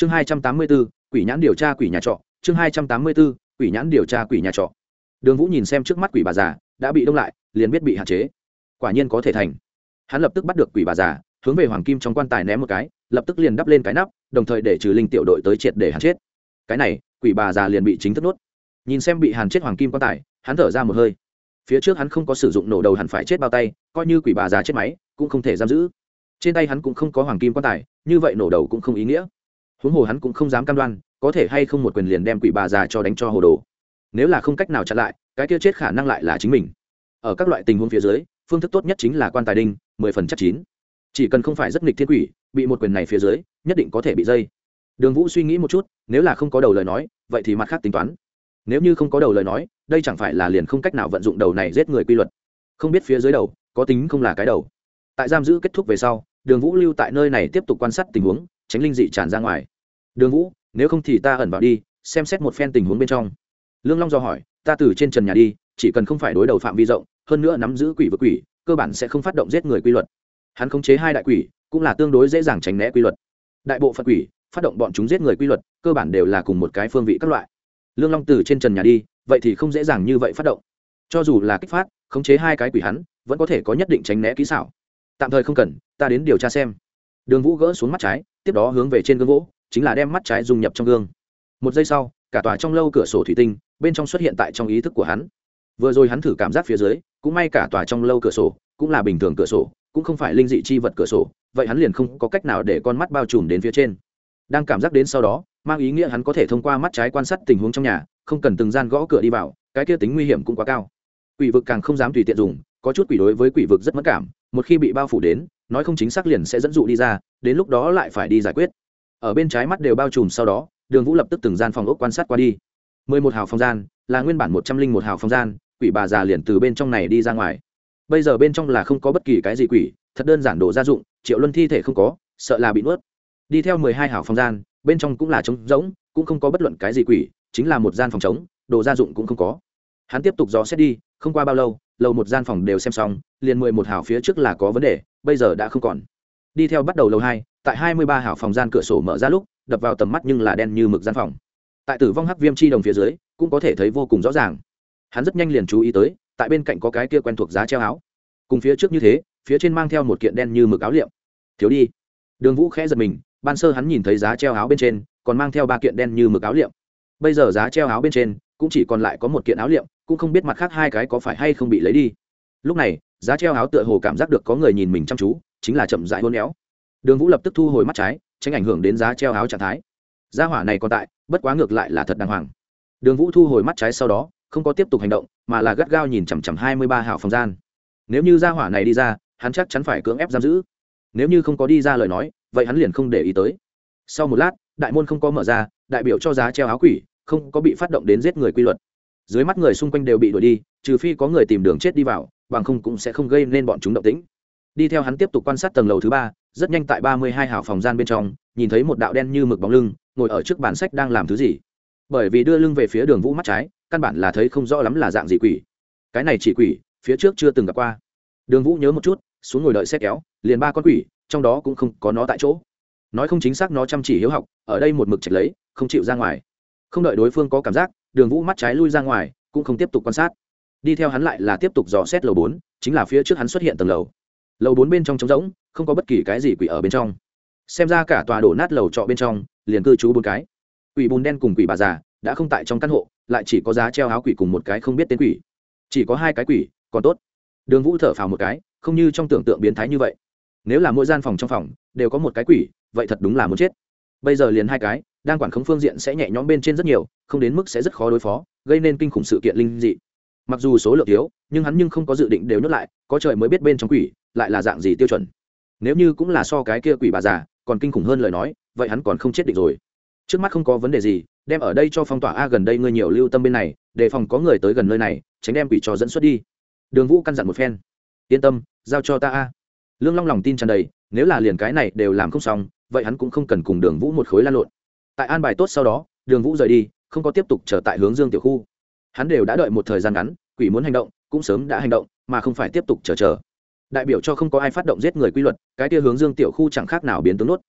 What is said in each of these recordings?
chương hai trăm tám mươi bốn quỷ nhãn điều tra quỷ nhà trọ. Chương hai trăm tám mươi bốn quỷ nhãn điều tra quỷ nhà trọ. Đường vũ nhìn xem trước mắt quỷ bà già, đã bị đông lại, liền biết bị hạn chế. Quả nhiên có thể thành. Hắn lập tức bắt được quỷ bà già, hướng về hoàng kim trong quan tài ném một cái, lập tức liền đắp lên cái nắp, đồng thời để trừ linh tiểu đội tới triệt để hắn chết. Cái này, quỷ bà già liền bị chính thức nuốt. Nhìn xem bị hàn chết hoàng kim quan tài, hắn thở ra một hơi. Phía trước hắn không có sử dụng nổ đầu hẳn phải chết bao tay, coi như quỷ bà già chết máy, cũng không thể giam giữ. Trên tay hắn cũng không có hoàng kim quan tài, như vậy nổ đầu cũng không ý nghĩa huống hồ hắn cũng không dám cam đoan, có thể hay không một quyền liền đem quỷ bà già cho đánh cho hồ đồ. Nếu là không cách nào chặn lại, cái kia chết khả năng lại là chính mình. Ở các loại tình huống phía dưới, phương thức tốt nhất chính là quan tài đinh, mười phần chắc chín. Chỉ cần không phải rất nghịch thiên quỷ, bị một quyền này phía dưới, nhất định có thể bị dây. Đường vũ suy nghĩ một chút, nếu là không có đầu lời nói, vậy thì mặt khác tính toán. Nếu như không có đầu lời nói, đây chẳng phải là liền không cách nào vận dụng đầu này giết người quy luật. Không biết phía dưới đầu, có tính không là cái đầu. Tại giam giữ kết thúc về sau, đường vũ lưu tại nơi này tiếp tục quan sát tình huống, tránh linh dị tràn ra ngoài đường vũ, nếu không thì ta ẩn vào đi, xem xét một phen tình huống bên trong. Lương long do hỏi, ta từ trên trần nhà đi, chỉ cần không phải đối đầu phạm vi rộng, hơn nữa nắm giữ quỷ với quỷ, cơ bản sẽ không phát động giết người quy luật. Hắn khống chế hai đại quỷ, cũng là tương đối dễ dàng tránh né quy luật. Đại bộ phận quỷ, phát động bọn chúng giết người quy luật, cơ bản đều là cùng một cái phương vị các loại. Lương long từ trên trần nhà đi, vậy thì không dễ dàng như vậy phát động. Cho dù là kích phát, khống chế hai cái quỷ hắn, vẫn có thể có nhất định tránh né kỹ xảo. Tạm thời không cần, ta đến điều tra xem. Đường vũ gỡ xuống mắt trái, tiếp đó hướng về trên gương gỗ chính là đem mắt trái dung nhập trong gương. Một giây sau, cả tòa trong lâu cửa sổ thủy tinh, bên trong xuất hiện tại trong ý thức của hắn. Vừa rồi hắn thử cảm giác phía dưới, cũng may cả tòa trong lâu cửa sổ cũng là bình thường cửa sổ, cũng không phải linh dị chi vật cửa sổ, vậy hắn liền không có cách nào để con mắt bao trùm đến phía trên. Đang cảm giác đến sau đó, mang ý nghĩa hắn có thể thông qua mắt trái quan sát tình huống trong nhà, không cần từng gian gõ cửa đi vào, cái kia tính nguy hiểm cũng quá cao. Quỷ vực càng không dám tùy tiện dùng, có chút quỷ đối với quỷ vực rất mất cảm, một khi bị bao phủ đến, nói không chính xác liền sẽ dẫn dụ đi ra, đến lúc đó lại phải đi giải quyết ở bên trái mắt đều bao trùm sau đó, đường vũ lập tức từng gian phòng ốc quan sát qua đi. Mười một hào phòng gian, là nguyên bản một trăm linh một hào phòng gian, quỷ bà già liền từ bên trong này đi ra ngoài. Bây giờ bên trong là không có bất kỳ cái gì quỷ, thật đơn giản đồ gia dụng, triệu luân thi thể không có, sợ là bị nuốt. Đi theo mười hai hào phòng gian, bên trong cũng là trống rỗng, cũng không có bất luận cái gì quỷ, chính là một gian phòng trống, đồ gia dụng cũng không có. Hắn tiếp tục dò xét đi, không qua bao lâu, lầu một gian phòng đều xem xong, liền mười một hào phía trước là có vấn đề, bây giờ đã không còn. Đi theo bắt đầu lầu hai tại hai mươi ba hảo phòng gian cửa sổ mở ra lúc, đập vào tầm mắt nhưng là đen như mực gian phòng. Tại tử vong hắc viêm chi đồng phía dưới, cũng có thể thấy vô cùng rõ ràng. Hắn rất nhanh liền chú ý tới, tại bên cạnh có cái kia quen thuộc giá treo áo. Cùng phía trước như thế, phía trên mang theo một kiện đen như mực áo liệm. Thiếu đi. Đường vũ khẽ giật mình, ban sơ hắn nhìn thấy giá treo áo bên trên, còn mang theo ba kiện đen như mực áo liệm. Bây giờ giá treo áo bên trên, cũng chỉ còn lại có một kiện áo liệm, cũng không biết mặt khác hai cái có phải hay không bị lấy đi. Lúc này, giá treo áo tựa hồ cảm giác được có người nhìn mình chăm chú, chính là chậm dại hôn éo đường vũ lập tức thu hồi mắt trái, tránh ảnh hưởng đến giá treo áo trạng thái. Gia hỏa này còn tại, bất quá ngược lại là thật đàng hoàng. Đường vũ thu hồi mắt trái sau đó, không có tiếp tục hành động, mà là gắt gao nhìn chằm chằm hai mươi ba hảo phòng gian. Nếu như gia hỏa này đi ra, hắn chắc chắn phải cưỡng ép giam giữ. Nếu như không có đi ra lời nói, vậy hắn liền không để ý tới. Sau một lát, đại môn không có mở ra, đại biểu cho giá treo áo quỷ, không có bị phát động đến giết người quy luật. Dưới mắt người xung quanh đều bị đuổi đi, trừ phi có người tìm đường chết đi vào, bằng không cũng sẽ không gây nên bọn chúng động tĩnh đi theo hắn tiếp tục quan sát tầng lầu thứ ba, rất nhanh tại ba mươi hai hào phòng gian bên trong, nhìn thấy một đạo đen như mực bóng lưng, ngồi ở trước bàn sách đang làm thứ gì. Bởi vì đưa lưng về phía đường vũ mắt trái, căn bản là thấy không rõ lắm là dạng gì quỷ. Cái này chỉ quỷ, phía trước chưa từng gặp qua. Đường vũ nhớ một chút, xuống ngồi đợi xét kéo, liền ba con quỷ, trong đó cũng không có nó tại chỗ. Nói không chính xác nó chăm chỉ hiếu học, ở đây một mực chạch lấy, không chịu ra ngoài. Không đợi đối phương có cảm giác, đường vũ mắt trái lui ra ngoài, cũng không tiếp tục quan sát. Đi theo hắn lại là tiếp tục dò xét lầu bốn, chính là phía trước hắn xuất hiện tầng lầu lầu bốn bên trong trống rỗng, không có bất kỳ cái gì quỷ ở bên trong. Xem ra cả tòa đổ nát lầu trọ bên trong, liền cư trú bốn cái. Quỷ bùn đen cùng quỷ bà già đã không tại trong căn hộ, lại chỉ có giá treo áo quỷ cùng một cái không biết tên quỷ. Chỉ có hai cái quỷ, còn tốt. Đường vũ thở phào một cái, không như trong tưởng tượng biến thái như vậy. Nếu là mỗi gian phòng trong phòng đều có một cái quỷ, vậy thật đúng là muốn chết. Bây giờ liền hai cái, đang quản khống phương diện sẽ nhẹ nhõm bên trên rất nhiều, không đến mức sẽ rất khó đối phó, gây nên kinh khủng sự kiện linh dị mặc dù số lượng thiếu, nhưng hắn nhưng không có dự định đều nhốt lại, có trời mới biết bên trong quỷ lại là dạng gì tiêu chuẩn. Nếu như cũng là so cái kia quỷ bà già, còn kinh khủng hơn lời nói, vậy hắn còn không chết định rồi. Trước mắt không có vấn đề gì, đem ở đây cho phong tỏa a gần đây ngươi nhiều lưu tâm bên này, đề phòng có người tới gần nơi này, tránh đem quỷ trò dẫn xuất đi. Đường vũ căn dặn một phen. Yên tâm, giao cho ta a. Lương long lòng tin tràn đầy, nếu là liền cái này đều làm không xong, vậy hắn cũng không cần cùng đường vũ một khối lan lộn. Tại an bài tốt sau đó, đường vũ rời đi, không có tiếp tục trở tại hướng dương tiểu khu hắn đều đã đợi một thời gian ngắn, quỷ muốn hành động, cũng sớm đã hành động, mà không phải tiếp tục chờ chờ. Đại biểu cho không có ai phát động giết người quy luật, cái tia hướng dương tiểu khu chẳng khác nào biến tướng nốt.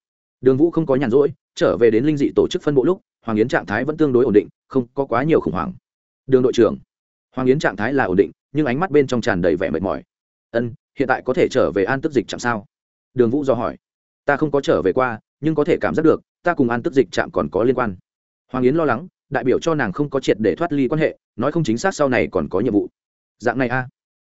đường vũ không có nhàn rỗi, trở về đến linh dị tổ chức phân bộ lúc, hoàng yến trạng thái vẫn tương đối ổn định, không có quá nhiều khủng hoảng. Đường đội trưởng, hoàng yến trạng thái là ổn định, nhưng ánh mắt bên trong tràn đầy vẻ mệt mỏi. Ân, hiện tại có thể trở về an tức dịch chạm sao? Đường vũ do hỏi. Ta không có trở về qua, nhưng có thể cảm giác được, ta cùng an tức dịch chạm còn có liên quan. Hoàng yến lo lắng đại biểu cho nàng không có triệt để thoát ly quan hệ, nói không chính xác sau này còn có nhiệm vụ. Dạng này a.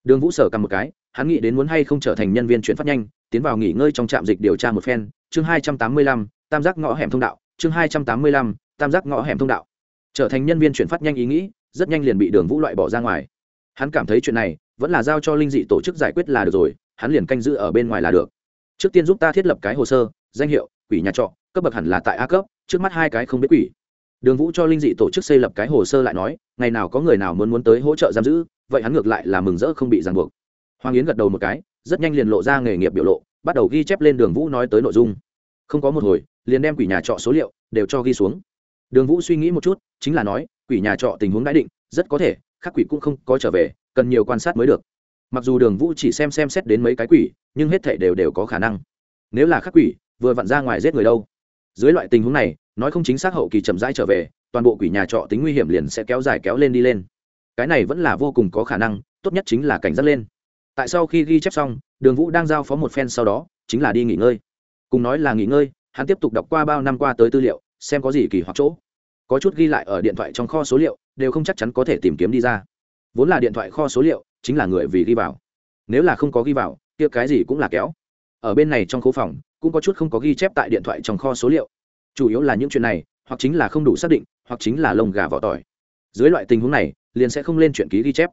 Đường vũ sở cầm một cái, hắn nghĩ đến muốn hay không trở thành nhân viên chuyển phát nhanh, tiến vào nghỉ ngơi trong trạm dịch điều tra một phen, chương hai trăm tám mươi lăm, tam giác ngõ hẻm thông đạo, chương hai trăm tám mươi lăm, tam giác ngõ hẻm thông đạo. Trở thành nhân viên chuyển phát nhanh ý nghĩ, rất nhanh liền bị đường vũ loại bỏ ra ngoài. Hắn cảm thấy chuyện này, vẫn là giao cho linh dị tổ chức giải quyết là được rồi, hắn liền canh giữ ở bên ngoài là được. Trước tiên giúp ta thiết lập cái hồ sơ, danh hiệu, quỷ nhà trọ, cấp bậc hẳn là tại a cấp, trước mắt hai cái không biết quỷ đường vũ cho linh dị tổ chức xây lập cái hồ sơ lại nói, ngày nào có người nào muốn muốn tới hỗ trợ giam giữ, vậy hắn ngược lại là mừng rỡ không bị ràng buộc. Hoàng yến gật đầu một cái, rất nhanh liền lộ ra nghề nghiệp biểu lộ, bắt đầu ghi chép lên đường vũ nói tới nội dung. Không có một hồi, liền đem quỷ nhà trọ số liệu đều cho ghi xuống. Đường vũ suy nghĩ một chút, chính là nói, quỷ nhà trọ tình huống đã định, rất có thể, khác quỷ cũng không có trở về, cần nhiều quan sát mới được. Mặc dù đường vũ chỉ xem xem xét đến mấy cái quỷ, nhưng hết thảy đều đều có khả năng. Nếu là khắc quỷ, vừa vặn ra ngoài giết người đâu? Dưới loại tình huống này nói không chính xác hậu kỳ chậm rãi trở về, toàn bộ quỷ nhà trọ tính nguy hiểm liền sẽ kéo dài kéo lên đi lên. Cái này vẫn là vô cùng có khả năng, tốt nhất chính là cảnh giác lên. Tại sau khi ghi chép xong, đường vũ đang giao phó một phen sau đó, chính là đi nghỉ ngơi. Cùng nói là nghỉ ngơi, hắn tiếp tục đọc qua bao năm qua tới tư liệu, xem có gì kỳ hoặc chỗ. Có chút ghi lại ở điện thoại trong kho số liệu, đều không chắc chắn có thể tìm kiếm đi ra. Vốn là điện thoại kho số liệu, chính là người vì ghi vào. Nếu là không có ghi vào, kia cái gì cũng là kéo. Ở bên này trong khu phòng, cũng có chút không có ghi chép tại điện thoại trong kho số liệu chủ yếu là những chuyện này, hoặc chính là không đủ xác định, hoặc chính là lông gà vỏ tỏi. Dưới loại tình huống này, liền sẽ không lên chuyện ký ghi chép.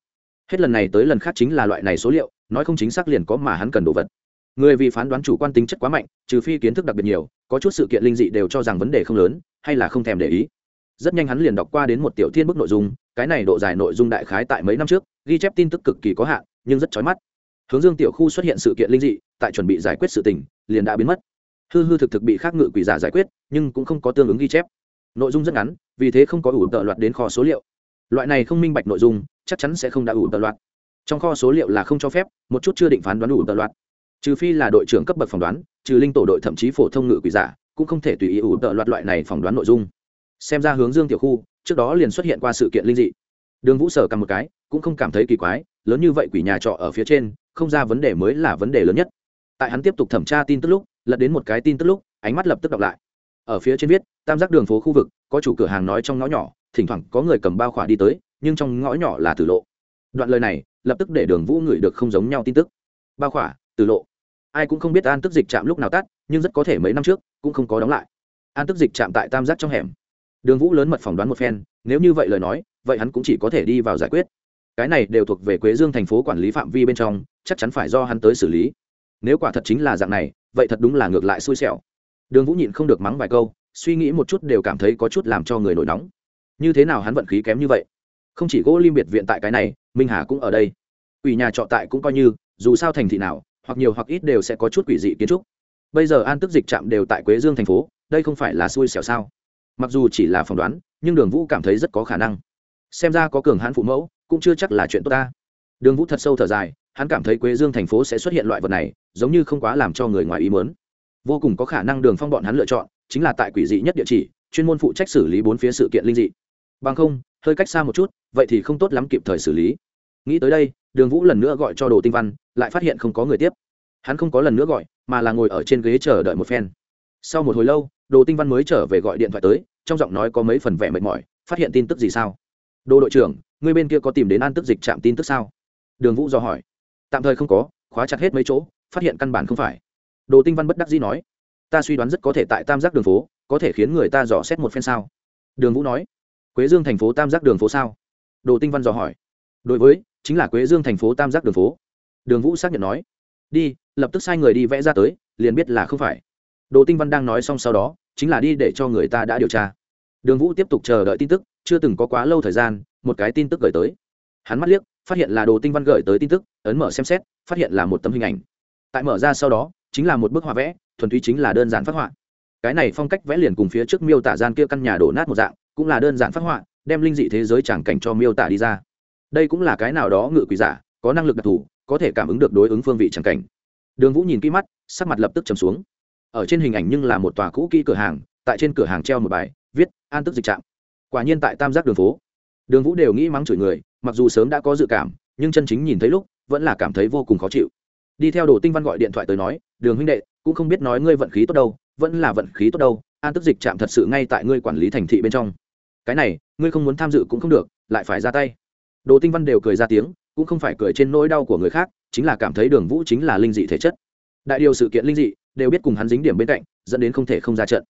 Hết lần này tới lần khác chính là loại này số liệu, nói không chính xác liền có mà hắn cần đồ vật. Người vì phán đoán chủ quan tính chất quá mạnh, trừ phi kiến thức đặc biệt nhiều, có chút sự kiện linh dị đều cho rằng vấn đề không lớn, hay là không thèm để ý. Rất nhanh hắn liền đọc qua đến một tiểu thiên bức nội dung, cái này độ dài nội dung đại khái tại mấy năm trước, ghi chép tin tức cực kỳ có hạn, nhưng rất chói mắt. Hướng dương tiểu khu xuất hiện sự kiện linh dị, tại chuẩn bị giải quyết sự tình, liền đã biến mất hư hư thực thực bị khác ngự quỷ giả giải quyết, nhưng cũng không có tương ứng ghi chép. Nội dung rất ngắn, vì thế không có ủ tợ loạt đến kho số liệu. Loại này không minh bạch nội dung, chắc chắn sẽ không đã ủ tợ loạt trong kho số liệu là không cho phép, một chút chưa định phán đoán ủ tợ loạt trừ phi là đội trưởng cấp bậc phỏng đoán, trừ linh tổ đội thậm chí phổ thông ngự quỷ giả, cũng không thể tùy ý ủ tợ loạt loại này phỏng đoán nội dung. Xem ra hướng dương tiểu khu, trước đó liền xuất hiện qua sự kiện linh dị. Đường vũ sở cầm một cái, cũng không cảm thấy kỳ quái, lớn như vậy quỷ nhà trọ ở phía trên, không ra vấn đề mới là vấn đề lớn nhất. Tại hắn tiếp tục thẩm tra tin tức lúc lật đến một cái tin tức lúc, ánh mắt lập tức đọc lại. Ở phía trên viết, tam giác đường phố khu vực, có chủ cửa hàng nói trong ngõ nhỏ, thỉnh thoảng có người cầm bao khỏa đi tới, nhưng trong ngõ nhỏ là tử lộ. Đoạn lời này, lập tức để đường vũ ngửi được không giống nhau tin tức. Bao khỏa, tử lộ. Ai cũng không biết an tức dịch chạm lúc nào tắt, nhưng rất có thể mấy năm trước, cũng không có đóng lại. An tức dịch chạm tại tam giác trong hẻm. Đường vũ lớn mật phỏng đoán một phen, nếu như vậy lời nói, vậy hắn cũng chỉ có thể đi vào giải quyết. Cái này đều thuộc về quế dương thành phố quản lý phạm vi bên trong, chắc chắn phải do hắn tới xử lý. Nếu quả thật chính là dạng này vậy thật đúng là ngược lại xui xẻo. Đường vũ nhịn không được mắng vài câu, suy nghĩ một chút đều cảm thấy có chút làm cho người nổi nóng. Như thế nào hắn vận khí kém như vậy? Không chỉ gỗ lim biệt viện tại cái này, minh hà cũng ở đây. Quỷ nhà trọ tại cũng coi như, dù sao thành thị nào, hoặc nhiều hoặc ít đều sẽ có chút quỷ dị kiến trúc. Bây giờ an tức dịch trạm đều tại quế dương thành phố, đây không phải là xui xẻo sao? Mặc dù chỉ là phỏng đoán, nhưng đường vũ cảm thấy rất có khả năng. Xem ra có cường hãn phụ mẫu, cũng chưa chắc là chuyện tốt ta. Đường vũ thật sâu thở dài hắn cảm thấy quế dương thành phố sẽ xuất hiện loại vật này, giống như không quá làm cho người ngoài ý mớn vô cùng có khả năng đường phong bọn hắn lựa chọn, chính là tại quỷ dị nhất địa chỉ, chuyên môn phụ trách xử lý bốn phía sự kiện linh dị. Bằng không, hơi cách xa một chút, vậy thì không tốt lắm kịp thời xử lý. Nghĩ tới đây, đường vũ lần nữa gọi cho đồ tinh văn, lại phát hiện không có người tiếp. Hắn không có lần nữa gọi, mà là ngồi ở trên ghế chờ đợi một phen. Sau một hồi lâu, đồ tinh văn mới trở về gọi điện thoại tới, trong giọng nói có mấy phần vẻ mệt mỏi, phát hiện tin tức gì sao? Đồ đội trưởng, người bên kia có tìm đến an tức dịch trạm tin tức sao? Đường vũ do hỏi tạm thời không có, khóa chặt hết mấy chỗ, phát hiện căn bản không phải. Đồ tinh văn bất đắc dĩ nói, ta suy đoán rất có thể tại tam giác đường phố, có thể khiến người ta dò xét một phen sao? Đường vũ nói, quế dương thành phố tam giác đường phố sao? Đồ tinh văn dò hỏi, đối với, chính là quế dương thành phố tam giác đường phố. Đường vũ xác nhận nói, đi, lập tức sai người đi vẽ ra tới, liền biết là không phải. Đồ tinh văn đang nói xong sau đó, chính là đi để cho người ta đã điều tra. Đường vũ tiếp tục chờ đợi tin tức, chưa từng có quá lâu thời gian, một cái tin tức gửi tới. Hắn mắt liếc phát hiện là đồ tinh văn gửi tới tin tức, ấn mở xem xét, phát hiện là một tấm hình ảnh. Tại mở ra sau đó, chính là một bức họa vẽ, thuần túy chính là đơn giản phát họa. Cái này phong cách vẽ liền cùng phía trước miêu tả gian kia căn nhà đổ nát một dạng, cũng là đơn giản phát họa, đem linh dị thế giới chẳng cảnh cho miêu tả đi ra. Đây cũng là cái nào đó ngự quỷ giả, có năng lực đặc thù, có thể cảm ứng được đối ứng phương vị chẳng cảnh. Đường vũ nhìn kỹ mắt, sắc mặt lập tức trầm xuống. Ở trên hình ảnh nhưng là một tòa cũ kỹ cửa hàng, tại trên cửa hàng treo một bài, viết, an tức dịch trạm. Quả nhiên tại tam giác đường phố đường vũ đều nghĩ mắng chửi người, mặc dù sớm đã có dự cảm, nhưng chân chính nhìn thấy lúc, vẫn là cảm thấy vô cùng khó chịu. Đi theo đồ tinh văn gọi điện thoại tới nói, đường huynh đệ, cũng không biết nói ngươi vận khí tốt đâu, vẫn là vận khí tốt đâu, an tức dịch chạm thật sự ngay tại ngươi quản lý thành thị bên trong. Cái này, ngươi không muốn tham dự cũng không được, lại phải ra tay. Đồ tinh văn đều cười ra tiếng, cũng không phải cười trên nỗi đau của người khác, chính là cảm thấy đường vũ chính là linh dị thể chất. Đại điều sự kiện linh dị, đều biết cùng hắn dính điểm bên cạnh, dẫn đến không thể không ra trận.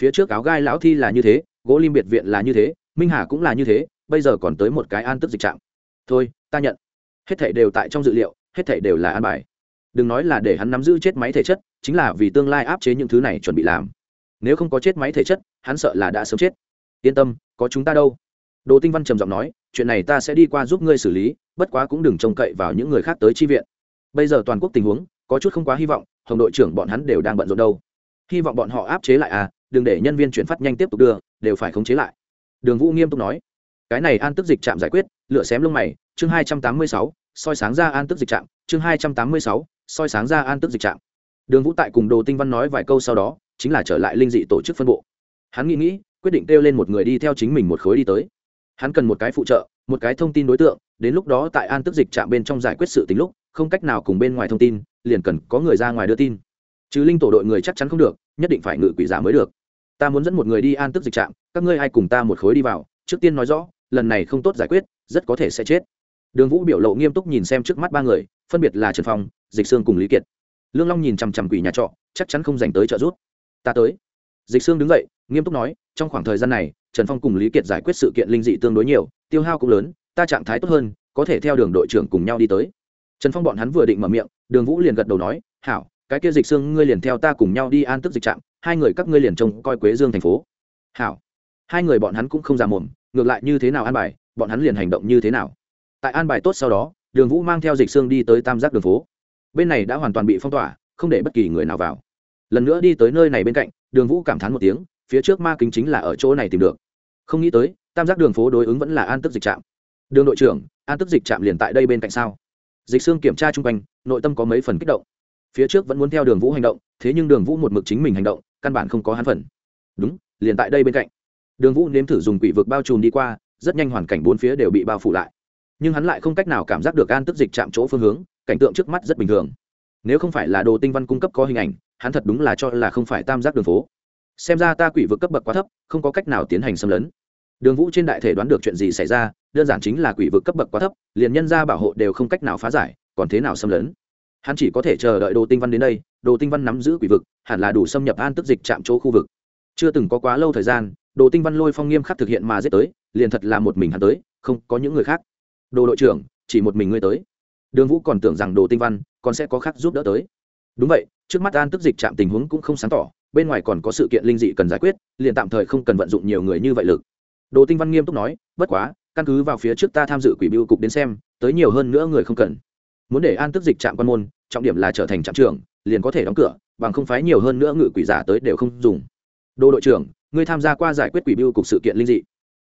Phía trước áo gai lão thi là như thế, gỗ lim biệt viện là như thế, minh hà cũng là như thế bây giờ còn tới một cái an tức dịch trạng, thôi ta nhận. Hết thảy đều tại trong dự liệu hết thảy đều là an bài. Đừng nói là để hắn nắm giữ chết máy thể chất chính là vì tương lai áp chế những thứ này chuẩn bị làm. Nếu không có chết máy thể chất hắn sợ là đã sớm chết. Yên tâm có chúng ta đâu. Đồ tinh văn trầm giọng nói chuyện này ta sẽ đi qua giúp ngươi xử lý bất quá cũng đừng trông cậy vào những người khác tới chi viện. Bây giờ toàn quốc tình huống có chút không quá hy vọng hồng đội trưởng bọn hắn đều đang bận rộn đâu. Hy vọng bọn họ áp chế lại à đừng để nhân viên chuyển phát nhanh tiếp tục đưa đều phải khống chế lại. Đường vũ nghiêm túc nói cái này an tức dịch trạm giải quyết, lựa xém lông mày, chương hai trăm tám mươi sáu, soi sáng ra an tức dịch trạm, chương hai trăm tám mươi sáu, soi sáng ra an tức dịch trạm. Đường vũ tại cùng đồ tinh văn nói vài câu sau đó, chính là trở lại linh dị tổ chức phân bộ. Hắn nghĩ nghĩ, quyết định kêu lên một người đi theo chính mình một khối đi tới. Hắn cần một cái phụ trợ, một cái thông tin đối tượng, đến lúc đó tại an tức dịch trạm bên trong giải quyết sự tính lúc, không cách nào cùng bên ngoài thông tin, liền cần có người ra ngoài đưa tin. Chứ linh tổ đội người chắc chắn không được, nhất định phải ngự quỷ giả mới được. Ta muốn dẫn một người đi an tức dịch trạm, các ngươi ai cùng ta một khối đi vào, trước tiên nói rõ lần này không tốt giải quyết, rất có thể sẽ chết. Đường vũ biểu lộ nghiêm túc nhìn xem trước mắt ba người, phân biệt là trần phong, dịch sương cùng lý kiệt. Lương long nhìn chằm chằm quỷ nhà trọ, chắc chắn không dành tới trợ giúp. Ta tới. Dịch sương đứng dậy, nghiêm túc nói, trong khoảng thời gian này, trần phong cùng lý kiệt giải quyết sự kiện linh dị tương đối nhiều, tiêu hao cũng lớn, ta trạng thái tốt hơn, có thể theo đường đội trưởng cùng nhau đi tới. Trần phong bọn hắn vừa định mở miệng, đường vũ liền gật đầu nói, hảo, cái kia dịch sương, ngươi liền theo ta cùng nhau đi an tức dịch trạm, hai người các ngươi liền trông coi quế dương thành phố. Hảo. Hai người bọn hắn cũng không ra mồm ngược lại như thế nào an bài, bọn hắn liền hành động như thế nào. Tại an bài tốt sau đó, đường vũ mang theo dịch sương đi tới tam giác đường phố. Bên này đã hoàn toàn bị phong tỏa, không để bất kỳ người nào vào. Lần nữa đi tới nơi này bên cạnh, đường vũ cảm thán một tiếng, phía trước ma kính chính là ở chỗ này tìm được. Không nghĩ tới, tam giác đường phố đối ứng vẫn là an tức dịch trạm. Đường đội trưởng, an tức dịch trạm liền tại đây bên cạnh sao? Dịch xương kiểm tra chung quanh, nội tâm có mấy phần kích động. Phía trước vẫn muốn theo đường vũ hành động, thế nhưng đường vũ một mực chính mình hành động, căn bản không có hắn phần. Đúng, liền tại đây bên cạnh đường vũ nếm thử dùng quỷ vực bao trùm đi qua, rất nhanh hoàn cảnh bốn phía đều bị bao phủ lại. Nhưng hắn lại không cách nào cảm giác được an tức dịch chạm chỗ phương hướng, cảnh tượng trước mắt rất bình thường. Nếu không phải là đồ tinh văn cung cấp có hình ảnh, hắn thật đúng là cho là không phải tam giác đường phố. Xem ra ta quỷ vực cấp bậc quá thấp, không có cách nào tiến hành xâm lấn. Đường vũ trên đại thể đoán được chuyện gì xảy ra, đơn giản chính là quỷ vực cấp bậc quá thấp, liền nhân ra bảo hộ đều không cách nào phá giải, còn thế nào xâm lấn? Hắn chỉ có thể chờ đợi đồ tinh văn đến đây, đồ tinh văn nắm giữ quỷ vực, hẳn là đủ xâm nhập an tức dịch chạm chỗ khu vực. Chưa từng có quá lâu thời gian đồ tinh văn lôi phong nghiêm khắc thực hiện mà giết tới, liền thật là một mình hắn tới, không có những người khác. Đồ đội trưởng, chỉ một mình ngươi tới. Đường vũ còn tưởng rằng đồ tinh văn còn sẽ có khác giúp đỡ tới. Đúng vậy, trước mắt an tức dịch chạm tình huống cũng không sáng tỏ, bên ngoài còn có sự kiện linh dị cần giải quyết, liền tạm thời không cần vận dụng nhiều người như vậy lực. Đồ tinh văn nghiêm túc nói, bất quá, căn cứ vào phía trước ta tham dự quỷ biêu cục đến xem, tới nhiều hơn nữa người không cần. Muốn để an tức dịch trạm quan môn, trọng điểm là trở thành trạm trưởng, liền có thể đóng cửa, bằng không phái nhiều hơn nữa ngự quỷ giả tới đều không dùng đồ đội trưởng, ngươi tham gia qua giải quyết quỷ biêu cục sự kiện linh dị.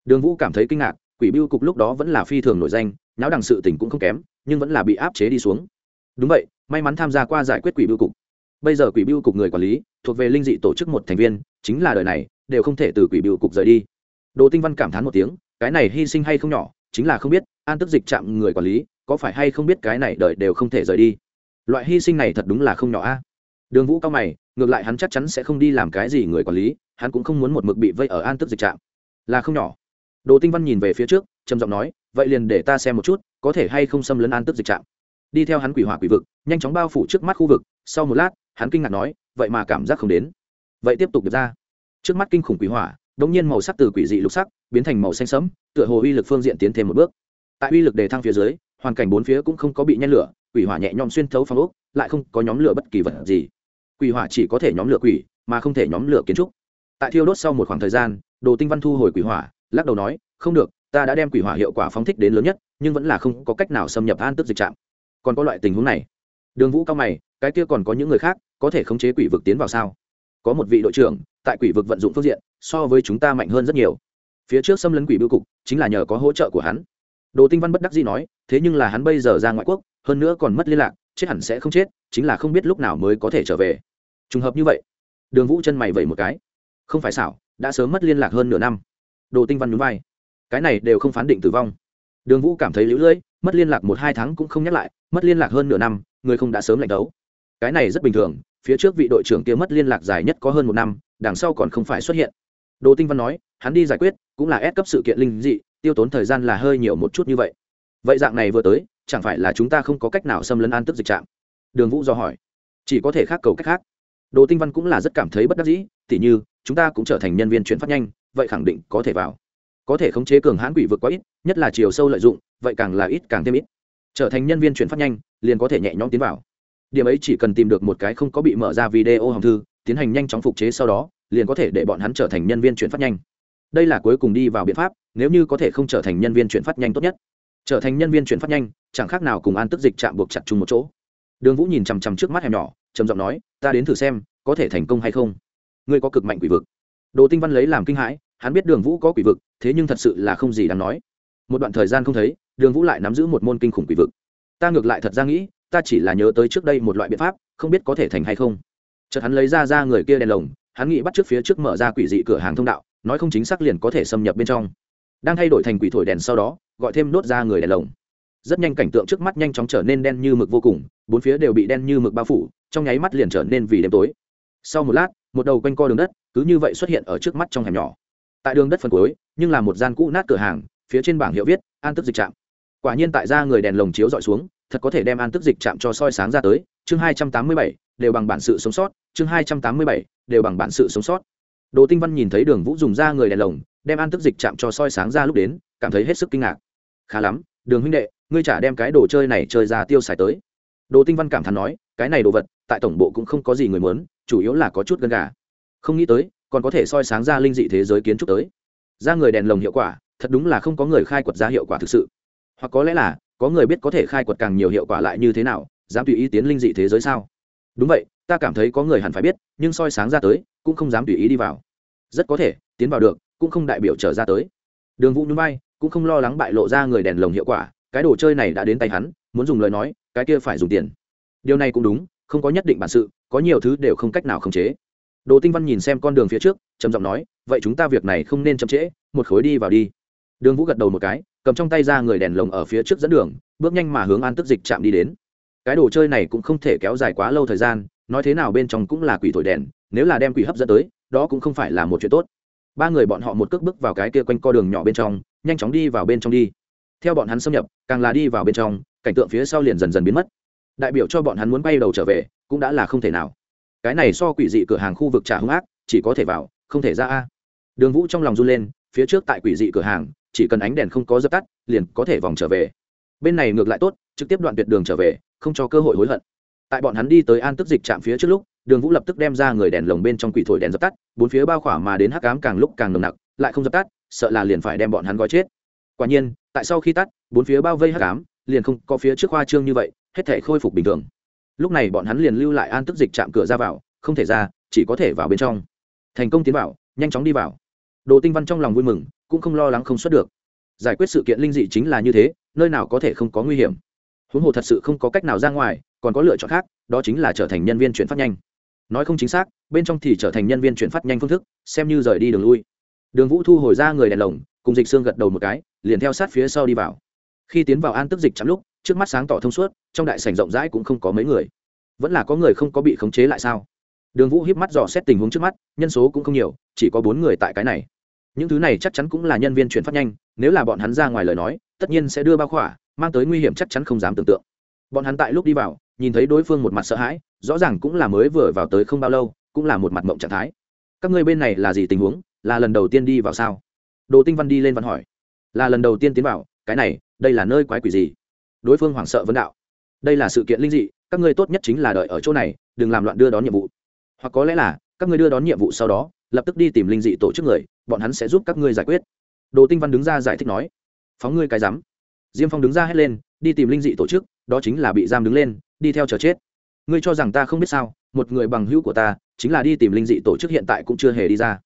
Đường vũ cảm thấy kinh ngạc, quỷ biêu cục lúc đó vẫn là phi thường nổi danh, nháo đằng sự tình cũng không kém, nhưng vẫn là bị áp chế đi xuống. Đúng vậy, may mắn tham gia qua giải quyết quỷ biêu cục. Bây giờ quỷ biêu cục người quản lý, thuộc về linh dị tổ chức một thành viên, chính là đời này, đều không thể từ quỷ biêu cục rời đi. Đồ tinh văn cảm thán một tiếng, cái này hy sinh hay không nhỏ, chính là không biết, an tức dịch chạm người quản lý, có phải hay không biết cái này đời đều không thể rời đi. Loại hy sinh này thật đúng là không nhỏ a. Đường vũ cao mày ngược lại hắn chắc chắn sẽ không đi làm cái gì người quản lý, hắn cũng không muốn một mực bị vây ở an tức dịch trạm. Là không nhỏ. Đồ tinh văn nhìn về phía trước, trầm giọng nói, vậy liền để ta xem một chút, có thể hay không xâm lấn an tức dịch trạm. Đi theo hắn quỷ hỏa quỷ vực, nhanh chóng bao phủ trước mắt khu vực, sau một lát, hắn kinh ngạc nói, vậy mà cảm giác không đến. Vậy tiếp tục được ra. Trước mắt kinh khủng quỷ hỏa, đống nhiên màu sắc từ quỷ dị lục sắc, biến thành màu xanh sẫm, tựa hồ uy lực phương diện tiến thêm một bước. Tại uy lực đề thăng phía dưới, hoàn cảnh bốn phía cũng không có bị nhen lửa, quỷ hỏa nhẹ nhõm xuyên thấu phong ốc, lại không có nhóm lửa bất kỳ vật gì quỷ hỏa chỉ có thể nhóm lửa quỷ, mà không thể nhóm lửa kiến trúc. Tại thiêu đốt sau một khoảng thời gian, đồ tinh văn thu hồi quỷ hỏa, lắc đầu nói, không được, ta đã đem quỷ hỏa hiệu quả phóng thích đến lớn nhất, nhưng vẫn là không có cách nào xâm nhập an tức dịch trạm. Còn có loại tình huống này. Đường vũ cao mày, cái kia còn có những người khác, có thể khống chế quỷ vực tiến vào sao? Có một vị đội trưởng, tại quỷ vực vận dụng phương diện, so với chúng ta mạnh hơn rất nhiều. Phía trước xâm lấn quỷ bưu cục, chính là nhờ có hỗ trợ của hắn. Đồ tinh văn bất đắc dĩ nói, thế nhưng là hắn bây giờ ra ngoại quốc, hơn nữa còn mất liên lạc chết hẳn sẽ không chết, chính là không biết lúc nào mới có thể trở về. Trùng hợp như vậy, đường vũ chân mày vẩy một cái. Không phải xảo, đã sớm mất liên lạc hơn nửa năm. Đồ tinh văn núi vai. Cái này đều không phán định tử vong. Đường vũ cảm thấy lũ lưỡi, mất liên lạc một hai tháng cũng không nhắc lại, mất liên lạc hơn nửa năm, người không đã sớm lạnh đấu. Cái này rất bình thường, phía trước vị đội trưởng kia mất liên lạc dài nhất có hơn một năm, đằng sau còn không phải xuất hiện. Đồ tinh văn nói, hắn đi giải quyết, cũng là ép cấp sự kiện linh dị, tiêu tốn thời gian là hơi nhiều một chút như vậy. Vậy dạng này vừa tới chẳng phải là chúng ta không có cách nào xâm lấn an tức dịch trạm? Đường vũ do hỏi. Chỉ có thể khác cầu cách khác. Đồ tinh văn cũng là rất cảm thấy bất đắc dĩ, tỉ như, chúng ta cũng trở thành nhân viên chuyển phát nhanh, vậy khẳng định có thể vào. Có thể khống chế cường hãn quỷ vực quá ít, nhất là chiều sâu lợi dụng, vậy càng là ít, càng thêm ít. Trở thành nhân viên chuyển phát nhanh, liền có thể nhẹ nhõm tiến vào. Điểm ấy chỉ cần tìm được một cái không có bị mở ra video hòng thư, tiến hành nhanh chóng phục chế sau đó, liền có thể để bọn hắn trở thành nhân viên chuyển phát nhanh. Đây là cuối cùng đi vào biện pháp, nếu như có thể không trở thành nhân viên chuyển phát nhanh tốt nhất trở thành nhân viên chuyển phát nhanh, chẳng khác nào cùng an tức dịch chạm buộc chặt chung một chỗ. Đường vũ nhìn chằm chằm trước mắt hẻm nhỏ, trầm giọng nói, ta đến thử xem, có thể thành công hay không? Ngươi có cực mạnh quỷ vực. Đồ tinh văn lấy làm kinh hãi, hắn biết đường vũ có quỷ vực, thế nhưng thật sự là không gì đáng nói. Một đoạn thời gian không thấy, đường vũ lại nắm giữ một môn kinh khủng quỷ vực. Ta ngược lại thật ra nghĩ, ta chỉ là nhớ tới trước đây một loại biện pháp, không biết có thể thành hay không. Chợt hắn lấy ra ra người kia đèn lồng, hắn nghĩ bắt trước phía trước mở ra quỷ dị cửa hàng thông đạo, nói không chính xác liền có thể xâm nhập bên trong. Đang thay đổi thành quỷ thổi đèn sau đó gọi thêm đốt ra người đèn lồng. Rất nhanh cảnh tượng trước mắt nhanh chóng trở nên đen như mực vô cùng, bốn phía đều bị đen như mực bao phủ, trong nháy mắt liền trở nên vì đêm tối. Sau một lát, một đầu quanh co đường đất, cứ như vậy xuất hiện ở trước mắt trong hẻm nhỏ. Tại đường đất phần cuối, nhưng là một gian cũ nát cửa hàng, phía trên bảng hiệu viết, an tức dịch trạm. Quả nhiên tại ra người đèn lồng chiếu dọi xuống, thật có thể đem an tức dịch trạm cho soi sáng ra tới, chương hai trăm tám mươi bảy, đều bằng bản sự sống sót, chương hai trăm tám mươi bảy, đều bằng bản sự sống sót. Đồ tinh văn nhìn thấy đường vũ dùng ra người đèn lồng, đem an tức dịch chạm cho soi sáng ra lúc đến, cảm thấy hết sức kinh ngạc khá lắm, đường huynh đệ, ngươi chả đem cái đồ chơi này chơi ra tiêu xài tới. Đồ tinh văn cảm thán nói, cái này đồ vật, tại tổng bộ cũng không có gì người muốn, chủ yếu là có chút gân gà. Không nghĩ tới, còn có thể soi sáng ra linh dị thế giới kiến trúc tới. Ra người đèn lồng hiệu quả, thật đúng là không có người khai quật ra hiệu quả thực sự. Hoặc có lẽ là, có người biết có thể khai quật càng nhiều hiệu quả lại như thế nào, dám tùy ý tiến linh dị thế giới sao? Đúng vậy, ta cảm thấy có người hẳn phải biết, nhưng soi sáng ra tới, cũng không dám tùy ý đi vào. Rất có thể, tiến vào được, cũng không đại biểu trở ra tới. Đường vũ núi bay cũng không lo lắng bại lộ ra người đèn lồng hiệu quả, cái đồ chơi này đã đến tay hắn, muốn dùng lời nói, cái kia phải dùng tiền. Điều này cũng đúng, không có nhất định bản sự, có nhiều thứ đều không cách nào khống chế. Đồ tinh văn nhìn xem con đường phía trước, trầm giọng nói, vậy chúng ta việc này không nên chậm trễ, một khối đi vào đi. Đường vũ gật đầu một cái, cầm trong tay ra người đèn lồng ở phía trước dẫn đường, bước nhanh mà hướng an tức dịch chạm đi đến. Cái đồ chơi này cũng không thể kéo dài quá lâu thời gian, nói thế nào bên trong cũng là quỷ thổi đèn, nếu là đem quỷ hấp dẫn tới, đó cũng không phải là một chuyện tốt ba người bọn họ một cước bước vào cái kia quanh co đường nhỏ bên trong, nhanh chóng đi vào bên trong đi. Theo bọn hắn xâm nhập, càng là đi vào bên trong, cảnh tượng phía sau liền dần dần biến mất. Đại biểu cho bọn hắn muốn bay đầu trở về, cũng đã là không thể nào. Cái này so quỷ dị cửa hàng khu vực trả hung ác, chỉ có thể vào, không thể ra a. Đường vũ trong lòng run lên, phía trước tại quỷ dị cửa hàng, chỉ cần ánh đèn không có dập tắt, liền có thể vòng trở về. Bên này ngược lại tốt, trực tiếp đoạn tuyệt đường trở về, không cho cơ hội hối hận. Tại bọn hắn đi tới an tức dịch chạm phía trước lúc đường vũ lập tức đem ra người đèn lồng bên trong quỷ thổi đèn dập tắt, bốn phía bao khỏa mà đến hắc cám càng lúc càng nồng nặc, lại không dập tắt, sợ là liền phải đem bọn hắn gói chết. Quả nhiên, tại sau khi tắt, bốn phía bao vây hắc cám liền không có phía trước hoa trương như vậy, hết thể khôi phục bình thường. Lúc này bọn hắn liền lưu lại an tức dịch chạm cửa ra vào, không thể ra, chỉ có thể vào bên trong. Thành công tiến vào, nhanh chóng đi vào. Đồ tinh văn trong lòng vui mừng, cũng không lo lắng không xuất được. Giải quyết sự kiện linh dị chính là như thế, nơi nào có thể không có nguy hiểm. Huống hồ thật sự không có cách nào ra ngoài, còn có lựa chọn khác, đó chính là trở thành nhân viên chuyển phát nhanh nói không chính xác, bên trong thì trở thành nhân viên chuyển phát nhanh phương thức, xem như rời đi đường lui. Đường vũ thu hồi ra người đèn lồng, cùng dịch xương gật đầu một cái, liền theo sát phía sau đi vào. Khi tiến vào an tức dịch chắm lúc, trước mắt sáng tỏ thông suốt, trong đại sảnh rộng rãi cũng không có mấy người. Vẫn là có người không có bị khống chế lại sao? Đường vũ hiếp mắt dò xét tình huống trước mắt, nhân số cũng không nhiều, chỉ có bốn người tại cái này. Những thứ này chắc chắn cũng là nhân viên chuyển phát nhanh, nếu là bọn hắn ra ngoài lời nói, tất nhiên sẽ đưa bao khỏa, mang tới nguy hiểm chắc chắn không dám tưởng tượng. Bọn hắn tại lúc đi vào nhìn thấy đối phương một mặt sợ hãi, rõ ràng cũng là mới vừa vào tới không bao lâu, cũng là một mặt mộng trạng thái. Các ngươi bên này là gì tình huống, là lần đầu tiên đi vào sao? Đồ tinh văn đi lên văn hỏi. Là lần đầu tiên tiến vào, cái này, đây là nơi quái quỷ gì? Đối phương hoảng sợ vấn đạo. Đây là sự kiện linh dị, các ngươi tốt nhất chính là đợi ở chỗ này, đừng làm loạn đưa đón nhiệm vụ. Hoặc có lẽ là, các ngươi đưa đón nhiệm vụ sau đó, lập tức đi tìm linh dị tổ chức người, bọn hắn sẽ giúp các ngươi giải quyết. Đồ tinh văn đứng ra giải thích nói. Phóng ngươi cái rắm. Diêm phong đứng ra hét lên, đi tìm linh dị tổ chức đó chính là bị giam đứng lên, đi theo chờ chết. Ngươi cho rằng ta không biết sao, một người bằng hữu của ta, chính là đi tìm linh dị tổ chức hiện tại cũng chưa hề đi ra.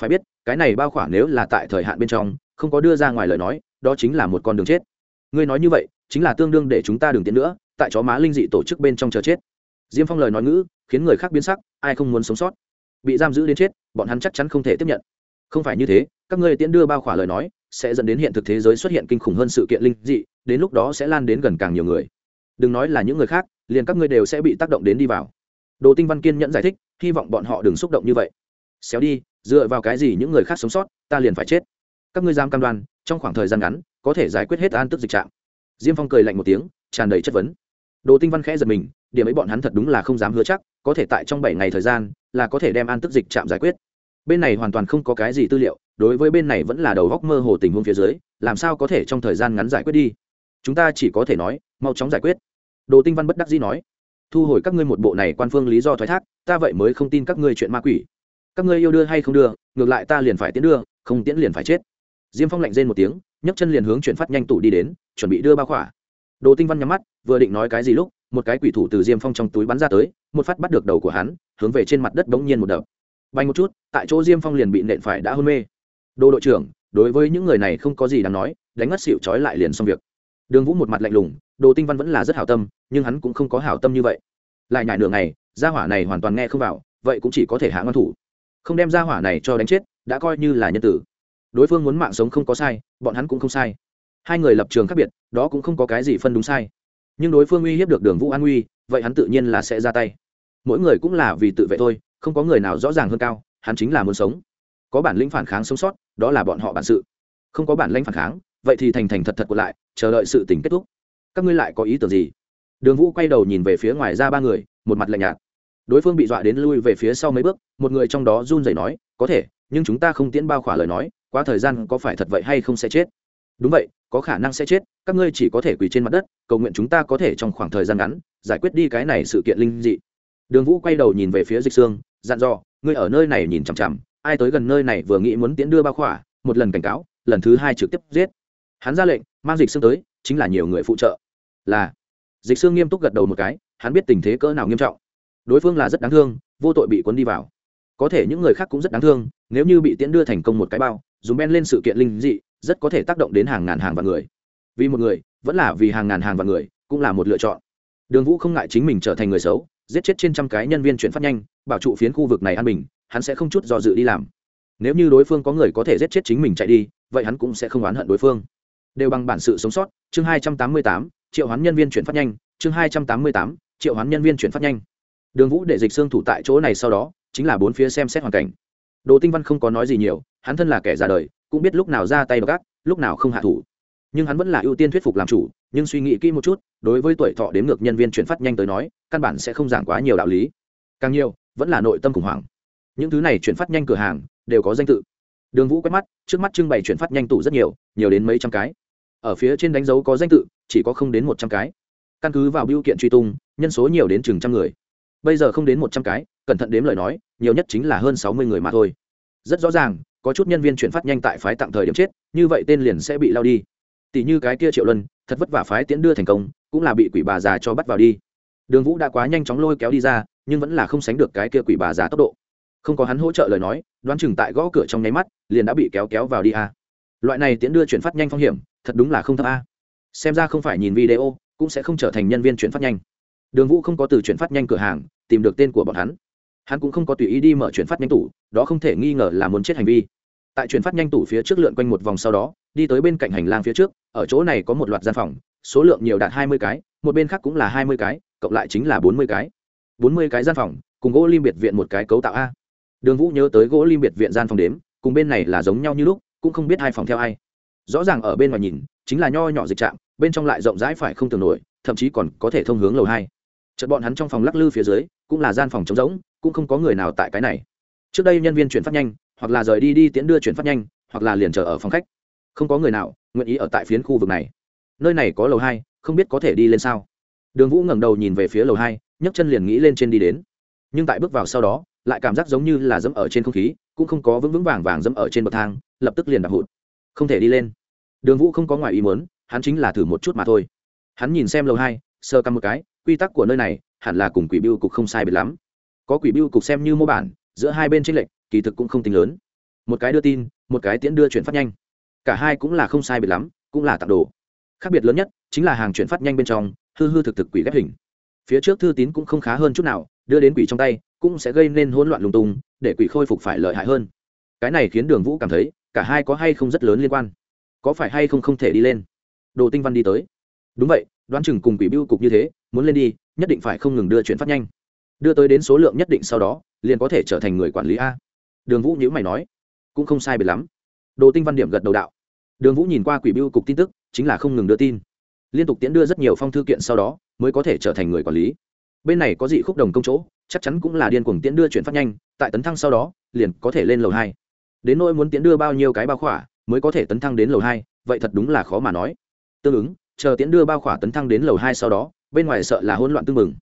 Phải biết, cái này bao khoản nếu là tại thời hạn bên trong, không có đưa ra ngoài lời nói, đó chính là một con đường chết. Ngươi nói như vậy, chính là tương đương để chúng ta đừng tiến nữa, tại chó má linh dị tổ chức bên trong chờ chết. Diêm phong lời nói ngữ, khiến người khác biến sắc, ai không muốn sống sót? Bị giam giữ đến chết, bọn hắn chắc chắn không thể tiếp nhận. Không phải như thế, các ngươi tiễn đưa bao khỏa lời nói, sẽ dẫn đến hiện thực thế giới xuất hiện kinh khủng hơn sự kiện linh dị, đến lúc đó sẽ lan đến gần càng nhiều người đừng nói là những người khác, liền các ngươi đều sẽ bị tác động đến đi vào. Đồ tinh văn kiên nhẫn giải thích, hy vọng bọn họ đừng xúc động như vậy. Xéo đi, dựa vào cái gì những người khác sống sót, ta liền phải chết. Các ngươi giam cam đoan, trong khoảng thời gian ngắn, có thể giải quyết hết an tức dịch trạng. Diêm phong cười lạnh một tiếng, tràn đầy chất vấn. Đồ tinh văn khẽ giật mình, điểm ấy bọn hắn thật đúng là không dám hứa chắc, có thể tại trong bảy ngày thời gian, là có thể đem an tức dịch trạm giải quyết. Bên này hoàn toàn không có cái gì tư liệu, đối với bên này vẫn là đầu góc mơ hồ tình huống phía dưới, làm sao có thể trong thời gian ngắn giải quyết đi? Chúng ta chỉ có thể nói, mau chóng giải quyết. Đồ tinh văn bất đắc dĩ nói, thu hồi các ngươi một bộ này quan phương lý do thoái thác, ta vậy mới không tin các ngươi chuyện ma quỷ. Các ngươi yêu đưa hay không đưa, ngược lại ta liền phải tiến đưa, không tiễn liền phải chết. Diêm phong lạnh rên một tiếng, nhấc chân liền hướng chuyển phát nhanh tủ đi đến, chuẩn bị đưa bao khỏa. Đồ tinh văn nhắm mắt, vừa định nói cái gì lúc, một cái quỷ thủ từ diêm phong trong túi bắn ra tới, một phát bắt được đầu của hắn, hướng về trên mặt đất bỗng nhiên một đập. Bay một chút, tại chỗ diêm phong liền bị nện phải đã hôn mê. Đồ đội trưởng, đối với những người này không có gì đáng nói, đánh ngất xịu trói lại liền xong việc đường vũ một mặt lạnh lùng, đồ tinh văn vẫn là rất hảo tâm, nhưng hắn cũng không có hảo tâm như vậy. Lại nhải nửa ngày, gia hỏa này hoàn toàn nghe không vào, vậy cũng chỉ có thể hạ ngăn thủ. Không đem gia hỏa này cho đánh chết, đã coi như là nhân tử. Đối phương muốn mạng sống không có sai, bọn hắn cũng không sai. Hai người lập trường khác biệt, đó cũng không có cái gì phân đúng sai. Nhưng đối phương uy hiếp được đường vũ an nguy vậy hắn tự nhiên là sẽ ra tay. Mỗi người cũng là vì tự vệ thôi, không có người nào rõ ràng hơn cao, hắn chính là muốn sống. Có bản lĩnh phản kháng sống sót, đó là bọn họ bản sự. Không có bản lĩnh phản kháng, vậy thì thành thành thật thật của lại chờ đợi sự tình kết thúc. Các ngươi lại có ý tưởng gì? Đường vũ quay đầu nhìn về phía ngoài ra ba người, một mặt lạnh nhạt. Đối phương bị dọa đến lui về phía sau mấy bước, một người trong đó run rẩy nói, có thể, nhưng chúng ta không tiễn bao khỏa lời nói, quá thời gian có phải thật vậy hay không sẽ chết? Đúng vậy, có khả năng sẽ chết, các ngươi chỉ có thể quỳ trên mặt đất, cầu nguyện chúng ta có thể trong khoảng thời gian ngắn giải quyết đi cái này sự kiện linh dị. Đường vũ quay đầu nhìn về phía dịch sương, dặn dò, ngươi ở nơi này nhìn chằm chằm, ai tới gần nơi này vừa nghĩ muốn tiễn đưa bao khỏa, một lần cảnh cáo, lần thứ hai trực tiếp giết. Hắn ra lệnh mang dịch sương tới, chính là nhiều người phụ trợ. Là, dịch sương nghiêm túc gật đầu một cái, hắn biết tình thế cỡ nào nghiêm trọng. Đối phương là rất đáng thương, vô tội bị cuốn đi vào. Có thể những người khác cũng rất đáng thương, nếu như bị tiễn đưa thành công một cái bao, dùng ben lên sự kiện linh dị, rất có thể tác động đến hàng ngàn hàng vạn người. Vì một người, vẫn là vì hàng ngàn hàng vạn người, cũng là một lựa chọn. Đường vũ không ngại chính mình trở thành người xấu, giết chết trên trăm cái nhân viên chuyển phát nhanh, bảo trụ phiến khu vực này an bình, hắn sẽ không chút do dự đi làm. Nếu như đối phương có người có thể giết chết chính mình chạy đi, vậy hắn cũng sẽ không oán hận đối phương đều bằng bản sự sống sót. Chương hai trăm tám mươi tám, triệu hoán nhân viên chuyển phát nhanh. Chương hai trăm tám mươi tám, triệu hoán nhân viên chuyển phát nhanh. Đường vũ để dịch xương thủ tại chỗ này sau đó, chính là bốn phía xem xét hoàn cảnh. Đồ tinh văn không có nói gì nhiều, hắn thân là kẻ già đời, cũng biết lúc nào ra tay gác lúc nào không hạ thủ. Nhưng hắn vẫn là ưu tiên thuyết phục làm chủ, nhưng suy nghĩ kỹ một chút, đối với tuổi thọ đến ngược nhân viên chuyển phát nhanh tới nói, căn bản sẽ không giảng quá nhiều đạo lý. Càng nhiều, vẫn là nội tâm khủng hoảng. Những thứ này chuyển phát nhanh cửa hàng, đều có danh tự đường vũ quét mắt, trước mắt trưng bày chuyển phát nhanh tủ rất nhiều nhiều đến mấy trăm cái. Ở phía trên đánh dấu có danh tự, chỉ có không đến một trăm cái. Căn cứ vào biêu kiện truy tung, nhân số nhiều đến chừng trăm người. Bây giờ không đến một trăm cái, cẩn thận đếm lời nói, nhiều nhất chính là hơn sáu mươi người mà thôi. Rất rõ ràng, có chút nhân viên chuyển phát nhanh tại phái tặng thời điểm chết, như vậy tên liền sẽ bị lao đi. Tỷ như cái kia triệu luân, thật vất vả phái tiễn đưa thành công, cũng là bị quỷ bà già cho bắt vào đi. Đường vũ đã quá nhanh chóng lôi kéo đi ra, nhưng vẫn là không sánh được cái kia quỷ bà già tốc độ không có hắn hỗ trợ lời nói, đoán chừng tại gõ cửa trong nháy mắt, liền đã bị kéo kéo vào đi a. Loại này tiễn đưa chuyển phát nhanh phong hiểm, thật đúng là không thấp a. Xem ra không phải nhìn video, cũng sẽ không trở thành nhân viên chuyển phát nhanh. Đường vũ không có từ chuyển phát nhanh cửa hàng, tìm được tên của bọn hắn. Hắn cũng không có tùy ý đi mở chuyển phát nhanh tủ, đó không thể nghi ngờ là muốn chết hành vi. Tại chuyển phát nhanh tủ phía trước lượn quanh một vòng sau đó, đi tới bên cạnh hành lang phía trước, ở chỗ này có một loạt gian phòng, số lượng nhiều đạt hai mươi cái, một bên khác cũng là hai mươi cái, cộng lại chính là bốn mươi cái. Bốn mươi cái gian phòng, cùng gỗ lim biệt viện một cái cấu tạo a đường vũ nhớ tới gỗ lim biệt viện gian phòng đếm, cùng bên này là giống nhau như lúc, cũng không biết hai phòng theo ai. Rõ ràng ở bên ngoài nhìn, chính là nho nhỏ dịch trạm, bên trong lại rộng rãi phải không tưởng nổi, thậm chí còn có thể thông hướng lầu hai. Chợt bọn hắn trong phòng lắc lư phía dưới, cũng là gian phòng trống rỗng, cũng không có người nào tại cái này. Trước đây nhân viên chuyển phát nhanh, hoặc là rời đi đi tiễn đưa chuyển phát nhanh, hoặc là liền chờ ở phòng khách. Không có người nào nguyện ý ở tại phiến khu vực này. Nơi này có lầu hai, không biết có thể đi lên sao. Đường vũ ngẩng đầu nhìn về phía lầu hai, nhấc chân liền nghĩ lên trên đi đến nhưng tại bước vào sau đó, lại cảm giác giống như là dẫm ở trên không khí, cũng không có vững vững vàng vàng dẫm ở trên bậc thang, lập tức liền đạp hụt. Không thể đi lên. Đường vũ không có ngoài ý muốn, hắn chính là thử một chút mà thôi. Hắn nhìn xem lầu hai sơ căm một cái, quy tắc của nơi này hẳn là cùng quỷ biêu cục không sai biệt lắm. Có quỷ biêu cục xem như mô bản, giữa hai bên tranh lệch, kỳ thực cũng không tính lớn. Một cái đưa tin, một cái tiễn đưa chuyển phát nhanh. Cả hai cũng là không sai biệt lắm, cũng là tặng đồ. Khác biệt lớn nhất chính là hàng chuyển phát nhanh bên trong, hư hư thực thực quỷ ghép hình. Phía trước thư tín cũng không khá hơn chút nào đưa đến quỷ trong tay, cũng sẽ gây nên hỗn loạn lung tung, để quỷ khôi phục phải lợi hại hơn. Cái này khiến đường vũ cảm thấy, cả hai có hay không rất lớn liên quan. Có phải hay không không thể đi lên? Đồ tinh văn đi tới. Đúng vậy, đoán chừng cùng quỷ biêu cục như thế, muốn lên đi, nhất định phải không ngừng đưa chuyện phát nhanh. Đưa tới đến số lượng nhất định sau đó, liền có thể trở thành người quản lý a. Đường vũ nhữ mày nói, cũng không sai biệt lắm. Đồ tinh văn điểm gật đầu đạo. Đường vũ nhìn qua quỷ biêu cục tin tức, chính là không ngừng đưa tin. Liên tục tiễn đưa rất nhiều phong thư kiện sau đó, mới có thể trở thành người quản lý bên này có dị khúc đồng công chỗ, chắc chắn cũng là điên cuồng tiễn đưa chuyển phát nhanh, tại tấn thăng sau đó, liền có thể lên lầu hai. Đến nỗi muốn tiễn đưa bao nhiêu cái bao khỏa, mới có thể tấn thăng đến lầu hai, vậy thật đúng là khó mà nói. Tương ứng, chờ tiễn đưa bao khỏa tấn thăng đến lầu hai sau đó, bên ngoài sợ là hỗn loạn tương mừng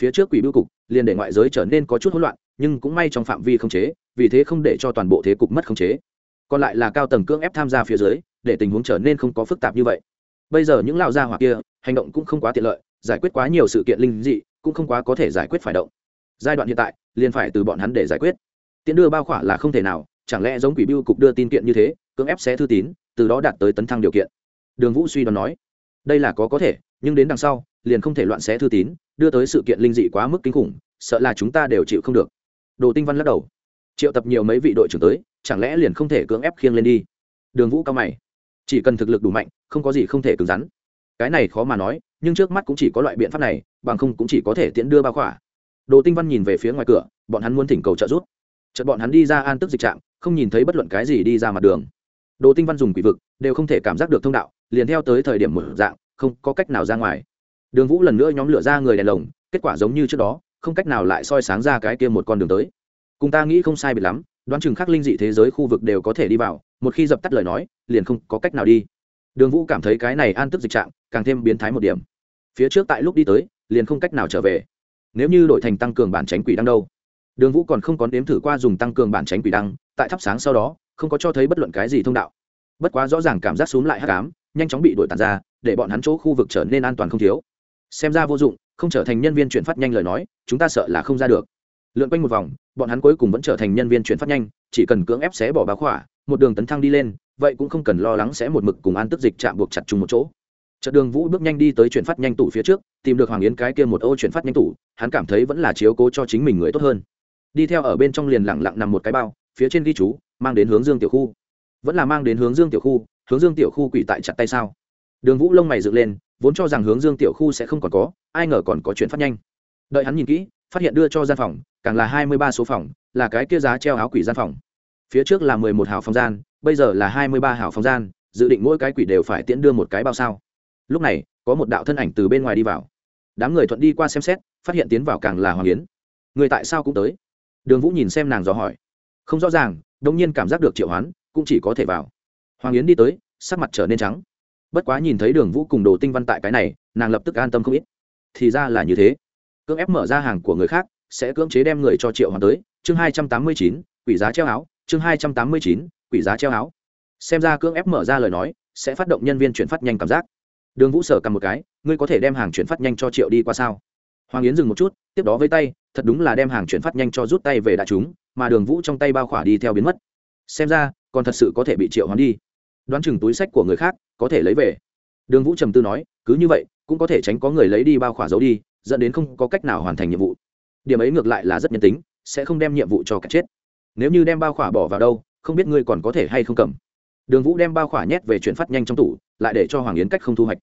phía trước quỷ bưu cục, liền để ngoại giới trở nên có chút hỗn loạn, nhưng cũng may trong phạm vi không chế, vì thế không để cho toàn bộ thế cục mất không chế. Còn lại là cao tầng cưỡng ép tham gia phía dưới, để tình huống trở nên không có phức tạp như vậy. Bây giờ những lao gia hỏa kia, hành động cũng không quá tiện lợi, giải quyết quá nhiều sự kiện linh dị cũng không quá có thể giải quyết phải động. Giai đoạn hiện tại, liền phải từ bọn hắn để giải quyết. Tiễn đưa bao khỏa là không thể nào, chẳng lẽ giống quỷ biêu cục đưa tin kiện như thế, cưỡng ép xé thư tín, từ đó đạt tới tấn thăng điều kiện? Đường vũ suy đoán nói, đây là có có thể, nhưng đến đằng sau, liền không thể loạn xé thư tín, đưa tới sự kiện linh dị quá mức kinh khủng, sợ là chúng ta đều chịu không được. Đồ tinh văn lắc đầu, triệu tập nhiều mấy vị đội trưởng tới, chẳng lẽ liền không thể cưỡng ép khiêng lên đi? Đường vũ cao mày, chỉ cần thực lực đủ mạnh, không có gì không thể cứng rắn. Cái này khó mà nói nhưng trước mắt cũng chỉ có loại biện pháp này, bằng không cũng chỉ có thể tiễn đưa bao khỏa. Đồ tinh văn nhìn về phía ngoài cửa, bọn hắn muốn thỉnh cầu trợ giúp. Chợt bọn hắn đi ra an tức dịch trạm, không nhìn thấy bất luận cái gì đi ra mặt đường. Đồ tinh văn dùng quỷ vực, đều không thể cảm giác được thông đạo, liền theo tới thời điểm mở dạng, không có cách nào ra ngoài. Đường vũ lần nữa nhóm lửa ra người đèn lồng, kết quả giống như trước đó, không cách nào lại soi sáng ra cái kia một con đường tới. Cùng ta nghĩ không sai biệt lắm, đoán chừng khắc linh dị thế giới khu vực đều có thể đi vào, một khi dập tắt lời nói, liền không có cách nào đi đường vũ cảm thấy cái này an tức dịch trạng, càng thêm biến thái một điểm. Phía trước tại lúc đi tới, liền không cách nào trở về. Nếu như đổi thành tăng cường bản tránh quỷ đăng đâu? Đường vũ còn không có nếm thử qua dùng tăng cường bản tránh quỷ đăng, tại thắp sáng sau đó, không có cho thấy bất luận cái gì thông đạo. Bất quá rõ ràng cảm giác xúm lại hắc ám, nhanh chóng bị đổi tàn ra, để bọn hắn chỗ khu vực trở nên an toàn không thiếu. Xem ra vô dụng, không trở thành nhân viên chuyển phát nhanh lời nói, chúng ta sợ là không ra được. Lượn quanh một vòng, bọn hắn cuối cùng vẫn trở thành nhân viên chuyển phát nhanh, chỉ cần cưỡng ép xé bỏ bá khỏa, một đường tấn thăng đi lên vậy cũng không cần lo lắng sẽ một mực cùng an tức dịch chạm buộc chặt chung một chỗ. Chợt đường vũ bước nhanh đi tới chuyển phát nhanh tủ phía trước, tìm được hoàng yến cái kia một ô chuyển phát nhanh tủ, hắn cảm thấy vẫn là chiếu cố cho chính mình người tốt hơn. Đi theo ở bên trong liền lẳng lặng nằm một cái bao, phía trên ghi chú, mang đến hướng dương tiểu khu. Vẫn là mang đến hướng dương tiểu khu, hướng dương tiểu khu quỷ tại chặt tay sao? Đường vũ lông mày dựng lên, vốn cho rằng hướng dương tiểu khu sẽ không còn có, ai ngờ còn có chuyển phát nhanh. Đợi hắn nhìn kỹ, phát hiện đưa cho gian phòng, càng là hai mươi ba số phòng, là cái kia giá treo áo quỷ gian phòng. Phía trước là mười một hào phòng gian bây giờ là hai mươi ba hảo phòng gian, dự định mỗi cái quỷ đều phải tiễn đưa một cái bao sao. Lúc này, có một đạo thân ảnh từ bên ngoài đi vào. Đám người thuận đi qua xem xét, phát hiện tiến vào càng là hoàng yến. Người tại sao cũng tới? Đường vũ nhìn xem nàng dò hỏi. Không rõ ràng đông nhiên cảm giác được triệu hoán, cũng chỉ có thể vào. Hoàng yến đi tới, sắc mặt trở nên trắng. Bất quá nhìn thấy đường vũ cùng đồ tinh văn tại cái này, nàng lập tức an tâm không ít. Thì ra là như thế. Cưỡng ép mở ra hàng của người khác, sẽ cưỡng chế đem người cho triệu hoán tới. Chương hai trăm tám mươi chín, quỷ giá treo áo. Chương hai trăm tám mươi chín quỷ giá treo áo. Xem ra cưỡng ép mở ra lời nói, sẽ phát động nhân viên chuyển phát nhanh cảm giác. Đường vũ sở cầm một cái, ngươi có thể đem hàng chuyển phát nhanh cho triệu đi qua sao? Hoàng yến dừng một chút, tiếp đó với tay, thật đúng là đem hàng chuyển phát nhanh cho rút tay về đại chúng, mà đường vũ trong tay bao khỏa đi theo biến mất. Xem ra, còn thật sự có thể bị triệu hoán đi. Đoán chừng túi sách của người khác có thể lấy về. Đường vũ trầm tư nói, cứ như vậy, cũng có thể tránh có người lấy đi bao khỏa giấu đi, dẫn đến không có cách nào hoàn thành nhiệm vụ. Điểm ấy ngược lại là rất nhân tính, sẽ không đem nhiệm vụ cho cả chết. Nếu như đem bao khỏa bỏ vào đâu không biết ngươi còn có thể hay không cầm. Đường vũ đem bao khỏa nhét về chuyển phát nhanh trong tủ, lại để cho hoàng yến cách không thu hoạch.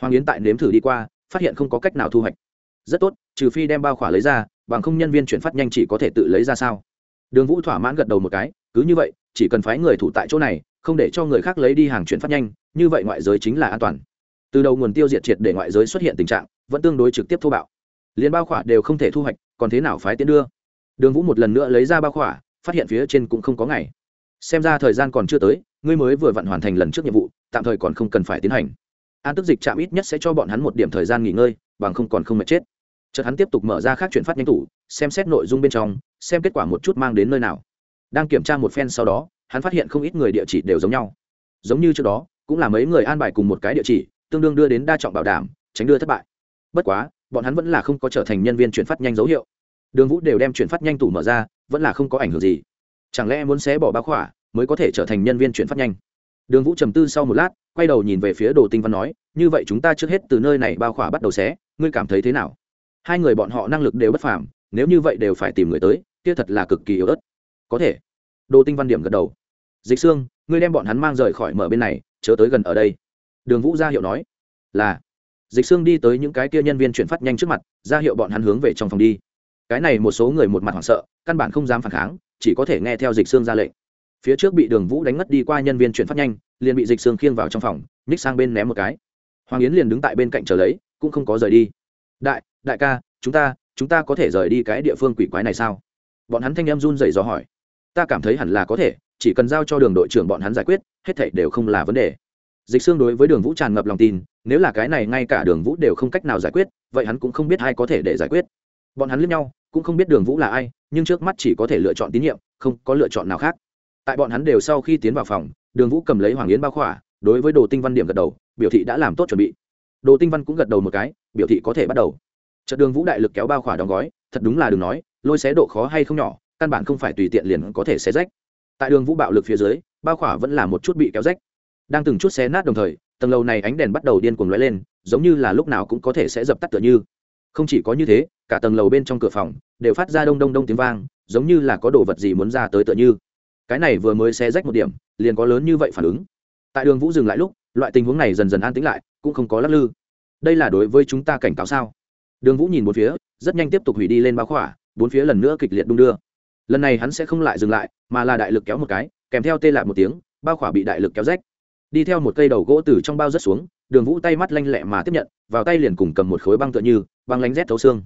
Hoàng yến tại nếm thử đi qua, phát hiện không có cách nào thu hoạch. Rất tốt, trừ phi đem bao khỏa lấy ra, bằng không nhân viên chuyển phát nhanh chỉ có thể tự lấy ra sao? Đường vũ thỏa mãn gật đầu một cái, cứ như vậy, chỉ cần phái người thủ tại chỗ này, không để cho người khác lấy đi hàng chuyển phát nhanh, như vậy ngoại giới chính là an toàn. Từ đầu nguồn tiêu diệt triệt để ngoại giới xuất hiện tình trạng, vẫn tương đối trực tiếp thô bạo. Liền bao khỏa đều không thể thu hoạch, còn thế nào phái tiến đưa? Đường vũ một lần nữa lấy ra bao khỏa, phát hiện phía trên cũng không có ngày xem ra thời gian còn chưa tới, ngươi mới vừa vặn hoàn thành lần trước nhiệm vụ, tạm thời còn không cần phải tiến hành. An tức dịch chạm ít nhất sẽ cho bọn hắn một điểm thời gian nghỉ ngơi, bằng không còn không mệt chết. Chợt hắn tiếp tục mở ra khác chuyển phát nhanh tủ, xem xét nội dung bên trong, xem kết quả một chút mang đến nơi nào. Đang kiểm tra một phen sau đó, hắn phát hiện không ít người địa chỉ đều giống nhau. Giống như trước đó, cũng là mấy người an bài cùng một cái địa chỉ, tương đương đưa đến đa trọng bảo đảm, tránh đưa thất bại. Bất quá, bọn hắn vẫn là không có trở thành nhân viên chuyển phát nhanh dấu hiệu. Đường vũ đều đem chuyển phát nhanh tủ mở ra, vẫn là không có ảnh hưởng gì chẳng lẽ muốn xé bỏ bá khỏa mới có thể trở thành nhân viên chuyển phát nhanh? Đường vũ trầm tư sau một lát, quay đầu nhìn về phía đồ tinh văn nói, như vậy chúng ta trước hết từ nơi này bao khỏa bắt đầu xé, ngươi cảm thấy thế nào? Hai người bọn họ năng lực đều bất phàm, nếu như vậy đều phải tìm người tới, kia thật là cực kỳ yếu ớt. Có thể. Đồ tinh văn điểm gật đầu. Dịch xương ngươi đem bọn hắn mang rời khỏi mở bên này, chớ tới gần ở đây. Đường vũ ra hiệu nói. Là. Dịch xương đi tới những cái kia nhân viên chuyển phát nhanh trước mặt, ra hiệu bọn hắn hướng về trong phòng đi. Cái này một số người một mặt hoảng sợ, căn bản không dám phản kháng chỉ có thể nghe theo dịch xương ra lệnh. Phía trước bị đường vũ đánh ngất đi qua nhân viên chuyển phát nhanh, liền bị dịch xương khiêng vào trong phòng ních sang bên ném một cái. Hoàng yến liền đứng tại bên cạnh chờ lấy, cũng không có rời đi. Đại đại ca, chúng ta chúng ta có thể rời đi cái địa phương quỷ quái này sao? Bọn hắn thanh em run dậy dò hỏi. Ta cảm thấy hẳn là có thể, chỉ cần giao cho đường đội trưởng bọn hắn giải quyết, hết thảy đều không là vấn đề. Dịch xương đối với đường vũ tràn ngập lòng tin, nếu là cái này ngay cả đường vũ đều không cách nào giải quyết, vậy hắn cũng không biết ai có thể để giải quyết. Bọn hắn lướt nhau cũng không biết đường vũ là ai, nhưng trước mắt chỉ có thể lựa chọn tín nhiệm, không có lựa chọn nào khác. Tại bọn hắn đều sau khi tiến vào phòng, đường vũ cầm lấy hoàng yến bao khỏa, đối với đồ tinh văn điểm gật đầu, biểu thị đã làm tốt chuẩn bị. Đồ tinh văn cũng gật đầu một cái, biểu thị có thể bắt đầu. Trận đường vũ đại lực kéo bao khỏa đóng gói, thật đúng là đừng nói, lôi xé độ khó hay không nhỏ, căn bản không phải tùy tiện liền có thể xé rách. Tại đường vũ bạo lực phía dưới, bao khỏa vẫn là một chút bị kéo rách. Đang từng chút xé nát đồng thời, tầng lầu này ánh đèn bắt đầu điên cuồng lóe lên, giống như là lúc nào cũng có thể sẽ dập tắt tựa như. Không chỉ có như thế cả tầng lầu bên trong cửa phòng đều phát ra đông đông đông tiếng vang, giống như là có đồ vật gì muốn ra tới tựa như. Cái này vừa mới xé rách một điểm, liền có lớn như vậy phản ứng. Tại đường vũ dừng lại lúc, loại tình huống này dần dần an tĩnh lại, cũng không có lắc lư. Đây là đối với chúng ta cảnh cáo sao? Đường vũ nhìn một phía, rất nhanh tiếp tục hủy đi lên bao khỏa, bốn phía lần nữa kịch liệt đung đưa. Lần này hắn sẽ không lại dừng lại, mà là đại lực kéo một cái, kèm theo tê lại một tiếng, bao khỏa bị đại lực kéo rách. Đi theo một cây đầu gỗ từ trong bao rớt xuống, đường vũ tay mắt lanh lẹ mà tiếp nhận, vào tay liền cùng cầm một khối băng tựa như, băng lánh rét thấu xương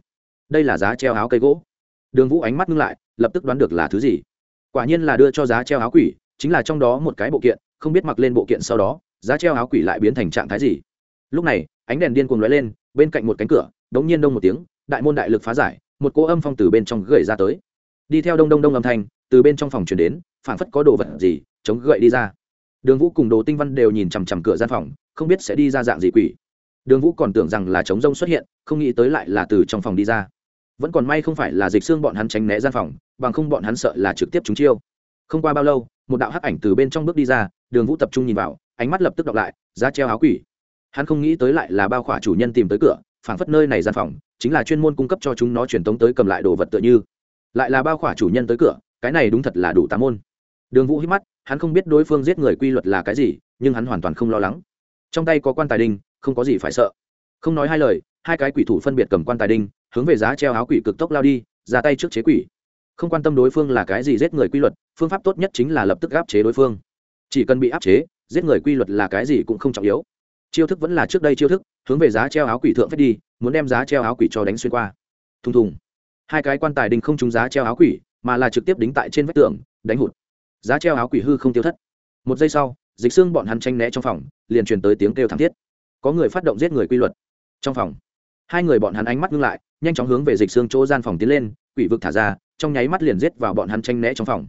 đây là giá treo áo cây gỗ. Đường vũ ánh mắt ngưng lại, lập tức đoán được là thứ gì. Quả nhiên là đưa cho giá treo áo quỷ, chính là trong đó một cái bộ kiện, không biết mặc lên bộ kiện sau đó, giá treo áo quỷ lại biến thành trạng thái gì. Lúc này, ánh đèn điên cuồng lóe lên, bên cạnh một cánh cửa, đống nhiên đông một tiếng, đại môn đại lực phá giải, một cỗ âm phong từ bên trong gậy ra tới. Đi theo đông đông đông âm thanh, từ bên trong phòng chuyển đến, phảng phất có đồ vật gì, chống gậy đi ra. Đường vũ cùng đồ tinh văn đều nhìn chằm chằm cửa gian phòng, không biết sẽ đi ra dạng gì quỷ. Đường vũ còn tưởng rằng là chống rông xuất hiện, không nghĩ tới lại là từ trong phòng đi ra vẫn còn may không phải là dịch xương bọn hắn tránh né gian phòng, bằng không bọn hắn sợ là trực tiếp chúng chiêu. Không qua bao lâu, một đạo hắc ảnh từ bên trong bước đi ra, đường vũ tập trung nhìn vào, ánh mắt lập tức đọc lại, giá treo áo quỷ. Hắn không nghĩ tới lại là bao khỏa chủ nhân tìm tới cửa, phảng phất nơi này gian phòng, chính là chuyên môn cung cấp cho chúng nó truyền tống tới cầm lại đồ vật tựa như. Lại là bao khỏa chủ nhân tới cửa, cái này đúng thật là đủ tám môn. Đường vũ hít mắt, hắn không biết đối phương giết người quy luật là cái gì, nhưng hắn hoàn toàn không lo lắng. Trong tay có quan tài đinh, không có gì phải sợ. Không nói hai lời, hai cái quỷ thủ phân biệt cầm quan tài đinh hướng về giá treo áo quỷ cực tốc lao đi, ra tay trước chế quỷ. Không quan tâm đối phương là cái gì, giết người quy luật, phương pháp tốt nhất chính là lập tức áp chế đối phương. Chỉ cần bị áp chế, giết người quy luật là cái gì cũng không trọng yếu. Chiêu thức vẫn là trước đây chiêu thức, hướng về giá treo áo quỷ thượng phép đi, muốn đem giá treo áo quỷ cho đánh xuyên qua. Thùng thùng. Hai cái quan tài đình không trúng giá treo áo quỷ, mà là trực tiếp đính tại trên vách tường, đánh hụt. Giá treo áo quỷ hư không tiêu thất. Một giây sau, dịch xương bọn hắn tranh né trong phòng, liền truyền tới tiếng kêu thảm thiết. Có người phát động giết người quy luật. Trong phòng hai người bọn hắn ánh mắt ngưng lại, nhanh chóng hướng về dịch xương chỗ gian phòng tiến lên, quỷ vực thả ra, trong nháy mắt liền giết vào bọn hắn tranh né trong phòng.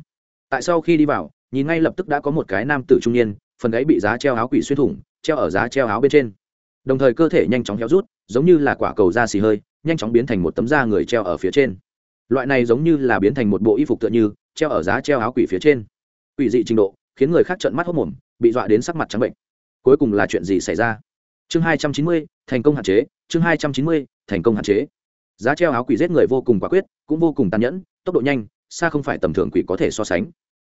Tại sau khi đi vào, nhìn ngay lập tức đã có một cái nam tử trung niên, phần gáy bị giá treo áo quỷ xuyên thủng, treo ở giá treo áo bên trên. Đồng thời cơ thể nhanh chóng héo rút, giống như là quả cầu da xì hơi, nhanh chóng biến thành một tấm da người treo ở phía trên. Loại này giống như là biến thành một bộ y phục tựa như, treo ở giá treo áo quỷ phía trên. Quỷ dị trình độ, khiến người khác trợn mắt hốc mồm, bị dọa đến sắc mặt trắng bệnh. Cuối cùng là chuyện gì xảy ra? Chương hai trăm chín mươi, thành công hạn chế. Chương hai trăm chín mươi, thành công hạn chế. Giá treo áo quỷ giết người vô cùng quả quyết, cũng vô cùng tàn nhẫn, tốc độ nhanh, xa không phải tầm thường quỷ có thể so sánh.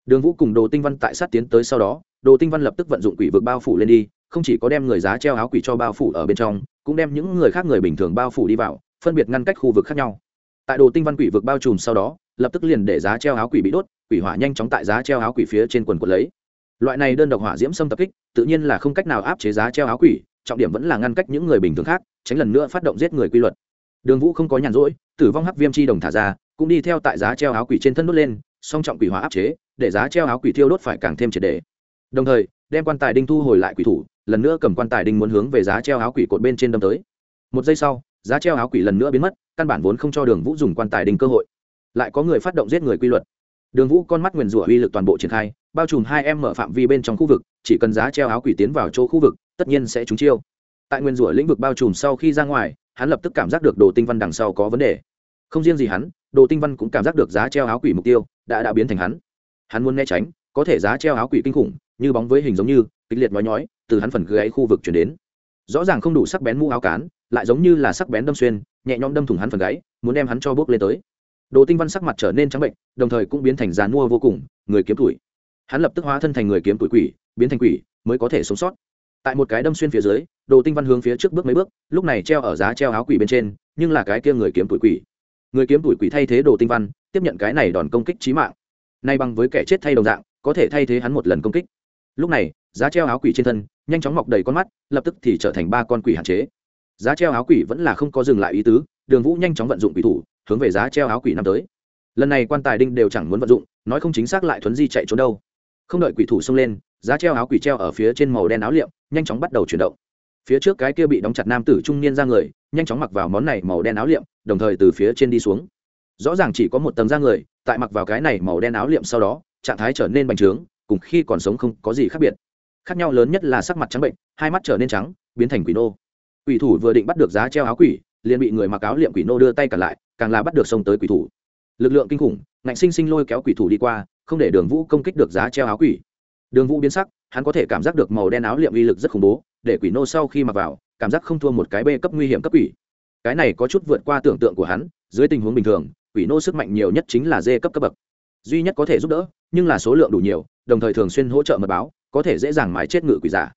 Đường vũ cùng đồ tinh văn tại sát tiến tới sau đó, đồ tinh văn lập tức vận dụng quỷ vực bao phủ lên đi, không chỉ có đem người giá treo áo quỷ cho bao phủ ở bên trong, cũng đem những người khác người bình thường bao phủ đi vào, phân biệt ngăn cách khu vực khác nhau. Tại đồ tinh văn quỷ vực bao trùm sau đó, lập tức liền để giá treo áo quỷ bị đốt, quỷ hỏa nhanh chóng tại giá treo áo quỷ phía trên quần quần lấy. Loại này đơn độc hỏa diễm xâm tập kích, tự nhiên là không cách nào áp chế giá treo áo quỷ trọng điểm vẫn là ngăn cách những người bình thường khác, tránh lần nữa phát động giết người quy luật. Đường vũ không có nhàn rỗi, tử vong hắc viêm chi đồng thả ra, cũng đi theo tại giá treo áo quỷ trên thân đốt lên, song trọng quỷ hóa áp chế, để giá treo áo quỷ thiêu đốt phải càng thêm triệt đề đồng thời, đem quan tài đinh thu hồi lại quỷ thủ, lần nữa cầm quan tài đinh muốn hướng về giá treo áo quỷ cột bên trên đâm tới. Một giây sau, giá treo áo quỷ lần nữa biến mất, căn bản vốn không cho đường vũ dùng quan tài đinh cơ hội. Lại có người phát động giết người quy luật đường vũ con mắt nguyền rủa uy lực toàn bộ triển khai, bao trùm hai em mở phạm vi bên trong khu vực, chỉ cần giá treo áo quỷ tiến vào chỗ khu vực, tất nhiên sẽ trúng chiêu. Tại nguyên rủa lĩnh vực bao trùm sau khi ra ngoài, hắn lập tức cảm giác được đồ tinh văn đằng sau có vấn đề. Không riêng gì hắn, đồ tinh văn cũng cảm giác được giá treo áo quỷ mục tiêu đã đã biến thành hắn. Hắn muốn né tránh, có thể giá treo áo quỷ kinh khủng, như bóng với hình giống như, kịch liệt nói nhói, từ hắn phần gáy khu vực chuyển đến. Rõ ràng không đủ sắc bén mũ áo cán, lại giống như là sắc bén đâm xuyên, nhẹ nhõm đâm thủng hắn phần gáy muốn đem hắn cho bước lên tới đồ tinh văn sắc mặt trở nên trắng bệnh, đồng thời cũng biến thành giàn mua vô cùng, người kiếm tuổi. Hắn lập tức hóa thân thành người kiếm tuổi quỷ, biến thành quỷ, mới có thể sống sót. Tại một cái đâm xuyên phía dưới, đồ tinh văn hướng phía trước bước mấy bước, lúc này treo ở giá treo áo quỷ bên trên, nhưng là cái kia người kiếm tuổi quỷ. Người kiếm tuổi quỷ thay thế đồ tinh văn, tiếp nhận cái này đòn công kích trí mạng. Nay bằng với kẻ chết thay đồng dạng, có thể thay thế hắn một lần công kích. Lúc này, giá treo áo quỷ trên thân, nhanh chóng mọc đầy con mắt, lập tức thì trở thành ba con quỷ hạn chế. Giá treo áo quỷ vẫn là không có dừng lại ý tứ, đường vũ nhanh chóng vận dụng quỷ thủ hướng về giá treo áo quỷ năm tới. Lần này quan tài đinh đều chẳng muốn vận dụng, nói không chính xác lại thuấn di chạy trốn đâu. Không đợi quỷ thủ xông lên, giá treo áo quỷ treo ở phía trên màu đen áo liệm, nhanh chóng bắt đầu chuyển động. Phía trước cái kia bị đóng chặt nam tử trung niên ra người, nhanh chóng mặc vào món này màu đen áo liệm, đồng thời từ phía trên đi xuống. Rõ ràng chỉ có một tầng da người, tại mặc vào cái này màu đen áo liệm sau đó, trạng thái trở nên bành trướng, cùng khi còn sống không có gì khác biệt. Khác nhau lớn nhất là sắc mặt trắng bệnh, hai mắt trở nên trắng, biến thành quỷ nô. Quỷ thủ vừa định bắt được giá treo áo quỷ liền bị người mặc áo liệm quỷ nô đưa tay cả lại, càng là bắt được xông tới quỷ thủ. Lực lượng kinh khủng, ngạnh sinh sinh lôi kéo quỷ thủ đi qua, không để đường vũ công kích được giá treo áo quỷ. Đường vũ biến sắc, hắn có thể cảm giác được màu đen áo liệm uy lực rất khủng bố, để quỷ nô sau khi mặc vào, cảm giác không thua một cái bê cấp nguy hiểm cấp quỷ. Cái này có chút vượt qua tưởng tượng của hắn, dưới tình huống bình thường, quỷ nô sức mạnh nhiều nhất chính là dê cấp cấp bậc. Duy nhất có thể giúp đỡ, nhưng là số lượng đủ nhiều, đồng thời thường xuyên hỗ trợ mật báo, có thể dễ dàng mái chết ngự quỷ giả.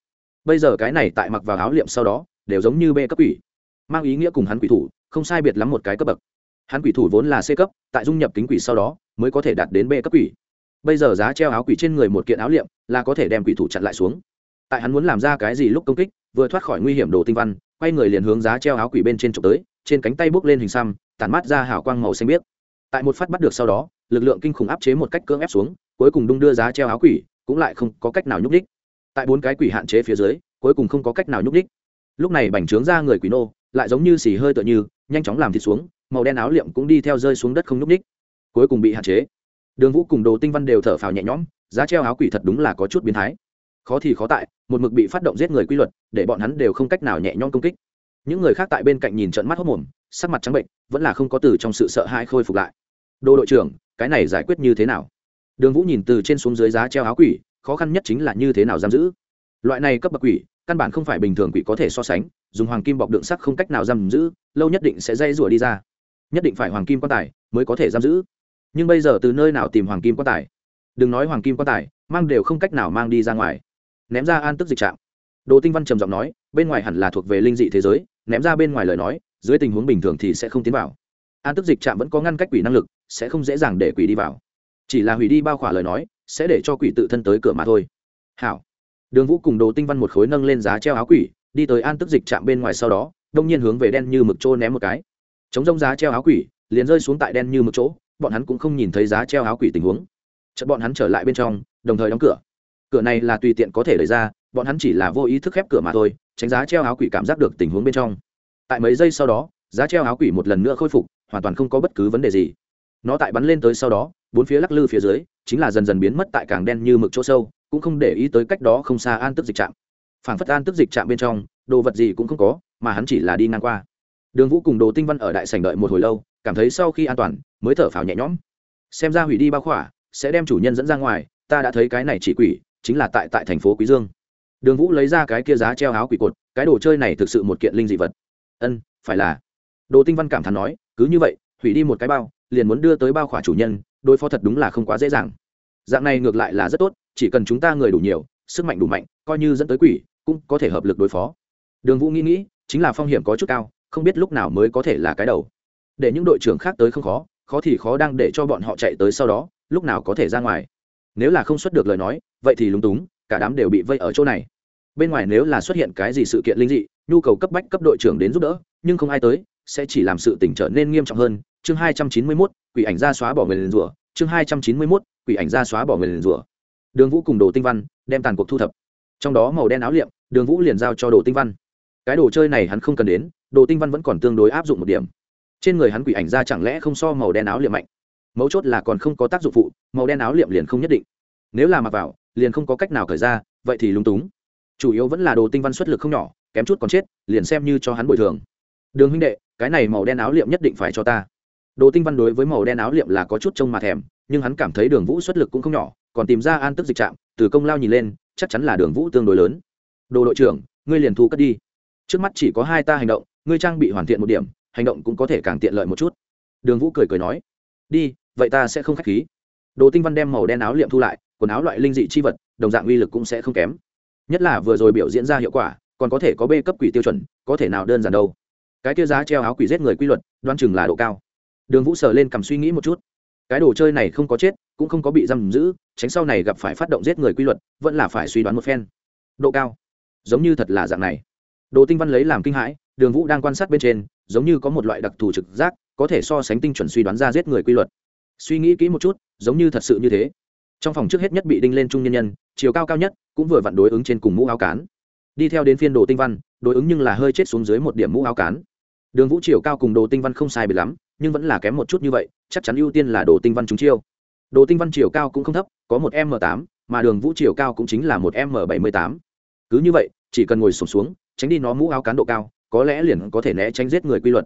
Bây giờ cái này tại mặc vào áo liệm sau đó, đều giống như bê cấp quỷ mang ý nghĩa cùng hắn quỷ thủ, không sai biệt lắm một cái cấp bậc. Hắn quỷ thủ vốn là c cấp, tại dung nhập kính quỷ sau đó, mới có thể đạt đến b cấp quỷ. Bây giờ giá treo áo quỷ trên người một kiện áo liệm, là có thể đem quỷ thủ chặn lại xuống. Tại hắn muốn làm ra cái gì lúc công kích, vừa thoát khỏi nguy hiểm đồ tinh văn, quay người liền hướng giá treo áo quỷ bên trên trục tới, trên cánh tay bốc lên hình xăm, tản mát ra hào quang màu xanh biếc. Tại một phát bắt được sau đó, lực lượng kinh khủng áp chế một cách cưỡng ép xuống, cuối cùng đung đưa giá treo áo quỷ, cũng lại không có cách nào nhúc đích tại bốn cái quỷ hạn chế phía dưới, cuối cùng không có cách nào nhúc đích lúc này bành trướng ra người quỷ nô lại giống như xì hơi tựa như, nhanh chóng làm thịt xuống, màu đen áo liệm cũng đi theo rơi xuống đất không nhúc ních cuối cùng bị hạn chế. Đường vũ cùng đồ tinh văn đều thở phào nhẹ nhõm, giá treo áo quỷ thật đúng là có chút biến thái. Khó thì khó tại, một mực bị phát động giết người quy luật, để bọn hắn đều không cách nào nhẹ nhõm công kích. Những người khác tại bên cạnh nhìn trận mắt hốc mồm, sắc mặt trắng bệnh, vẫn là không có từ trong sự sợ hãi khôi phục lại. Đồ đội trưởng, cái này giải quyết như thế nào? Đường vũ nhìn từ trên xuống dưới giá treo áo quỷ, khó khăn nhất chính là như thế nào giam giữ. Loại này cấp bậc quỷ căn bản không phải bình thường quỷ có thể so sánh, dùng hoàng kim bọc đựng sắc không cách nào giam giữ, lâu nhất định sẽ dây rủa đi ra. Nhất định phải hoàng kim quan tài mới có thể giam giữ. Nhưng bây giờ từ nơi nào tìm hoàng kim quan tài? Đừng nói hoàng kim quan tài, mang đều không cách nào mang đi ra ngoài. Ném ra an tức dịch trạng. đồ tinh văn trầm giọng nói, bên ngoài hẳn là thuộc về linh dị thế giới, ném ra bên ngoài lời nói, dưới tình huống bình thường thì sẽ không tiến vào. An tức dịch trạm vẫn có ngăn cách quỷ năng lực, sẽ không dễ dàng để quỷ đi vào. Chỉ là hủy đi bao khỏa lời nói, sẽ để cho quỷ tự thân tới cửa mà thôi. Hảo đường vũ cùng đồ tinh văn một khối nâng lên giá treo áo quỷ, đi tới an tức dịch chạm bên ngoài sau đó, đông nhiên hướng về đen như mực chỗ ném một cái. Chống rông giá treo áo quỷ, liền rơi xuống tại đen như mực chỗ, bọn hắn cũng không nhìn thấy giá treo áo quỷ tình huống. Chợt bọn hắn trở lại bên trong, đồng thời đóng cửa. Cửa này là tùy tiện có thể đẩy ra, bọn hắn chỉ là vô ý thức khép cửa mà thôi, tránh giá treo áo quỷ cảm giác được tình huống bên trong. Tại mấy giây sau đó, giá treo áo quỷ một lần nữa khôi phục, hoàn toàn không có bất cứ vấn đề gì. Nó tại bắn lên tới sau đó, bốn phía lắc lư phía dưới, chính là dần dần biến mất tại càng đen như mực chỗ sâu cũng không để ý tới cách đó không xa an tức dịch trạm. Phảng phất an tức dịch trạm bên trong, đồ vật gì cũng không có, mà hắn chỉ là đi ngang qua. Đường vũ cùng đồ tinh văn ở đại sảnh đợi một hồi lâu, cảm thấy sau khi an toàn, mới thở phào nhẹ nhõm. Xem ra hủy đi bao khỏa, sẽ đem chủ nhân dẫn ra ngoài, ta đã thấy cái này chỉ quỷ, chính là tại tại thành phố quý dương. Đường vũ lấy ra cái kia giá treo áo quỷ cột, cái đồ chơi này thực sự một kiện linh dị vật. Ân, phải là. Đồ tinh văn cảm thán nói, cứ như vậy, hủy đi một cái bao, liền muốn đưa tới bao khỏa chủ nhân, đối phó thật đúng là không quá dễ dàng. Dạng này ngược lại là rất tốt chỉ cần chúng ta người đủ nhiều, sức mạnh đủ mạnh, coi như dẫn tới quỷ, cũng có thể hợp lực đối phó. Đường vũ nghĩ nghĩ, chính là phong hiểm có chút cao, không biết lúc nào mới có thể là cái đầu. Để những đội trưởng khác tới không khó khó thì khó đang để cho bọn họ chạy tới sau đó, lúc nào có thể ra ngoài. Nếu là không xuất được lời nói, vậy thì lúng túng, cả đám đều bị vây ở chỗ này. Bên ngoài nếu là xuất hiện cái gì sự kiện linh dị, nhu cầu cấp bách cấp đội trưởng đến giúp đỡ, nhưng không ai tới, sẽ chỉ làm sự tỉnh trở nên nghiêm trọng hơn. Chương hai trăm chín mươi mốt, quỷ ảnh ra xóa bỏ người liền rủa. Chương hai trăm chín mươi mốt, quỷ ảnh ra xóa bỏ người liền rủa đường vũ cùng đồ tinh văn đem tàn cuộc thu thập. Trong đó màu đen áo liệm, đường vũ liền giao cho đồ tinh văn. Cái đồ chơi này hắn không cần đến, đồ tinh văn vẫn còn tương đối áp dụng một điểm. Trên người hắn quỷ ảnh ra chẳng lẽ không so màu đen áo liệm mạnh? Mấu chốt là còn không có tác dụng phụ, màu đen áo liệm liền không nhất định. Nếu là mặc vào, liền không có cách nào khởi ra, vậy thì lúng túng. Chủ yếu vẫn là đồ tinh văn xuất lực không nhỏ, kém chút còn chết, liền xem như cho hắn bồi thường. Đường huynh đệ, cái này màu đen áo liệm nhất định phải cho ta. Đồ tinh văn đối với màu đen áo liệm là có chút trông mà thèm, nhưng hắn cảm thấy đường vũ xuất lực cũng không nhỏ còn tìm ra an tức dịch trạm, từ công lao nhìn lên, chắc chắn là đường vũ tương đối lớn. Đồ đội trưởng, ngươi liền thu cất đi. Trước mắt chỉ có hai ta hành động, ngươi trang bị hoàn thiện một điểm, hành động cũng có thể càng tiện lợi một chút. Đường vũ cười cười nói, đi, vậy ta sẽ không k h á c h khí. Đồ tinh văn đem màu đen áo liệm thu lại, quần áo loại linh dị chi vật, đồng dạng uy lực cũng sẽ không kém. Nhất là vừa rồi biểu diễn ra hiệu quả, còn có thể có b cấp quỷ tiêu chuẩn, có thể nào đơn giản đâu. Cái tiêu giá treo áo quỷ giết người quy luật đoan chừng là độ cao. Đường vũ sờ lên cầm suy nghĩ một chút. Cái đồ chơi này không có chết cũng không có bị giam giữ, tránh sau này gặp phải phát động giết người quy luật, vẫn là phải suy đoán một phen. Độ cao, giống như thật là dạng này. Đồ tinh văn lấy làm kinh hãi, đường vũ đang quan sát bên trên, giống như có một loại đặc thù trực giác, có thể so sánh tinh chuẩn suy đoán ra giết người quy luật. Suy nghĩ kỹ một chút, giống như thật sự như thế. Trong phòng trước hết nhất bị đinh lên trung nhân nhân, chiều cao cao nhất, cũng vừa vặn đối ứng trên cùng mũ áo cán. Đi theo đến phiên đồ tinh văn, đối ứng nhưng là hơi chết xuống dưới một điểm mũ áo cán. Đường vũ chiều cao cùng đồ tinh văn không sai biệt lắm, nhưng vẫn là kém một chút như vậy, chắc chắn ưu tiên là đồ tinh văn chúng chiêu đồ tinh văn chiều cao cũng không thấp có một m tám mà đường vũ chiều cao cũng chính là một m bảy mươi tám. Cứ như vậy chỉ cần ngồi sụp xuống, xuống tránh đi nó mũ áo cán độ cao có lẽ liền có thể né tránh giết người quy luật.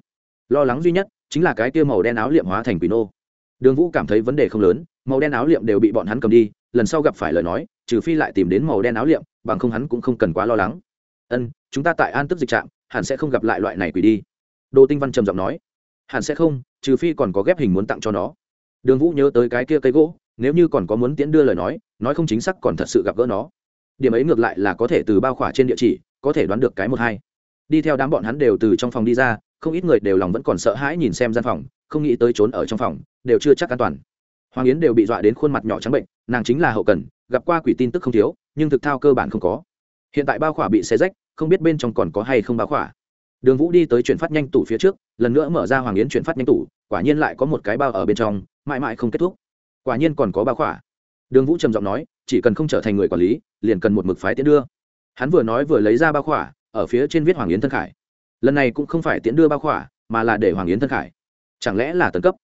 Lo lắng duy nhất chính là cái kia màu đen áo liệm hóa thành quỷ nô. Đường vũ cảm thấy vấn đề không lớn màu đen áo liệm đều bị bọn hắn cầm đi lần sau gặp phải lời nói trừ phi lại tìm đến màu đen áo liệm bằng không hắn cũng không cần quá lo lắng. Ân chúng ta tại an tức dịch trạm hẳn sẽ không gặp lại loại này quỷ đi. Đồ tinh văn trầm giọng nói. Hẳn sẽ không trừ phi còn có ghép hình muốn tặng cho nó đường vũ nhớ tới cái kia cây gỗ, nếu như còn có muốn tiễn đưa lời nói nói không chính xác còn thật sự gặp gỡ nó. Điểm ấy ngược lại là có thể từ bao khỏa trên địa chỉ, có thể đoán được cái một hai. Đi theo đám bọn hắn đều từ trong phòng đi ra, không ít người đều lòng vẫn còn sợ hãi nhìn xem gian phòng, không nghĩ tới trốn ở trong phòng, đều chưa chắc an toàn. Hoàng yến đều bị dọa đến khuôn mặt nhỏ trắng bệnh, nàng chính là hậu cần, gặp qua quỷ tin tức không thiếu, nhưng thực thao cơ bản không có. Hiện tại bao khỏa bị xé rách, không biết bên trong còn có hay không bao khỏa. Đường vũ đi tới chuyển phát nhanh tủ phía trước, lần nữa mở ra hoàng yến chuyển phát nhanh tủ, quả nhiên lại có một cái bao ở bên trong mãi mãi không kết thúc. Quả nhiên còn có bao khỏa. Đường vũ trầm giọng nói, chỉ cần không trở thành người quản lý, liền cần một mực phái tiến đưa. Hắn vừa nói vừa lấy ra bao khỏa, ở phía trên viết hoàng yến thân khải. Lần này cũng không phải tiến đưa bao khỏa, mà là để hoàng yến thân khải. Chẳng lẽ là tấn cấp?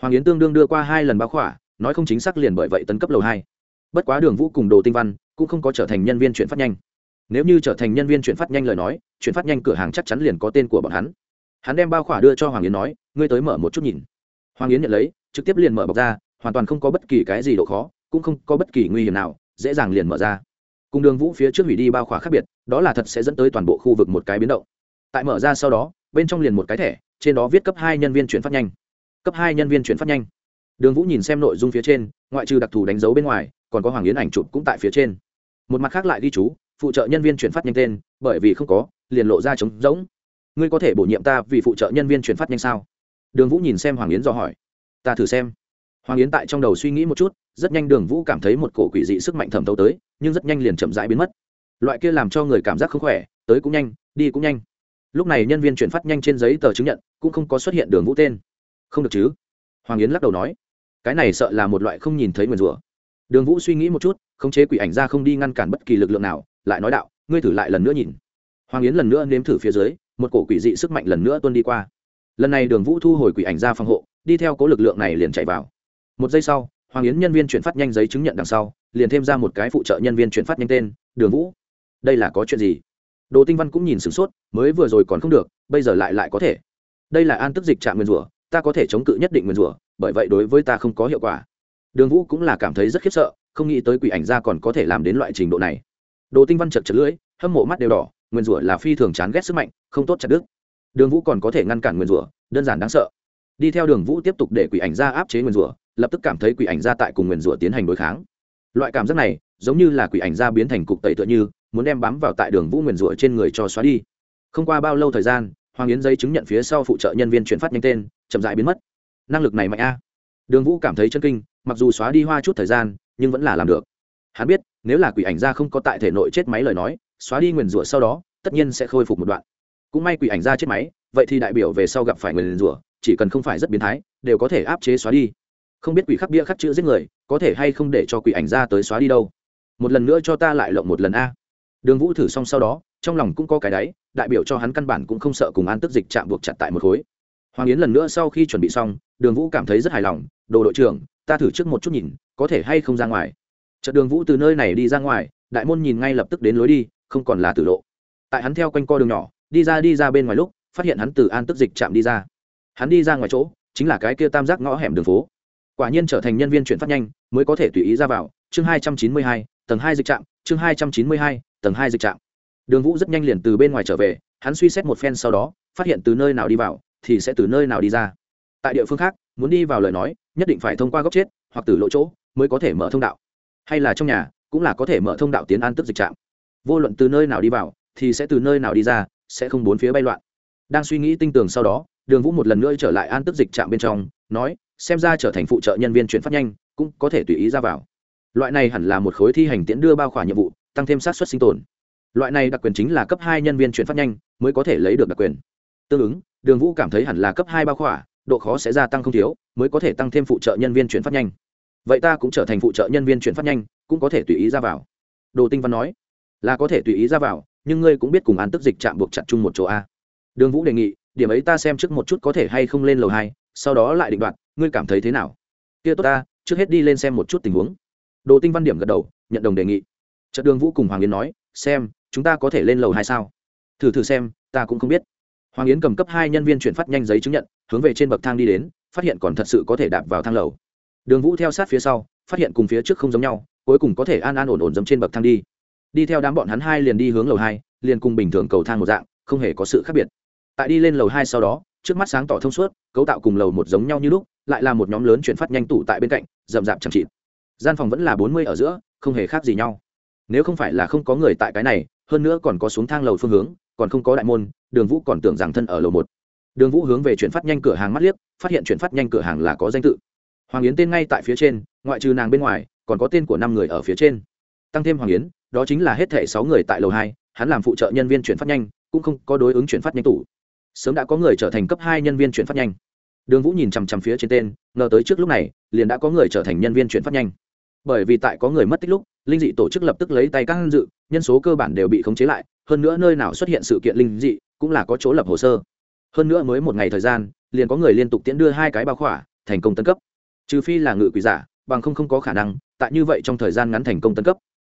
Hoàng yến tương đương đưa qua hai lần bao khỏa, nói không chính xác liền bởi vậy tấn cấp lầu hai. Bất quá đường vũ cùng đồ tinh văn cũng không có trở thành nhân viên chuyển phát nhanh. Nếu như trở thành nhân viên chuyển phát nhanh lời nói, chuyển phát nhanh cửa hàng chắc chắn liền có tên của bọn hắn. Hắn đem bao khỏa đưa cho hoàng yến nói, ngươi tới mở một chút nhìn. Hoàng yến nhận lấy trực tiếp liền mở bọc ra, hoàn toàn không có bất kỳ cái gì độ khó, cũng không có bất kỳ nguy hiểm nào, dễ dàng liền mở ra. Cùng đường vũ phía trước hủy đi bao khóa khác biệt, đó là thật sẽ dẫn tới toàn bộ khu vực một cái biến động. Tại mở ra sau đó, bên trong liền một cái thẻ, trên đó viết cấp hai nhân viên chuyển phát nhanh. Cấp hai nhân viên chuyển phát nhanh. Đường vũ nhìn xem nội dung phía trên, ngoại trừ đặc thù đánh dấu bên ngoài, còn có hoàng yến ảnh chụp cũng tại phía trên. Một mặt khác lại ghi chú, phụ trợ nhân viên chuyển phát nhanh tên, bởi vì không có, liền lộ ra trống rỗng. Ngươi có thể bổ nhiệm ta vì phụ trợ nhân viên chuyển phát nhanh sao? Đường vũ nhìn xem hoàng yến do hỏi ta thử xem. Hoàng yến tại trong đầu suy nghĩ một chút, rất nhanh đường vũ cảm thấy một cổ quỷ dị sức mạnh thẩm thấu tới, nhưng rất nhanh liền chậm rãi biến mất. Loại kia làm cho người cảm giác không khỏe, tới cũng nhanh, đi cũng nhanh. Lúc này nhân viên chuyển phát nhanh trên giấy tờ chứng nhận, cũng không có xuất hiện đường vũ tên. Không được chứ? Hoàng yến lắc đầu nói. Cái này sợ là một loại không nhìn thấy nguyền rủa. Đường vũ suy nghĩ một chút, khống chế quỷ ảnh ra không đi ngăn cản bất kỳ lực lượng nào, lại nói đạo, ngươi thử lại lần nữa nhìn. Hoàng yến lần nữa nếm thử phía dưới, một cổ quỷ dị sức mạnh lần nữa tuân đi qua. Lần này đường vũ thu hồi quỷ ảnh ra phòng hộ đi theo cố lực lượng này liền chạy vào. Một giây sau, hoàng yến nhân viên chuyển phát nhanh giấy chứng nhận đằng sau, liền thêm ra một cái phụ trợ nhân viên chuyển phát nhanh tên, đường vũ, đây là có chuyện gì? Đồ tinh văn cũng nhìn sửng sốt, mới vừa rồi còn không được, bây giờ lại lại có thể. Đây là an tức dịch trạm nguyên rủa, ta có thể chống cự nhất định nguyên rủa, bởi vậy đối với ta không có hiệu quả. Đường vũ cũng là cảm thấy rất khiếp sợ, không nghĩ tới quỷ ảnh ra còn có thể làm đến loại trình độ này. Đồ tinh văn chật chật lưỡi, hâm mộ mắt đều đỏ, nguyên rủa là phi thường chán ghét sức mạnh, không tốt chặt đứt. đường vũ còn có thể ngăn cản nguyên rủa, đơn giản đáng sợ đi theo đường vũ tiếp tục để quỷ ảnh ra áp chế nguyền rủa, lập tức cảm thấy quỷ ảnh ra tại cùng nguyền rủa tiến hành đối kháng. Loại cảm giác này, giống như là quỷ ảnh ra biến thành cục tẩy tựa như, muốn đem bám vào tại đường vũ nguyền rủa trên người cho xóa đi. Không qua bao lâu thời gian, hoàng yến giấy chứng nhận phía sau phụ trợ nhân viên chuyển phát nhanh tên, chậm dại biến mất. Năng lực này mạnh a. Đường vũ cảm thấy chân kinh, mặc dù xóa đi hoa chút thời gian, nhưng vẫn là làm được. Hắn biết, nếu là quỷ ảnh ra không có tại thể nội chết máy lời nói, xóa đi nguyền rủa sau đó, tất nhiên sẽ khôi phục một đoạn. Cũng may quỷ ảnh ra chết máy, vậy thì đại biểu về sau gặp phải nguyền rủa chỉ cần không phải rất biến thái, đều có thể áp chế xóa đi. Không biết quỷ khắc bia khắc chữ giết người, có thể hay không để cho quỷ ảnh ra tới xóa đi đâu. Một lần nữa cho ta lại lộng một lần a. Đường vũ thử xong sau đó, trong lòng cũng có cái đáy, đại biểu cho hắn căn bản cũng không sợ cùng an tức dịch chạm buộc chặt tại một khối. Hoàng yến lần nữa sau khi chuẩn bị xong, đường vũ cảm thấy rất hài lòng, đồ đội trưởng, ta thử trước một chút nhìn, có thể hay không ra ngoài. Chợt đường vũ từ nơi này đi ra ngoài, đại môn nhìn ngay lập tức đến lối đi, không còn là tử lộ. Tại hắn theo quanh co đường nhỏ, đi ra đi ra bên ngoài lúc, phát hiện hắn từ an tức dịch chạm đi ra hắn đi ra ngoài chỗ, chính là cái kia tam giác ngõ hẻm đường phố. Quả nhiên trở thành nhân viên chuyển phát nhanh, mới có thể tùy ý ra vào. Chương hai trăm chín mươi hai, tầng hai dịch trạm. Chương hai trăm chín mươi hai, tầng hai dịch trạm. Đường vũ rất nhanh liền từ bên ngoài trở về, hắn suy xét một phen sau đó, phát hiện từ nơi nào đi vào, thì sẽ từ nơi nào đi ra. Tại địa phương khác, muốn đi vào lời nói, nhất định phải thông qua góc chết, hoặc từ lỗ chỗ, mới có thể mở thông đạo. Hay là trong nhà, cũng là có thể mở thông đạo tiến an tức dịch trạm. Vô luận từ nơi nào đi vào, thì sẽ từ nơi nào đi ra, sẽ không bốn phía bay loạn. Đang suy nghĩ tinh tường sau đó đường vũ một lần nữa trở lại an tức dịch trạm bên trong, nói, xem ra trở thành phụ trợ nhân viên chuyển phát nhanh, cũng có thể tùy ý ra vào. Loại này hẳn là một khối thi hành tiễn đưa bao khoản nhiệm vụ, tăng thêm sát xuất sinh tồn. Loại này đặc quyền chính là cấp hai nhân viên chuyển phát nhanh, mới có thể lấy được đặc quyền. Tương ứng, đường vũ cảm thấy hẳn là cấp hai bao khoản độ khó sẽ gia tăng không thiếu, mới có thể tăng thêm phụ trợ nhân viên chuyển phát nhanh. Vậy ta cũng trở thành phụ trợ nhân viên chuyển phát nhanh, cũng có thể tùy ý ra vào. Đồ tinh văn nói, là có thể tùy ý ra vào, nhưng ngươi cũng biết cùng án tức dịch chạm buộc chặt chung một chỗ a. Đường vũ đề nghị điểm ấy ta xem trước một chút có thể hay không lên lầu hai, sau đó lại định đoạt, ngươi cảm thấy thế nào? Kia tốt ta, trước hết đi lên xem một chút tình huống. Đồ tinh văn điểm gật đầu, nhận đồng đề nghị. Trận đường vũ cùng hoàng yến nói, xem, chúng ta có thể lên lầu hai sao? Thử thử xem, ta cũng không biết. Hoàng yến cầm cấp hai nhân viên chuyển phát nhanh giấy chứng nhận, hướng về trên bậc thang đi đến, phát hiện còn thật sự có thể đạp vào thang lầu. Đường vũ theo sát phía sau, phát hiện cùng phía trước không giống nhau, cuối cùng có thể an an ổn ổn dẫm trên bậc thang đi. Đi theo đám bọn hắn hai liền đi hướng lầu hai, liền cùng bình thường cầu thang một dạng, không hề có sự khác biệt tại đi lên lầu hai sau đó, trước mắt sáng tỏ thông suốt, cấu tạo cùng lầu một giống nhau như lúc, lại là một nhóm lớn chuyển phát nhanh tủ tại bên cạnh, rậm rạp chẳng chịt. Gian phòng vẫn là bốn mươi ở giữa, không hề khác gì nhau. Nếu không phải là không có người tại cái này, hơn nữa còn có xuống thang lầu phương hướng, còn không có đại môn, đường vũ còn tưởng rằng thân ở lầu một. Đường vũ hướng về chuyển phát nhanh cửa hàng mắt liếc, phát hiện chuyển phát nhanh cửa hàng là có danh tự. Hoàng yến tên ngay tại phía trên, ngoại trừ nàng bên ngoài, còn có tên của năm người ở phía trên. Tăng thêm hoàng yến, đó chính là hết thể sáu người tại lầu hai, hắn làm phụ trợ nhân viên chuyển phát nhanh, cũng không có đối ứng chuyển phát nhanh tủ sớm đã có người trở thành cấp hai nhân viên chuyển phát nhanh. Đường vũ nhìn chằm chằm phía trên tên, ngờ tới trước lúc này, liền đã có người trở thành nhân viên chuyển phát nhanh. Bởi vì tại có người mất tích lúc, linh dị tổ chức lập tức lấy tay các dự, nhân số cơ bản đều bị khống chế lại, hơn nữa nơi nào xuất hiện sự kiện linh dị, cũng là có chỗ lập hồ sơ. Hơn nữa mới một ngày thời gian, liền có người liên tục tiễn đưa hai cái bao khỏa, thành công tân cấp. Trừ phi là ngự quỷ giả, bằng không không có khả năng, tại như vậy trong thời gian ngắn thành công tân cấp.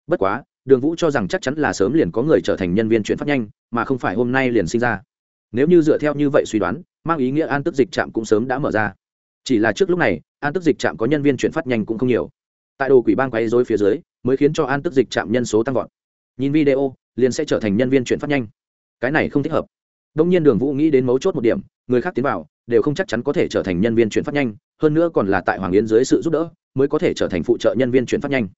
Bất quá, đường vũ cho rằng chắc chắn là sớm liền có người trở thành nhân viên chuyển phát nhanh, mà không phải hôm nay liền sinh ra nếu như dựa theo như vậy suy đoán, mang ý nghĩa an tức dịch trạm cũng sớm đã mở ra. Chỉ là trước lúc này, an tức dịch trạm có nhân viên chuyển phát nhanh cũng không nhiều. Tại đồ quỷ bang quay dối phía dưới, mới khiến cho an tức dịch trạm nhân số tăng vọt. Nhìn video, liền sẽ trở thành nhân viên chuyển phát nhanh. Cái này không thích hợp. Đông nhiên đường vũ nghĩ đến mấu chốt một điểm, người khác tiến vào, đều không chắc chắn có thể trở thành nhân viên chuyển phát nhanh, hơn nữa còn là tại hoàng yến dưới sự giúp đỡ, mới có thể trở thành phụ trợ nhân viên chuyển phát nhanh.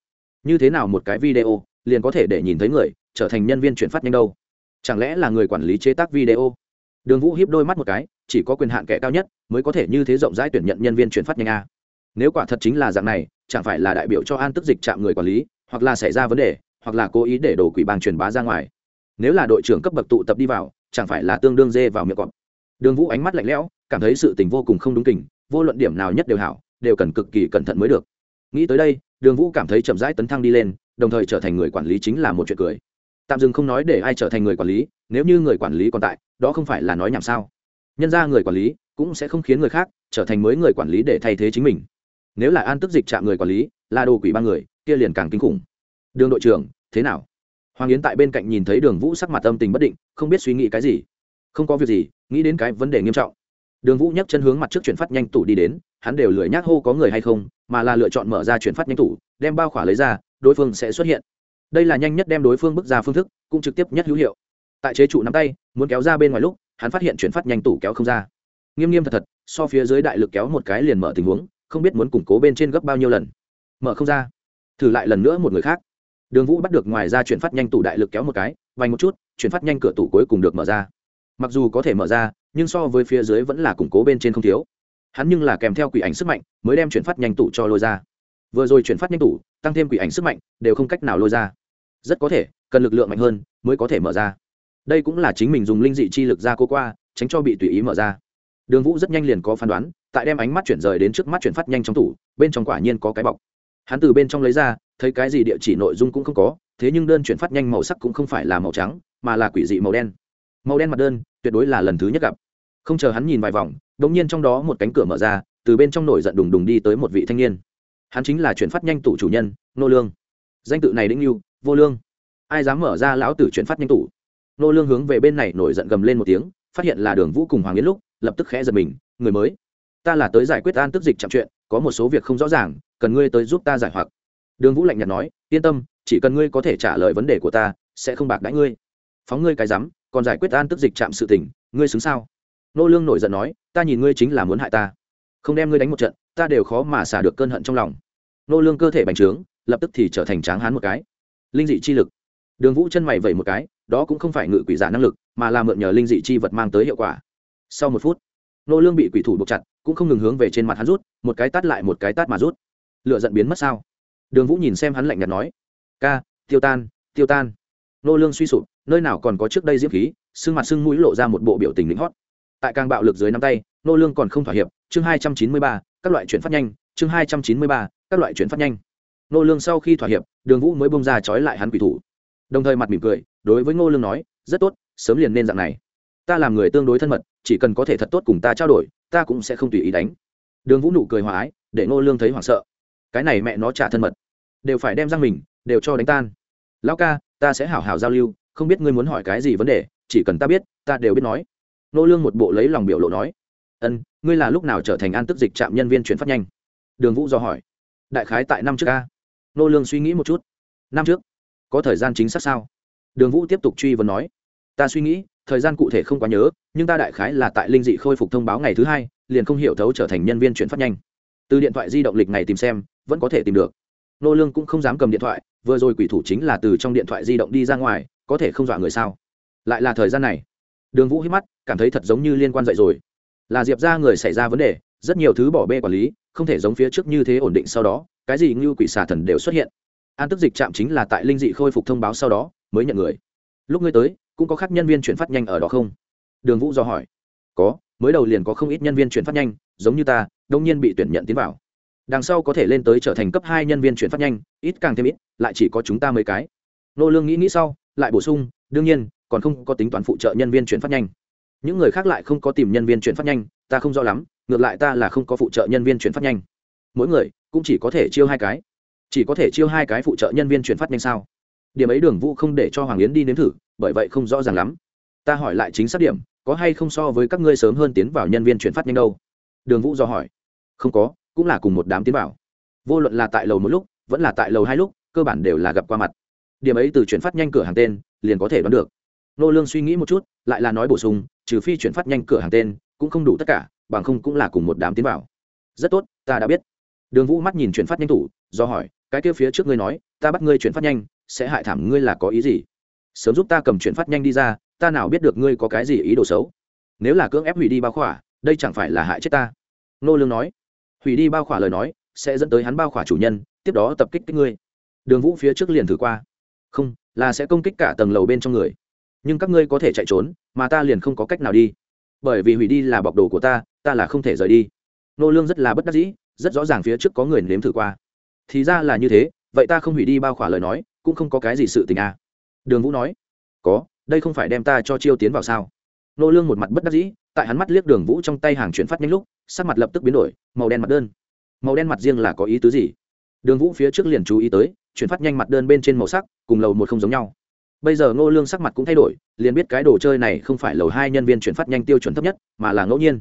Như thế nào một cái video, liền có thể để nhìn thấy người, trở thành nhân viên chuyển phát nhanh đâu? Chẳng lẽ là người quản lý chế tác video? Đường vũ hiếp đôi mắt một cái chỉ có quyền hạn kẻ cao nhất mới có thể như thế rộng rãi tuyển nhận nhân viên chuyển phát nhanh a. Nếu quả thật chính là dạng này chẳng phải là đại biểu cho an tức dịch chạm người quản lý hoặc là xảy ra vấn đề hoặc là cố ý để đổ quỷ bang truyền bá ra ngoài. Nếu là đội trưởng cấp bậc tụ tập đi vào chẳng phải là tương đương dê vào miệng cọp. Đường vũ ánh mắt lạnh lẽo cảm thấy sự tình vô cùng không đúng tình, vô luận điểm nào nhất đều hảo đều cần cực kỳ cẩn thận mới được. Nghĩ tới đây đường vũ cảm thấy chậm rãi tấn thăng đi lên đồng thời trở thành người quản lý chính là một chuyện cười. Tạm dừng không nói để ai trở thành người quản lý nếu như người quản lý còn tại, đó không phải là nói nhảm sao? Nhân ra người quản lý cũng sẽ không khiến người khác trở thành mới người quản lý để thay thế chính mình. Nếu là an tức dịch chạm người quản lý, là đồ quỷ ba người, kia liền càng kinh khủng. Đường đội trưởng, thế nào? Hoàng yến tại bên cạnh nhìn thấy đường vũ sắc mặt âm tình bất định, không biết suy nghĩ cái gì. Không có việc gì, nghĩ đến cái vấn đề nghiêm trọng. Đường vũ nhấc chân hướng mặt trước chuyển phát nhanh tủ đi đến, hắn đều lười nhác hô có người hay không, mà là lựa chọn mở ra chuyển phát nhanh tủ, đem bao khỏa lấy ra, đối phương sẽ xuất hiện. Đây là nhanh nhất đem đối phương bước ra phương thức, cũng trực tiếp nhất hữu hiệu tại chế trụ nắm tay, muốn kéo ra bên ngoài lúc, hắn phát hiện chuyển phát nhanh tủ kéo không ra. Nghiêm nghiêm thật thật, so phía dưới đại lực kéo một cái liền mở tình huống, không biết muốn củng cố bên trên gấp bao nhiêu lần. Mở không ra. Thử lại lần nữa một người khác. Đường vũ bắt được ngoài ra chuyển phát nhanh tủ đại lực kéo một cái, vành một chút, chuyển phát nhanh cửa tủ cuối cùng được mở ra. Mặc dù có thể mở ra, nhưng so với phía dưới vẫn là củng cố bên trên không thiếu. Hắn nhưng là kèm theo quỷ ảnh sức mạnh, mới đem chuyển phát nhanh tủ cho lôi ra. Vừa rồi chuyển phát nhanh tủ, tăng thêm quỷ ảnh sức mạnh, đều không cách nào lôi ra. Rất có thể, cần lực lượng mạnh hơn, mới có thể mở ra đây cũng là chính mình dùng linh dị chi lực ra cô qua tránh cho bị tùy ý mở ra. Đường vũ rất nhanh liền có phán đoán tại đem ánh mắt chuyển rời đến trước mắt chuyển phát nhanh trong tủ bên trong quả nhiên có cái bọc. Hắn từ bên trong lấy ra thấy cái gì địa chỉ nội dung cũng không có thế nhưng đơn chuyển phát nhanh màu sắc cũng không phải là màu trắng mà là quỷ dị màu đen. Màu đen mặt đơn tuyệt đối là lần thứ nhất gặp. Không chờ hắn nhìn vài vòng đ ỗ n g nhiên trong đó một cánh cửa mở ra từ bên trong nổi giận đùng đùng đi tới một vị thanh niên. Hắn chính là chuyển phát nhanh tủ chủ nhân nô lương. Danh tự này đĩnh lưu, vô lương. Ai dám mở ra lão tử chuyển phát nhanh tủ? Nô lương hướng về bên này nổi giận gầm lên một tiếng, phát hiện là đường vũ cùng hoàng yến lúc, lập tức khẽ giật mình, người mới, ta là tới giải quyết an tức dịch chậm chuyện, có một số việc không rõ ràng, cần ngươi tới giúp ta giải hoặc. Đường vũ lạnh nhạt nói, yên tâm, chỉ cần ngươi có thể trả lời vấn đề của ta, sẽ không bạc đãi ngươi. Phóng ngươi cái rắm, còn giải quyết an tức dịch chạm sự tình, ngươi xứng sao? Nô lương nổi giận nói, ta nhìn ngươi chính là muốn hại ta. Không đem ngươi đánh một trận, ta đều khó mà xả được cơn hận trong lòng. Nô lương cơ thể bành trướng, lập tức thì trở thành tráng hán một cái. Linh dị chi lực. Đường vũ chân mày vẩy một cái đó cũng không phải ngự quỷ giả năng lực, mà là mượn nhờ linh dị chi vật mang tới hiệu quả. Sau một phút, nô lương bị quỷ thủ buộc chặt, cũng không ngừng hướng về trên mặt hắn rút, một cái tát lại một cái tát mà rút. Lựa giận biến mất sao? Đường vũ nhìn xem hắn lạnh nhạt nói, ca, tiêu tan tiêu tan. Nô lương suy sụp, nơi nào còn có trước đây diễm khí sưng mặt sưng mũi lộ ra một bộ biểu tình lính hót. Tại càng bạo lực dưới nắm tay, nô lương còn không thỏa hiệp, chương hai trăm chín mươi ba, các loại chuyển phát nhanh, chương hai trăm chín mươi ba, các loại chuyển phát nhanh. Nô lương sau khi thỏa hiệp, đường vũ mới bông ra trói lại hắn quỷ thủ. Đồng thời mặt mỉm cười đối với ngô lương nói, rất tốt, sớm liền nên dạng này. Ta làm người tương đối thân mật, chỉ cần có thể thật tốt cùng ta trao đổi, ta cũng sẽ không tùy ý đánh. Đường vũ nụ cười hòa ái, để ngô lương thấy hoảng sợ. Cái này mẹ nó trả thân mật. Đều phải đem răng mình, đều cho đánh tan. Lão ca, ta sẽ hảo hảo giao lưu, không biết ngươi muốn hỏi cái gì vấn đề, chỉ cần ta biết, ta đều biết nói. Ngô lương một bộ lấy lòng biểu lộ nói. Ân, ngươi là lúc nào trở thành an tức dịch trạm nhân viên chuyển phát nhanh? Đường vũ do hỏi. Đại khái tại năm trước ca Ngô lương suy nghĩ một chút. Năm trước? Có thời gian chính xác sao? Đường vũ tiếp tục truy vấn nói, ta suy nghĩ, thời gian cụ thể không quá nhớ, nhưng ta đại khái là tại linh dị khôi phục thông báo ngày thứ hai, liền không hiểu thấu trở thành nhân viên chuyển phát nhanh. Từ điện thoại di động lịch ngày tìm xem, vẫn có thể tìm được. Nô lương cũng không dám cầm điện thoại, vừa rồi quỷ thủ chính là từ trong điện thoại di động đi ra ngoài, có thể không dọa người sao? Lại là thời gian này. Đường vũ hít mắt, cảm thấy thật giống như liên quan dậy rồi. Là diệp ra người xảy ra vấn đề, rất nhiều thứ bỏ bê quản lý, không thể giống phía trước như thế ổn định sau đó, cái gì như quỷ xà thần đều xuất hiện. An tức dịch chạm chính là tại linh dị khôi phục thông báo sau đó mới nhận người. Lúc ngươi tới, cũng có khác nhân viên chuyển phát nhanh ở đó không? Đường vũ do hỏi. Có, mới đầu liền có không ít nhân viên chuyển phát nhanh, giống như ta, đông nhiên bị tuyển nhận tiến vào. Đằng sau có thể lên tới trở thành cấp hai nhân viên chuyển phát nhanh, ít càng thêm ít, lại chỉ có chúng ta mấy cái. Nô lương nghĩ nghĩ sau, lại bổ sung, đương nhiên, còn không có tính toán phụ trợ nhân viên chuyển phát nhanh. Những người khác lại không có tìm nhân viên chuyển phát nhanh, ta không rõ lắm, ngược lại ta là không có phụ trợ nhân viên chuyển phát nhanh. Mỗi người, cũng chỉ có thể chiêu hai cái. Chỉ có thể chiêu hai cái phụ trợ nhân viên chuyển phát nhanh sao? Điểm ấy đường vũ không để cho hoàng yến đi nếm thử, bởi vậy không rõ ràng lắm. Ta hỏi lại chính xác điểm, có hay không so với các ngươi sớm hơn tiến vào nhân viên chuyển phát nhanh đâu? Đường vũ do hỏi. Không có, cũng là cùng một đám tiến vào. Vô luận là tại lầu một lúc, vẫn là tại lầu hai lúc, cơ bản đều là gặp qua mặt. Điểm ấy từ chuyển phát nhanh cửa hàng tên, liền có thể đoán được. Nô lương suy nghĩ một chút, lại là nói bổ sung, trừ phi chuyển phát nhanh cửa hàng tên, cũng không đủ tất cả, bằng không cũng là cùng một đám tiến vào. Rất tốt, ta đã biết. Đường vũ mắt nhìn chuyển phát nhanh thủ, do hỏi, cái kia phía trước ngươi nói, ta bắt ngươi chuyển phát nhanh sẽ hại thảm ngươi là có ý gì? Sớm giúp ta cầm chuyển phát nhanh đi ra, ta nào biết được ngươi có cái gì ý đồ xấu? Nếu là cưỡng ép hủy đi bao khỏa, đây chẳng phải là hại chết ta? Nô lương nói. Hủy đi bao khỏa lời nói sẽ dẫn tới hắn bao khỏa chủ nhân, tiếp đó tập kích kích ngươi. Đường vũ phía trước liền thử qua. Không, là sẽ công kích cả tầng lầu bên trong người. Nhưng các ngươi có thể chạy trốn, mà ta liền không có cách nào đi. Bởi vì hủy đi là bọc đồ của ta ta là không thể rời đi. Nô lương rất là bất đắc dĩ, rất rõ ràng phía trước có người nếm thử qua. Thì ra là như thế vậy ta không hủy đi bao khỏa lời nói, cũng không có cái gì sự tình à. Đường vũ nói, có, đây không phải đem ta cho chiêu tiến vào sao? Nô lương một mặt bất đắc dĩ, tại hắn mắt liếc đường vũ trong tay hàng chuyển phát nhanh lúc, sắc mặt lập tức biến đổi, màu đen mặt đơn. Màu đen mặt riêng là có ý tứ gì? Đường vũ phía trước liền chú ý tới, chuyển phát nhanh mặt đơn bên trên màu sắc, cùng lầu một không giống nhau. Bây giờ ngô lương sắc mặt cũng thay đổi, liền biết cái đồ chơi này không phải lầu hai nhân viên chuyển phát nhanh tiêu chuẩn thấp nhất, mà là ngẫu nhiên.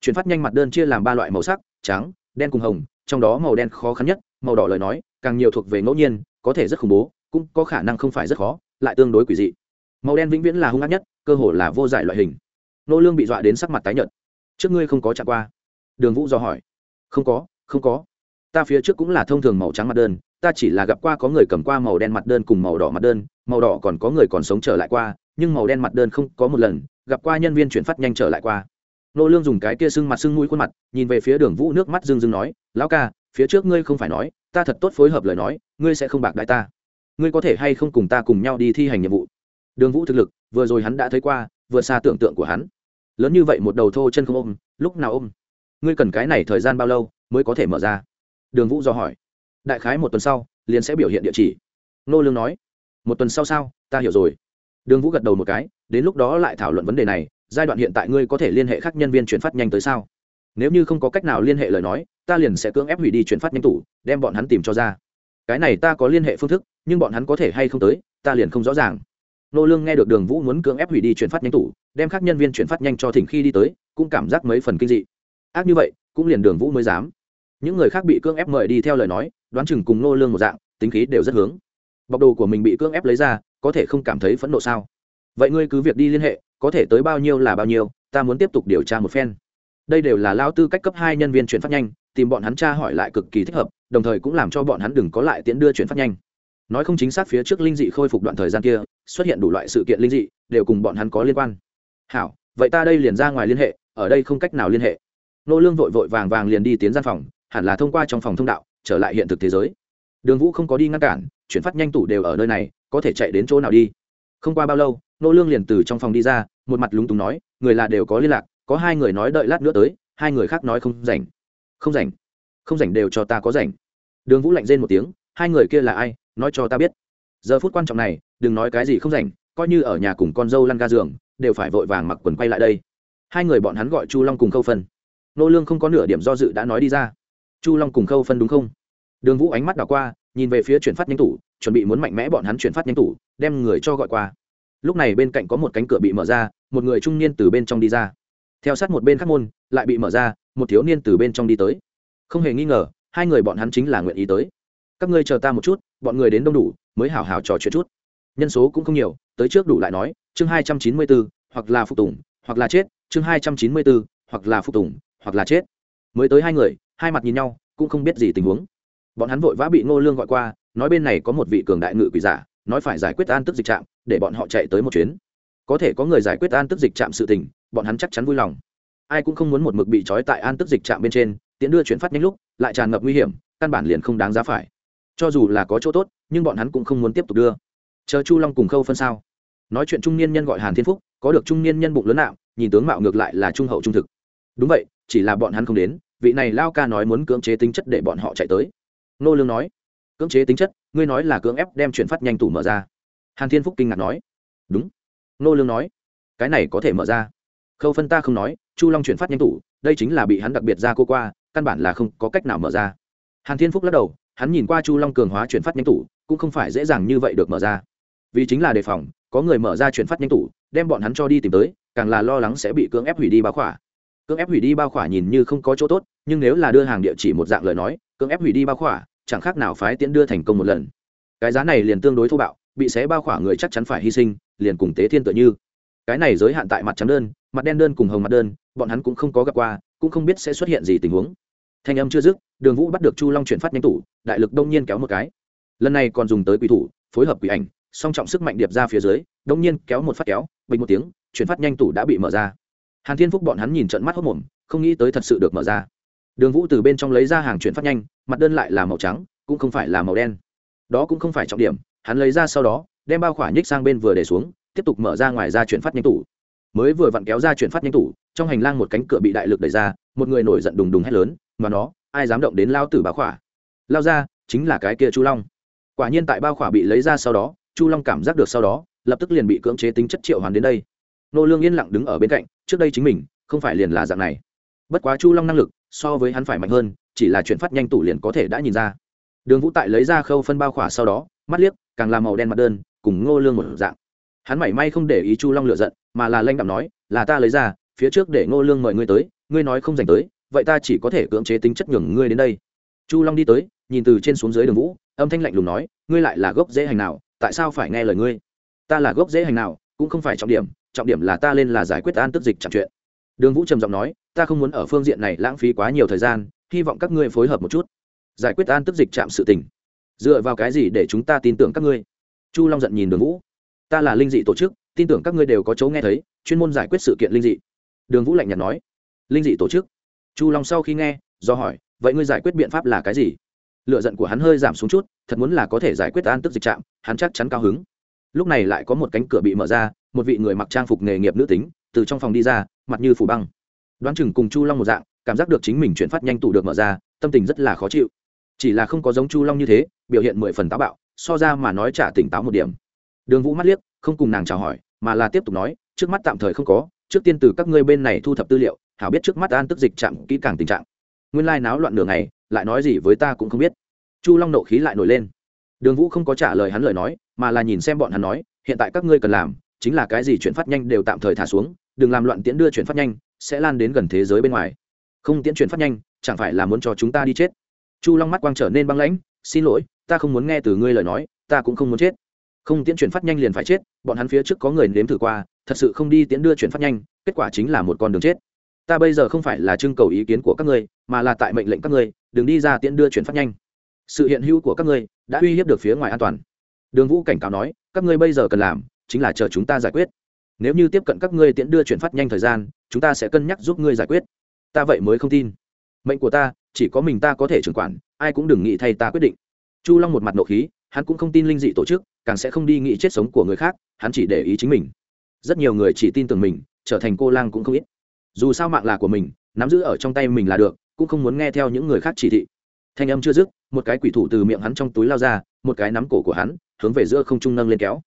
Chuyển phát nhanh mặt đơn chia làm ba loại màu sắc, trắng, đen cùng hồng, trong đó màu đen khó khăn nhất màu đỏ lời nói, càng nhiều thuộc về ngẫu nhiên, có thể rất khủng bố, cũng có khả năng không phải rất khó, lại tương đối quỷ dị. Màu đen vĩnh viễn là hung ác nhất, cơ hồ là vô giải loại hình. Nô lương bị dọa đến sắc mặt tái nhợt. Trước ngươi không có chạm qua. Đường vũ do hỏi. Không có không có. Ta phía trước cũng là thông thường màu trắng mặt đơn, ta chỉ là gặp qua có người cầm qua màu đen mặt đơn cùng màu đỏ mặt đơn, màu đỏ còn có người còn sống trở lại qua, nhưng màu đen mặt đơn không có một lần, gặp qua nhân viên chuyển phát nhanh trở lại qua. Nô lương dùng cái kia sưng mặt sưng mũi khuôn mặt, nhìn về phía đường vũ nước mắt rưng rưng nói, lão ca phía trước ngươi không phải nói, ta thật tốt phối hợp lời nói, ngươi sẽ không bạc đại ta. Ngươi có thể hay không cùng ta cùng nhau đi thi hành nhiệm vụ? Đường vũ thực lực, vừa rồi hắn đã thấy qua vừa xa tưởng tượng của hắn. Lớn như vậy một đầu thô chân không ôm, lúc nào ôm? Ngươi cần cái này thời gian bao lâu mới có thể mở ra? Đường vũ do hỏi. Đại khái một tuần sau, liền sẽ biểu hiện địa chỉ. Nô lương nói. Một tuần sau sao? Ta hiểu rồi. Đường vũ gật đầu một cái, đến lúc đó lại thảo luận vấn đề này, giai đoạn hiện tại ngươi có thể liên hệ các nhân viên chuyển phát nhanh tới sao? Nếu như không có cách nào liên hệ lời nói ta liền sẽ cưỡng ép hủy đi chuyển phát nhanh tủ, đem bọn hắn tìm cho ra. Cái này ta có liên hệ phương thức, nhưng bọn hắn có thể hay không tới, ta liền không rõ ràng. Nô lương nghe được đường vũ muốn cưỡng ép hủy đi chuyển phát nhanh tủ, đem các nhân viên chuyển phát nhanh cho thỉnh khi đi tới, cũng cảm giác mấy phần kinh dị. Ác như vậy, cũng liền đường vũ mới dám. Những người khác bị cưỡng ép mời đi theo lời nói, đoán chừng cùng nô lương một dạng, tính khí đều rất hướng. Bọc đồ của mình bị cưỡng ép lấy ra, có thể không cảm thấy phẫn nộ sao? Vậy ngươi cứ việc đi liên hệ, có thể tới bao nhiêu là bao nhiêu, ta muốn tiếp tục điều tra một phen. Đây đều là lao tư cách cấp hai nhân viên chuyển phát nhanh tìm bọn hắn tra hỏi lại cực kỳ thích hợp, đồng thời cũng làm cho bọn hắn đừng có lại tiễn đưa chuyển phát nhanh. Nói không chính xác phía trước linh dị khôi phục đoạn thời gian kia, xuất hiện đủ loại sự kiện linh dị, đều cùng bọn hắn có liên quan. Hảo, vậy ta đây liền ra ngoài liên hệ, ở đây không cách nào liên hệ. Nô lương vội vội vàng vàng liền đi tiến gian phòng, hẳn là thông qua trong phòng thông đạo, trở lại hiện thực thế giới. Đường vũ không có đi ngăn cản, chuyển phát nhanh tủ đều ở nơi này, có thể chạy đến chỗ nào đi? Không qua bao lâu, nô lương liền từ trong phòng đi ra, một mặt lúng túng nói, người là đều có liên lạc, có hai người nói đợi lát nữa tới, hai người khác nói không rảnh không rảnh. Không rảnh đều cho ta có rảnh. Đường vũ lạnh rên một tiếng, hai người kia là ai, nói cho ta biết. Giờ phút quan trọng này, đừng nói cái gì không rảnh, coi như ở nhà cùng con dâu lăn ga giường, đều phải vội vàng mặc quần quay lại đây. Hai người bọn hắn gọi chu long cùng khâu phân. Nô lương không có nửa điểm do dự đã nói đi ra. Chu long cùng khâu phân đúng không? Đường vũ ánh mắt đảo qua, nhìn về phía chuyển phát nhanh tủ, chuẩn bị muốn mạnh mẽ bọn hắn chuyển phát nhanh tủ, đem người cho gọi qua. Lúc này bên cạnh có một cánh cửa bị mở ra, một người trung niên từ bên trong đi ra. Theo sát một bên khắc môn, lại bị mở ra một thiếu niên từ bên trong đi tới. Không hề nghi ngờ, hai người bọn hắn chính là nguyện ý tới. Các ngươi chờ ta một chút, bọn người đến đông đủ, mới hảo hảo trò chuyện chút. Nhân số cũng không nhiều, tới trước đủ lại nói, chương hai trăm chín mươi bốn hoặc là phục tùng, hoặc là chết, chương hai trăm chín mươi bốn hoặc là phục tùng, hoặc là chết. Mới tới hai người, hai mặt nhìn nhau, cũng không biết gì tình huống. Bọn hắn vội vã bị ngô lương gọi qua, nói bên này có một vị cường đại ngự quỷ giả, nói phải giải quyết an tức dịch trạm, để bọn họ chạy tới một chuyến. Có thể có người giải quyết an tức dịch trạm sự tình, bọn hắn chắc chắn vui lòng ai cũng không muốn một mực bị trói tại an tức dịch trạm bên trên tiến đưa chuyển phát nhanh lúc, lại tràn ngập nguy hiểm, căn bản liền không đáng giá phải. Cho dù là có chỗ tốt, nhưng bọn hắn cũng không muốn tiếp tục đưa. Chờ chu long cùng khâu phân sao? Nói chuyện trung niên nhân gọi hàn thiên phúc, có được trung niên nhân bụng lớn nạo, nhìn tướng mạo ngược lại là trung hậu trung thực. Đúng vậy, chỉ là bọn hắn không đến, vị này lao ca nói muốn cưỡng chế tính chất để bọn họ chạy tới. Nô lương nói, cưỡng chế tính chất, ngươi nói là cưỡng ép đem chuyển phát nhanh tủ mở ra. Hàn thiên phúc kinh ngạc nói, đúng. Nô lương nói, cái này có thể mở ra. Khâu phân ta không nói chu long chuyển phát nhanh tủ, đây chính là bị hắn đặc biệt ra cô qua, căn bản là không có cách nào mở ra. Hàn thiên phúc lắc đầu, hắn nhìn qua chu long cường hóa chuyển phát nhanh tủ, cũng không phải dễ dàng như vậy được mở ra. Vì chính là đề phòng, có người mở ra chuyển phát nhanh tủ, đem bọn hắn cho đi tìm tới, càng là lo lắng sẽ bị cưỡng ép hủy đi bao khỏa. Cưỡng ép hủy đi bao khỏa nhìn như không có chỗ tốt, nhưng nếu là đưa hàng địa chỉ một dạng lời nói, cưỡng ép hủy đi bao khỏa, chẳng khác nào phái tiễn đưa thành công một lần. Cái giá này liền tương đối thô bạo, bị xé bao khỏa người chắc chắn phải hy sinh, liền cùng tế thiên tự như. Cái này giới hạn tại mặt trắng đơn, mặt đen đơn cùng hồng mặt đơn bọn hắn cũng không có gặp qua, cũng không biết sẽ xuất hiện gì tình huống. Thanh âm chưa dứt, đường vũ bắt được chu long chuyển phát nhanh tủ, đại lực đông nhiên kéo một cái. Lần này còn dùng tới quỷ thủ, phối hợp quỷ ảnh, song trọng sức mạnh điệp ra phía dưới, đông nhiên kéo một phát kéo, bình một tiếng, chuyển phát nhanh tủ đã bị mở ra. Hàn thiên phúc bọn hắn nhìn trận mắt hốc mồm, không nghĩ tới thật sự được mở ra. Đường vũ từ bên trong lấy ra hàng chuyển phát nhanh, mặt đơn lại là màu trắng, cũng không phải là màu đen. Đó cũng không phải trọng điểm, hắn lấy ra sau đó, đem bao khỏa nhích sang bên vừa để xuống, tiếp tục mở ra ngoài ra chuyển phát nhanh tủ mới vừa vặn kéo ra chuyển phát nhanh tủ, trong hành lang một cánh cửa bị đại lực đẩy ra, một người nổi giận đùng đùng hét lớn, mà nó, ai dám động đến lao tử bao khỏa? Lao ra, chính là cái kia chu long. Quả nhiên tại bao khỏa bị lấy ra sau đó, chu long cảm giác được sau đó, lập tức liền bị cưỡng chế tính chất triệu hoàn đến đây. Nô lương yên lặng đứng ở bên cạnh, trước đây chính mình, không phải liền là dạng này. Bất quá chu long năng lực, so với hắn phải mạnh hơn, chỉ là chuyển phát nhanh tủ liền có thể đã nhìn ra. Đường vũ tại lấy ra khâu phân bao khỏa sau đó, mắt liếc, càng làm màu đen mặt đơn, cùng ngô lương một dạng hắn mảy may không để ý chu long lựa giận, mà là lanh đạm nói, là ta lấy ra, phía trước để ngô lương mời ngươi tới, ngươi nói không dành tới, vậy ta chỉ có thể cưỡng chế tính chất nhường ngươi đến đây. Chu long đi tới, nhìn từ trên xuống dưới đường vũ, âm thanh lạnh lùng nói, ngươi lại là gốc dễ hành nào, tại sao phải nghe lời ngươi? Ta là gốc dễ hành nào, cũng không phải trọng điểm trọng điểm là ta lên là giải quyết an tức dịch chẳng chuyện. Đường vũ trầm giọng nói, ta không muốn ở phương diện này lãng phí quá nhiều thời gian, hy vọng các ngươi phối hợp một chút. Giải quyết an tức dịch chạm sự tình. Dựa vào cái gì để chúng ta tin tưởng các ngươi? Chu long giận nhìn đường vũ ta là linh dị tổ chức, tin tưởng các ngươi đều có chỗ nghe thấy, chuyên môn giải quyết sự kiện linh dị. Đường vũ lạnh nhạt nói. Linh dị tổ chức? Chu long sau khi nghe, do hỏi, vậy ngươi giải quyết biện pháp là cái gì? Lựa giận của hắn hơi giảm xuống chút, thật muốn là có thể giải quyết an tức dịch trạm, hắn chắc chắn cao hứng. Lúc này lại có một cánh cửa bị mở ra, một vị người mặc trang phục nghề nghiệp nữ tính, từ trong phòng đi ra, mặt như phủ băng. Đoán chừng cùng chu long một dạng, cảm giác được chính mình chuyển phát nhanh tủ được mở ra, tâm tình rất là khó chịu. Chỉ là không có giống chu long như thế, biểu hiện mười phần táo bạo, so ra mà nói trả tỉnh táo một điểm đường vũ mắt liếc, không cùng nàng chào hỏi, mà là tiếp tục nói, trước mắt tạm thời không có, trước tiên từ các ngươi bên này thu thập tư liệu, hảo biết trước mắt an tức dịch chạm kỹ càng tình trạng. Nguyên lai náo loạn nửa ngày, lại nói gì với ta cũng không biết. Chu long nộ khí lại nổi lên. Đường vũ không có trả lời hắn lời nói, mà là nhìn xem bọn hắn nói, hiện tại các ngươi cần làm, chính là cái gì chuyển phát nhanh đều tạm thời thả xuống, đừng làm loạn tiễn đưa chuyển phát nhanh, sẽ lan đến gần thế giới bên ngoài. Không tiễn chuyển phát nhanh, chẳng phải là muốn cho chúng ta đi chết? Chu long mắt quang trở nên băng lãnh, xin lỗi, ta không muốn nghe từ ngươi lời nói, ta cũng không muốn chết không tiễn chuyển phát nhanh liền phải chết, bọn hắn phía trước có người nếm thử qua, thật sự không đi tiễn đưa chuyển phát nhanh, kết quả chính là một con đường chết. Ta bây giờ không phải là trưng cầu ý kiến của các ngươi, mà là tại mệnh lệnh các ngươi, đừng đi ra tiễn đưa chuyển phát nhanh. Sự hiện hữu của các ngươi đã uy hiếp được phía ngoài an toàn. Đường vũ cảnh cáo nói, các ngươi bây giờ cần làm chính là chờ chúng ta giải quyết. Nếu như tiếp cận các ngươi tiễn đưa chuyển phát nhanh thời gian, chúng ta sẽ cân nhắc giúp ngươi giải quyết. Ta vậy mới không tin. Mệnh của ta, chỉ có mình ta có thể trưởng quản, ai cũng đừng nghĩ thay ta quyết định. Chu long một mặt nộ khí hắn cũng không tin linh dị tổ chức, càng sẽ không đi nghĩ chết sống của người khác, hắn chỉ để ý chính mình. Rất nhiều người chỉ tin tưởng mình, trở thành cô lang cũng không ít. Dù sao mạng là của mình, nắm giữ ở trong tay mình là được, cũng không muốn nghe theo những người khác chỉ thị. Thanh âm chưa dứt, một cái quỷ thủ từ miệng hắn trong túi lao ra, một cái nắm cổ của hắn, hướng về giữa không trung nâng lên kéo.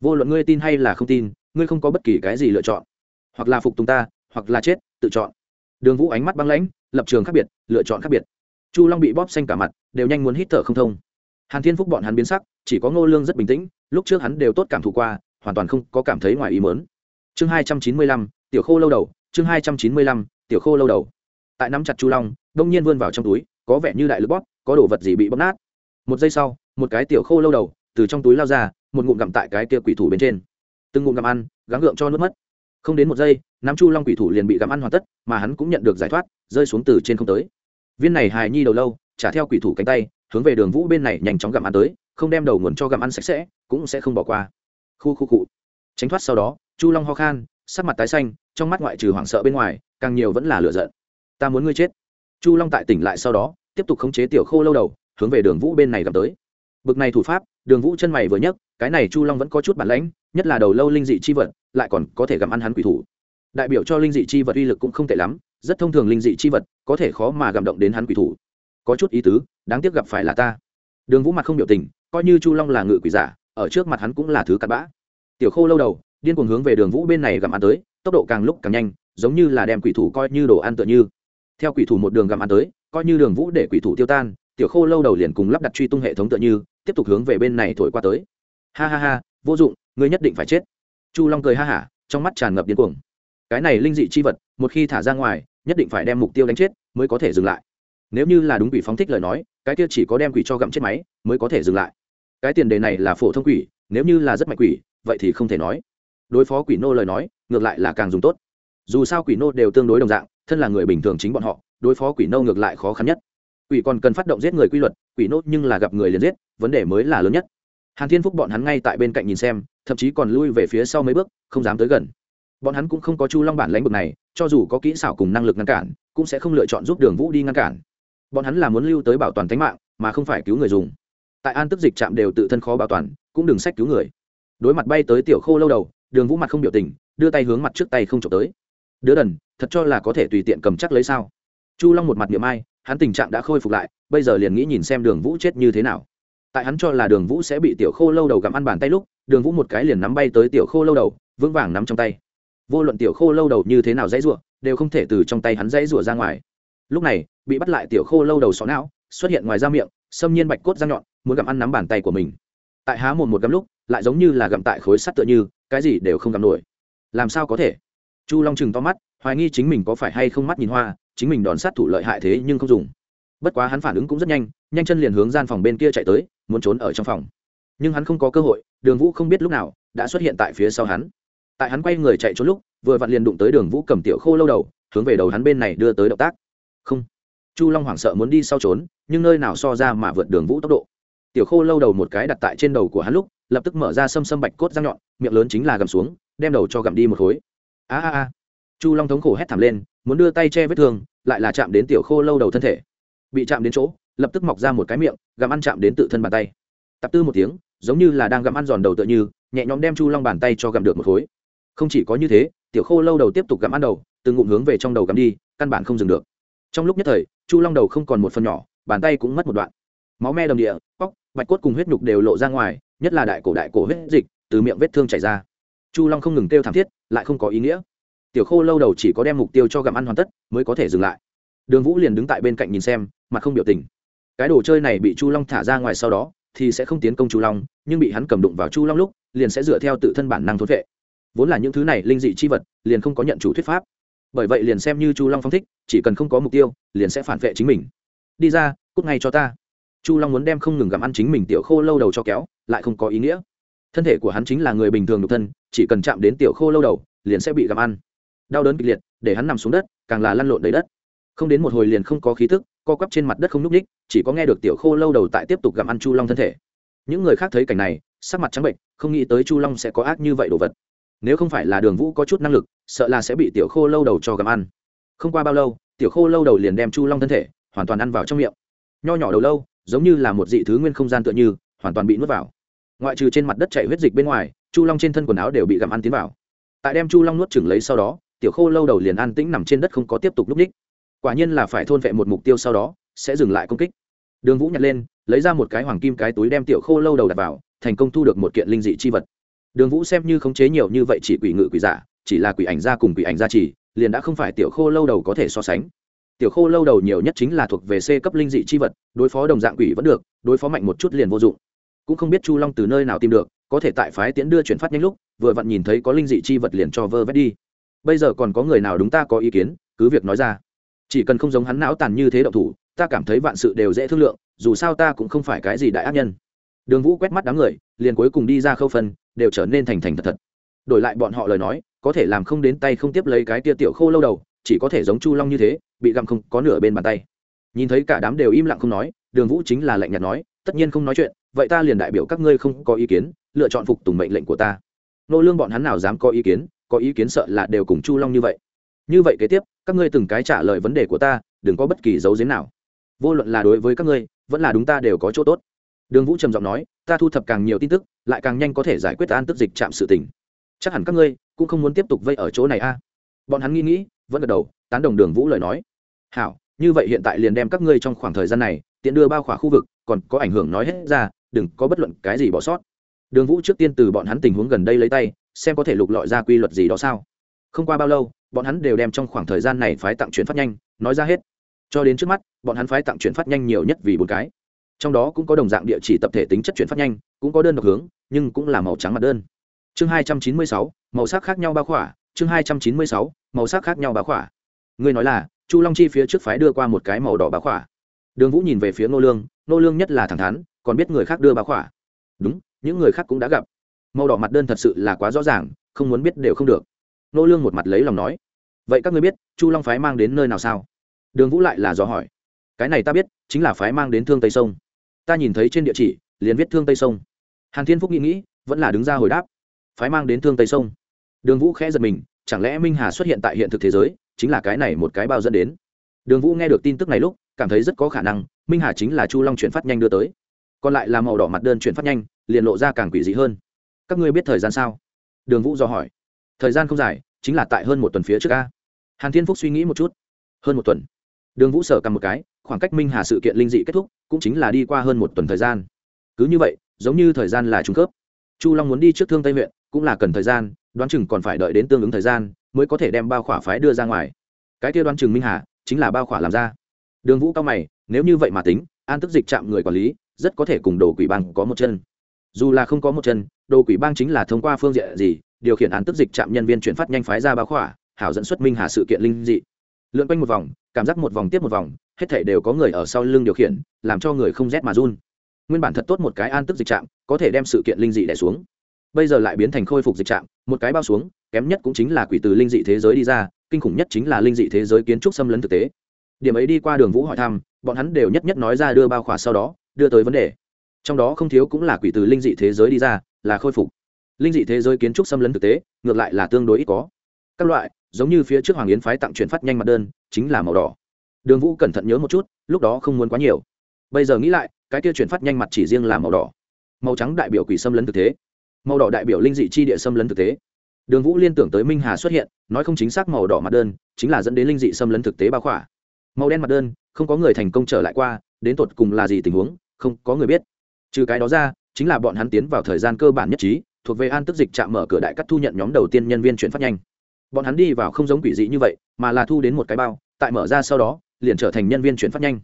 Vô luận ngươi tin hay là không tin, ngươi không có bất kỳ cái gì lựa chọn. Hoặc là phục tùng ta, hoặc là chết, tự chọn. Đường vũ ánh mắt băng lãnh, lập trường khác biệt, lựa chọn khác biệt. Chu long bị bóp xanh cả mặt, đều nhanh muốn hít thở không thông hàn thiên phúc bọn hắn biến sắc, chỉ có ngô lương rất bình tĩnh, lúc trước hắn đều tốt cảm thụ qua, hoàn toàn không có cảm thấy ngoài ý mớn chương hai trăm chín mươi lăm, tiểu khô lâu đầu, chương hai trăm chín mươi lăm, tiểu khô lâu đầu. Tại nắm chặt chu long, đông nhiên vươn vào trong túi, có vẻ như đại lực bóp, có đồ vật gì bị bóp nát. Một giây sau, một cái tiểu khô lâu đầu từ trong túi lao ra, một ngụm gặm tại cái kia quỷ thủ bên trên. Từng ngụm gặm ăn, gắng gượng cho nuốt mất. Không đến một giây, nắm chu long quỷ thủ liền bị gặm ăn hoàn tất, mà hắn cũng nhận được giải thoát, rơi xuống từ trên không tới. Viên này hài nhi đầu lâu, trả theo quỷ thủ cánh tay hướng về đường vũ bên này nhanh chóng gặm ăn tới, không đem đầu nguồn cho gặm ăn sạch sẽ, cũng sẽ không bỏ qua. Khu khu cụ tránh thoát sau đó, chu long ho khan, sắc mặt tái xanh, trong mắt ngoại trừ hoảng sợ bên ngoài, càng nhiều vẫn là lựa giận. Ta muốn ngươi chết. Chu long tại tỉnh lại sau đó, tiếp tục khống chế tiểu khô lâu đầu, hướng về đường vũ bên này gặp tới. Bực này thủ pháp, đường vũ chân mày vừa nhấc, cái này chu long vẫn có chút bản lãnh, nhất là đầu lâu linh dị chi vật, lại còn có thể gặm ăn hắn quỷ thủ. Đại biểu cho linh dị chi vật uy lực cũng không tệ lắm, rất thông thường linh dị chi vật có thể khó mà gặm động đến hắn quỷ thủ có chút ý tứ, đáng tiếc gặp phải là ta. Đường vũ mặt không biểu tình, coi như chu long là ngự quỷ giả, ở trước mặt hắn cũng là thứ cặn bã. Tiểu khô lâu đầu, điên cuồng hướng về đường vũ bên này gặm ăn tới, tốc độ càng lúc càng nhanh, giống như là đem quỷ thủ coi như đồ ăn tựa như. Theo quỷ thủ một đường gặm ăn tới, coi như đường vũ để quỷ thủ tiêu tan, tiểu khô lâu đầu liền cùng lắp đặt truy tung hệ thống tựa như, tiếp tục hướng về bên này thổi qua tới. Ha ha ha, vô dụng, ngươi nhất định phải chết. Chu long cười ha hả, trong mắt tràn ngập điên cuồng. Cái này linh dị chi vật, một khi thả ra ngoài, nhất định phải đem mục tiêu đánh chết, mới có thể dừng lại nếu như là đúng quỷ phóng thích lời nói, cái kia chỉ có đem quỷ cho gặm chết máy, mới có thể dừng lại. Cái tiền đề này là phổ thông quỷ, nếu như là rất mạnh quỷ, vậy thì không thể nói. Đối phó quỷ nô lời nói, ngược lại là càng dùng tốt. Dù sao quỷ nô đều tương đối đồng dạng, thân là người bình thường chính bọn họ, đối phó quỷ nô ngược lại khó khăn nhất. Quỷ còn cần phát động giết người quy luật, quỷ nô nhưng là gặp người liền giết, vấn đề mới là lớn nhất. Hàn thiên phúc bọn hắn ngay tại bên cạnh nhìn xem, thậm chí còn lui về phía sau mấy bước, không dám tới gần. Bọn hắn cũng không có chu long bản lãnh vực này, cho dù có kỹ xảo cùng năng lực ngăn cản, cũng sẽ không lựa chọn giúp đường vũ đi ngăn cản bọn hắn là muốn lưu tới bảo toàn tính mạng, mà không phải cứu người dùng. Tại an tức dịch trạm đều tự thân khó bảo toàn, cũng đừng sách cứu người. Đối mặt bay tới tiểu khô lâu đầu, đường vũ mặt không biểu tình, đưa tay hướng mặt trước tay không trộm tới. Đứa đần, thật cho là có thể tùy tiện cầm chắc lấy sao? Chu long một mặt niệm ai, hắn tình trạng đã khôi phục lại, bây giờ liền nghĩ nhìn xem đường vũ chết như thế nào. Tại hắn cho là đường vũ sẽ bị tiểu khô lâu đầu gặm ăn bàn tay lúc, đường vũ một cái liền nắm bay tới tiểu khô lâu đầu, vững vàng nắm trong tay. Vô luận tiểu khô lâu đầu như thế nào dãy rủa, đều không thể từ trong tay hắn dãy rủa ra ngoài lúc này, bị bắt lại tiểu khô lâu đầu sọ não, xuất hiện ngoài da miệng, xâm nhiên bạch cốt răng nhọn, muốn gặm ăn nắm bàn tay của mình. Tại há một một gắm lúc, lại giống như là gặm tại khối sắt tựa như, cái gì đều không gặm nổi. Làm sao có thể? Chu long chừng to mắt, hoài nghi chính mình có phải hay không mắt nhìn hoa, chính mình đòn sát thủ lợi hại thế nhưng không dùng. Bất quá hắn phản ứng cũng rất nhanh nhanh chân liền hướng gian phòng bên kia chạy tới, muốn trốn ở trong phòng. Nhưng hắn không có cơ hội, đường vũ không biết lúc nào, đã xuất hiện tại phía sau hắn. Tại hắn quay người chạy trốn lúc, vừa vặn liền đụng tới đường vũ cầm tiểu khô lâu đầu, hướng về đầu hắn bên này đưa tới động tác không. Chu long hoảng sợ muốn đi sau trốn, nhưng nơi nào so ra mà vượt đường vũ tốc độ. Tiểu khô lâu đầu một cái đặt tại trên đầu của hắn lúc, lập tức mở ra xâm xâm bạch cốt răng nhọn, miệng lớn chính là gầm xuống, đem đầu cho gặm đi một khối. A a a. Chu long thống khổ hét thảm lên, muốn đưa tay che vết thương, lại là chạm đến tiểu khô lâu đầu thân thể. Bị chạm đến chỗ, lập tức mọc ra một cái miệng, gặm ăn chạm đến tự thân bàn tay. Tập tư một tiếng, giống như là đang gặm ăn giòn đầu tựa như, nhẹ nhõm đem chu long bàn tay cho gặm được một khối. Không chỉ có như thế, tiểu khô lâu đầu tiếp tục gặm ăn đầu, từng ngụm hướng về trong đầu gặm đi, căn bản không dừng được trong lúc nhất thời, chu long đầu không còn một phần nhỏ, bàn tay cũng mất một đoạn. Máu me đầm địa, bóc, bạch cốt cùng huyết nhục đều lộ ra ngoài, nhất là đại cổ đại cổ huyết dịch, từ miệng vết thương chảy ra. Chu long không ngừng kêu thảm thiết, lại không có ý nghĩa. Tiểu khô lâu đầu chỉ có đem mục tiêu cho gặm ăn hoàn tất, mới có thể dừng lại. Đường vũ liền đứng tại bên cạnh nhìn xem, mặt không biểu tình. Cái đồ chơi này bị chu long thả ra ngoài sau đó, thì sẽ không tiến công chu long, nhưng bị hắn cầm đụng vào chu long lúc, liền sẽ dựa theo tự thân bản năng thốt vệ. Vốn là những thứ này linh dị chi vật, liền không có nhận chủ thuyết pháp bởi vậy liền xem như chu long phong thích, chỉ cần không có mục tiêu, liền sẽ phản vệ chính mình. Đi ra, cút ngay cho ta. Chu long muốn đem không ngừng gặm ăn chính mình tiểu khô lâu đầu cho kéo, lại không có ý nghĩa. Thân thể của hắn chính là người bình thường độc thân, chỉ cần chạm đến tiểu khô lâu đầu, liền sẽ bị gặm ăn. Đau đớn kịch liệt, để hắn nằm xuống đất, càng là lăn lộn đầy đất. Không đến một hồi liền không có khí thức co quắp trên mặt đất không n ú c ních chỉ có nghe được tiểu khô lâu đầu tại tiếp tục gặm ăn chu long thân thể. Những người khác thấy cảnh này, sắc mặt trắng bệnh không nghĩ tới chu long sẽ có ác như vậy đồ vật. Nếu không phải là đường vũ có chút năng lực sợ là sẽ bị tiểu khô lâu đầu cho gặm ăn. Không qua bao lâu, tiểu khô lâu đầu liền đem chu long thân thể hoàn toàn ăn vào trong miệng. Nho nhỏ đầu lâu, giống như là một dị thứ nguyên không gian tựa như, hoàn toàn bị nuốt vào. Ngoại trừ trên mặt đất chạy huyết dịch bên ngoài, chu long trên thân quần áo đều bị gặm ăn tiến vào. Tại đem chu long nuốt chừng lấy sau đó, tiểu khô lâu đầu liền an tĩnh nằm trên đất không có tiếp tục núp ních. Quả nhiên là phải thôn vệ một mục tiêu sau đó, sẽ dừng lại công kích. Đường vũ nhặt lên, lấy ra một cái hoàng kim cái túi đem tiểu khô lâu đầu đặt vào, thành công thu được một kiện linh dị chi vật. Đường vũ xem như khống chế nhiều như vậy chỉ quỷ ngự quỷ giả chỉ là quỷ ảnh gia cùng quỷ ảnh gia chỉ liền đã không phải tiểu khô lâu đầu có thể so sánh. Tiểu khô lâu đầu nhiều nhất chính là thuộc về c cấp linh dị chi vật, đối phó đồng dạng quỷ vẫn được, đối phó mạnh một chút liền vô dụng. Cũng không biết chu long từ nơi nào tìm được, có thể tại phái tiễn đưa chuyển phát nhanh lúc, vừa vặn nhìn thấy có linh dị chi vật liền cho vơ vét đi. Bây giờ còn có người nào đúng ta có ý kiến, cứ việc nói ra. Chỉ cần không giống hắn não tàn như thế động thủ, ta cảm thấy vạn sự đều dễ thương lượng, dù sao ta cũng không phải cái gì đại ác nhân. Đường vũ quét mắt đám người, liền cuối cùng đi ra khâu phân, đều trở nên thành thành thật thật. Đổi lại bọn họ lời nói có thể làm không đến tay không tiếp lấy cái tia tiểu khô lâu đầu, chỉ có thể giống chu long như thế, bị gặm không có nửa bên bàn tay. Nhìn thấy cả đám đều im lặng không nói, đường vũ chính là lạnh nhạt nói, tất nhiên không nói chuyện, vậy ta liền đại biểu các ngươi không có ý kiến, lựa chọn phục tùng mệnh lệnh của ta. Nô lương bọn hắn nào dám có ý kiến, có ý kiến sợ là đều cùng chu long như vậy. Như vậy kế tiếp, các ngươi từng cái trả lời vấn đề của ta, đừng có bất kỳ dấu giếm nào. Vô luận là đối với các ngươi, vẫn là đúng ta đều có chỗ tốt. Đường vũ trầm giọng nói, ta thu thập càng nhiều tin tức, lại càng nhanh có thể giải quyết an tức dịch chạm sự tình. Chắc hẳn các ngươi cũng không muốn tiếp tục vây ở chỗ này a. Bọn hắn nghĩ nghĩ, vẫn gật đầu, tán đồng đường vũ lời nói. Hảo, như vậy hiện tại liền đem các ngươi trong khoảng thời gian này, tiện đưa bao khỏa khu vực, còn có ảnh hưởng nói hết ra, đừng có bất luận cái gì bỏ sót. Đường vũ trước tiên từ bọn hắn tình huống gần đây lấy tay, xem có thể lục lọi ra quy luật gì đó sao. Không qua bao lâu, bọn hắn đều đem trong khoảng thời gian này phái tặng chuyển phát nhanh, nói ra hết. Cho đến trước mắt, bọn hắn phái tặng chuyển phát nhanh nhiều nhất vì bốn cái. Trong đó cũng có đồng dạng địa chỉ tập thể tính chất chuyển phát nhanh, cũng có đơn độc hướng, nhưng cũng là màu trắng mặt đơn chương hai trăm chín mươi sáu, màu sắc khác nhau bá khỏa. Chương hai trăm chín mươi sáu, màu sắc khác nhau bá khỏa. Ngươi nói là, chu long chi phía trước phái đưa qua một cái màu đỏ bá khỏa. Đường vũ nhìn về phía nô lương nô lương nhất là thẳng thắn, còn biết người khác đưa bá khỏa. Đúng, những người khác cũng đã gặp. Màu đỏ mặt đơn thật sự là quá rõ ràng, không muốn biết đều không được. Nô lương một mặt lấy lòng nói, vậy các ngươi biết, chu long phái mang đến nơi nào sao? Đường vũ lại là do hỏi, cái này ta biết, chính là phái mang đến thương tây sông. Ta nhìn thấy trên địa chỉ, liền viết thương tây sông. Hàn thiên phúc nghĩ nghĩ, vẫn là đứng ra hồi đáp phái mang đến thương tây sông. Đường vũ khẽ giật mình, chẳng lẽ minh hà xuất hiện tại hiện thực thế giới, chính là cái này một cái bao dẫn đến? Đường vũ nghe được tin tức này lúc, cảm thấy rất có khả năng, minh hà chính là chu long chuyển phát nhanh đưa tới. Còn lại là màu đỏ mặt đơn chuyển phát nhanh, liền lộ ra càng quỷ dị hơn. Các ngươi biết thời gian sao? Đường vũ do hỏi. Thời gian không dài, chính là tại hơn một tuần phía trước ca hàn thiên phúc suy nghĩ một chút. Hơn một tuần. Đường vũ sở cầm một cái, khoảng cách minh hà sự kiện linh dị kết thúc, cũng chính là đi qua hơn một tuần thời gian. Cứ như vậy, giống như thời gian là trung cấp chu long muốn đi trước thương tây huyện cũng là cần thời gian, đoán chừng còn phải đợi đến tương ứng thời gian mới có thể đem bao khỏa phái đưa ra ngoài. Cái kia đoán chừng minh hà chính là bao khỏa làm ra. Đường vũ cao mày, nếu như vậy mà tính, an tức dịch chạm người quản lý, rất có thể cùng đồ quỷ bang có một chân. Dù là không có một chân, đồ quỷ bang chính là thông qua phương diện gì, điều khiển an tức dịch chạm nhân viên chuyển phát nhanh phái ra bao khỏa, hảo dẫn xuất minh hà sự kiện linh dị. Lượn quanh một vòng, cảm giác một vòng tiếp một vòng, hết thể đều có người ở sau lưng điều khiển, làm cho người không rét mà run. Nguyên bản thật tốt một cái an tức dịch chạm, có thể đem sự kiện linh dị đẻ xuống bây giờ lại biến thành khôi phục dịch trạng, một cái bao xuống kém nhất cũng chính là quỷ từ linh dị thế giới đi ra kinh khủng nhất chính là linh dị thế giới kiến trúc xâm lấn thực tế. Điểm ấy đi qua đường vũ hỏi thăm bọn hắn đều nhất nhất nói ra đưa bao khỏa sau đó đưa tới vấn đề. Trong đó không thiếu cũng là quỷ từ linh dị thế giới đi ra là khôi phục. Linh dị thế giới kiến trúc xâm lấn thực tế ngược lại là tương đối ít có. Các loại giống như phía trước hoàng yến phái tặng chuyển phát nhanh mặt đơn chính là màu đỏ. Đường vũ cẩn thận nhớ một chút lúc đó không muốn quá nhiều. Bây giờ nghĩ lại cái kia chuyển phát nhanh mặt chỉ riêng là màu đỏ. Màu trắng đại biểu quỷ xâm lấn thực tế màu đỏ đại biểu linh dị chi địa xâm lấn thực tế. Đường vũ liên tưởng tới minh hà xuất hiện, nói không chính xác màu đỏ mặt đơn, chính là dẫn đến linh dị xâm lấn thực tế bao khỏa. Màu đen mặt đơn, không có người thành công trở lại qua, đến tột cùng là gì tình huống, không có người biết. Trừ cái đó ra, chính là bọn hắn tiến vào thời gian cơ bản nhất trí, thuộc về an tức dịch chạm mở cửa đại cắt thu nhận nhóm đầu tiên nhân viên chuyển phát nhanh. Bọn hắn đi vào không giống quỷ dị như vậy, mà là thu đến một cái bao, tại mở ra sau đó, liền trở thành nhân viên chuyển phát nhanh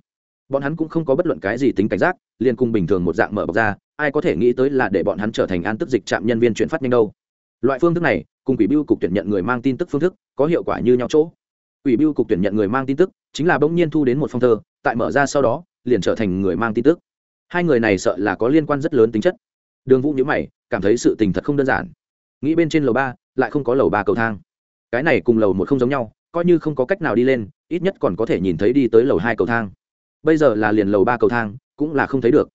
bọn hắn cũng không có bất luận cái gì tính cảnh giác, liền cùng bình thường một dạng mở bọc ra, ai có thể nghĩ tới là để bọn hắn trở thành an tức dịch trạm nhân viên chuyển phát nhanh đâu. Loại phương thức này, cùng quỷ biêu cục tuyển nhận người mang tin tức phương thức, có hiệu quả như nhau chỗ. Quỷ biêu cục tuyển nhận người mang tin tức, chính là bỗng nhiên thu đến một phong thơ, tại mở ra sau đó, liền trở thành người mang tin tức. Hai người này sợ là có liên quan rất lớn tính chất. Đường vũ nhữ mày, cảm thấy sự tình thật không đơn giản. Nghĩ bên trên lầu ba, lại không có lầu ba cầu thang. Cái này cùng lầu một không giống nhau, coi như không có cách nào đi lên, ít nhất còn có thể nhìn thấy đi tới lầu hai cầu thang bây giờ là liền lầu ba cầu thang, cũng là không thấy được.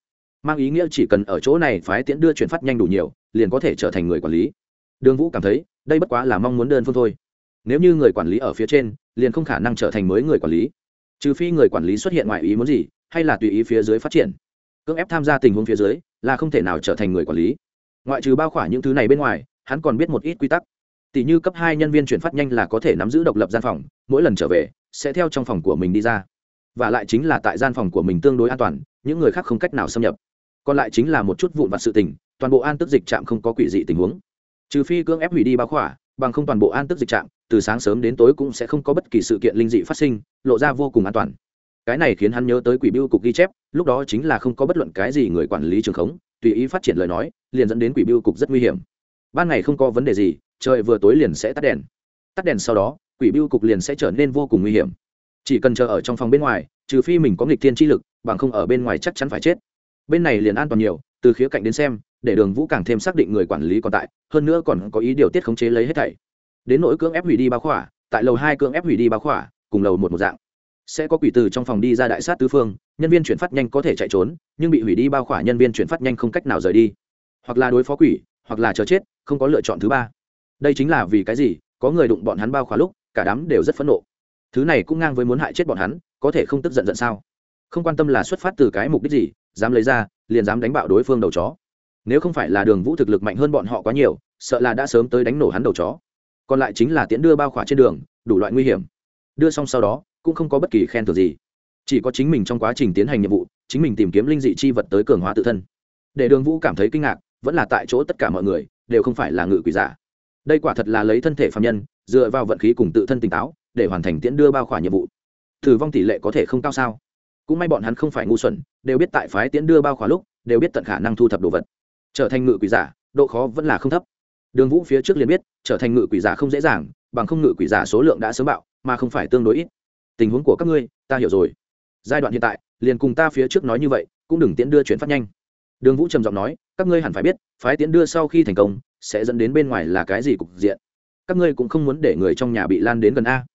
Mang ý nghĩa chỉ cần ở chỗ này phái tiễn đưa chuyển phát nhanh đủ nhiều, liền có thể trở thành người quản lý. Đường vũ cảm thấy, đây bất quá là mong muốn đơn phương thôi. Nếu như người quản lý ở phía trên, liền không khả năng trở thành mới người quản lý. Trừ phi người quản lý xuất hiện ngoài ý muốn gì, hay là tùy ý phía dưới phát triển. Cưỡng ép tham gia tình huống phía dưới, là không thể nào trở thành người quản lý. Ngoại trừ bao khỏa những thứ này bên ngoài, hắn còn biết một ít quy tắc. Tỷ như cấp hai nhân viên chuyển phát nhanh là có thể nắm giữ độc lập gian phòng, mỗi lần trở về, sẽ theo trong phòng của mình đi ra và lại chính là tại gian phòng của mình tương đối an toàn, những người khác không cách nào xâm nhập. Còn lại chính là một chút vụn vặt sự tình, toàn bộ an tức dịch trạm không có quỷ dị tình huống. Trừ phi cưỡng ép hủy đi bao khỏa, bằng không toàn bộ an tức dịch trạm, từ sáng sớm đến tối cũng sẽ không có bất kỳ sự kiện linh dị phát sinh, lộ ra vô cùng an toàn. Cái này khiến hắn nhớ tới quỷ biêu cục ghi chép, lúc đó chính là không có bất luận cái gì người quản lý trường khống, tùy ý phát triển lời nói, liền dẫn đến quỷ biêu cục rất nguy hiểm. Ban ngày không có vấn đề gì, trời vừa tối liền sẽ tắt đèn. Tắt đèn sau đó, quỷ biêu cục liền sẽ trở nên vô cùng nguy hiểm chỉ cần chờ ở trong phòng bên ngoài, trừ phi mình có nghịch thiên chi lực, bằng không ở bên ngoài chắc chắn phải chết. Bên này liền an toàn nhiều, từ khía cạnh đến xem, để đường vũ càng thêm xác định người quản lý còn tại, hơn nữa còn có ý điều tiết khống chế lấy hết thảy. Đến nỗi cưỡng ép hủy đi bao khỏa, tại lầu hai cưỡng ép hủy đi bao khỏa, cùng lầu một một dạng. Sẽ có quỷ từ trong phòng đi ra đại sát tứ phương, nhân viên chuyển phát nhanh có thể chạy trốn, nhưng bị hủy đi bao khỏa nhân viên chuyển phát nhanh không cách nào rời đi. Hoặc là đối phó quỷ, hoặc là chờ chết, không có lựa chọn thứ ba. Đây chính là vì cái gì, có người đụng bọn hắn bao khỏa lúc, cả đám đều rất phẫn nộ thứ này cũng ngang với muốn hại chết bọn hắn, có thể không tức giận giận sao? Không quan tâm là xuất phát từ cái mục đích gì, dám lấy ra, liền dám đánh bạo đối phương đầu chó. Nếu không phải là đường vũ thực lực mạnh hơn bọn họ quá nhiều, sợ là đã sớm tới đánh nổ hắn đầu chó. Còn lại chính là tiễn đưa bao khỏa trên đường, đủ loại nguy hiểm. Đưa xong sau đó, cũng không có bất kỳ khen thưởng gì. Chỉ có chính mình trong quá trình tiến hành nhiệm vụ, chính mình tìm kiếm linh dị chi vật tới cường hóa tự thân. Để đường vũ cảm thấy kinh ngạc, vẫn là tại chỗ tất cả mọi người, đều không phải là ngự quỷ giả. Đây quả thật là lấy thân thể phạm nhân, dựa vào vận khí cùng tự thân tỉnh táo để hoàn thành tiễn đưa bao khoản nhiệm vụ. Thử vong tỷ lệ có thể không cao sao? Cũng may bọn hắn không phải ngu xuẩn, đều biết tại phái tiễn đưa bao khỏa lúc, đều biết tận khả năng thu thập đồ vật. Trở thành ngự quỷ giả, độ khó vẫn là không thấp. Đường vũ phía trước liền biết, trở thành ngự quỷ giả không dễ dàng, bằng không ngự quỷ giả số lượng đã sớm bạo, mà không phải tương đối ít. Tình huống của các ngươi, ta hiểu rồi. Giai đoạn hiện tại, liền cùng ta phía trước nói như vậy, cũng đừng tiễn đưa chuyển phát nhanh. Đường vũ trầm giọng nói, các ngươi hẳn phải biết, phái tiễn đưa sau khi thành công, sẽ dẫn đến bên ngoài là cái gì cục diện. Các ngươi cũng không muốn để người trong nhà bị lan đến gần a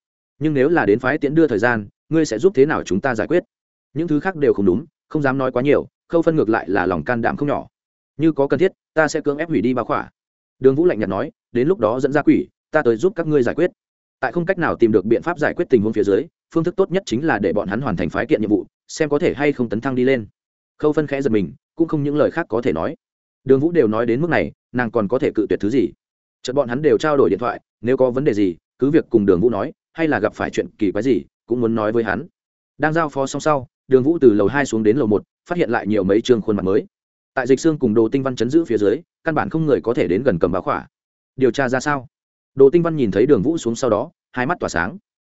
nhưng nếu là đến phái tiễn đưa thời gian, ngươi sẽ giúp thế nào chúng ta giải quyết? Những thứ khác đều không đúng, không dám nói quá nhiều, khâu phân ngược lại là lòng can đảm không nhỏ. Như có cần thiết, ta sẽ cưỡng ép hủy đi bao khỏa. Đường vũ lạnh nhạt nói, đến lúc đó dẫn ra quỷ, ta tới giúp các ngươi giải quyết. Tại không cách nào tìm được biện pháp giải quyết tình huống phía dưới, phương thức tốt nhất chính là để bọn hắn hoàn thành phái kiện nhiệm vụ, xem có thể hay không tấn thăng đi lên. Khâu phân khẽ giật mình, cũng không những lời khác có thể nói. Đường vũ đều nói đến mức này, nàng còn có thể cự tuyệt thứ gì? Chợt bọn hắn đều trao đổi điện thoại, nếu có vấn đề gì, cứ việc cùng đường vũ nói hay là gặp phải chuyện kỳ quái gì, cũng muốn nói với hắn. Đang giao phó xong sau, đường vũ từ lầu hai xuống đến lầu một, phát hiện lại nhiều mấy trường khuôn mặt mới. Tại dịch xương cùng đồ tinh văn chấn giữ phía dưới, căn bản không người có thể đến gần cầm báo khỏa. Điều tra ra sao? Đồ tinh văn nhìn thấy đường vũ xuống sau đó, hai mắt tỏa sáng.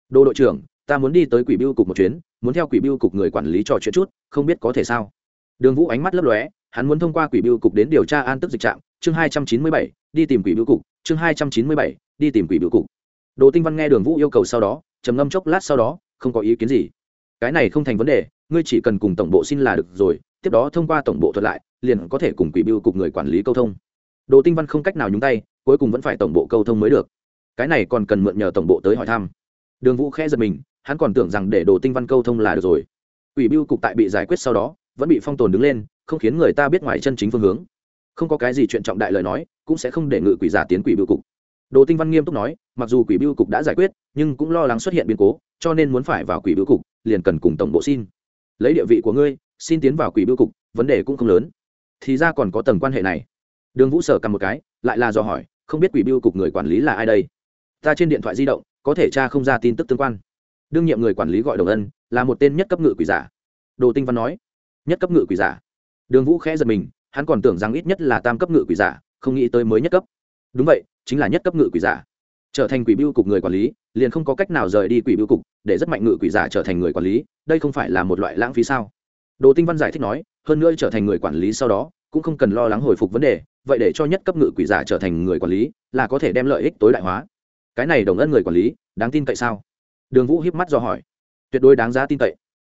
Đồ đội trưởng, ta muốn đi tới quỷ biêu cục một chuyến, muốn theo quỷ biêu cục người quản lý trò chuyện chút, không biết có thể sao? Đường vũ ánh mắt lấp lóe, hắn muốn thông qua quỷ biêu cục đến điều tra an tức dịch trạm chương hai trăm chín mươi bảy, đi tìm quỷ biêu cục. Chương hai trăm chín mươi bảy, đi tìm quỷ biêu cục đồ tinh văn nghe đường vũ yêu cầu sau đó, trầm ngâm chốc lát sau đó, không có ý kiến gì. Cái này không thành vấn đề, ngươi chỉ cần cùng tổng bộ xin là được rồi, tiếp đó thông qua tổng bộ thuật lại, liền có thể cùng quỷ biêu cục người quản lý câu thông. Đồ tinh văn không cách nào nhúng tay, cuối cùng vẫn phải tổng bộ câu thông mới được. Cái này còn cần mượn nhờ tổng bộ tới hỏi thăm. Đường vũ khẽ giật mình, hắn còn tưởng rằng để đồ tinh văn câu thông là được rồi. Quỷ biêu cục tại bị giải quyết sau đó, vẫn bị phong tồn đứng lên, không khiến người ta biết ngoài chân chính phương hướng. Không có cái gì chuyện trọng đại lời nói, cũng sẽ không để ngự quỷ giả tiến quỷ biêu cục đồ tinh văn nghiêm túc nói, mặc dù quỷ biêu cục đã giải quyết, nhưng cũng lo lắng xuất hiện biến cố, cho nên muốn phải vào quỷ biêu cục, liền cần cùng tổng bộ xin. Lấy địa vị của ngươi, xin tiến vào quỷ biêu cục, vấn đề cũng không lớn. Thì ra còn có tầng quan hệ này. Đường vũ sở cầm một cái, lại là do hỏi, không biết quỷ biêu cục người quản lý là ai đây? Ta trên điện thoại di động, có thể tra không ra tin tức tương quan. Đương nhiệm người quản lý gọi đồng ân, là một tên nhất cấp ngự quỷ giả. Đồ tinh văn nói, nhất cấp ngự quỷ giả. Đường vũ khẽ giật mình, hắn còn tưởng rằng ít nhất là tam cấp ngự quỷ giả, không nghĩ tới mới nhất cấp. Đúng vậy chính là nhất cấp ngự quỷ giả. Trở thành quỷ biêu cục người quản lý, liền không có cách nào rời đi quỷ biêu cục, để rất mạnh ngự quỷ giả trở thành người quản lý, đây không phải là một loại lãng phí sao? Đồ tinh văn giải thích nói, hơn nữa trở thành người quản lý sau đó, cũng không cần lo lắng hồi phục vấn đề, vậy để cho nhất cấp ngự quỷ giả trở thành người quản lý là có thể đem lợi ích tối đại hóa. Cái này đồng ân người quản lý, đáng tin cậy sao? Đường vũ hiếp mắt do hỏi. Tuyệt đối đáng giá tin cậy.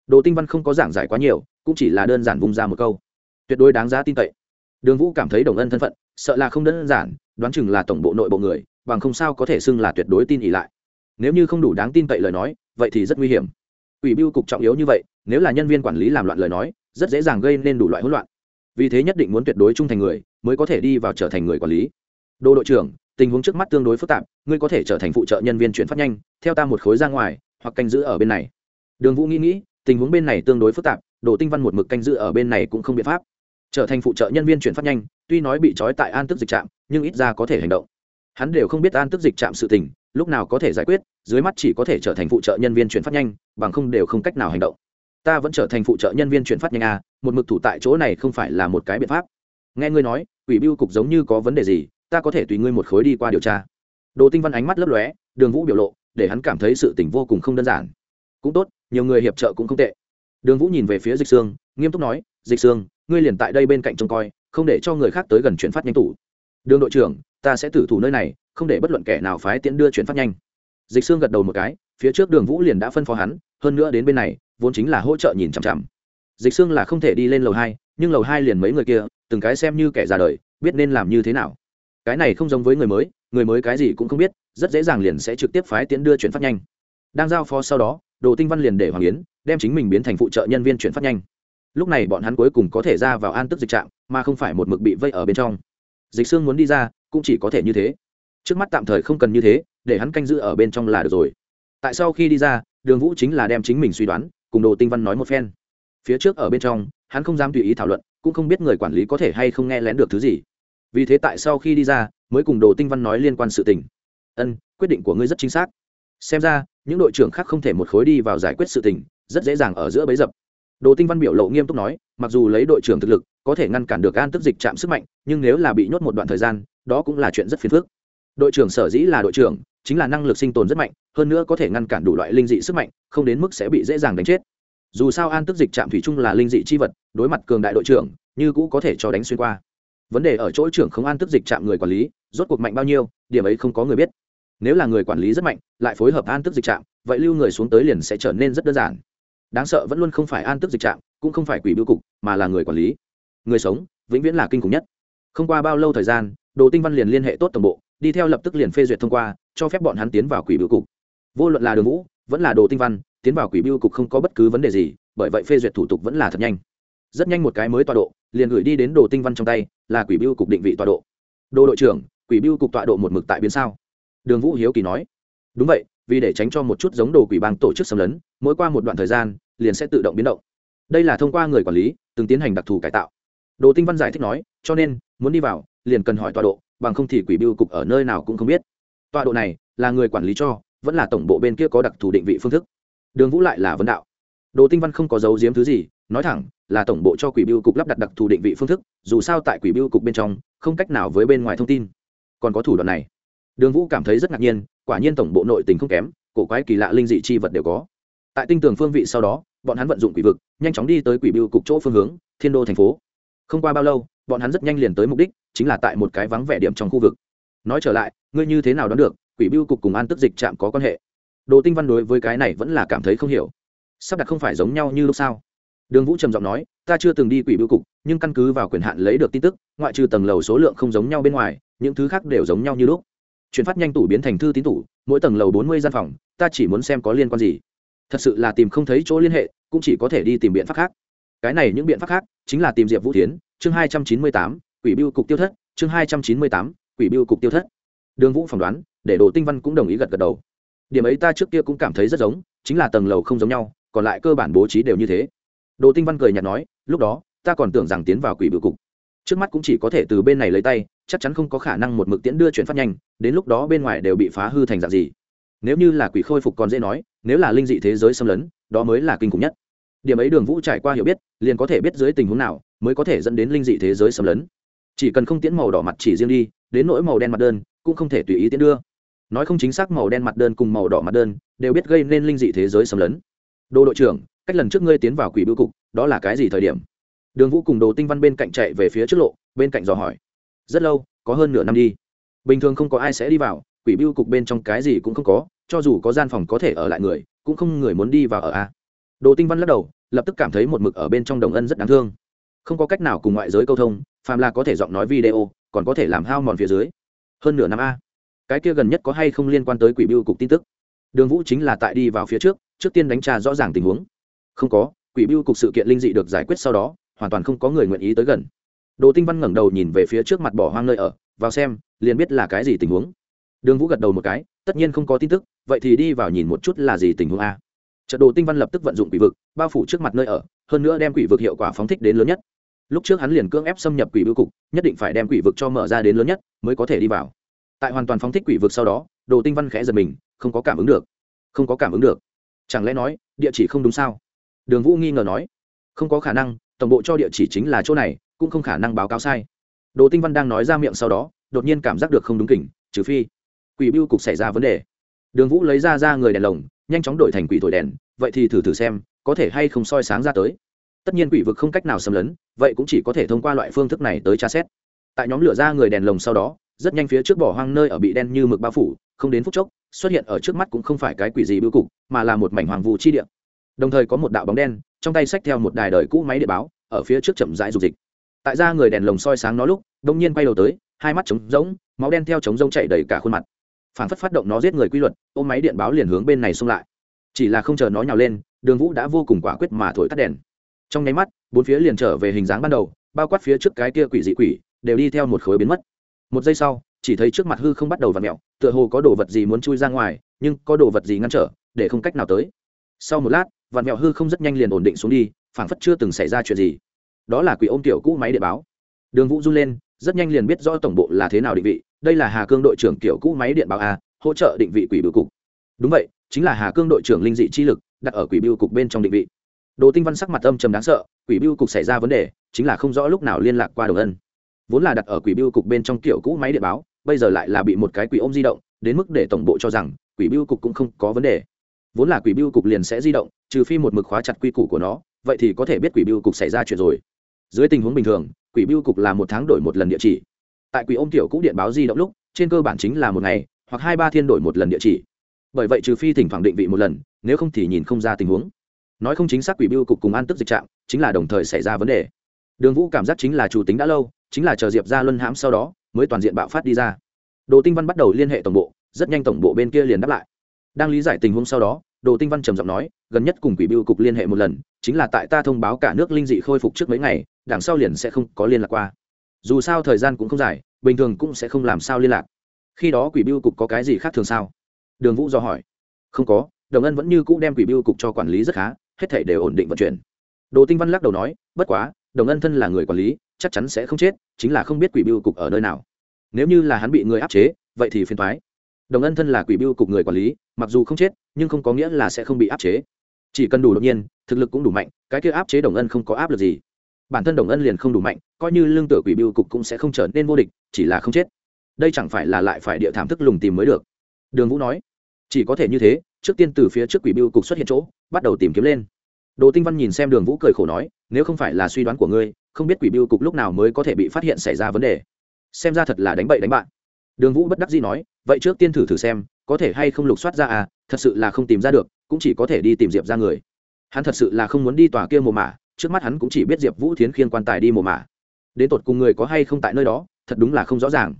Đồ tinh văn không có giảng giải quá nhiều, cũng chỉ là đơn giản vung ra một câu. Tuyệt đối đáng giá tin cậy. Đường vũ cảm thấy đồng ân thân phận, sợ là không đơn giản đoán chừng là tổng bộ nội bộ người, bằng không sao có thể xưng là tuyệt đối tin ỉ lại. Nếu như không đủ đáng tin cậy lời nói, vậy thì rất nguy hiểm. Ủy biêu cục trọng yếu như vậy, nếu là nhân viên quản lý làm loạn lời nói, rất dễ dàng gây nên đủ loại hỗn loạn. Vì thế nhất định muốn tuyệt đối trung thành người, mới có thể đi vào trở thành người quản lý. Đô đội trưởng, tình huống trước mắt tương đối phức tạp, ngươi có thể trở thành phụ trợ nhân viên chuyển phát nhanh, theo ta một khối ra ngoài, hoặc canh giữ ở bên này. Đường vũ nghĩ nghĩ, tình huống bên này tương đối phức tạp, đồ tinh văn một mực canh giữ ở bên này cũng không biện pháp trở thành phụ trợ nhân viên chuyển phát nhanh tuy nói bị trói tại an tức dịch trạm nhưng ít ra có thể hành động. Hắn đều không biết an tức dịch trạm sự tình lúc nào có thể giải quyết dưới mắt chỉ có thể trở thành phụ trợ nhân viên chuyển phát nhanh bằng không đều không cách nào hành động. Ta vẫn trở thành phụ trợ nhân viên chuyển phát nhanh a à, một mực thủ tại chỗ này không phải là một cái biện pháp. Nghe ngươi nói ủy biêu cục giống như có vấn đề gì ta có thể tùy ngươi một khối đi qua điều tra. Đồ tinh văn ánh mắt lấp lóe đường vũ biểu lộ để hắn cảm thấy sự tình vô cùng không đơn giản. Cũng tốt nhiều người hiệp trợ cũng không tệ. Đường vũ nhìn về phía dịch sương nghiêm túc nói dịch sương ngươi liền tại đây bên cạnh trông coi, không để cho người khác tới gần chuyển phát nhanh tủ. Đường đội trưởng, ta sẽ tử thủ nơi này, không để bất luận kẻ nào phái tiễn đưa chuyển phát nhanh. Dịch sương gật đầu một cái, phía trước đường vũ liền đã phân phó hắn, hơn nữa đến bên này, vốn chính là hỗ trợ nhìn chằm chằm. Dịch sương là không thể đi lên lầu hai, nhưng lầu hai liền mấy người kia, từng cái xem như kẻ già đời, biết nên làm như thế nào. Cái này không giống với người mới người mới cái gì cũng không biết, rất dễ dàng liền sẽ trực tiếp phái tiễn đưa chuyển phát nhanh. Đang giao phó sau đó, đồ tinh văn liền để hoàng yến, đem chính mình biến thành phụ trợ nhân viên chuyển phát nhanh lúc này bọn hắn cuối cùng có thể ra vào an tức dịch trạm, mà không phải một mực bị vây ở bên trong. Dịch xương muốn đi ra, cũng chỉ có thể như thế. Trước mắt tạm thời không cần như thế, để hắn canh giữ ở bên trong là được rồi. Tại sau khi đi ra, đường vũ chính là đem chính mình suy đoán, cùng đồ tinh văn nói một phen. Phía trước ở bên trong, hắn không dám tùy ý thảo luận, cũng không biết người quản lý có thể hay không nghe lén được thứ gì. Vì thế tại sau khi đi ra, mới cùng đồ tinh văn nói liên quan sự tình. Ân, quyết định của ngươi rất chính xác. Xem ra, những đội trưởng khác không thể một khối đi vào giải quyết sự tình, rất dễ dàng ở giữa bấy dập đồ tinh văn biểu lộ nghiêm túc nói mặc dù lấy đội trưởng thực lực có thể ngăn cản được an tức dịch chạm sức mạnh nhưng nếu là bị nhốt một đoạn thời gian đó cũng là chuyện rất phiền phức. Đội trưởng sở dĩ là đội trưởng chính là năng lực sinh tồn rất mạnh hơn nữa có thể ngăn cản đủ loại linh dị sức mạnh không đến mức sẽ bị dễ dàng đánh chết. Dù sao an tức dịch chạm thủy chung là linh dị chi vật đối mặt cường đại đội trưởng như cũ có thể cho đánh xuyên qua. Vấn đề ở chỗ trưởng không an tức dịch chạm người quản lý rốt cuộc mạnh bao nhiêu điểm ấy không có người biết. Nếu là người quản lý rất mạnh lại phối hợp an tức dịch chạm, vậy lưu người xuống tới liền sẽ trở nên rất đơn giản đáng sợ vẫn luôn không phải an tức dịch trạng, cũng không phải quỷ biêu cục, mà là người quản lý. Người sống, vĩnh viễn là kinh khủng nhất. Không qua bao lâu thời gian, đồ tinh văn liền liên hệ tốt tổng bộ, đi theo lập tức liền phê duyệt thông qua, cho phép bọn hắn tiến vào quỷ biêu cục. Vô luận là đường vũ, vẫn là đồ tinh văn, tiến vào quỷ biêu cục không có bất cứ vấn đề gì, bởi vậy phê duyệt thủ tục vẫn là thật nhanh. Rất nhanh một cái mới tọa độ, liền gửi đi đến đồ tinh văn trong tay, là quỷ biêu cục định vị tọa độ. Đồ đội trưởng, quỷ biêu cục tọa độ một mực tại biến sao? Đường vũ hiếu kỳ nói. Đúng vậy vì để tránh cho một chút giống đồ quỷ bang tổ chức xâm lấn, mỗi qua một đoạn thời gian, liền sẽ tự động biến động. Đây là thông qua người quản lý, từng tiến hành đặc thù cải tạo. Đồ tinh văn giải thích nói, cho nên, muốn đi vào, liền cần hỏi tọa độ, bằng không thì quỷ biêu cục ở nơi nào cũng không biết. Tọa độ này, là người quản lý cho, vẫn là tổng bộ bên kia có đặc thù định vị phương thức. Đường vũ lại là vấn đạo. Đồ tinh văn không có giấu giếm thứ gì, nói thẳng, là tổng bộ cho quỷ biêu cục lắp đặt đặc thù định vị phương thức, dù sao tại quỷ biêu cục bên trong, không cách nào với bên ngoài thông tin. Còn có thủ đoạn này. Đường vũ cảm thấy rất ngạc nhiên quả nhiên tổng bộ nội tình không kém, cổ quái kỳ lạ linh dị chi vật đều có. Tại tinh tường phương vị sau đó, bọn hắn vận dụng quỷ vực, nhanh chóng đi tới quỷ biêu cục chỗ phương hướng, thiên đô thành phố. Không qua bao lâu, bọn hắn rất nhanh liền tới mục đích, chính là tại một cái vắng vẻ điểm trong khu vực. Nói trở lại, ngươi như thế nào đoán được, quỷ biêu cục cùng an tức dịch trạm có quan hệ? Đồ tinh văn đối với cái này vẫn là cảm thấy không hiểu. Sắp đặt không phải giống nhau như lúc sau. Đường vũ trầm giọng nói, ta chưa từng đi quỷ biêu cục, nhưng căn cứ vào quyền hạn lấy được tin tức, ngoại trừ tầng lầu số lượng không giống nhau bên ngoài, những thứ khác đều giống nhau như lúc chuyển phát nhanh tủ biến thành thư tín tủ, mỗi tầng lầu bốn mươi gian phòng, ta chỉ muốn xem có liên quan gì. Thật sự là tìm không thấy chỗ liên hệ, cũng chỉ có thể đi tìm biện pháp khác. Cái này những biện pháp khác chính là tìm diệp vũ tiến chương hai trăm chín mươi tám, quỷ biêu cục tiêu thất, chương hai trăm chín mươi tám, quỷ biêu cục tiêu thất. Đường vũ phỏng đoán, để đồ tinh văn cũng đồng ý gật gật đầu. Điểm ấy ta trước kia cũng cảm thấy rất giống, chính là tầng lầu không giống nhau, còn lại cơ bản bố trí đều như thế. Đồ tinh văn cười nhạt nói, lúc đó, ta còn tưởng rằng tiến vào quỷ biêu cục trước mắt cũng chỉ có thể từ bên này lấy tay, chắc chắn không có khả năng một mực tiễn đưa chuyển phát nhanh, đến lúc đó bên ngoài đều bị phá hư thành dạng gì. Nếu như là quỷ khôi phục còn dễ nói, nếu là linh dị thế giới xâm lấn, đó mới là kinh khủng nhất. Điểm ấy đường vũ trải qua hiểu biết, liền có thể biết dưới tình huống nào mới có thể dẫn đến linh dị thế giới xâm lấn. Chỉ cần không tiễn màu đỏ mặt chỉ riêng đi, đến nỗi màu đen mặt đơn, cũng không thể tùy ý tiễn đưa. Nói không chính xác màu đen mặt đơn cùng màu đỏ mặt đơn đều biết gây nên linh dị thế giới xâm lấn. Đô đội trưởng, cách lần trước ngươi tiến vào quỷ bưu cục, đó là cái gì thời điểm? Đường vũ cùng đồ tinh văn bên cạnh chạy về phía trước lộ, bên cạnh dò hỏi. Rất lâu, có hơn nửa năm đi. Bình thường không có ai sẽ đi vào, quỷ biêu cục bên trong cái gì cũng không có, cho dù có gian phòng có thể ở lại người, cũng không người muốn đi vào ở a. Đồ tinh văn lắc đầu, lập tức cảm thấy một mực ở bên trong đồng ân rất đáng thương. Không có cách nào cùng ngoại giới câu thông, phàm là có thể giọng nói video, còn có thể làm hao mòn phía dưới. Hơn nửa năm a. Cái kia gần nhất có hay không liên quan tới quỷ biêu cục tin tức? Đường vũ chính là tại đi vào phía trước trước tiên đánh tra rõ ràng tình huống. Không có, quỷ biêu cục sự kiện linh dị được giải quyết sau đó hoàn toàn không có người nguyện ý tới gần. Đồ tinh văn ngẩng đầu nhìn về phía trước mặt bỏ hoang nơi ở, vào xem, liền biết là cái gì tình huống. Đường vũ gật đầu một cái, tất nhiên không có tin tức, vậy thì đi vào nhìn một chút là gì tình huống a. Trận đồ tinh văn lập tức vận dụng quỷ vực, bao phủ trước mặt nơi ở, hơn nữa đem quỷ vực hiệu quả phóng thích đến lớn nhất. Lúc trước hắn liền cưỡng ép xâm nhập quỷ bưu cục, nhất định phải đem quỷ vực cho mở ra đến lớn nhất, mới có thể đi vào. Tại hoàn toàn phóng thích quỷ vực sau đó, đồ tinh văn khẽ giật mình, không có cảm ứng được. Không có cảm ứng được. Chẳng lẽ nói, địa chỉ không đúng sao? Đường vũ nghi ngờ nói. Không có khả năng tổng bộ cho địa chỉ chính là chỗ này, cũng không khả năng báo cáo sai. Đồ tinh văn đang nói ra miệng sau đó, đột nhiên cảm giác được không đúng kỉnh, trừ phi quỷ bưu cục xảy ra vấn đề. Đường vũ lấy ra ra người đèn lồng, nhanh chóng đổi thành quỷ thổi đèn, vậy thì thử thử xem, có thể hay không soi sáng ra tới. Tất nhiên quỷ vực không cách nào xâm lấn, vậy cũng chỉ có thể thông qua loại phương thức này tới tra xét. Tại nhóm lửa ra người đèn lồng sau đó, rất nhanh phía trước bỏ hoang nơi ở bị đen như mực bao phủ, không đến phút chốc, xuất hiện ở trước mắt cũng không phải cái quỷ gì bưu cục, mà là một mảnh hoàng vụ chi địa. Đồng thời có một đạo bóng đen trong tay xách theo một đài đời cũ máy điện báo, ở phía trước chậm rãi dục dịch. Tại ra người đèn lồng soi sáng nó lúc đông nhiên quay đầu tới, hai mắt trống rỗng, máu đen theo trống rỗng chạy đầy cả khuôn mặt. Phản phất phát động nó giết người quy luật ôm máy điện báo liền hướng bên này xung lại. Chỉ là không chờ nó nhào lên, đường vũ đã vô cùng quả quyết mà thổi tắt đèn. Trong nháy mắt, bốn phía liền trở về hình dáng ban đầu, bao quát phía trước cái kia quỷ dị quỷ, đều đi theo một khối biến mất. Một giây sau, chỉ thấy trước mặt hư không bắt đầu v ặ mẹo tựa hồ có đồ vật gì muốn chui ra ngoài, nhưng có đồ vật gì ngăn trở, để không cách nào tới. Sau một lát vạn mẹo hư không rất nhanh liền ổn định xuống đi, phảng phất chưa từng xảy ra chuyện gì. Đó là quỷ ôm tiểu cũ máy điện báo. Đường vũ run lên, rất nhanh liền biết rõ tổng bộ là thế nào định vị, đây là hà cương đội trưởng tiểu cũ máy điện báo a, hỗ trợ định vị quỷ bưu cục. Đúng vậy, chính là hà cương đội trưởng linh dị chi lực, đặt ở quỷ bưu cục bên trong định vị. Đồ tinh văn sắc mặt âm trầm đáng sợ, quỷ bưu cục xảy ra vấn đề, chính là không rõ lúc nào liên lạc qua đồng ân. Vốn là đặt ở quỷ bưu cục bên trong kiểu cũ máy điện báo, bây giờ lại là bị một cái quỷ ôm di động, đến mức để tổng bộ cho rằng, quỷ bưu cục cũng không có vấn đề vốn là quỷ bưu cục liền sẽ di động, trừ phi một mực khóa chặt quy củ của nó, vậy thì có thể biết quỷ bưu cục xảy ra chuyện rồi. Dưới tình huống bình thường, quỷ bưu cục là một tháng đổi một lần địa chỉ. Tại quỷ ôm tiểu cũ điện báo di động lúc, trên cơ bản chính là một ngày, hoặc hai ba thiên đổi một lần địa chỉ. Bởi vậy trừ phi thỉnh thoảng định vị một lần, nếu không thì nhìn không ra tình huống. Nói không chính xác quỷ bưu cục cùng an tức dịch trạng, chính là đồng thời xảy ra vấn đề. Đường vũ cảm giác chính là chủ tính đã lâu, chính là chờ diệp ra luân hãm sau đó, mới toàn diện bạo phát đi ra. Đồ tinh văn bắt đầu liên hệ tổng bộ, rất nhanh tổng bộ bên kia liền đáp lại đang lý giải tình huống sau đó, đồ tinh văn trầm giọng nói, gần nhất cùng quỷ Biêu cục liên hệ một lần, chính là tại ta thông báo cả nước linh dị khôi phục trước mấy ngày, đằng sau liền sẽ không có liên lạc qua. Dù sao thời gian cũng không dài, bình thường cũng sẽ không làm sao liên lạc. Khi đó quỷ Biêu cục có cái gì khác thường sao? Đường vũ do hỏi. Không có, đồng ân vẫn như cũ đem quỷ Biêu cục cho quản lý rất khá, hết thể đều ổn định vận chuyển. Đồ tinh văn lắc đầu nói, bất quá, đồng ân thân là người quản lý, chắc chắn sẽ không chết, chính là không biết quỷ Biêu cục ở nơi nào. Nếu như là hắn bị người áp chế, vậy thì phiền thoái đồng ân thân là quỷ Biêu cục người quản lý mặc dù không chết, nhưng không có nghĩa là sẽ không bị áp chế. Chỉ cần đủ đột nhiên, thực lực cũng đủ mạnh, cái kia áp chế đồng ân không có áp lực gì. Bản thân đồng ân liền không đủ mạnh, coi như lương tử quỷ bưu cục cũng sẽ không trở nên vô địch, chỉ là không chết. Đây chẳng phải là lại phải địa thảm thức lùng tìm mới được. Đường vũ nói, chỉ có thể như thế, trước tiên từ phía trước quỷ bưu cục xuất hiện chỗ, bắt đầu tìm kiếm lên. Đồ tinh văn nhìn xem đường vũ cười khổ nói, nếu không phải là suy đoán của ngươi, không biết quỷ bưu cục lúc nào mới có thể bị phát hiện xảy ra vấn đề. Xem ra thật là đánh bậy đánh bạn. Đường vũ bất đắc dĩ nói, vậy trước tiên thử thử xem có thể hay không lục soát ra à thật sự là không tìm ra được, cũng chỉ có thể đi tìm diệp ra người. Hắn thật sự là không muốn đi tòa kia mồ mả, trước mắt hắn cũng chỉ biết diệp vũ thiến khiêng quan tài đi mồ mả. Đến tột cùng người có hay không tại nơi đó, thật đúng là không rõ ràng.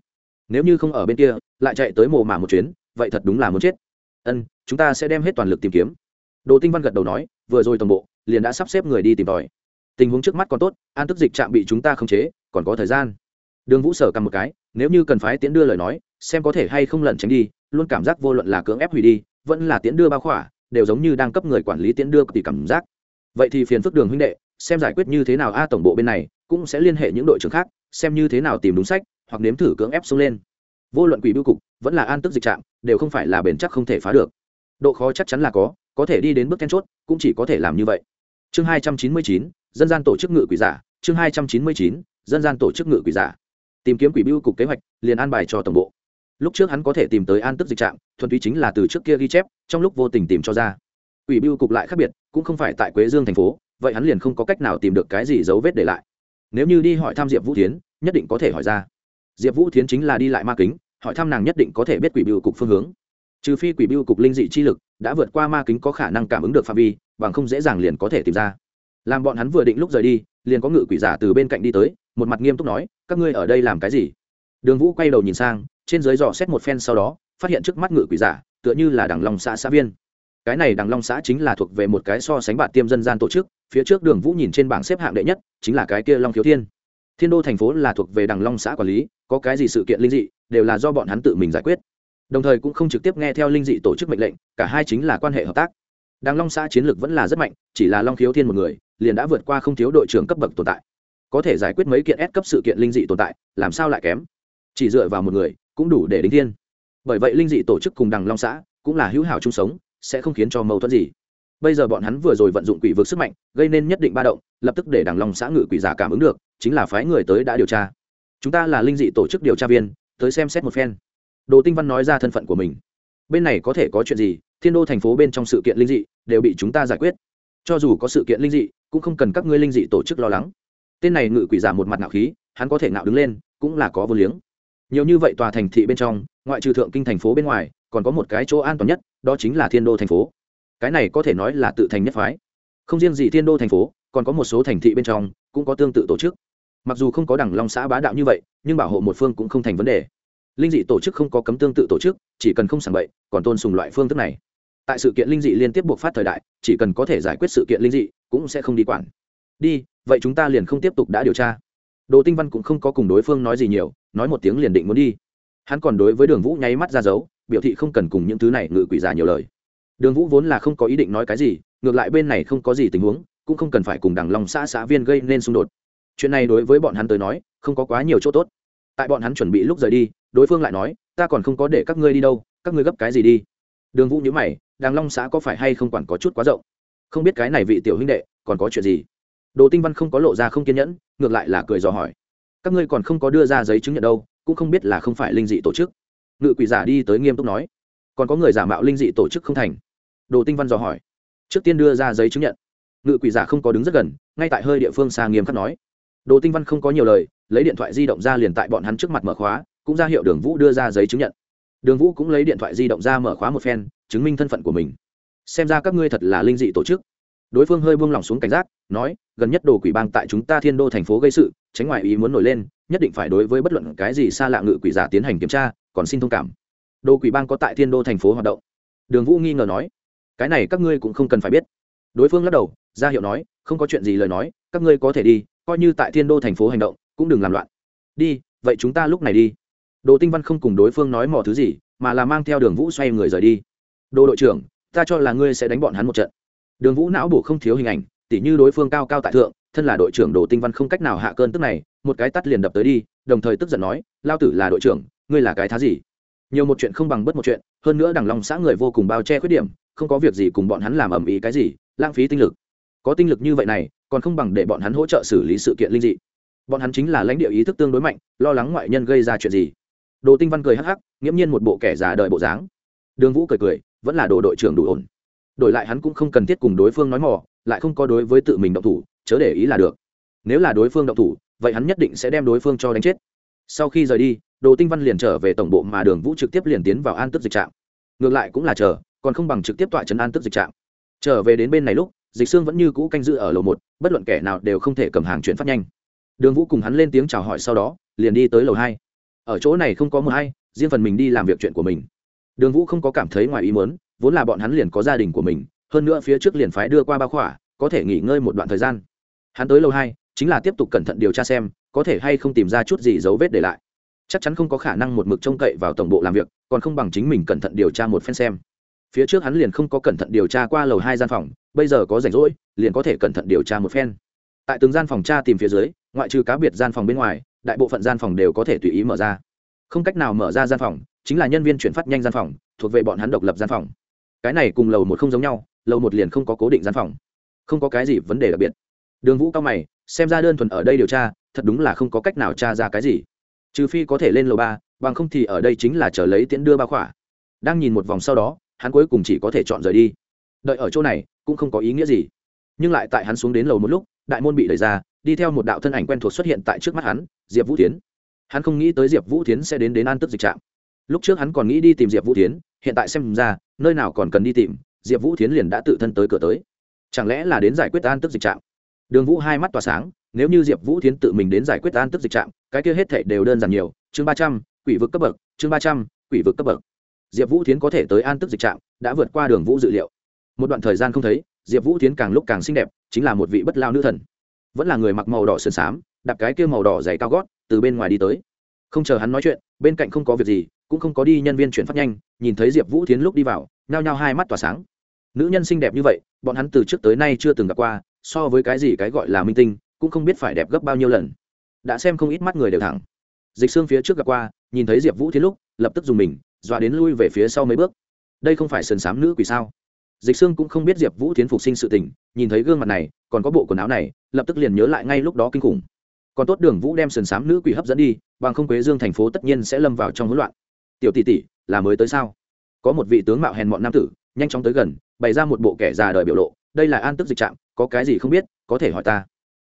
Nếu như không ở bên kia, lại chạy tới mồ mả một chuyến, vậy thật đúng là muốn chết. Ân, chúng ta sẽ đem hết toàn lực tìm kiếm. Đồ tinh văn gật đầu nói, vừa rồi toàn bộ, liền đã sắp xếp người đi tìm tòi. Tình huống trước mắt còn tốt, an tức dịch trạm bị chúng ta khống chế, còn có thời gian. Đường vũ sở cầm một cái, nếu như cần phái tiễn đưa lời nói, xem có thể hay không lẩn tránh đi luôn cảm giác vô luận là cưỡng ép hủy đi, vẫn là tiễn đưa bao khỏa, đều giống như đang cấp người quản lý tiễn đưa tỷ cảm giác. Vậy thì phiền phức đường huynh đệ, xem giải quyết như thế nào a tổng bộ bên này, cũng sẽ liên hệ những đội trưởng khác, xem như thế nào tìm đúng sách, hoặc nếm thử cưỡng ép xuống lên. Vô luận quỷ bưu cục, vẫn là an tức dịch trạm, đều không phải là bền chắc không thể phá được. Độ khó chắc chắn là có có thể đi đến bước then chốt, cũng chỉ có thể làm như vậy. Chương hai trăm chín mươi chín, dân gian tổ chức ngự quỷ giả. Chương hai trăm chín mươi chín, dân gian tổ chức ngự quỷ giả. Tìm kiếm quỷ bưu cục kế hoạch, liền an bài cho tổng bộ lúc trước hắn có thể tìm tới an tức dịch trạm, thuần túy chính là từ trước kia ghi chép, trong lúc vô tình tìm cho ra. Quỷ Biêu cục lại khác biệt, cũng không phải tại quế dương thành phố, vậy hắn liền không có cách nào tìm được cái gì dấu vết để lại. Nếu như đi hỏi thăm diệp vũ tiến nhất định có thể hỏi ra. Diệp vũ tiến chính là đi lại ma kính, hỏi thăm nàng nhất định có thể biết quỷ Biêu cục phương hướng. Trừ phi quỷ Biêu cục linh dị chi lực đã vượt qua ma kính có khả năng cảm ứng được phạm vi, bằng không dễ dàng liền có thể tìm ra. Làm bọn hắn vừa định lúc rời đi, liền có ngự quỷ giả từ bên cạnh đi tới, một mặt nghiêm túc nói, các ngươi ở đây làm cái gì? Đường vũ quay đầu nhìn sang, trên dưới dò xét một phen sau đó, phát hiện trước mắt ngự quỷ giả, tựa như là đằng long xã xã viên. Cái này đằng long xã chính là thuộc về một cái so sánh bạn tiêm dân gian tổ chức, phía trước đường vũ nhìn trên bảng xếp hạng đệ nhất, chính là cái kia long Thiếu thiên. Thiên đô thành phố là thuộc về đằng long xã quản lý, có cái gì sự kiện linh dị, đều là do bọn hắn tự mình giải quyết. Đồng thời cũng không trực tiếp nghe theo linh dị tổ chức mệnh lệnh, cả hai chính là quan hệ hợp tác. Đằng long xã chiến lược vẫn là rất mạnh, chỉ là long khiếu thiên một người, liền đã vượt qua không thiếu đội trưởng cấp bậc tồn tại. Có thể giải quyết mấy kiện ép cấp sự kiện linh dị tồn tại, làm sao lại kém? Chỉ dựa vào một người cũng đủ để đính thiên. Bởi vậy linh dị tổ chức cùng đằng long xã cũng là hữu hảo chung sống, sẽ không khiến cho mâu thuẫn gì. Bây giờ bọn hắn vừa rồi vận dụng quỷ vực sức mạnh, gây nên nhất định ba động, lập tức để đằng long xã ngự quỷ giả cảm ứng được, chính là phái người tới đã điều tra. Chúng ta là linh dị tổ chức điều tra viên, tới xem xét một phen. Đồ tinh văn nói ra thân phận của mình. Bên này có thể có chuyện gì, thiên đô thành phố bên trong sự kiện linh dị đều bị chúng ta giải quyết. Cho dù có sự kiện linh dị, cũng không cần các ngươi linh dị tổ chức lo lắng. Tên này ngự quỷ giả một mặt ngạo khí, hắn có thể ngạo đứng lên, cũng là có vô liếng nhiều như vậy tòa thành thị bên trong, ngoại trừ thượng kinh thành phố bên ngoài, còn có một cái chỗ an toàn nhất, đó chính là thiên đô thành phố. Cái này có thể nói là tự thành nhất phái. Không riêng gì thiên đô thành phố, còn có một số thành thị bên trong cũng có tương tự tổ chức. Mặc dù không có đẳng long xã bá đạo như vậy, nhưng bảo hộ một phương cũng không thành vấn đề. Linh dị tổ chức không có cấm tương tự tổ chức, chỉ cần không sàng bậy, còn tôn sùng loại phương thức này. Tại sự kiện linh dị liên tiếp buộc phát thời đại, chỉ cần có thể giải quyết sự kiện linh dị, cũng sẽ không đi quản. Đi, vậy chúng ta liền không tiếp tục đã điều tra. Đồ tinh văn cũng không có cùng đối phương nói gì nhiều nói một tiếng liền định muốn đi. Hắn còn đối với đường vũ nháy mắt ra dấu, biểu thị không cần cùng những thứ này ngự quỷ giả nhiều lời. Đường vũ vốn là không có ý định nói cái gì, ngược lại bên này không có gì tình huống, cũng không cần phải cùng đằng lòng xã xã viên gây nên xung đột. Chuyện này đối với bọn hắn tới nói, không có quá nhiều chỗ tốt. Tại bọn hắn chuẩn bị lúc rời đi, đối phương lại nói, ta còn không có để các ngươi đi đâu, các ngươi gấp cái gì đi? Đường vũ nhữ mày, đằng long xã có phải hay không quản có chút quá rộng? Không biết cái này vị tiểu huynh đệ, còn có chuyện gì? Đồ tinh văn không có lộ ra không kiên nhẫn, ngược lại là cười dò hỏi các ngươi còn không có đưa ra giấy chứng nhận đâu, cũng không biết là không phải linh dị tổ chức. Ngự quỷ giả đi tới nghiêm túc nói. Còn có người giả mạo linh dị tổ chức không thành? Đồ tinh văn dò hỏi. Trước tiên đưa ra giấy chứng nhận. Ngự quỷ giả không có đứng rất gần, ngay tại hơi địa phương xa nghiêm khắc nói. Đồ tinh văn không có nhiều lời, lấy điện thoại di động ra liền tại bọn hắn trước mặt mở khóa, cũng ra hiệu đường vũ đưa ra giấy chứng nhận. Đường vũ cũng lấy điện thoại di động ra mở khóa một phen, chứng minh thân phận của mình. Xem ra các ngươi thật là linh dị tổ chức đối phương hơi buông lỏng xuống cảnh giác, nói, gần nhất đồ quỷ bang tại chúng ta thiên đô thành phố gây sự, tránh ngoại ý muốn nổi lên, nhất định phải đối với bất luận cái gì xa lạ ngự quỷ giả tiến hành kiểm tra, còn xin thông cảm. Đồ quỷ bang có tại thiên đô thành phố hoạt động. Đường vũ nghi ngờ nói, cái này các ngươi cũng không cần phải biết. Đối phương lắc đầu, ra hiệu nói, không có chuyện gì lời nói, các ngươi có thể đi, coi như tại thiên đô thành phố hành động, cũng đừng làm loạn. Đi, vậy chúng ta lúc này đi. Đồ tinh văn không cùng đối phương nói mò thứ gì, mà là mang theo đường vũ xoay người rời đi. Đồ đội trưởng, ta cho là ngươi sẽ đánh bọn hắn một trận đường vũ não bổ không thiếu hình ảnh, tỉ như đối phương cao cao tại thượng, thân là đội trưởng đồ tinh văn không cách nào hạ cơn tức này, một cái tắt liền đập tới đi, đồng thời tức giận nói, lao tử là đội trưởng, ngươi là cái thá gì? Nhiều một chuyện không bằng bất một chuyện, hơn nữa đằng lòng xã người vô cùng bao che khuyết điểm, không có việc gì cùng bọn hắn làm ầm ĩ cái gì, lãng phí tinh lực. Có tinh lực như vậy này, còn không bằng để bọn hắn hỗ trợ xử lý sự kiện linh dị. Bọn hắn chính là lãnh địa ý thức tương đối mạnh, lo lắng ngoại nhân gây ra chuyện gì. Đồ tinh văn cười hắc hắc, nghiễm nhiên một bộ kẻ già đời bộ dáng. Đường vũ cười cười, vẫn là đồ đội trưởng đủ ổn đổi lại hắn cũng không cần thiết cùng đối phương nói mò, lại không có đối với tự mình động thủ, chớ để ý là được. Nếu là đối phương động thủ, vậy hắn nhất định sẽ đem đối phương cho đánh chết. Sau khi rời đi, đồ tinh văn liền trở về tổng bộ mà đường vũ trực tiếp liền tiến vào an tức dịch trạm. Ngược lại cũng là chờ, còn không bằng trực tiếp tọa chấn an tức dịch trạm. Trở về đến bên này lúc, dịch xương vẫn như cũ canh giữ ở lầu một, bất luận kẻ nào đều không thể cầm hàng chuyển phát nhanh. Đường vũ cùng hắn lên tiếng chào hỏi sau đó, liền đi tới lầu hai. Ở chỗ này không có mờ hay riêng phần mình đi làm việc chuyện của mình. Đường vũ không có cảm thấy ngoài ý muốn vốn là bọn hắn liền có gia đình của mình, hơn nữa phía trước liền phái đưa qua ba khỏa, có thể nghỉ ngơi một đoạn thời gian. Hắn tới lầu hai, chính là tiếp tục cẩn thận điều tra xem, có thể hay không tìm ra chút gì dấu vết để lại. Chắc chắn không có khả năng một mực trông cậy vào tổng bộ làm việc, còn không bằng chính mình cẩn thận điều tra một phen xem. Phía trước hắn liền không có cẩn thận điều tra qua lầu hai gian phòng, bây giờ có rảnh rỗi, liền có thể cẩn thận điều tra một phen. Tại từng gian phòng tra tìm phía dưới, ngoại trừ cá biệt gian phòng bên ngoài, đại bộ phận gian phòng đều có thể tùy ý mở ra. Không cách nào mở ra gian phòng, chính là nhân viên chuyển phát nhanh gian phòng, thuộc về bọn hắn độc lập gian phòng cái này cùng lầu một không giống nhau, lầu một liền không có cố định gian phòng, không có cái gì vấn đề đặc biệt. Đường vũ cao mày, xem ra đơn thuần ở đây điều tra, thật đúng là không có cách nào tra ra cái gì. Trừ phi có thể lên lầu ba, bằng không thì ở đây chính là chờ lấy tiễn đưa ba khỏa. Đang nhìn một vòng sau đó, hắn cuối cùng chỉ có thể chọn rời đi. Đợi ở chỗ này, cũng không có ý nghĩa gì. Nhưng lại tại hắn xuống đến lầu một lúc, đại môn bị đẩy ra, đi theo một đạo thân ảnh quen thuộc xuất hiện tại trước mắt hắn, diệp vũ tiến hắn không nghĩ tới diệp vũ tiến sẽ đến đến an tức dịch trạm. Lúc trước hắn còn nghĩ đi tìm diệp vũ tiến hiện tại xem ra nơi nào còn cần đi tìm diệp vũ tiến liền đã tự thân tới cửa tới. Chẳng lẽ là đến giải quyết an tức dịch trạng? đường vũ hai mắt tỏa sáng nếu như diệp vũ tiến tự mình đến giải quyết an tức dịch trạng, cái kia hết thảy đều đơn giản nhiều. Chương ba trăm quỷ vực cấp bậc chương ba trăm quỷ vực cấp bậc. Diệp vũ tiến có thể tới an tức dịch trạng, đã vượt qua đường vũ dự liệu. Một đoạn thời gian không thấy diệp vũ tiến càng lúc càng xinh đẹp chính là một vị bất lao nữ thần. Vẫn là người mặc màu đỏ sườn xám đạp cái kia màu đỏ dày cao gót từ bên ngoài đi tới. Không chờ hắn nói chuyện bên cạnh không có việc gì cũng không có đi nhân viên chuyển phát nhanh, nhìn thấy diệp vũ tiến lúc đi vào, nhao nhao hai mắt tỏa sáng. Nữ nhân xinh đẹp như vậy, bọn hắn từ trước tới nay chưa từng gặp qua, so với cái gì cái gọi là minh tinh, cũng không biết phải đẹp gấp bao nhiêu lần. Đã xem không ít mắt người đều thẳng. Dịch xương phía trước gặp qua, nhìn thấy diệp vũ tiến lúc, lập tức dùng mình, dọa đến lui về phía sau mấy bước. Đây không phải sườn s á m nữ quỷ sao? Dịch xương cũng không biết diệp vũ tiến phục sinh sự tình, nhìn thấy gương mặt này, còn có bộ quần áo này, lập tức liền nhớ lại ngay lúc đó kinh khủng. Còn tốt đường vũ đem sườn s á m nữ quỷ hấp dẫn đi, bằng không quế dương thành phố tất nhiên sẽ lâm vào trong hỗn loạn tiểu tỷ tỷ, là mới tới sao? Có một vị tướng mạo hèn mọn nam tử, nhanh chóng tới gần, bày ra một bộ kẻ già đời biểu lộ. Đây là an tức dịch trạm, có cái gì không biết, có thể hỏi ta.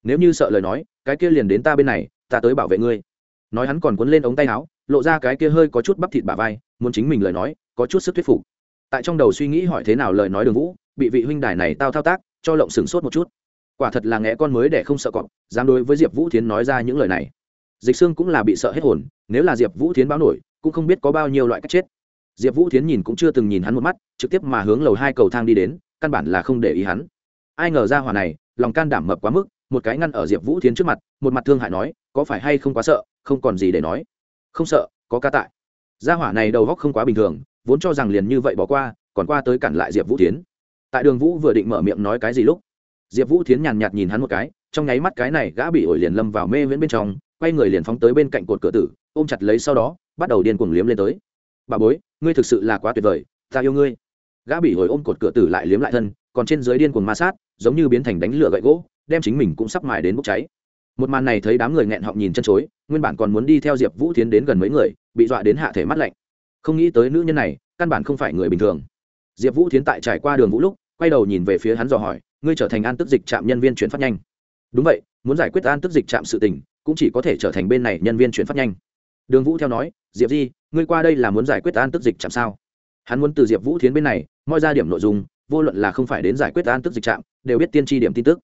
Nếu như sợ lời nói, cái kia liền đến ta bên này, ta tới bảo vệ ngươi. Nói hắn còn cuốn lên ống tay áo, lộ ra cái kia hơi có chút bắp thịt bả vai, muốn chính mình lời nói, có chút sức thuyết phục. Tại trong đầu suy nghĩ hỏi thế nào lời nói đường vũ, bị vị huynh đài này tao thao tác, cho lộng sửng sốt một chút. Quả thật là nghe con mới để không sợ cọp, dám đối với diệp vũ thiến nói ra những lời này. Dịch Sương cũng là bị sợ hết hồn, nếu là diệp vũ thiến báo nổi cũng không biết có bao nhiêu loại cách chết. Diệp vũ thiến nhìn cũng chưa từng nhìn hắn một mắt, trực tiếp mà hướng lầu hai cầu thang đi đến, căn bản là không để ý hắn. Ai ngờ ra hỏa này, lòng can đảm mập quá mức, một cái ngăn ở diệp vũ thiến trước mặt, một mặt thương hại nói, có phải hay không quá sợ, không còn gì để nói. Không sợ, có ca tại. Gia hỏa này đầu góc không quá bình thường, vốn cho rằng liền như vậy bỏ qua, còn qua tới cản lại diệp vũ tiến tại đường vũ vừa định mở miệng nói cái gì lúc, diệp vũ tiến nhàn nhạt nhìn hắn một cái, trong nháy mắt cái này gã bị ổi liền lâm vào mê viễn bên trong, quay người liền phóng tới bên cạnh cột cửa tử, ôm chặt lấy sau đó bắt đầu điên cuồng liếm lên tới. Bà bối, ngươi thực sự là quá tuyệt vời, ta yêu ngươi. Gã bị ổi ôm cột cửa tử lại liếm lại thân, còn trên dưới điên cuồng ma sát, giống như biến thành đánh lửa gậy gỗ, đem chính mình cũng sắp mài đến bốc cháy. Một màn này thấy đám người nghẹn họng nhìn chân chối, nguyên bản còn muốn đi theo diệp vũ tiến đến gần mấy người, bị dọa đến hạ thể mắt lạnh. Không nghĩ tới nữ nhân này, căn bản không phải người bình thường. Diệp vũ tiến tại trải qua đường vũ lúc, quay đầu nhìn về phía hắn dò hỏi, ngươi trở thành an tức dịch trạm nhân viên chuyển phát nhanh. Đúng vậy, muốn giải quyết an tức dịch trạm sự tình, cũng chỉ có thể trở thành bên này nhân viên chuyển phát nhanh đường vũ theo nói, diệp di, ngươi qua đây là muốn giải quyết an tức dịch chạm sao? Hắn muốn từ diệp vũ Thiến bên này, moi ra điểm nội dung, vô luận là không phải đến giải quyết an tức dịch trạm, đều biết tiên tri điểm tin tức.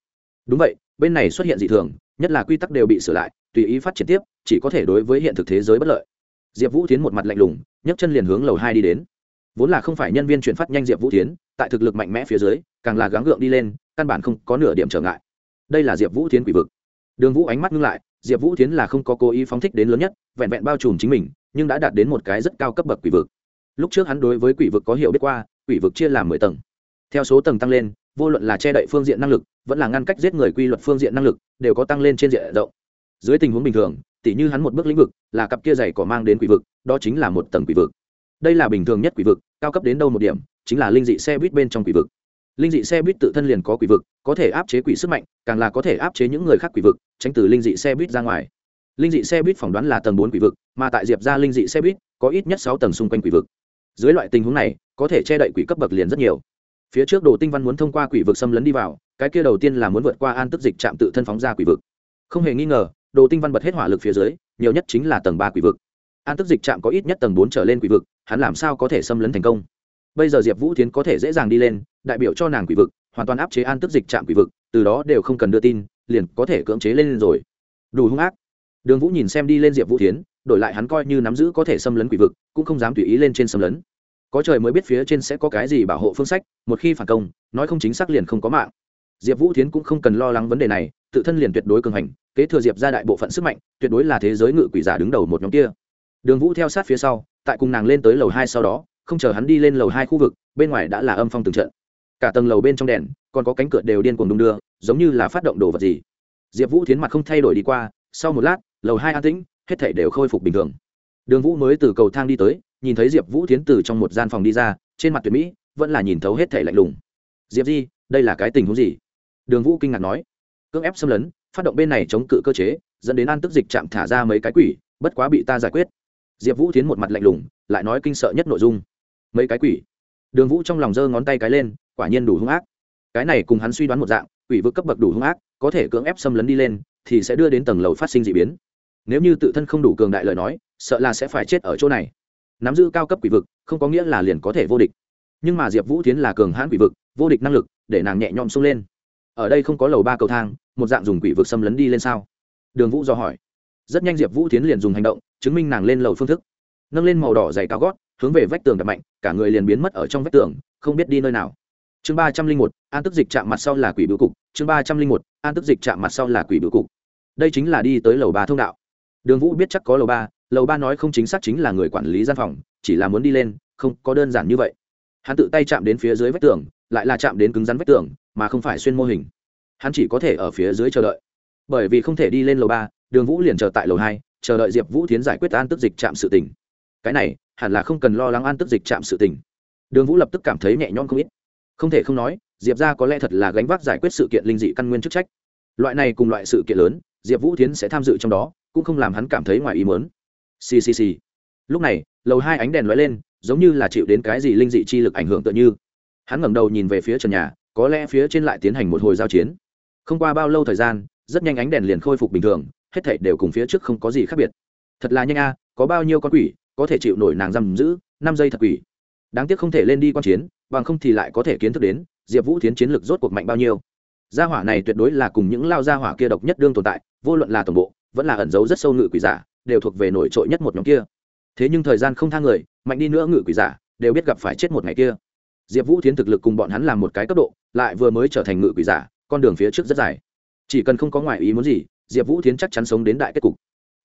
Đúng vậy, bên này xuất hiện dị thường, nhất là quy tắc đều bị sửa lại, tùy ý phát triển tiếp, chỉ có thể đối với hiện thực thế giới bất lợi. Diệp vũ tiến một mặt lạnh lùng, nhấc chân liền hướng lầu hai đi đến. Vốn là không phải nhân viên chuyển phát nhanh diệp vũ tiến tại thực lực mạnh mẽ phía dưới, càng là gắng gượng đi lên, căn bản không có nửa điểm trở ngại. Đây là diệp vũ tiến quỷ vực. Đường vũ ánh mắt ngưng lại diệp vũ tiến là không có cố ý phóng thích đến lớn nhất, vẹn vẹn bao trùm chính mình, nhưng đã đạt đến một cái rất cao cấp bậc quỷ vực. Lúc trước hắn đối với quỷ vực có hiểu biết qua, quỷ vực chia làm mười tầng. Theo số tầng tăng lên, vô luận là che đậy phương diện năng lực, vẫn là ngăn cách giết người quy luật phương diện năng lực, đều có tăng lên trên diện rộng. Dưới tình huống bình thường, tỉ như hắn một bước lĩnh vực, là cặp kia dày có mang đến quỷ vực, đó chính là một tầng quỷ vực. Đây là bình thường nhất quỷ vực, cao cấp đến đâu một điểm, chính là linh dị xe buýt bên trong quỷ vực linh dị xe buýt tự thân liền có quỷ vực, có thể áp chế quỷ sức mạnh, càng là có thể áp chế những người khác quỷ vực, tránh từ linh dị xe buýt ra ngoài. Linh dị xe buýt phỏng đoán là tầng bốn quỷ vực, mà tại diệp ra linh dị xe buýt, có ít nhất sáu tầng xung quanh quỷ vực. Dưới loại tình huống này, có thể che đậy quỷ cấp bậc liền rất nhiều. Phía trước đồ tinh văn muốn thông qua quỷ vực xâm lấn đi vào, cái kia đầu tiên là muốn vượt qua an tức dịch chạm tự thân phóng ra quỷ vực. Không hề nghi ngờ, đồ tinh văn bật hết hỏa lực phía dưới, nhiều nhất chính là tầng ba quỷ vực. An tức dịch chạm có ít nhất tầng bốn trở lên quỷ vực, hắn làm sao có thể xâm lấn thành công? Bây giờ diệp vũ tiến có thể dễ dàng đi lên, đại biểu cho nàng quỷ vực, hoàn toàn áp chế an tức dịch chạm quỷ vực, từ đó đều không cần đưa tin, liền có thể cưỡng chế lên rồi. Đủ hung ác. Đường vũ nhìn xem đi lên diệp vũ tiến đổi lại hắn coi như nắm giữ có thể xâm lấn quỷ vực, cũng không dám tùy ý lên trên xâm lấn. Có trời mới biết phía trên sẽ có cái gì bảo hộ phương sách, một khi phản công, nói không chính xác liền không có mạng. Diệp vũ tiến cũng không cần lo lắng vấn đề này, tự thân liền tuyệt đối cường hành, kế thừa diệp ra đại bộ phận sức mạnh, tuyệt đối là thế giới ngự quỷ giả đứng đầu một nhóm kia. Đường vũ theo sát phía sau, tại cùng nàng lên tới lầu hai sau đó không chờ hắn đi lên lầu hai khu vực, bên ngoài đã là âm phong từng trận. Cả tầng lầu bên trong đèn, còn có cánh cửa đều điên cuồng đung đưa, giống như là phát động đồ vật gì. Diệp vũ tiến mặt không thay đổi đi qua, sau một lát, lầu hai an tĩnh, hết thể đều khôi phục bình thường. Đường vũ mới từ cầu thang đi tới, nhìn thấy diệp vũ tiến từ trong một gian phòng đi ra, trên mặt tuyệt mỹ, vẫn là nhìn thấu hết thể lạnh lùng. Diệp di, đây là cái tình huống gì? Đường vũ kinh ngạc nói. Cưỡng ép xâm lấn, phát động bên này chống cự cơ chế, dẫn đến an tức dịch chạm thả ra mấy cái quỷ, bất quá bị ta giải quyết. Diệp vũ tiến một mặt lạnh lùng, lại nói kinh sợ nhất nội dung mấy cái quỷ. Đường vũ trong lòng giơ ngón tay cái lên, quả nhiên đủ hung ác. Cái này cùng hắn suy đoán một dạng, quỷ vực cấp bậc đủ hung ác, có thể cưỡng ép xâm lấn đi lên, thì sẽ đưa đến tầng lầu phát sinh d ị biến. Nếu như tự thân không đủ cường đại lời nói, sợ là sẽ phải chết ở chỗ này. Nắm giữ cao cấp quỷ vực, không có nghĩa là liền có thể vô địch. Nhưng mà diệp vũ tiến là cường hãn quỷ vực, vô địch năng lực, để nàng nhẹ nhõm xông lên. Ở đây không có lầu ba cầu thang, một dạng dùng quỷ vực xâm lấn đi lên sao? Đường vũ do hỏi. Rất nhanh diệp vũ tiến liền dùng hành động, chứng minh nàng lên lầu phương thức. Nâng lên màu đỏ dày cao gót hướng về vách tường đập mạnh, cả người liền biến mất ở trong vách tường, không biết đi nơi nào. Chương ba trăm linh một, an tức dịch chạm mặt sau là quỷ bưu cục. Chương ba trăm linh một, an tức dịch chạm mặt sau là quỷ bưu cục. Đây chính là đi tới lầu ba thông đạo. Đường vũ biết chắc có lầu ba lầu ba nói không chính xác chính là người quản lý gian phòng, chỉ là muốn đi lên, không có đơn giản như vậy. Hắn tự tay chạm đến phía dưới vách tường, lại là chạm đến cứng rắn vách tường, mà không phải xuyên mô hình. Hắn chỉ có thể ở phía dưới chờ đợi. Bởi vì không thể đi lên lầu ba, đường vũ liền chờ tại lầu hai, chờ đợi diệp vũ tiến giải quyết an tức dịch chạm sự tình. Cái này hẳn là không cần lo lắng an tức dịch chạm sự tình. Đường vũ lập tức cảm thấy nhẹ nhõm không ít. Không thể không nói, diệp ra có lẽ thật là gánh vác giải quyết sự kiện linh dị căn nguyên chức trách. Loại này cùng loại sự kiện lớn, diệp vũ tiến sẽ tham dự trong đó, cũng không làm hắn cảm thấy ngoài ý mớn ccc lúc này, lầu hai ánh đèn lóe lên, giống như là chịu đến cái gì linh dị chi lực ảnh hưởng tựa như. Hắn ngẩng đầu nhìn về phía trần nhà, có lẽ phía trên lại tiến hành một hồi giao chiến. Không qua bao lâu thời gian, rất nhanh ánh đèn liền khôi phục bình thường, hết thảy đều cùng phía trước không có gì khác biệt. Thật là nhanh a, có bao nhiêu con quỷ có thể chịu nổi nàng giam giữ, năm giây thật quỷ. Đáng tiếc không thể lên đi quan chiến, bằng không thì lại có thể kiến thức đến, diệp vũ tiến chiến lực rốt cuộc mạnh bao nhiêu. Gia hỏa này tuyệt đối là cùng những lao gia hỏa kia độc nhất đương tồn tại, vô luận là tổng bộ, vẫn là ẩn giấu rất sâu ngự quỷ giả, đều thuộc về nổi trội nhất một nhóm kia. Thế nhưng thời gian không thang người, mạnh đi nữa ngự quỷ giả, đều biết gặp phải chết một ngày kia. Diệp vũ tiến thực lực cùng bọn hắn làm một cái cấp độ, lại vừa mới trở thành ngự quỷ giả, con đường phía trước rất dài. Chỉ cần không có ngoại ý muốn gì, diệp vũ tiến chắc chắn sống đến đại kết cục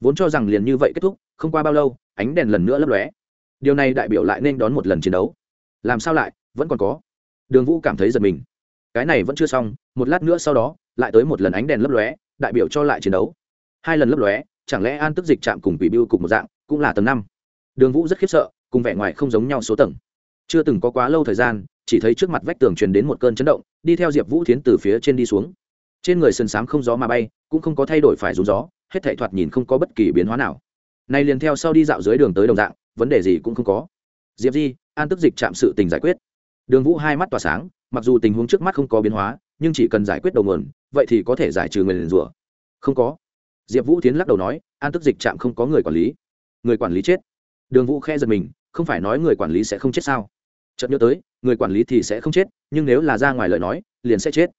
vốn cho rằng liền như vậy kết thúc, không qua bao lâu, ánh đèn lần nữa lấp lóe. Điều này đại biểu lại nên đón một lần chiến đấu. Làm sao lại, vẫn còn có. Đường vũ cảm thấy giật mình. Cái này vẫn chưa xong, một lát nữa sau đó, lại tới một lần ánh đèn lấp lóe, đại biểu cho lại chiến đấu. Hai lần lấp lóe, chẳng lẽ an tức dịch chạm cùng bị biêu cục một dạng, cũng là tầng năm? Đường vũ rất khiếp sợ, cùng vẻ ngoài không giống nhau số tầng. Chưa từng có quá lâu thời gian, chỉ thấy trước mặt vách tường truyền đến một cơn chấn động, đi theo diệp vũ tiến từ phía trên đi xuống. Trên người sườn m không gió mà bay, cũng không có thay đổi phải rú gió hết thảy thoạt nhìn không có bất kỳ biến hóa nào. Nay liền theo sau đi dạo dưới đường tới đồng dạng, vấn đề gì cũng không có. Diệp di, an tức dịch chạm sự tình giải quyết. Đường vũ hai mắt tỏa sáng, mặc dù tình huống trước mắt không có biến hóa, nhưng chỉ cần giải quyết đầu nguồn, vậy thì có thể giải trừ người liền rủa. Không có. Diệp vũ tiến lắc đầu nói, an tức dịch trạm không có người quản lý. Người quản lý chết. Đường vũ khe giật mình, không phải nói người quản lý sẽ không chết sao? Chợt nhớ tới, người quản lý thì sẽ không chết, nhưng nếu là ra ngoài lời nói, liền sẽ chết.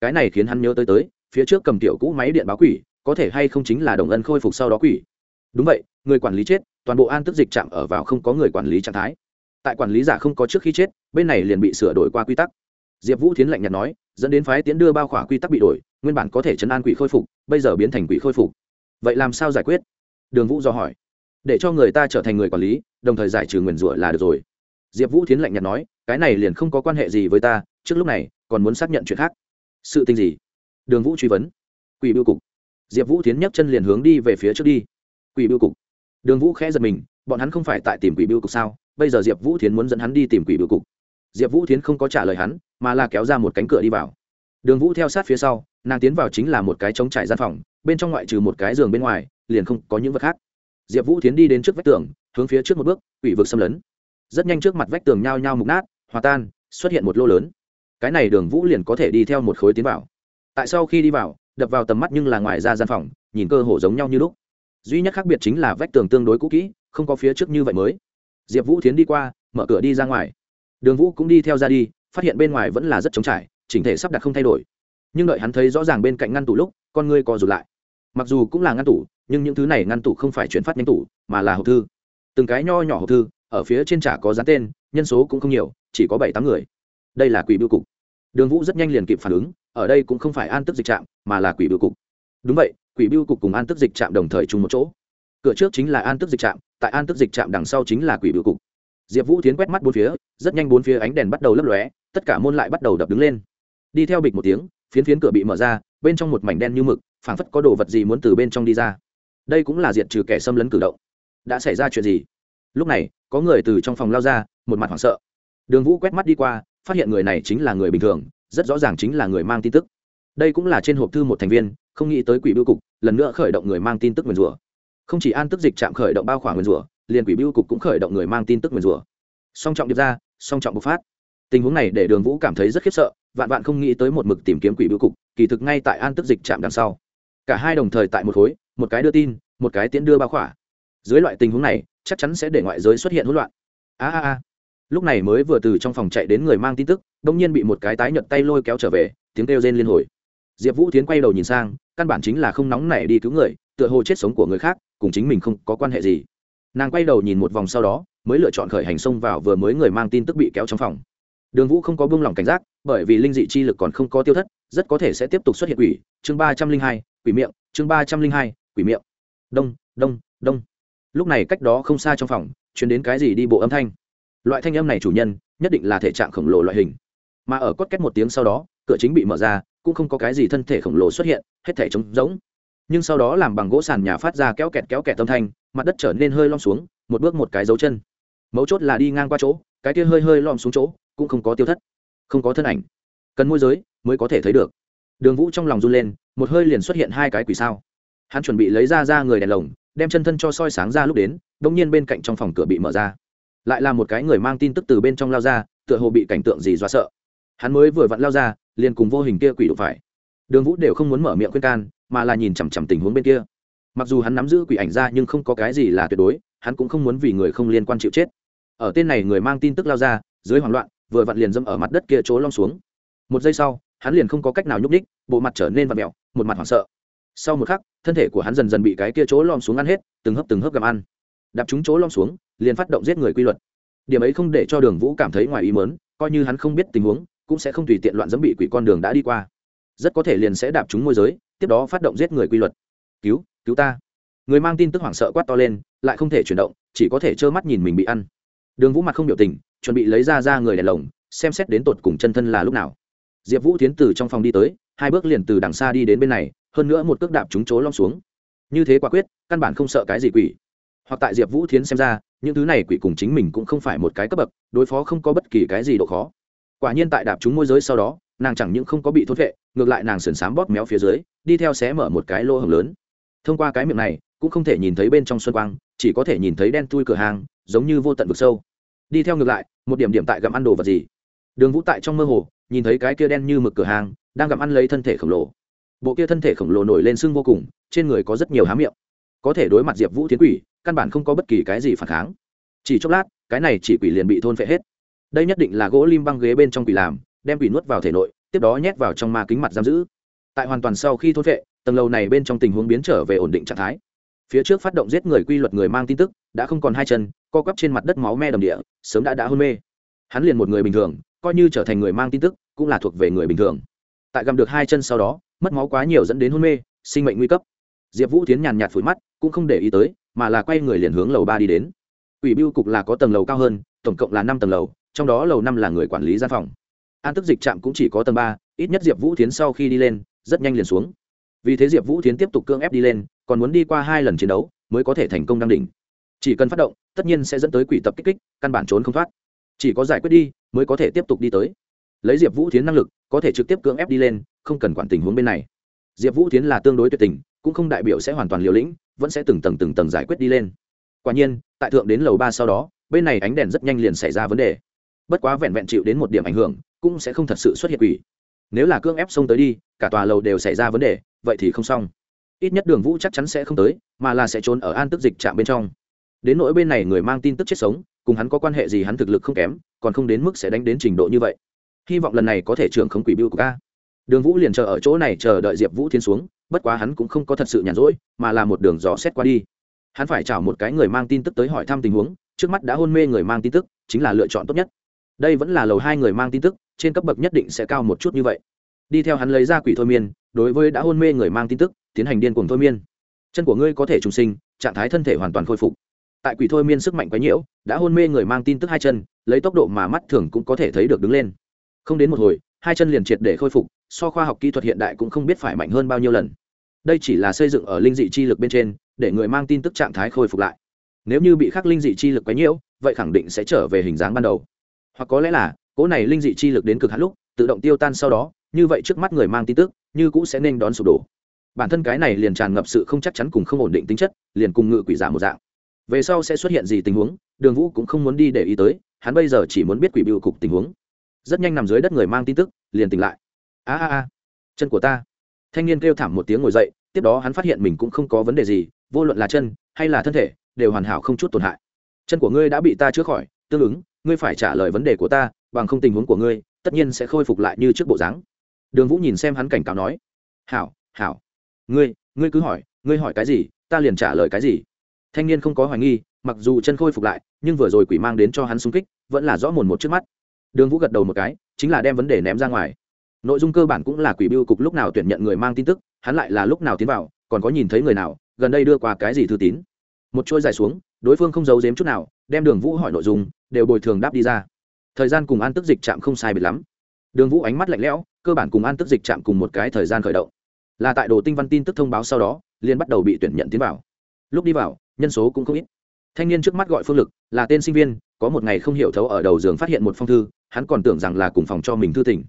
Cái này khiến hắn nhớ tới tới, phía trước cầm tiểu cũ máy điện báo quỷ có thể hay không chính là đồng ân khôi phục sau đó quỷ? Đúng vậy, người quản lý chết, toàn bộ an tức dịch chạm ở vào không có người quản lý trạng thái. Tại quản lý giả không có trước khi chết, bên này liền bị sửa đổi qua quy tắc. Diệp vũ tiến lạnh nhạt nói, dẫn đến phái tiến đưa bao khỏa quy tắc bị đổi, nguyên bản có thể chấn an quỷ khôi phục, bây giờ biến thành quỷ khôi phục. Vậy làm sao giải quyết? Đường vũ do hỏi. Để cho người ta trở thành người quản lý, đồng thời giải trừ nguyền rủa là được rồi. Diệp vũ tiến lạnh nhạt nói, cái này liền không có quan hệ gì với ta, trước lúc này, còn muốn xác nhận chuyện khác. Sự tình gì? Đường vũ truy vấn. Quỷ biêu cục diệp vũ tiến nhấc chân liền hướng đi về phía trước đi. Quỷ biêu cục. Đường vũ khẽ giật mình, bọn hắn không phải tại tìm quỷ biêu cục sao? Bây giờ diệp vũ tiến muốn dẫn hắn đi tìm quỷ biêu cục. Diệp vũ tiến không có trả lời hắn, mà là kéo ra một cánh cửa đi vào. Đường vũ theo sát phía sau, nàng tiến vào chính là một cái trống trải gian phòng, bên trong ngoại trừ một cái giường bên ngoài, liền không có những vật khác. Diệp vũ tiến đi đến trước vách tường, hướng phía trước một bước, quỷ vực xâm lấn. Rất nhanh trước mặt vách tường nhao nhao mục nát, hòa tan, xuất hiện một lô lớn. Cái này đường vũ liền có thể đi theo một khối tiến vào. Tại sau khi đi vào đập vào tầm mắt nhưng là ngoài ra gian phòng, nhìn cơ hồ giống nhau như lúc. Duy nhất khác biệt chính là vách tường tương đối cũ kỹ, không có phía trước như vậy mới. Diệp vũ tiến đi qua, mở cửa đi ra ngoài. Đường vũ cũng đi theo ra đi, phát hiện bên ngoài vẫn là rất trống trải, chỉnh thể sắp đặt không thay đổi. Nhưng đợi hắn thấy rõ ràng bên cạnh ngăn tủ lúc, con ngươi co rụt lại. Mặc dù cũng là ngăn tủ, nhưng những thứ này ngăn tủ không phải chuyển phát nhanh tủ, mà là hộp thư. Từng cái nho nhỏ hộp thư, ở phía trên trả có dán tên, nhân số cũng không nhiều, chỉ có bảy tám người. Đây là quỷ biêu cục. Đường vũ rất nhanh liền kịp phản ứng ở đây cũng không phải an tức dịch trạm, mà là quỷ biêu cục. Đúng vậy, quỷ biêu cục cùng an tức dịch trạm đồng thời chung một chỗ. Cửa trước chính là an tức dịch trạm, tại an tức dịch trạm đằng sau chính là quỷ biêu cục. Diệp vũ tiến quét mắt bốn phía, rất nhanh bốn phía ánh đèn bắt đầu lấp lóe, tất cả môn lại bắt đầu đập đứng lên. Đi theo bịch một tiếng, phiến phiến cửa bị mở ra, bên trong một mảnh đen như mực, phảng phất có đồ vật gì muốn từ bên trong đi ra. Đây cũng là diện trừ kẻ xâm lấn cử động. Đã xảy ra chuyện gì? Lúc này, có người từ trong phòng lao ra, một mặt hoảng sợ. Đường vũ quét mắt đi qua, phát hiện người này chính là người bình thường rất rõ ràng chính là người mang tin tức. Đây cũng là trên hộp thư một thành viên, không nghĩ tới quỷ biêu cục, lần nữa khởi động người mang tin tức nguyền rủa. Không chỉ an tức dịch chạm khởi động bao khoảng nguyền rủa, liền quỷ biêu cục cũng khởi động người mang tin tức nguyền rủa. Song trọng điệp ra, song trọng bộc phát. Tình huống này để đường vũ cảm thấy rất khiếp sợ, vạn vạn không nghĩ tới một mực tìm kiếm quỷ biêu cục, kỳ thực ngay tại an tức dịch chạm đằng sau. Cả hai đồng thời tại một khối, một cái đưa tin, một cái tiễn đưa bao khỏa. Dưới loại tình huống này, chắc chắn sẽ để ngoại giới xuất hiện hỗn loạn. A a a lúc này mới vừa từ trong phòng chạy đến người mang tin tức đông nhiên bị một cái tái nhợt tay lôi kéo trở về, tiếng kêu rên liên hồi. Diệp vũ tiến quay đầu nhìn sang, căn bản chính là không nóng nảy đi cứu người, tựa hồ chết sống của người khác, cùng chính mình không có quan hệ gì. Nàng quay đầu nhìn một vòng sau đó, mới lựa chọn khởi hành xông vào vừa mới người mang tin tức bị kéo trong phòng. Đường vũ không có buông lỏng cảnh giác, bởi vì linh dị chi lực còn không có tiêu thất, rất có thể sẽ tiếp tục xuất hiện quỷ. Chương ba trăm linh hai, quỷ miệng. Chương ba trăm linh hai, quỷ miệng. Đông đông đông. Lúc này cách đó không xa trong phòng chuyển đến cái gì đi bộ âm thanh loại thanh âm này chủ nhân, nhất định là thể trạng khổng lồ loại hình. Mà ở cốt két một tiếng sau đó, cửa chính bị mở ra, cũng không có cái gì thân thể khổng lồ xuất hiện, hết thể trống rỗng. Nhưng sau đó làm bằng gỗ sàn nhà phát ra kéo kẹt kéo kẹt âm thanh, mặt đất trở nên hơi lom xuống, một bước một cái dấu chân. Mấu chốt là đi ngang qua chỗ, cái kia hơi hơi lom xuống chỗ, cũng không có tiêu thất, không có thân ảnh. Cần môi giới mới có thể thấy được. Đường vũ trong lòng run lên, một hơi liền xuất hiện hai cái quỷ sao. Hắn chuẩn bị lấy ra ra người đèn lồng, đem chân thân cho soi sáng ra lúc đến đ ỗ n g nhiên bên cạnh trong phòng cửa bị mở ra lại là một cái người mang tin tức từ bên trong lao ra, tựa hồ bị cảnh tượng gì do sợ. Hắn mới vừa vặn lao ra, liền cùng vô hình kia quỷ đụng phải. Đường vũ đều không muốn mở miệng khuyên can, mà là nhìn chằm chằm tình huống bên kia. Mặc dù hắn nắm giữ quỷ ảnh ra nhưng không có cái gì là tuyệt đối, hắn cũng không muốn vì người không liên quan chịu chết. Ở tên này người mang tin tức lao ra, dưới hoảng loạn, vừa vặn liền dâm ở mặt đất kia chỗ long xuống. Một giây sau, hắn liền không có cách nào nhúc ních bộ mặt trở nên vặn mẹo một mặt hoảng sợ. Sau một khắc, thân thể của hắn dần dần bị cái kia chỗ lom xuống ăn hết, từng hấp từng hấp gặm ăn. Đạp chúng chỗ lom xuống liền phát động giết người quy luật. Điểm ấy không để cho đường vũ cảm thấy ngoài ý mớn coi như hắn không biết tình huống, cũng sẽ không tùy tiện loạn dẫm bị quỷ con đường đã đi qua. Rất có thể liền sẽ đạp chúng môi giới, tiếp đó phát động giết người quy luật. Cứu cứu ta. Người mang tin tức hoảng sợ quát to lên, lại không thể chuyển động, chỉ có thể trơ mắt nhìn mình bị ăn. Đường vũ mặt không biểu tình, chuẩn bị lấy ra ra người đèn lồng, xem xét đến tột cùng chân thân là lúc nào. Diệp vũ tiến từ trong phòng đi tới, hai bước liền từ đằng xa đi đến bên này, hơn nữa một cước đạp trúng chỗ lom xuống. Như thế quả quyết, căn bản không sợ cái gì quỷ. Hoặc tại diệp vũ thiến xem ra những thứ này quỷ cùng chính mình cũng không phải một cái cấp bậc, đối phó không có bất kỳ cái gì độ khó. Quả nhiên tại đạp chúng môi giới sau đó, nàng chẳng những không có bị thốt vệ, ngược lại nàng sườn s á m bóp méo phía dưới, đi theo xé mở một cái lô hồng lớn. Thông qua cái miệng này, cũng không thể nhìn thấy bên trong xuân quang, chỉ có thể nhìn thấy đen tui cửa hàng, giống như vô tận vực sâu. Đi theo ngược lại, một điểm điểm tại gặm ăn đồ vật gì. Đường vũ tại trong mơ hồ, nhìn thấy cái kia đen như mực cửa hàng, đang gặm ăn lấy thân thể khổng lồ. Bộ kia thân thể khổng lồ nổi lên sưng vô cùng, trên người có rất nhiều há miệng. Có thể đối mặt diệp vũ tiến quỷ căn bản không có bất kỳ cái gì phản kháng. Chỉ chốc lát, cái này chỉ quỷ liền bị thôn phệ hết. Đây nhất định là gỗ lim băng ghế bên trong quỷ làm, đem quỷ nuốt vào thể nội, tiếp đó nhét vào trong ma kính mặt giam giữ. Tại hoàn toàn sau khi thôn phệ, tầng lầu này bên trong tình huống biến trở về ổn định trạng thái. Phía trước phát động giết người quy luật người mang tin tức, đã không còn hai chân, co quắp trên mặt đất máu me đầm địa, sớm đã đã hôn mê. Hắn liền một người bình thường, coi như trở thành người mang tin tức, cũng là thuộc về người bình thường. Tại gặm được hai chân sau đó, mất máu quá nhiều dẫn đến hôn mê, sinh mệnh nguy cấp. Diệp vũ tiến nhàn nhạt phủi mắt, cũng không để ý tới mà là quay người liền hướng lầu ba đi đến. Ủy biêu cục là có tầng lầu cao hơn, tổng cộng là năm tầng lầu, trong đó lầu năm là người quản lý gian phòng. An tức dịch trạm cũng chỉ có tầng ba, ít nhất diệp vũ tiến sau khi đi lên, rất nhanh liền xuống. Vì thế diệp vũ tiến tiếp tục cưỡng ép đi lên, còn muốn đi qua hai lần chiến đấu mới có thể thành công đăng đỉnh. Chỉ cần phát động, tất nhiên sẽ dẫn tới quỷ tập kích kích, căn bản trốn không thoát. Chỉ có giải quyết đi, mới có thể tiếp tục đi tới. Lấy diệp vũ tiến năng lực, có thể trực tiếp cưỡng ép đi lên, không cần quản tình huống bên này. Diệp vũ tiến là tương đối tuyệt tình, cũng không đại biểu sẽ hoàn toàn liều lĩnh vẫn sẽ từng tầng từng tầng giải quyết đi lên. Quả nhiên, tại thượng đến lầu ba sau đó, bên này ánh đèn rất nhanh liền xảy ra vấn đề. Bất quá vẹn vẹn chịu đến một điểm ảnh hưởng, cũng sẽ không thật sự xuất hiện quỷ. Nếu là cưỡng ép xông tới đi, cả tòa lầu đều xảy ra vấn đề, vậy thì không xong. Ít nhất đường vũ chắc chắn sẽ không tới, mà là sẽ trốn ở an tức dịch trạm bên trong. Đến nỗi bên này người mang tin tức chết sống, cùng hắn có quan hệ gì hắn thực lực không kém, còn không đến mức sẽ đánh đến trình độ như vậy. Hy vọng lần này có thể trưởng không quỷ biêu của ca. Đường vũ liền chờ ở chỗ này chờ đợi diệp vũ thiên xuống bất quá hắn cũng không có thật sự nhàn rỗi, mà là một đường dò xét qua đi. Hắn phải chào một cái người mang tin tức tới hỏi thăm tình huống, trước mắt đã hôn mê người mang tin tức, chính là lựa chọn tốt nhất. Đây vẫn là lầu hai người mang tin tức, trên cấp bậc nhất định sẽ cao một chút như vậy. Đi theo hắn lấy ra quỷ thôi miên, đối với đã hôn mê người mang tin tức, tiến hành điên cuồng thôi miên. Chân của ngươi có thể trùng sinh, trạng thái thân thể hoàn toàn khôi phục. Tại quỷ thôi miên sức mạnh quái nhiễu, đã hôn mê người mang tin tức hai chân, lấy tốc độ mà mắt thường cũng có thể thấy được đứng lên. Không đến một hồi, hai chân liền triệt để khôi phục so khoa học kỹ thuật hiện đại cũng không biết phải mạnh hơn bao nhiêu lần. Đây chỉ là xây dựng ở linh dị chi lực bên trên, để người mang tin tức trạng thái khôi phục lại. Nếu như bị khắc linh dị chi lực quấy nhiễu, vậy khẳng định sẽ trở về hình dáng ban đầu. Hoặc có lẽ là, cỗ này linh dị chi lực đến cực hạn lúc, tự động tiêu tan sau đó, như vậy trước mắt người mang tin tức, như cũ sẽ nên đón sụp đổ. Bản thân cái này liền tràn ngập sự không chắc chắn cùng không ổn định tính chất, liền cùng ngự quỷ giả một dạng. Về sau sẽ xuất hiện gì tình huống, đường vũ cũng không muốn đi để ý tới, hắn bây giờ chỉ muốn biết quỷ bưu cục tình huống. Rất nhanh nằm dưới đất người mang tin tức, liền tỉnh lại a a a, chân của ta. Thanh niên kêu thảm một tiếng ngồi dậy, tiếp đó hắn phát hiện mình cũng không có vấn đề gì, vô luận là chân hay là thân thể, đều hoàn hảo không chút tổn hại. Chân của ngươi đã bị ta chữa khỏi, tương ứng, ngươi phải trả lời vấn đề của ta, bằng không tình huống của ngươi, tất nhiên sẽ khôi phục lại như trước bộ dáng. Đường vũ nhìn xem hắn cảnh cáo nói, hảo hảo. Ngươi ngươi cứ hỏi, ngươi hỏi cái gì, ta liền trả lời cái gì. Thanh niên không có hoài nghi, mặc dù chân khôi phục lại, nhưng vừa rồi quỷ mang đến cho hắn xung kích, vẫn là rõ mồn một trước mắt. Đường vũ gật đầu một cái, chính là đem vấn đề ném ra ngoài nội dung cơ bản cũng là quỷ biêu cục lúc nào tuyển nhận người mang tin tức, hắn lại là lúc nào tiến vào, còn có nhìn thấy người nào, gần đây đưa qua cái gì thư tín. Một chuỗi dài xuống, đối phương không giấu giếm chút nào, đem đường vũ hỏi nội dung, đều bồi thường đáp đi ra. Thời gian cùng an tức dịch chạm không sai biệt lắm. Đường vũ ánh mắt lạnh lẽo, cơ bản cùng an tức dịch chạm cùng một cái thời gian khởi động. Là tại đồ tinh văn tin tức thông báo sau đó liên bắt đầu bị tuyển nhận tiến vào. Lúc đi vào, nhân số cũng không ít. Thanh niên trước mắt gọi phương lực, là tên sinh viên, có một ngày không hiểu thấu ở đầu giường phát hiện một phong thư, hắn còn tưởng rằng là cùng phòng cho mình thư tỉnh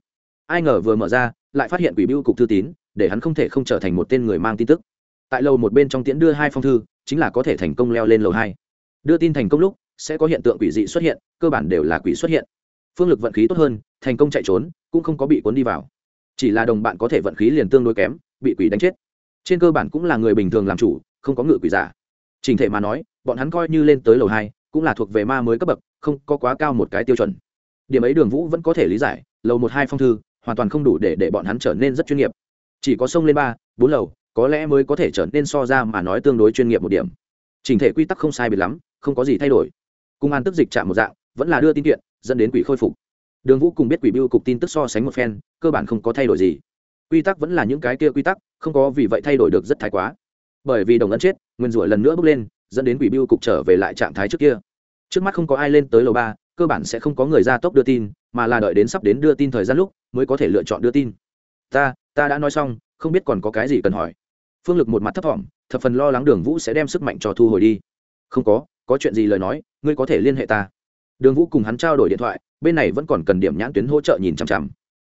ai ngờ vừa mở ra, lại phát hiện quỷ biêu cục thư tín, để hắn không thể không trở thành một tên người mang tin tức. Tại lầu một bên trong tiễn đưa hai phong thư, chính là có thể thành công leo lên lầu hai. Đưa tin thành công lúc, sẽ có hiện tượng quỷ dị xuất hiện, cơ bản đều là quỷ xuất hiện. Phương lực vận khí tốt hơn, thành công chạy trốn, cũng không có bị cuốn đi vào. Chỉ là đồng bạn có thể vận khí liền tương đối kém, bị quỷ đánh chết. Trên cơ bản cũng là người bình thường làm chủ, không có ngự quỷ giả. Trình thể mà nói, bọn hắn coi như lên tới lầu hai, cũng là thuộc về ma mới cấp bậc, không có quá cao một cái tiêu chuẩn. Điểm ấy đường vũ vẫn có thể lý giải, lầu một hai phong thư hoàn toàn không đủ để để bọn hắn trở nên rất chuyên nghiệp. Chỉ có sông lên ba, bốn lầu, có lẽ mới có thể trở nên so ra mà nói tương đối chuyên nghiệp một điểm. Trình thể quy tắc không sai biệt lắm, không có gì thay đổi. Cung an tức dịch chạm một dạng, vẫn là đưa tin kiện, dẫn đến quỷ khôi phục. Đường vũ cùng biết quỷ biêu cục tin tức so sánh một phen, cơ bản không có thay đổi gì. Quy tắc vẫn là những cái kia quy tắc, không có vì vậy thay đổi được rất thái quá. Bởi vì đồng ấn chết, nguyên rủa lần nữa bước lên, dẫn đến quỷ biêu cục trở về lại trạng thái trước kia. Trước mắt không có ai lên tới lầu ba cơ bản sẽ không có người ra tốc đưa tin, mà là đợi đến sắp đến đưa tin thời gian lúc mới có thể lựa chọn đưa tin. Ta ta đã nói xong, không biết còn có cái gì cần hỏi. Phương lực một mặt thấp t thập phần lo lắng đường vũ sẽ đem sức mạnh cho thu hồi đi. Không có có chuyện gì lời nói, ngươi có thể liên hệ ta. Đường vũ cùng hắn trao đổi điện thoại, bên này vẫn còn cần điểm nhãn tuyến hỗ trợ nhìn chằm chằm.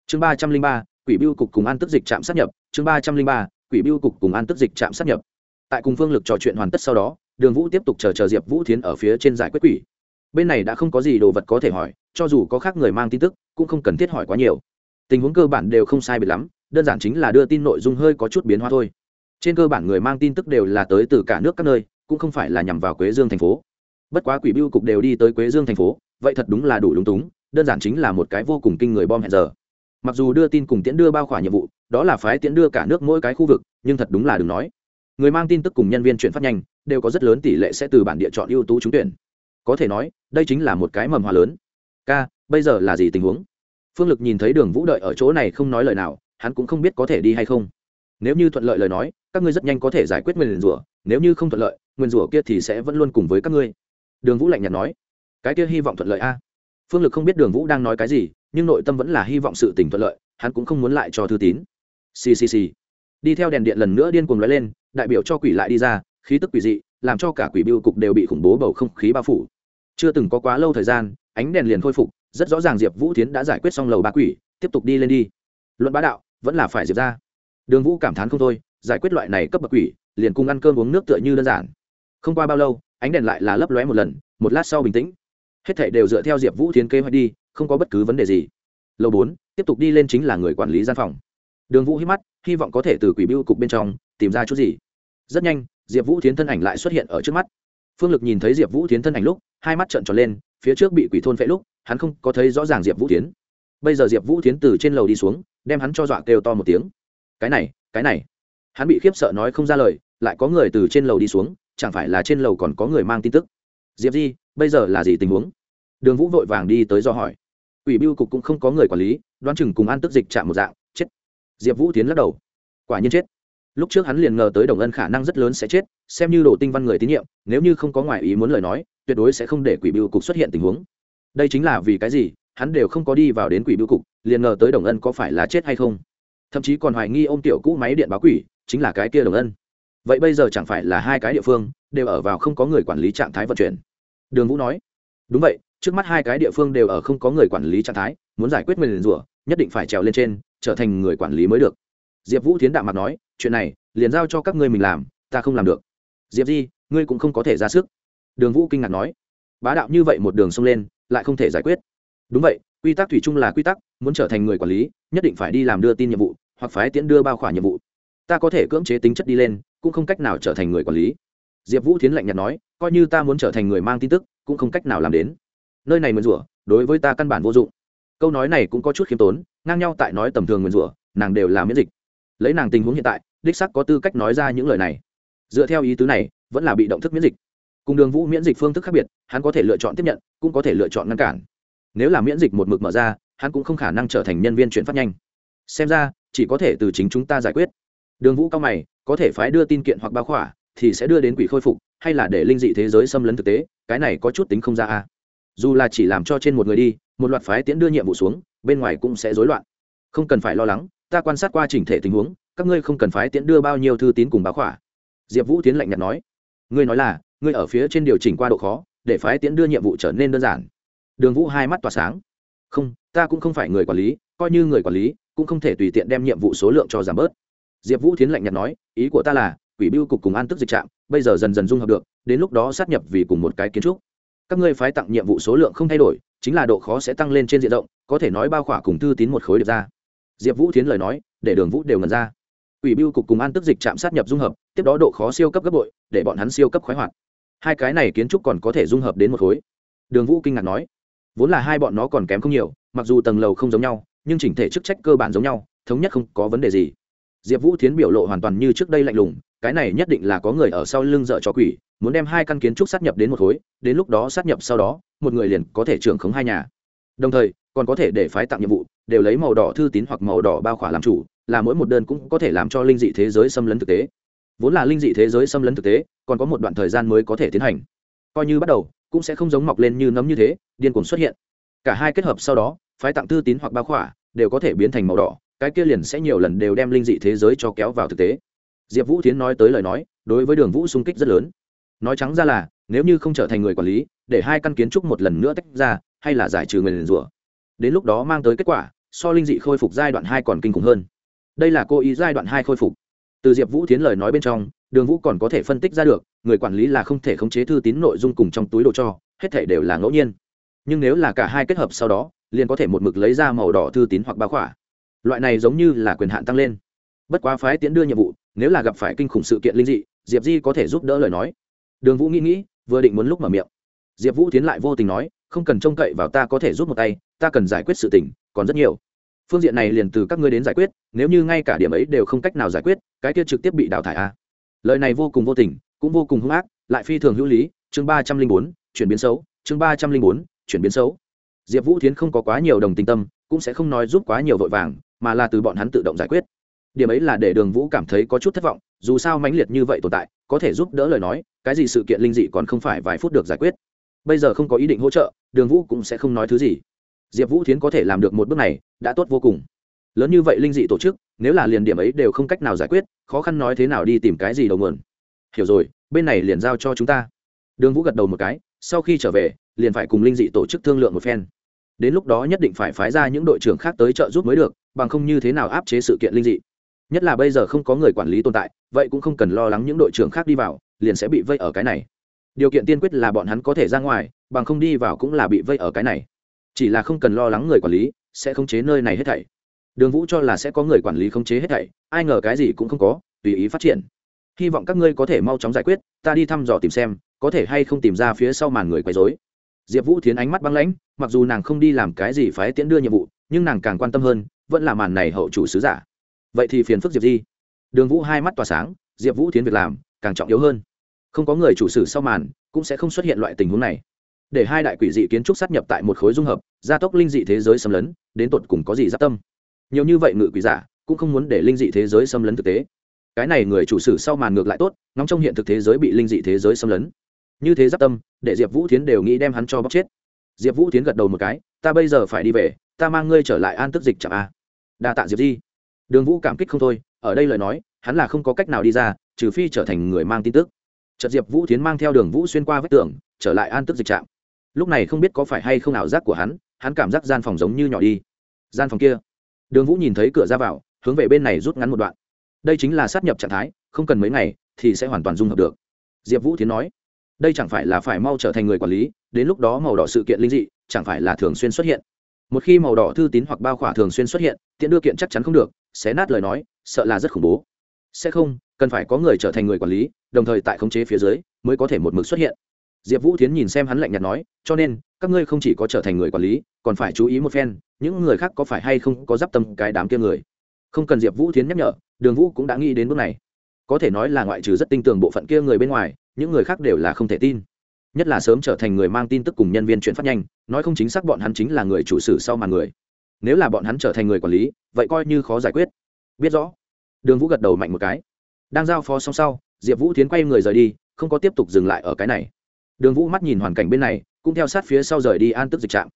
Chương ba trăm linh ba, quỷ biêu cục cùng an tức dịch trạm sát nhập. Chương ba trăm linh ba, quỷ biêu cục cùng an tức dịch trạm sát nhập. Tại cùng phương lực trò chuyện hoàn tất sau đó, đường vũ tiếp tục chờ chờ diệp vũ thiến ở phía trên giải quyết quỷ bên này đã không có gì đồ vật có thể hỏi, cho dù có khác người mang tin tức, cũng không cần thiết hỏi quá nhiều. Tình huống cơ bản đều không sai biệt lắm, đơn giản chính là đưa tin nội dung hơi có chút biến hóa thôi. Trên cơ bản người mang tin tức đều là tới từ cả nước các nơi, cũng không phải là nhằm vào quế dương thành phố. Bất quá quỷ biêu cục đều đi tới quế dương thành phố, vậy thật đúng là đủ lúng túng, đơn giản chính là một cái vô cùng kinh người bom hẹn giờ. Mặc dù đưa tin cùng tiễn đưa bao khỏa nhiệm vụ, đó là phái tiễn đưa cả nước mỗi cái khu vực, nhưng thật đúng là đừng nói. Người mang tin tức cùng nhân viên chuyển phát nhanh, đều có rất lớn tỷ lệ sẽ từ bản địa chọn ưu tú trúng tuyển có thể nói, đây chính là một cái mầm hòa lớn. Ca, bây giờ là gì tình huống? Phương lực nhìn thấy đường vũ đợi ở chỗ này không nói lời nào, hắn cũng không biết có thể đi hay không. Nếu như thuận lợi lời nói, các ngươi rất nhanh có thể giải quyết nguyên rủa, nếu như không thuận lợi, nguyên rủa kia thì sẽ vẫn luôn cùng với các ngươi. Đường vũ lạnh nhạt nói. Cái kia hy vọng thuận lợi a. Phương lực không biết đường vũ đang nói cái gì, nhưng nội tâm vẫn là hy vọng sự tình thuận lợi, hắn cũng không muốn lại cho thư tín. Ccc đi theo đèn điện lần nữa điên cuồng lóe lên, đại biểu cho quỷ lại đi ra, khí tức quỷ dị làm cho cả quỷ biêu cục đều bị khủng bố bầu không khí bao phủ. Chưa từng có quá lâu thời gian, ánh đèn liền khôi phục, rất rõ ràng diệp vũ tiến đã giải quyết xong lầu ba quỷ, tiếp tục đi lên đi. Luận bá đạo, vẫn là phải diệp ra. Đường vũ cảm thán không thôi, giải quyết loại này cấp bậc quỷ, liền cùng ăn cơm uống nước tựa như đơn giản. Không qua bao lâu, ánh đèn lại là lấp lóe một lần, một lát sau bình tĩnh. Hết thảy đều dựa theo diệp vũ tiến kế hoạch đi, không có bất cứ vấn đề gì. Lầu bốn, tiếp tục đi lên chính là người quản lý gian phòng. Đường vũ hít mắt, hy vọng có thể từ quỷ biêu cục bên trong tìm ra chút gì. Rất nhanh diệp vũ tiến thân ảnh lại xuất hiện ở trước mắt. Phương lực nhìn thấy diệp vũ tiến thân ảnh lúc, hai mắt trợn tròn lên, phía trước bị quỷ thôn phệ lúc, hắn không có thấy rõ ràng diệp vũ tiến bây giờ diệp vũ tiến từ trên lầu đi xuống, đem hắn cho dọa kêu to một tiếng. Cái này cái này. Hắn bị khiếp sợ nói không ra lời, lại có người từ trên lầu đi xuống, chẳng phải là trên lầu còn có người mang tin tức. Diệp di, bây giờ là gì tình huống? Đường vũ vội vàng đi tới do hỏi. Ủy biêu cục cũng không có người quản lý, đoán chừng cùng an tức dịch chạm một dạng, chết. Diệp vũ tiến lắc đầu. Quả nhiên chết lúc trước hắn liền ngờ tới đồng ân khả năng rất lớn sẽ chết, xem như đồ tinh văn người tín nhiệm, nếu như không có ngoại ý muốn lời nói, tuyệt đối sẽ không để quỷ biêu cục xuất hiện tình huống. Đây chính là vì cái gì, hắn đều không có đi vào đến quỷ biêu cục, liền ngờ tới đồng ân có phải là chết hay không. Thậm chí còn hoài nghi ô m tiểu cũ máy điện báo quỷ, chính là cái kia đồng ân. Vậy bây giờ chẳng phải là hai cái địa phương, đều ở vào không có người quản lý trạng thái vận chuyển. Đường vũ nói, đúng vậy, trước mắt hai cái địa phương đều ở không có người quản lý trạng thái, muốn giải quyết nguyền rủa, nhất định phải trèo lên trên, trở thành người quản lý mới được diệp vũ tiến đạm mặt nói, chuyện này, liền giao cho các ngươi mình làm, ta không làm được. Diệp di, ngươi cũng không có thể ra sức. Đường vũ kinh ngạc nói. Bá đạo như vậy một đường xông lên, lại không thể giải quyết. Đúng vậy, quy tắc thủy chung là quy tắc, muốn trở thành người quản lý, nhất định phải đi làm đưa tin nhiệm vụ, hoặc phái tiễn đưa bao khoản nhiệm vụ. Ta có thể cưỡng chế tính chất đi lên, cũng không cách nào trở thành người quản lý. Diệp vũ tiến lạnh nhạt nói, coi như ta muốn trở thành người mang tin tức, cũng không cách nào làm đến. Nơi này mượn rủa, đối với ta căn bản vô dụng. Câu nói này cũng có chút khiêm tốn, ngang nhau tại nói tầm thường mượn rủa, nàng đều là miễn dịch lấy nàng tình huống hiện tại, đích sắc có tư cách nói ra những lời này. Dựa theo ý tứ này, vẫn là bị động thức miễn dịch. Cùng đường vũ miễn dịch phương thức khác biệt, hắn có thể lựa chọn tiếp nhận, cũng có thể lựa chọn ngăn cản. Nếu là miễn dịch một mực mở ra, hắn cũng không khả năng trở thành nhân viên chuyển phát nhanh. Xem ra, chỉ có thể từ chính chúng ta giải quyết. Đường vũ cao mày, có thể phái đưa tin kiện hoặc báo khỏa, thì sẽ đưa đến quỷ khôi phục, hay là để linh dị thế giới xâm lấn thực tế, cái này có chút tính không ra a. Dù là chỉ làm cho trên một người đi, một loạt phái tiễn đưa nhiệm vụ xuống, bên ngoài cũng sẽ rối loạn. Không cần phải lo lắng ta quan sát qua chỉnh thể tình huống, các ngươi không cần phái tiễn đưa bao nhiêu thư tín cùng báo khỏa. Diệp vũ tiến lạnh nhạt nói. Ngươi nói là, ngươi ở phía trên điều chỉnh qua độ khó, để phái tiễn đưa nhiệm vụ trở nên đơn giản. Đường vũ hai mắt tỏa sáng. Không, ta cũng không phải người quản lý, coi như người quản lý, cũng không thể tùy tiện đem nhiệm vụ số lượng cho giảm bớt. Diệp vũ tiến lạnh nhạt nói, ý của ta là, quỷ biêu cục cùng an tức dịch trạm, bây giờ dần dần dung hợp được, đến lúc đó sát nhập vì cùng một cái kiến trúc. Các ngươi phái tặng nhiệm vụ số lượng không thay đổi, chính là độ khó sẽ tăng lên trên diện rộng, có thể nói bao khỏa cùng thư tín một khối được ra diệp vũ Thiến lời nói để đường vũ đều ngần ra ủy Bưu cục cùng An Tức Dịch chạm sát nhập dung hợp, tiếp đó độ khó siêu cấp gấp bội, để bọn hắn siêu cấp khoái hoạt. Hai cái này kiến trúc còn có thể dung hợp đến một khối. Đường Vũ kinh ngạc nói, vốn là hai bọn nó còn kém không nhiều, mặc dù tầng lầu không giống nhau, nhưng chỉnh thể chức trách cơ bản giống nhau, thống nhất không có vấn đề gì. Diệp Vũ Thiến biểu lộ hoàn toàn như trước đây lạnh lùng, cái này nhất định là có người ở sau lưng dợ cho quỷ, muốn đem hai căn kiến trúc sát nhập đến một khối, đến lúc đó sát nhập sau đó, một người liền có thể trưởng khống hai nhà. Đồng thời, còn có thể để phái tặng nhiệm vụ, đều lấy màu đỏ thư tín hoặc màu đỏ bao khỏa làm chủ, là mỗi một đơn cũng có thể làm cho linh dị thế giới xâm lấn thực tế. Vốn là linh dị thế giới xâm lấn thực tế còn có một đoạn thời gian mới có thể tiến hành. Coi như bắt đầu cũng sẽ không giống mọc lên như nấm như thế điên cuồng xuất hiện. Cả hai kết hợp sau đó phái tặng thư tín hoặc bao khỏa đều có thể biến thành màu đỏ cái kia liền sẽ nhiều lần đều đem linh dị thế giới cho kéo vào thực tế. Diệp vũ tiến nói tới lời nói đối với đường vũ xung kích rất lớn. Nói trắng ra là nếu như không trở thành người quản lý để hai căn kiến trúc một lần nữa tách ra hay là giải trừ người liền rủa. Đến lúc đó mang tới kết quả so linh dị khôi phục giai đoạn hai còn kinh khủng hơn. Đây là cô ý giai đoạn hai khôi phục. Từ diệp vũ tiến lời nói bên trong, đường vũ còn có thể phân tích ra được, người quản lý là không thể khống chế thư tín nội dung cùng trong túi đồ cho, hết thể đều là ngẫu nhiên. Nhưng nếu là cả hai kết hợp sau đó, liền có thể một mực lấy ra màu đỏ thư tín hoặc bao khỏa. Loại này giống như là quyền hạn tăng lên. Bất quá phái tiến đưa nhiệm vụ, nếu là gặp phải kinh khủng sự kiện linh dị, diệp di có thể giúp đỡ lời nói. Đường vũ nghĩ nghĩ, vừa định muốn lúc mở miệng. Diệp vũ tiến lại vô tình nói không cần trông cậy vào ta có thể giúp một tay, ta cần giải quyết sự tình, còn rất nhiều. Phương diện này liền từ các ngươi đến giải quyết, nếu như ngay cả điểm ấy đều không cách nào giải quyết, cái kia trực tiếp bị đào thải a à. lời này vô cùng vô tình, cũng vô cùng hung ác, lại phi thường hữu lý, chương ba trăm linh bốn, chuyển biến xấu, chương ba trăm linh bốn, chuyển biến xấu. Diệp vũ thiến không có quá nhiều đồng tình tâm, cũng sẽ không nói giúp quá nhiều vội vàng, mà là từ bọn hắn tự động giải quyết. Điểm ấy là để đường vũ cảm thấy có chút thất vọng, dù sao mãnh liệt như vậy tồn tại, có thể giúp đỡ lời nói, cái gì sự kiện linh dị còn không phải vài phút được giải quyết bây giờ không có ý định hỗ trợ, đường vũ cũng sẽ không nói thứ gì. Diệp vũ thiến có thể làm được một bước này, đã tốt vô cùng. Lớn như vậy linh dị tổ chức, nếu là liền điểm ấy đều không cách nào giải quyết, khó khăn nói thế nào đi tìm cái gì đầu nguồn. Hiểu rồi, bên này liền giao cho chúng ta. Đường vũ gật đầu một cái, sau khi trở về, liền phải cùng linh dị tổ chức thương lượng một phen. Đến lúc đó nhất định phải phái ra những đội trưởng khác tới trợ giúp mới được, bằng không như thế nào áp chế sự kiện linh dị. Nhất là bây giờ không có người quản lý tồn tại, vậy cũng không cần lo lắng những đội trưởng khác đi vào, liền sẽ bị vây ở cái này điều kiện tiên quyết là bọn hắn có thể ra ngoài, bằng không đi vào cũng là bị vây ở cái này. Chỉ là không cần lo lắng người quản lý, sẽ khống chế nơi này hết thảy. Đường vũ cho là sẽ có người quản lý khống chế hết thảy, ai ngờ cái gì cũng không có, tùy ý phát triển. Hy vọng các ngươi có thể mau chóng giải quyết, ta đi thăm dò tìm xem, có thể hay không tìm ra phía sau màn người quấy dối diệp vũ thiến ánh mắt băng lãnh, mặc dù nàng không đi làm cái gì phái tiễn đưa nhiệm vụ, nhưng nàng càng quan tâm hơn, vẫn là màn này hậu chủ sứ giả. Vậy thì phiền phức diệp di. Đường vũ hai mắt tỏa sáng, diệp vũ thiến việc làm, càng trọng yếu hơn không có người chủ sử sau màn, cũng sẽ không xuất hiện loại tình huống này. Để hai đại quỷ dị kiến trúc sát nhập tại một khối dung hợp, gia tốc linh dị thế giới xâm lấn, đến tột cùng có gì giáp tâm? Nhiều như vậy ngự quỷ giả, cũng không muốn để linh dị thế giới xâm lấn thực tế. Cái này người chủ sử sau màn ngược lại tốt, ngóng trong hiện thực thế giới bị linh dị thế giới xâm lấn. Như thế giáp tâm, để diệp vũ tiến đều nghĩ đem hắn cho bóc chết. Diệp vũ tiến gật đầu một cái, ta bây giờ phải đi về, ta mang ngươi trở lại an tức dịch chạm a. Đa tạ diệp di. Đường vũ cảm kích không thôi, ở đây lời nói, hắn là không có cách nào đi ra, trừ phi trở thành người mang tin tức. Chợt diệp vũ tiến mang theo đường vũ xuyên qua vách tường, trở lại an tức dịch trạm. Lúc này không biết có phải hay không ảo giác của hắn hắn cảm giác gian phòng giống như nhỏ đi. Gian phòng kia. Đường vũ nhìn thấy cửa ra vào, hướng về bên này rút ngắn một đoạn. Đây chính là sát nhập trạng thái, không cần mấy ngày thì sẽ hoàn toàn dung hợp được. Diệp vũ tiến nói, đây chẳng phải là phải mau trở thành người quản lý, đến lúc đó màu đỏ sự kiện linh dị, chẳng phải là thường xuyên xuất hiện. Một khi màu đỏ thư tín hoặc bao khỏa thường xuyên xuất hiện, tiện đưa kiện chắc chắn không được, xé nát lời nói, sợ là rất khủng bố. Sẽ không cần phải có người trở thành người quản lý, đồng thời tại khống chế phía dưới mới có thể một mực xuất hiện. Diệp vũ tiến nhìn xem hắn lạnh nhạt nói, cho nên, các ngươi không chỉ có trở thành người quản lý, còn phải chú ý một phen, những người khác có phải hay không có d i p tâm cái đám kia người? Không cần diệp vũ tiến nhắc nhở, đường vũ cũng đã nghĩ đến bước này. Có thể nói là ngoại trừ rất tin tưởng bộ phận kia người bên ngoài, những người khác đều là không thể tin. Nhất là sớm trở thành người mang tin tức cùng nhân viên chuyển phát nhanh, nói không chính xác bọn hắn chính là người chủ sử sau màn người. Nếu là bọn hắn trở thành người quản lý, vậy coi như khó giải quyết. Biết rõ. Đường vũ gật đầu mạnh một cái đang giao phó xong sau, diệp vũ tiến quay người rời đi, không có tiếp tục dừng lại ở cái này. Đường vũ mắt nhìn hoàn cảnh bên này, cũng theo sát phía sau rời đi an tức dịch trạm.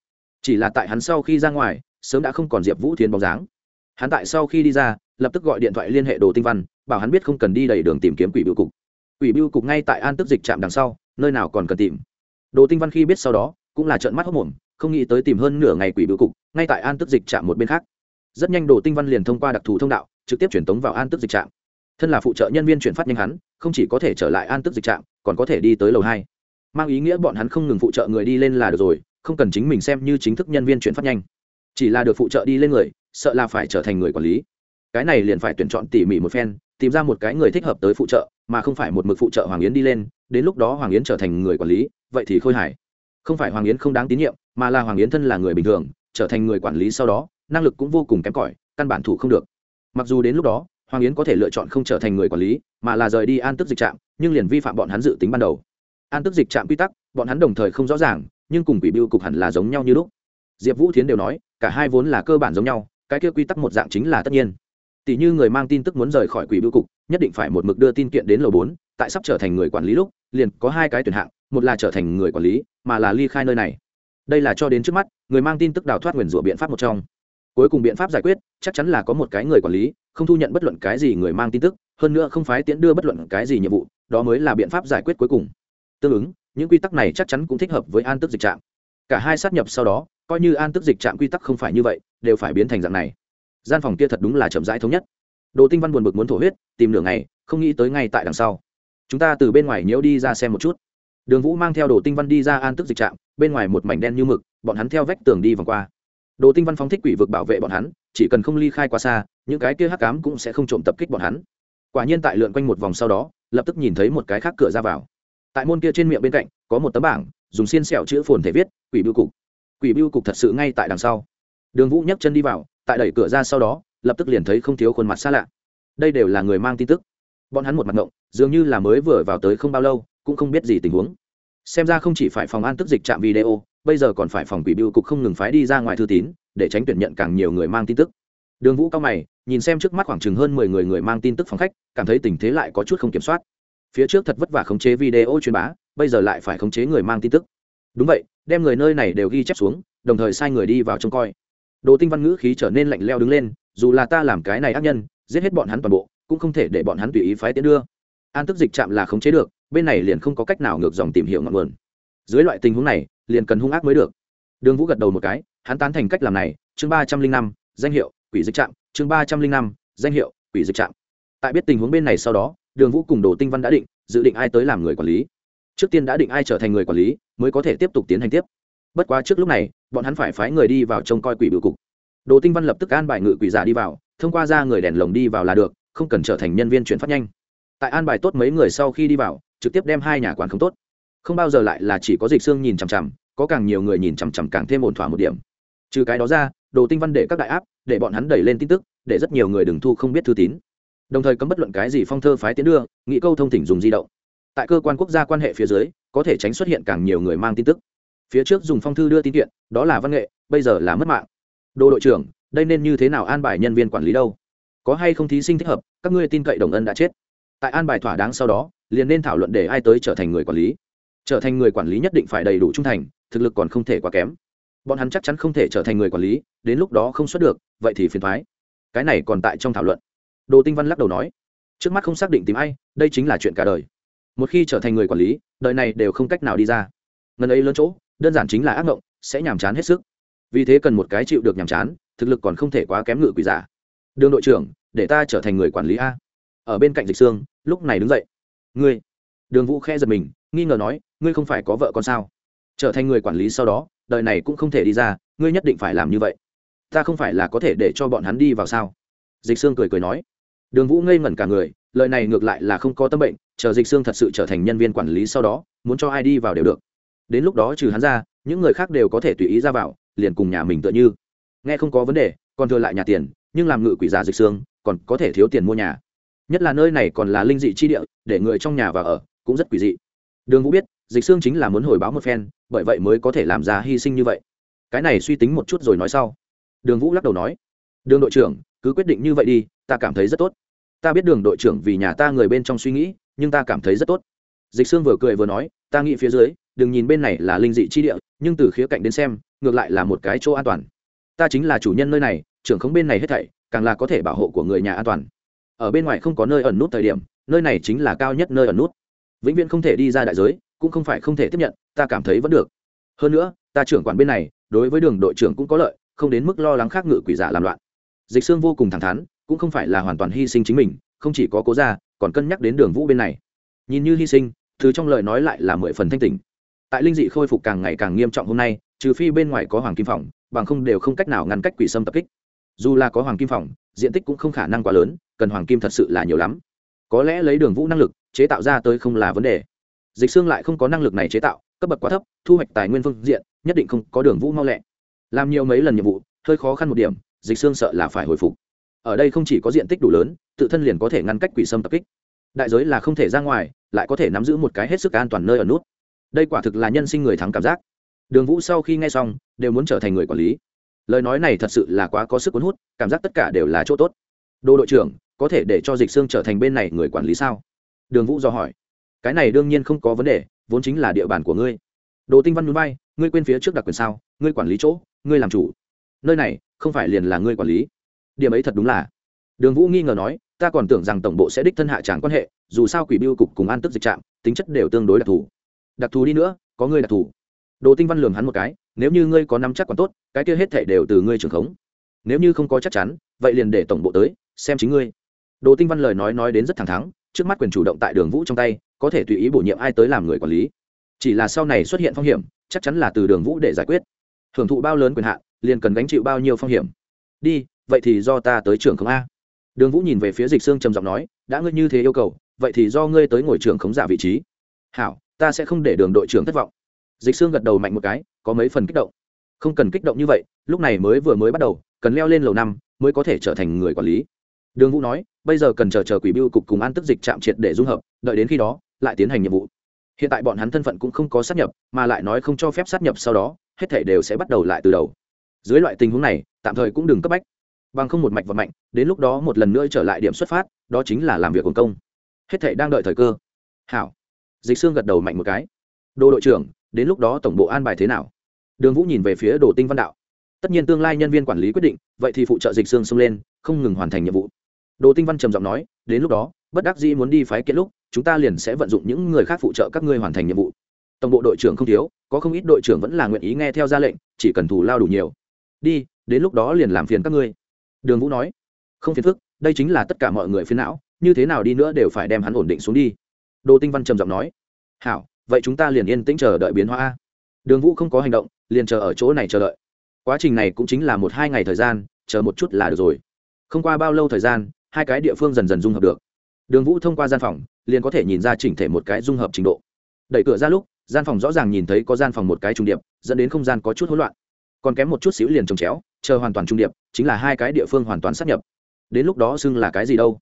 Chỉ là tại hắn sau khi ra ngoài, sớm đã không còn diệp vũ tiến bóng dáng. Hắn tại sau khi đi ra, lập tức gọi điện thoại liên hệ đồ tinh văn, bảo hắn biết không cần đi đầy đường tìm kiếm quỷ biêu cục. Quỷ biêu cục ngay tại an tức dịch trạm đằng sau, nơi nào còn cần tìm. Đồ tinh văn khi biết sau đó, cũng là trợn mắt hốc mồm không nghĩ tới tìm hơn nửa ngày quỷ biêu cục, ngay tại an tức dịch trạm một bên khác. Rất nhanh đồ tinh văn liền thông qua đặc thù thông đạo, trực tiếp chuyển tống vào an tức dịch trạm thân là phụ trợ nhân viên chuyển phát nhanh hắn, không chỉ có thể trở lại an tức dịch trạm, còn có thể đi tới lầu hai. Mang ý nghĩa bọn hắn không ngừng phụ trợ người đi lên là được rồi, không cần chính mình xem như chính thức nhân viên chuyển phát nhanh. Chỉ là được phụ trợ đi lên người, sợ là phải trở thành người quản lý. Cái này liền phải tuyển chọn tỉ mỉ một phen, tìm ra một cái người thích hợp tới phụ trợ, mà không phải một mực phụ trợ hoàng yến đi lên, đến lúc đó hoàng yến trở thành người quản lý, vậy thì khôi hài. Không phải hoàng yến không đáng tín nhiệm, mà là hoàng yến thân là người bình thường, trở thành người quản lý sau đó, năng lực cũng vô cùng kém cỏi, căn bản thủ không được. Mặc dù đến lúc đó hoàng yến có thể lựa chọn không trở thành người quản lý, mà là rời đi an tức dịch trạm, nhưng liền vi phạm bọn hắn dự tính ban đầu. An tức dịch trạm quy tắc, bọn hắn đồng thời không rõ ràng, nhưng cùng quỷ biêu cục hẳn là giống nhau như lúc. Diệp vũ thiến đều nói, cả hai vốn là cơ bản giống nhau, cái kia quy tắc một dạng chính là tất nhiên. Tỷ như người mang tin tức muốn rời khỏi quỷ biêu cục, nhất định phải một mực đưa tin kiện đến lầu bốn, tại sắp trở thành người quản lý lúc, liền có hai cái tuyển hạng, một là trở thành người quản lý, mà là ly khai nơi này. Đây là cho đến trước mắt, người mang tin tức đào thoát nguyền rủa biện pháp một trong cuối cùng biện pháp giải quyết, chắc chắn là có một cái người quản lý, không thu nhận bất luận cái gì người mang tin tức, hơn nữa không phái tiễn đưa bất luận cái gì nhiệm vụ, đó mới là biện pháp giải quyết cuối cùng. Tương ứng, những quy tắc này chắc chắn cũng thích hợp với an tức dịch trạm. Cả hai sát nhập sau đó, coi như an tức dịch trạm quy tắc không phải như vậy, đều phải biến thành dạng này. Gian phòng kia thật đúng là chậm rãi thống nhất. Đồ tinh văn buồn bực muốn thổ huyết, tìm nửa ngày, không nghĩ tới ngay tại đằng sau. Chúng ta từ bên ngoài nhiễu đi ra xem một chút. Đường vũ mang theo đồ tinh văn đi ra an tức dịch trạm, bên ngoài một mảnh đen như mực, bọn hắn theo vách tường đi vòng qua đồ tinh văn phóng thích quỷ vực bảo vệ bọn hắn, chỉ cần không ly khai quá xa, những cái kia hắc cám cũng sẽ không trộm tập kích bọn hắn. Quả nhiên tại lượn quanh một vòng sau đó, lập tức nhìn thấy một cái khác cửa ra vào. Tại môn kia trên miệng bên cạnh, có một tấm bảng, dùng xiên sẹo chữ phồn thể viết, quỷ biêu cục. Quỷ biêu cục thật sự ngay tại đằng sau. Đường vũ nhấc chân đi vào, tại đẩy cửa ra sau đó, lập tức liền thấy không thiếu khuôn mặt xa lạ. Đây đều là người mang tin tức. Bọn hắn một mặt ngộng, dường như là mới vừa vào tới không bao lâu, cũng không biết gì tình huống. Xem ra không chỉ phải phòng an tức dịch trạm video bây giờ còn phải phòng quỷ biêu cục không ngừng phái đi ra ngoài thư tín, để tránh tuyển nhận càng nhiều người mang tin tức. Đường vũ cao mày, nhìn xem trước mắt khoảng chừng hơn mười người người mang tin tức phòng khách, cảm thấy tình thế lại có chút không kiểm soát. Phía trước thật vất vả khống chế video truyền bá, bây giờ lại phải khống chế người mang tin tức. Đúng vậy, đem người nơi này đều ghi chép xuống, đồng thời sai người đi vào trông coi. Đồ tinh văn ngữ khí trở nên lạnh leo đứng lên, dù là ta làm cái này ác nhân, giết hết bọn hắn toàn bộ, cũng không thể để bọn hắn tùy ý phái tiến đưa. An tức dịch chạm là khống chế được, bên này liền không có cách nào ngược dòng tìm hiểu ngọn nguồn. Dưới loại tình huống này liền cần hung ác mới được. Đường vũ gật đầu một cái, hắn tán thành cách làm này, chương ba trăm linh năm, danh hiệu, quỷ dịch trạm, chương ba trăm linh năm, danh hiệu, quỷ dịch trạm. Tại biết tình huống bên này sau đó, đường vũ cùng đồ tinh văn đã định, dự định ai tới làm người quản lý. Trước tiên đã định ai trở thành người quản lý, mới có thể tiếp tục tiến hành tiếp. Bất quá trước lúc này, bọn hắn phải phái người đi vào trông coi quỷ biểu cục. Đồ tinh văn lập tức an bài ngự quỷ giả đi vào, thông qua ra người đèn lồng đi vào là được, không cần trở thành nhân viên chuyển phát nhanh. Tại an bài tốt mấy người sau khi đi vào, trực tiếp đem hai nhà quản không tốt không bao giờ lại là chỉ có dịch xương nhìn chằm chằm, có càng nhiều người nhìn chằm chằm càng thêm ổn thỏa một điểm. Trừ cái đó ra, đồ tinh văn để các đại áp, để bọn hắn đẩy lên tin tức, để rất nhiều người đừng thu không biết thư tín. Đồng thời cấm bất luận cái gì phong thơ phái tiến đưa, nghị câu thông thỉnh dùng di động. Tại cơ quan quốc gia quan hệ phía dưới, có thể tránh xuất hiện càng nhiều người mang tin tức. Phía trước dùng phong thư đưa tin kiện, đó là văn nghệ, bây giờ là mất mạng. Đồ đội trưởng, đây nên như thế nào an bài nhân viên quản lý đâu? Có hay không thí sinh thích hợp, các ngươi tin cậy đồng ân đã chết. Tại an bài thỏa đáng sau đó, liền nên thảo luận để ai tới trở thành người quản lý trở thành người quản lý nhất định phải đầy đủ trung thành, thực lực còn không thể quá kém. Bọn hắn chắc chắn không thể trở thành người quản lý, đến lúc đó không xuất được, vậy thì phiền thoái cái này còn tại trong thảo luận. Đồ tinh văn lắc đầu nói, trước mắt không xác định tìm ai, đây chính là chuyện cả đời. Một khi trở thành người quản lý, đời này đều không cách nào đi ra. Ngần ấy lớn chỗ, đơn giản chính là ác mộng, sẽ nhàm chán hết sức. Vì thế cần một cái chịu được nhàm chán, thực lực còn không thể quá kém ngự quỷ giả. Đường đội trưởng, để ta trở thành người quản lý a. Ở bên cạnh dịch sương, lúc này đứng dậy. Ngươi. Đường vũ khe giật mình, nghi ngờ nói ngươi không phải có vợ con sao? Trở thành người quản lý sau đó, đời này cũng không thể đi ra, ngươi nhất định phải làm như vậy. Ta không phải là có thể để cho bọn hắn đi vào sao? Dịch sương cười cười nói. Đường vũ ngây ngẩn cả người, lời này ngược lại là không có tâm bệnh, chờ dịch sương thật sự trở thành nhân viên quản lý sau đó, muốn cho ai đi vào đều được. Đến lúc đó trừ hắn ra, những người khác đều có thể tùy ý ra vào, liền cùng nhà mình tựa như. Nghe không có vấn đề, còn thừa lại nhà tiền, nhưng làm ngự quỷ giả dịch sương, còn có thể thiếu tiền mua nhà. Nhất là nơi này còn là linh dị chi địa, để người trong nhà vào ở, cũng rất quỷ dị. Đường vũ biết dịch xương chính là muốn hồi báo một phen, bởi vậy mới có thể làm ra hy sinh như vậy. Cái này suy tính một chút rồi nói sau. Đường vũ lắc đầu nói, đường đội trưởng, cứ quyết định như vậy đi, ta cảm thấy rất tốt. Ta biết đường đội trưởng vì nhà ta người bên trong suy nghĩ, nhưng ta cảm thấy rất tốt. Dịch sương vừa cười vừa nói, ta nghĩ phía dưới, đừng nhìn bên này là linh dị chi địa, nhưng từ khía cạnh đến xem, ngược lại là một cái chỗ an toàn. Ta chính là chủ nhân nơi này, trưởng không bên này hết thảy, càng là có thể bảo hộ của người nhà an toàn. Ở bên ngoài không có nơi ẩn nút thời điểm, nơi này chính là cao nhất nơi ẩn nút. Vĩnh viễn không thể đi ra đại giới cũng không phải không thể tiếp nhận, ta cảm thấy vẫn được. Hơn nữa, ta trưởng quản bên này, đối với đường đội trưởng cũng có lợi, không đến mức lo lắng khác ngự quỷ giả làm loạn. Dịch Sương vô cùng thẳng thắn, cũng không phải là hoàn toàn hy sinh chính mình, không chỉ có cố ra còn cân nhắc đến đường vũ bên này. Nhìn như hy sinh, thứ trong lời nói lại là mười phần thanh tình tại linh dị khôi phục càng ngày càng nghiêm trọng hôm nay, trừ phi bên ngoài có hoàng kim phòng, bằng không đều không cách nào ngăn cách quỷ sâm tập kích. Dù là có hoàng kim phòng, diện tích cũng không khả năng quá lớn, cần hoàng kim thật sự là nhiều lắm. Có lẽ lấy đường vũ năng lực, chế tạo ra tới không là vấn đề dịch xương lại không có năng lực này chế tạo, cấp bậc quá thấp, thu hoạch tài nguyên phương diện, nhất định không có đường vũ mau lẹ. Làm nhiều mấy lần nhiệm vụ, hơi khó khăn một điểm, dịch xương sợ là phải hồi phục. Ở đây không chỉ có diện tích đủ lớn, tự thân liền có thể ngăn cách quỷ sâm tập kích. Đại giới là không thể ra ngoài, lại có thể nắm giữ một cái hết sức an toàn nơi ở nút. Đây quả thực là nhân sinh người thắng cảm giác. Đường vũ sau khi nghe xong, đều muốn trở thành người quản lý. Lời nói này thật sự là quá có sức cuốn hút, cảm giác tất cả đều là chỗ tốt. Đô đội trưởng, có thể để cho dịch xương trở thành bên này người quản lý sao? Đường vũ do hỏi cái này đương nhiên không có vấn đề, vốn chính là địa bàn của ngươi. Đồ tinh văn núi bay ngươi quên phía trước đặc quyền sao, ngươi quản lý chỗ, ngươi làm chủ. Nơi này, không phải liền là ngươi quản lý. Điểm ấy thật đúng là. Đường vũ nghi ngờ nói, ta còn tưởng rằng tổng bộ sẽ đích thân hạ tràng quan hệ, dù sao quỷ biêu cục cùng an tức dịch trạm, tính chất đều tương đối đặc thù. Đặc thù đi nữa, có ngươi đặc thù. Đồ tinh văn lường hắn một cái, nếu như ngươi có năm chắc còn tốt, cái kia hết thể đều từ ngươi trưởng khống. Nếu như không có chắc chắn, vậy liền để tổng bộ tới, xem chính ngươi. Đồ tinh văn lời nói nói đến rất thẳng thắn trước mắt quyền chủ động tại đường vũ trong tay, có thể tùy ý bổ nhiệm ai tới làm người quản lý. Chỉ là sau này xuất hiện phong hiểm, chắc chắn là từ đường vũ để giải quyết. Hưởng thụ bao lớn quyền hạn, liền cần gánh chịu bao nhiêu phong hiểm. Đi, vậy thì do ta tới trưởng khống a. Đường vũ nhìn về phía dịch sương trầm giọng nói, đã ngươi như thế yêu cầu, vậy thì do ngươi tới ngồi trưởng khống giả vị trí. Hảo, ta sẽ không để đường đội trưởng thất vọng. Dịch sương gật đầu mạnh một cái, có mấy phần kích động. Không cần kích động như vậy, lúc này mới vừa mới bắt đầu, cần leo lên lầu năm, mới có thể trở thành người quản lý. Đường vũ nói bây giờ cần chờ chờ quỷ biêu cục cùng an tức dịch chạm triệt để dung hợp, đợi đến khi đó, lại tiến hành nhiệm vụ. Hiện tại bọn hắn thân phận cũng không có sát nhập, mà lại nói không cho phép sát nhập sau đó, hết thể đều sẽ bắt đầu lại từ đầu. Dưới loại tình huống này, tạm thời cũng đừng cấp bách. Bằng không một mạch và mạnh đến lúc đó một lần nữa trở lại điểm xuất phát, đó chính là làm việc hồn công. Hết thể đang đợi thời cơ. Hảo. Dịch xương gật đầu mạnh một cái. Đồ đội trưởng, đến lúc đó tổng bộ an bài thế nào? Đường vũ nhìn về phía đồ tinh văn đạo. Tất nhiên tương lai nhân viên quản lý quyết định, vậy thì phụ trợ dịch xương xông lên, không ngừng hoàn thành nhiệm vụ đồ tinh văn trầm giọng nói, đến lúc đó, bất đắc dĩ muốn đi phái kiện lúc, chúng ta liền sẽ vận dụng những người khác phụ trợ các ngươi hoàn thành nhiệm vụ. Tổng bộ đội trưởng không thiếu, có không ít đội trưởng vẫn là nguyện ý nghe theo ra lệnh, chỉ cần thủ lao đủ nhiều. Đi, đến lúc đó liền làm phiền các ngươi. Đường vũ nói, không phiền phức, đây chính là tất cả mọi người phiền não, như thế nào đi nữa đều phải đem hắn ổn định xuống đi. Đồ tinh văn trầm giọng nói, hảo, vậy chúng ta liền yên tĩnh chờ đợi biến hóa đường vũ không có hành động, liền chờ ở chỗ này chờ đợi. Quá trình này cũng chính là một hai ngày thời gian, chờ một chút là được rồi. Không qua bao lâu thời gian hai cái địa phương dần dần dung hợp được. Đường vũ thông qua gian phòng, liền có thể nhìn ra chỉnh thể một cái dung hợp trình độ. Đẩy cửa ra lúc, gian phòng rõ ràng nhìn thấy có gian phòng một cái trung điệp, dẫn đến không gian có chút hỗn loạn. Còn kém một chút xíu liền trồng chéo, chờ hoàn toàn trung điệp, chính là hai cái địa phương hoàn toàn sắp nhập. Đến lúc đó xưng là cái gì đâu?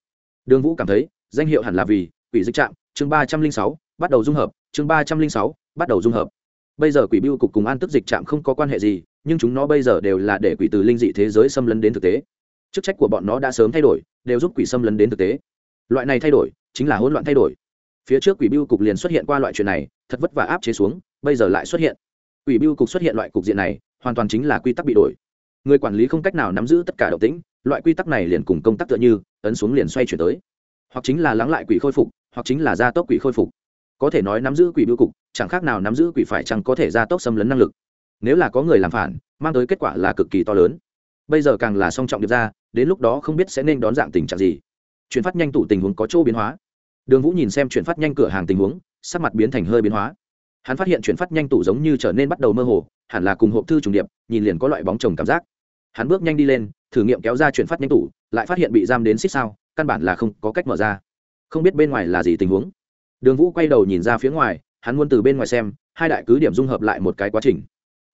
Đường vũ cảm thấy, danh hiệu hẳn là vì, quỷ dịch trạm, chương ba trăm linh sáu, bắt đầu dung hợp, chương ba trăm linh sáu, bắt đầu dung hợp. Bây giờ quỷ biêu cục cùng an tức dịch trạm không có quan hệ gì, nhưng chúng nó bây giờ đều là để quỷ từ linh dị thế giới xâm lấn đến thực tế. Chức trách của bọn nó đã sớm thay đổi đều giúp quỷ xâm lấn đến thực tế. Loại này thay đổi chính là hỗn loạn thay đổi. Phía trước quỷ biêu cục liền xuất hiện qua loại chuyện này, thật vất vả áp chế xuống, bây giờ lại xuất hiện. Quỷ biêu cục xuất hiện loại cục diện này, hoàn toàn chính là quy tắc bị đổi. Người quản lý không cách nào nắm giữ tất cả động tĩnh, loại quy tắc này liền cùng công tác tựa như, ấn xuống liền xoay chuyển tới. Hoặc chính là lắng lại quỷ khôi phục, hoặc chính là gia tốc quỷ khôi phục. Có thể nói nắm giữ quỷ biêu cục, chẳng khác nào nắm giữ quỷ phải chăng có thể gia tốc xâm lấn năng lực. Nếu là có người làm phản, mang tới kết quả là cực kỳ to lớn. Bây giờ càng là song trọng điệp ra đến lúc đó không biết sẽ nên đón dạng tình trạng gì. Chuyển phát nhanh tủ tình huống có chỗ biến hóa. Đường vũ nhìn xem chuyển phát nhanh cửa hàng tình huống, sắc mặt biến thành hơi biến hóa. Hắn phát hiện chuyển phát nhanh tủ giống như trở nên bắt đầu mơ hồ, hẳn là cùng hộp thư trùng điệp, nhìn liền có loại bóng chồng cảm giác. Hắn bước nhanh đi lên, thử nghiệm kéo ra chuyển phát nhanh tủ, lại phát hiện bị giam đến xích sao, căn bản là không có cách mở ra. Không biết bên ngoài là gì tình huống. Đường vũ quay đầu nhìn ra phía ngoài, hắn muốn từ bên ngoài xem, hai đại cứ điểm dung hợp lại một cái quá trình.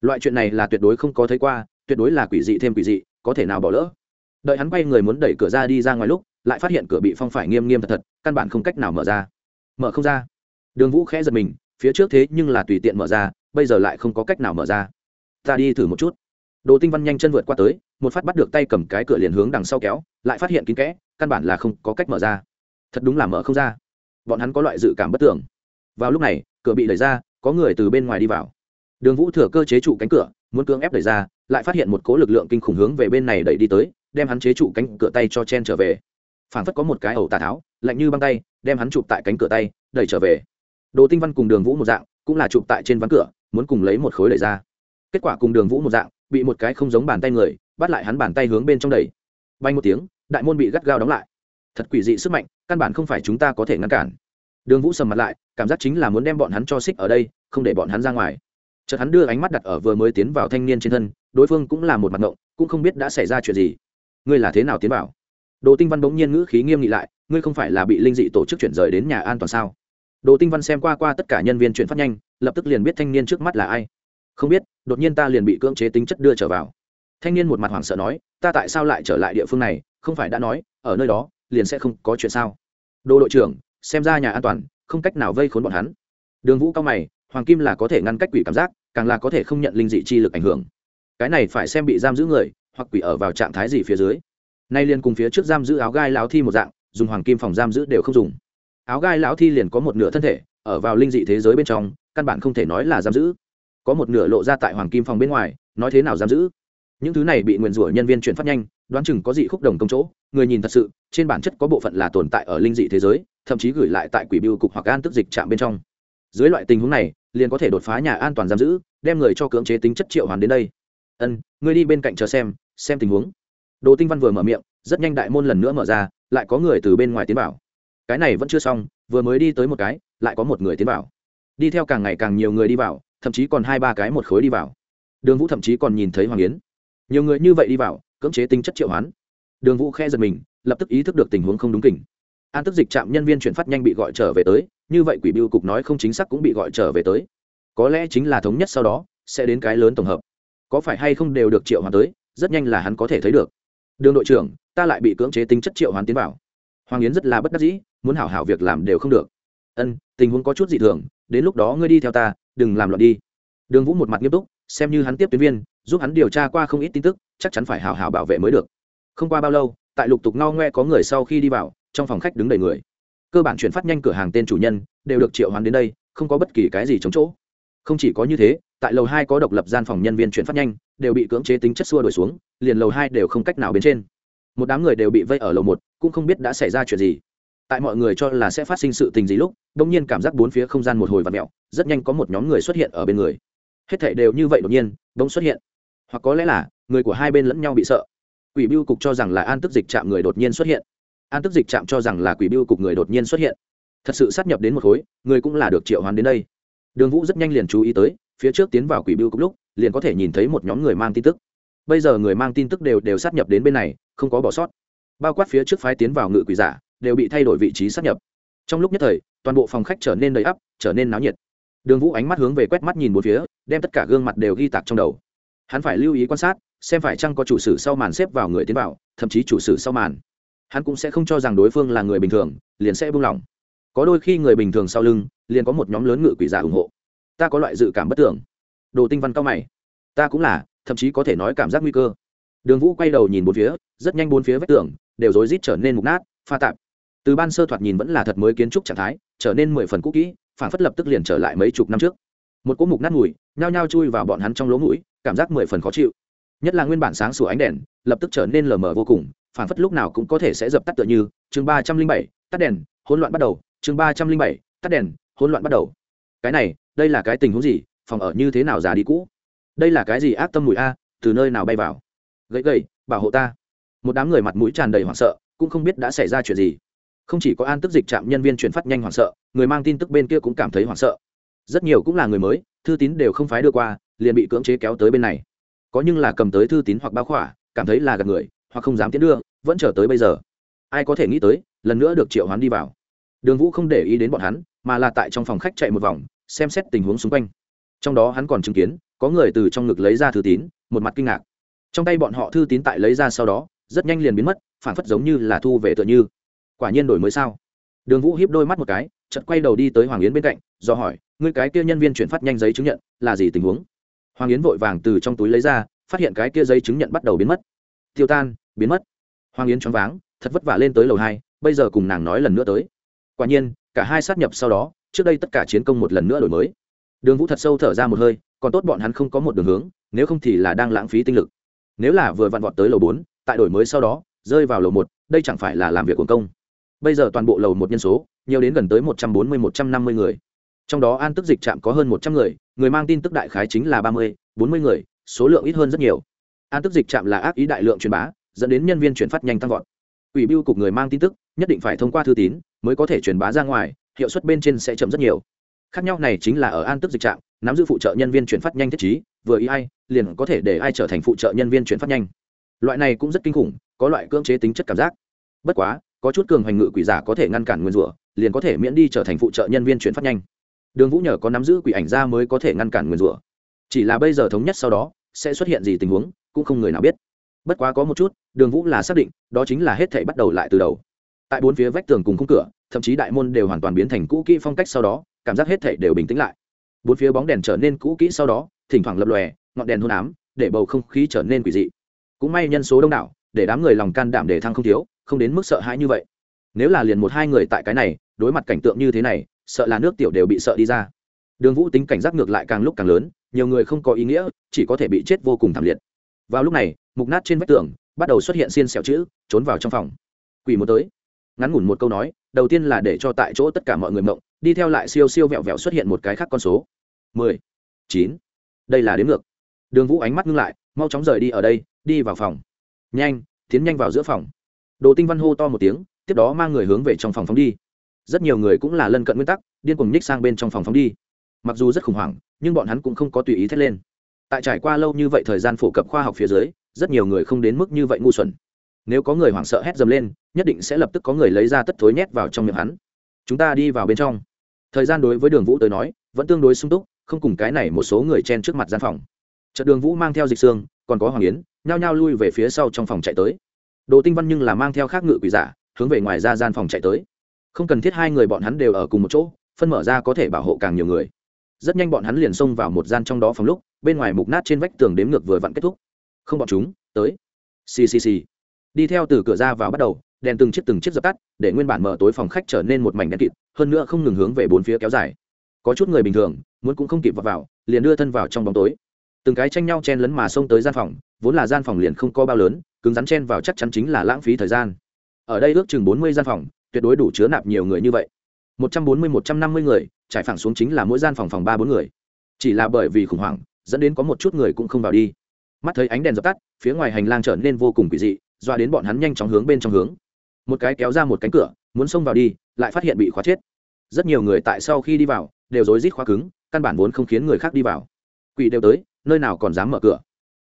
Loại chuyện này là tuyệt đối không có thấy qua, tuyệt đối là quỷ dị thêm quỷ dị, có thể nào bỏ lỡ? Đợi hắn quay người muốn đẩy cửa ra đi ra ngoài lúc, lại phát hiện cửa bị phong phải nghiêm nghiêm thật thật, căn bản không cách nào mở ra. Mở không ra. Đường vũ khẽ giật mình, phía trước thế nhưng là tùy tiện mở ra, bây giờ lại không có cách nào mở ra. Ta đi thử một chút. Đồ tinh văn nhanh chân vượt qua tới, một phát bắt được tay cầm cái cửa liền hướng đằng sau kéo, lại phát hiện kín kẽ, căn bản là không có cách mở ra. Thật đúng là mở không ra. Bọn hắn có loại dự cảm bất tưởng. Vào lúc này, cửa bị đẩy ra, có người từ bên ngoài đi vào. Đường vũ thừa cơ chế trụ cánh cửa, muốn cưỡng ép đẩy ra, lại phát hiện một cố lực lượng kinh khủng hướng về bên này đẩy đi tới đem hắn chế trụ cánh cửa tay cho chen trở về. Phản phất có một cái ẩu tà tháo, lạnh như băng tay, đem hắn chụp tại cánh cửa tay, đẩy trở về. Đồ tinh văn cùng đường vũ một dạng, cũng là chụp tại trên ván cửa, muốn cùng lấy một khối đẩy ra. Kết quả cùng đường vũ một dạng, bị một cái không giống bàn tay người, bắt lại hắn bàn tay hướng bên trong đẩy. Bay một tiếng, đại môn bị gắt gao đóng lại. Thật quỷ dị sức mạnh, căn bản không phải chúng ta có thể ngăn cản. Đường vũ sầm mặt lại, cảm giác chính là muốn đem bọn hắn cho xích ở đây, không để bọn hắn ra ngoài. Chợt hắn đưa ánh mắt đặt ở vừa mới tiến vào thanh niên trên thân, đối phương cũng là một mặt ngộng, cũng không biết đã xảy ra chuyện gì ngươi là thế nào tiến vào? Đồ tinh văn bỗng nhiên ngữ khí nghiêm nghị lại, ngươi không phải là bị linh dị tổ chức chuyển rời đến nhà an toàn sao? Đồ tinh văn xem qua qua tất cả nhân viên chuyển phát nhanh, lập tức liền biết thanh niên trước mắt là ai. Không biết, đột nhiên ta liền bị cưỡng chế tính chất đưa trở vào. Thanh niên một mặt hoảng sợ nói, ta tại sao lại trở lại địa phương này, không phải đã nói, ở nơi đó, liền sẽ không có chuyện sao? Đồ đội trưởng, xem ra nhà an toàn, không cách nào vây khốn bọn hắn. Đường vũ cao mày, hoàng kim là có thể ngăn cách quỷ cảm giác, càng là có thể không nhận linh dị chi lực ảnh hưởng. Cái này phải xem bị giam giữ người hoặc quỷ ở vào trạng thái gì phía dưới. Nay liền cùng phía trước giam giữ áo gai lão thi một dạng, dùng hoàng kim phòng giam giữ đều không dùng. Áo gai lão thi liền có một nửa thân thể, ở vào linh dị thế giới bên trong, căn bản không thể nói là giam giữ. Có một nửa lộ ra tại hoàng kim phòng bên ngoài, nói thế nào giam giữ? Những thứ này bị nguyền rủa nhân viên chuyển phát nhanh, đoán chừng có dị khúc đồng công chỗ, người nhìn thật sự, trên bản chất có bộ phận là tồn tại ở linh dị thế giới, thậm chí gửi lại tại quỷ biêu cục hoặc an tức dịch chạm bên trong. Dưới loại tình huống này, liền có thể đột phá nhà an toàn giam giữ, đem người cho cưỡng chế tính chất triệu hoàn đến đây. Ân, ngươi đi bên cạnh chờ xem xem tình huống. Đồ tinh văn vừa mở miệng, rất nhanh đại môn lần nữa mở ra, lại có người từ bên ngoài tiến vào. Cái này vẫn chưa xong, vừa mới đi tới một cái, lại có một người tiến vào. Đi theo càng ngày càng nhiều người đi vào, thậm chí còn hai ba cái một khối đi vào. Đường vũ thậm chí còn nhìn thấy hoàng yến. Nhiều người như vậy đi vào, cưỡng chế tính chất triệu hoán. Đường vũ khe giật mình, lập tức ý thức được tình huống không đúng kỉnh an tức dịch trạm nhân viên chuyển phát nhanh bị gọi trở về tới, như vậy quỷ biêu cục nói không chính xác cũng bị gọi trở về tới. Có lẽ chính là thống nhất sau đó, sẽ đến cái lớn tổng hợp. Có phải hay không đều được triệu hoán tới rất nhanh là hắn có thể thấy được. Đường đội trưởng, ta lại bị cưỡng chế tính chất triệu hoán tiến vào. Hoàng yến rất là bất đắc dĩ, muốn hảo hảo việc làm đều không được. Ân, tình huống có chút dị thường, đến lúc đó ngươi đi theo ta, đừng làm loạn đi. Đường vũ một mặt nghiêm túc, xem như hắn tiếp tuyến viên, giúp hắn điều tra qua không ít tin tức, chắc chắn phải hảo hảo bảo vệ mới được. Không qua bao lâu, tại lục tục ngao ngoe có người sau khi đi vào, trong phòng khách đứng đầy người. Cơ bản chuyển phát nhanh cửa hàng tên chủ nhân, đều được triệu hoán đến đây, không có bất kỳ cái gì chống chỗ. Không chỉ có như thế, tại lầu hai có độc lập gian phòng nhân viên chuyển phát nhanh đều bị cưỡng chế tính chất xua đổi xuống, liền lầu hai đều không cách nào bên trên. Một đám người đều bị vây ở lầu một, cũng không biết đã xảy ra chuyện gì. Tại mọi người cho là sẽ phát sinh sự tình gì lúc đ ỗ n g nhiên cảm giác bốn phía không gian một hồi và mẹo rất nhanh có một nhóm người xuất hiện ở bên người. Hết thể đều như vậy đột nhiên, bỗng xuất hiện. Hoặc có lẽ là, người của hai bên lẫn nhau bị sợ. Quỷ biêu cục cho rằng là an tức dịch chạm người đột nhiên xuất hiện. An tức dịch chạm cho rằng là quỷ biêu cục người đột nhiên xuất hiện. Thật sự sát nhập đến một khối, người cũng là được triệu hoán đến đây. Đường vũ rất nhanh liền chú ý tới, phía trước tiến vào quỷ biêu cục lúc liền có thể nhìn thấy một nhóm người mang tin tức. Bây giờ người mang tin tức đều đều sát nhập đến bên này, không có bỏ sót. Bao quát phía trước phái tiến vào ngự quỷ giả, đều bị thay đổi vị trí sát nhập. Trong lúc nhất thời, toàn bộ phòng khách trở nên đầy ắp, trở nên náo nhiệt. Đường vũ ánh mắt hướng về quét mắt nhìn một phía, đem tất cả gương mặt đều ghi tạc trong đầu. Hắn phải lưu ý quan sát, xem phải chăng có chủ sử sau màn xếp vào người tiến vào, thậm chí chủ sử sau màn. Hắn cũng sẽ không cho rằng đối phương là người bình thường, liền sẽ buông lỏng. Có đôi khi người bình thường sau lưng, liền có một nhóm lớn ngự quỷ giả ủng hộ. Ta có loại dự cảm bất tưởng đồ tinh văn cao mày. Ta cũng là, thậm chí có thể nói cảm giác nguy cơ. Đường vũ quay đầu nhìn bốn phía, rất nhanh bốn phía vách tường đều rối rít trở nên mục nát, pha tạp. Từ ban sơ thoạt nhìn vẫn là thật mới kiến trúc trạng thái, trở nên mười phần cũ kỹ, phản phất lập tức liền trở lại mấy chục năm trước. Một cỗ mục nát mùi, nhao nhao chui vào bọn hắn trong lỗ mũi, cảm giác mười phần khó chịu. Nhất là nguyên bản sáng sủa ánh đèn, lập tức trở nên lờ mờ vô cùng, phản phất lúc nào cũng có thể sẽ dập tắt tựa như, chương ba trăm linh bảy, tắt đèn, hỗn loạn bắt đầu, chương ba trăm linh bảy, tắt đèn, hỗn loạn bắt đầu. Cái này, đây là cái tình huống gì? Phòng ở như thế nào già đi cũ? Đây là cái gì ác tâm mùi a, từ nơi nào bay vào? Gậy gậy, bảo hộ ta. Một đám người mặt mũi tràn đầy hoảng sợ, cũng không biết đã xảy ra chuyện gì. Không chỉ có an tức dịch trạm nhân viên chuyển phát nhanh hoảng sợ, người mang tin tức bên kia cũng cảm thấy hoảng sợ. Rất nhiều cũng là người mới, thư tín đều không phái đưa qua, liền bị cưỡng chế kéo tới bên này. Có nhưng là cầm tới thư tín hoặc báo khỏa, cảm thấy là gặp người, hoặc không dám tiến đưa, vẫn chờ tới bây giờ. Ai có thể nghĩ tới, lần nữa được triệu hoán đi vào. Đường vũ không để ý đến bọn hắn, mà là tại trong phòng khách chạy một vòng, xem xét tình huống xung quanh trong đó hắn còn chứng kiến, có người từ trong ngực lấy ra thư tín, một mặt kinh ngạc. Trong tay bọn họ thư tín tại lấy ra sau đó, rất nhanh liền biến mất phản phất giống như là thu về tựa như. Quả nhiên đổi mới sao? Đường vũ hiếp đôi mắt một cái, chợt quay đầu đi tới hoàng yến bên cạnh, do hỏi, ngươi cái kia nhân viên chuyển phát nhanh giấy chứng nhận, là gì tình huống? Hoàng yến vội vàng từ trong túi lấy ra, phát hiện cái kia giấy chứng nhận bắt đầu biến mất. Tiêu tan, biến mất. Hoàng yến choáng váng, thật vất vả lên tới lầu hai, bây giờ cùng nàng nói lần nữa tới. Quả nhiên, cả hai sát nhập sau đó, trước đây tất cả chiến công một lần nữa đổi mới đường vũ thật sâu thở ra một hơi, còn tốt bọn hắn không có một đường hướng, nếu không thì là đang lãng phí tinh lực. Nếu là vừa vặn vọt tới lầu bốn, tại đổi mới sau đó, rơi vào lầu một, đây chẳng phải là làm việc của công. Bây giờ toàn bộ lầu một nhân số, nhiều đến gần tới một trăm bốn mươi, một trăm năm mươi người. Trong đó an tức dịch trạm có hơn một trăm người người mang tin tức đại khái chính là ba mươi, bốn mươi người, số lượng ít hơn rất nhiều. An tức dịch trạm là ác ý đại lượng truyền bá, dẫn đến nhân viên chuyển phát nhanh tăng vọt. Ủy biêu cục người mang tin tức, nhất định phải thông qua thư tín, mới có thể truyền bá ra ngoài, hiệu suất bên trên sẽ chậm rất nhiều khác nhau này chính là ở an tức dịch trạm nắm giữ phụ trợ nhân viên chuyển phát nhanh thiết chí vừa ý ai, liền có thể để ai trở thành phụ trợ nhân viên chuyển phát nhanh. Loại này cũng rất kinh khủng, có loại cưỡng chế tính chất cảm giác. Bất quá, có chút cường hoành ngự quỷ giả có thể ngăn cản nguyên rủa, liền có thể miễn đi trở thành phụ trợ nhân viên chuyển phát nhanh. Đường vũ nhờ có nắm giữ quỷ ảnh ra mới có thể ngăn cản nguyên rủa. Chỉ là bây giờ thống nhất sau đó, sẽ xuất hiện gì tình huống, cũng không người nào biết. Bất quá có một chút, đường vũ là xác định, đó chính là hết thể bắt đầu lại từ đầu. Tại bốn phía vách tường cùng khung cửa thậm chí đại môn đều hoàn toàn biến thành cũ kỹ phong cách sau đó, cảm giác hết thể đều bình tĩnh lại. Bốn phía bóng đèn trở nên cũ kỹ sau đó, thỉnh thoảng lập lòe, ngọn đèn hôn ám, để bầu không khí trở nên quỷ dị. Cũng may nhân số đông đảo, để đám người lòng can đảm để thăng không thiếu, không đến mức sợ hãi như vậy. Nếu là liền một hai người tại cái này, đối mặt cảnh tượng như thế này, sợ là nước tiểu đều bị sợ đi ra. Đường vũ tính cảnh giác ngược lại càng lúc càng lớn, nhiều người không có ý nghĩa, chỉ có thể bị chết vô cùng thảm liệt. Vào lúc này, mục nát trên vách tường, bắt đầu xuất hiện xiên xẹo chữ, trốn vào trong phòng. Quỷ một tới. Ngắn ngủn một câu nói đầu tiên là để cho tại chỗ tất cả mọi người mộng, đi theo lại siêu siêu vẹo vẹo xuất hiện một cái khác con số. Mười, chín. Đây là đến ngược. Đường vũ ánh mắt ngưng lại, mau chóng rời đi ở đây, đi vào phòng. Nhanh, tiến nhanh vào giữa phòng. Đồ tinh văn hô to một tiếng, tiếp đó mang người hướng về trong phòng phóng đi. Rất nhiều người cũng là lân cận nguyên tắc, điên cuồng nhích sang bên trong phòng phóng đi. Mặc dù rất khủng hoảng, nhưng bọn hắn cũng không có tùy ý thét lên. Tại trải qua lâu như vậy thời gian phổ cập khoa học phía dưới, rất nhiều người không đến mức như vậy ngu xuẩn nếu có người hoảng sợ hét dầm lên, nhất định sẽ lập tức có người lấy ra tất thối nhét vào trong miệng hắn. Chúng ta đi vào bên trong. Thời gian đối với đường vũ tới nói, vẫn tương đối sung túc, không cùng cái này một số người chen trước mặt gian phòng. Trận đường vũ mang theo dịch xương, còn có hoàng yến, nhao nhao lui về phía sau trong phòng chạy tới. Đồ tinh văn nhưng là mang theo khác ngự quỷ giả, hướng về ngoài ra gian phòng chạy tới. Không cần thiết hai người bọn hắn đều ở cùng một chỗ, phân mở ra có thể bảo hộ càng nhiều người. Rất nhanh bọn hắn liền xông vào một gian trong đó phòng lúc, bên ngoài mục nát trên vách tường đếm ngược vừa vặn kết thúc. Không, bọn chúng, tới. Ccc đi theo từ cửa ra vào bắt đầu đèn từng chiếc từng chiếc dập tắt để nguyên bản mở tối phòng khách trở nên một mảnh đen kịt hơn nữa không ngừng hướng về bốn phía kéo dài. Có chút người bình thường muốn cũng không kịp vào, vào liền đưa thân vào trong bóng tối. Từng cái tranh nhau chen lấn mà xông tới gian phòng vốn là gian phòng liền không có bao lớn cứng rắn chen vào chắc chắn chính là lãng phí thời gian. Ở đây ước chừng bốn mươi gian phòng tuyệt đối đủ chứa nạp nhiều người như vậy. Một trăm bốn mươi một trăm năm mươi người trải phẳng xuống chính là mỗi gian phòng phòng ba bốn người. Chỉ là bởi vì khủng hoảng dẫn đến có một chút người cũng không vào đi. Mắt thấy ánh đèn dập tắt phía ngoài hành lang trở nên vô cùng quỷ dị doa đến bọn hắn nhanh chóng hướng bên trong hướng. Một cái kéo ra một cánh cửa, muốn xông vào đi, lại phát hiện bị khóa chết. Rất nhiều người tại sau khi đi vào, đều rối rít khóa cứng, căn bản vốn không khiến người khác đi vào. Quỷ đều tới, nơi nào còn dám mở cửa?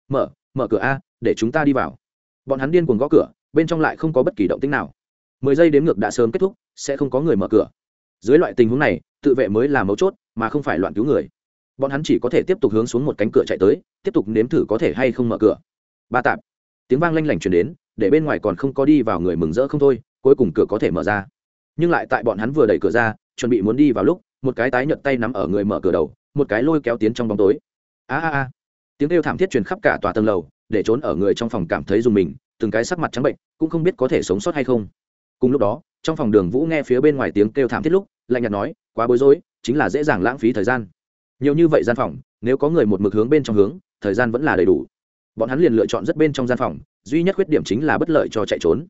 Mở mở cửa a, để chúng ta đi vào. Bọn hắn điên cuồng gõ cửa, bên trong lại không có bất kỳ động tĩnh nào. Mười giây đếm ngược đã sớm kết thúc, sẽ không có người mở cửa. Dưới loại tình huống này, tự vệ mới là mấu chốt, mà không phải loạn cứu người. Bọn hắn chỉ có thể tiếp tục hướng xuống một cánh cửa chạy tới, tiếp tục nếm thử có thể hay không mở cửa. Ba tạp. Tiếng vang lanh lảnh chuyển đến để bên ngoài còn không có đi vào người mừng rỡ không thôi, cuối cùng cửa có thể mở ra. Nhưng lại tại bọn hắn vừa đẩy cửa ra, chuẩn bị muốn đi vào lúc, một cái tái nhợt tay nắm ở người mở cửa đầu, một cái lôi kéo tiến trong bóng tối. A a a. Tiếng kêu thảm thiết truyền khắp cả tòa tầng lầu, để trốn ở người trong phòng cảm thấy dùng mình, từng cái sắc mặt trắng bệnh, cũng không biết có thể sống sót hay không. Cùng lúc đó, trong phòng đường vũ nghe phía bên ngoài tiếng kêu thảm thiết lúc, lạnh nhạt nói, quá bối rối, chính là dễ dàng lãng phí thời gian. Nhiều như vậy gian phòng, nếu có người một mực hướng bên trong hướng, thời gian vẫn là đầy đủ. Bọn hắn liền lựa chọn rất bên trong gian phòng duy nhất khuyết điểm chính là bất lợi cho chạy trốn.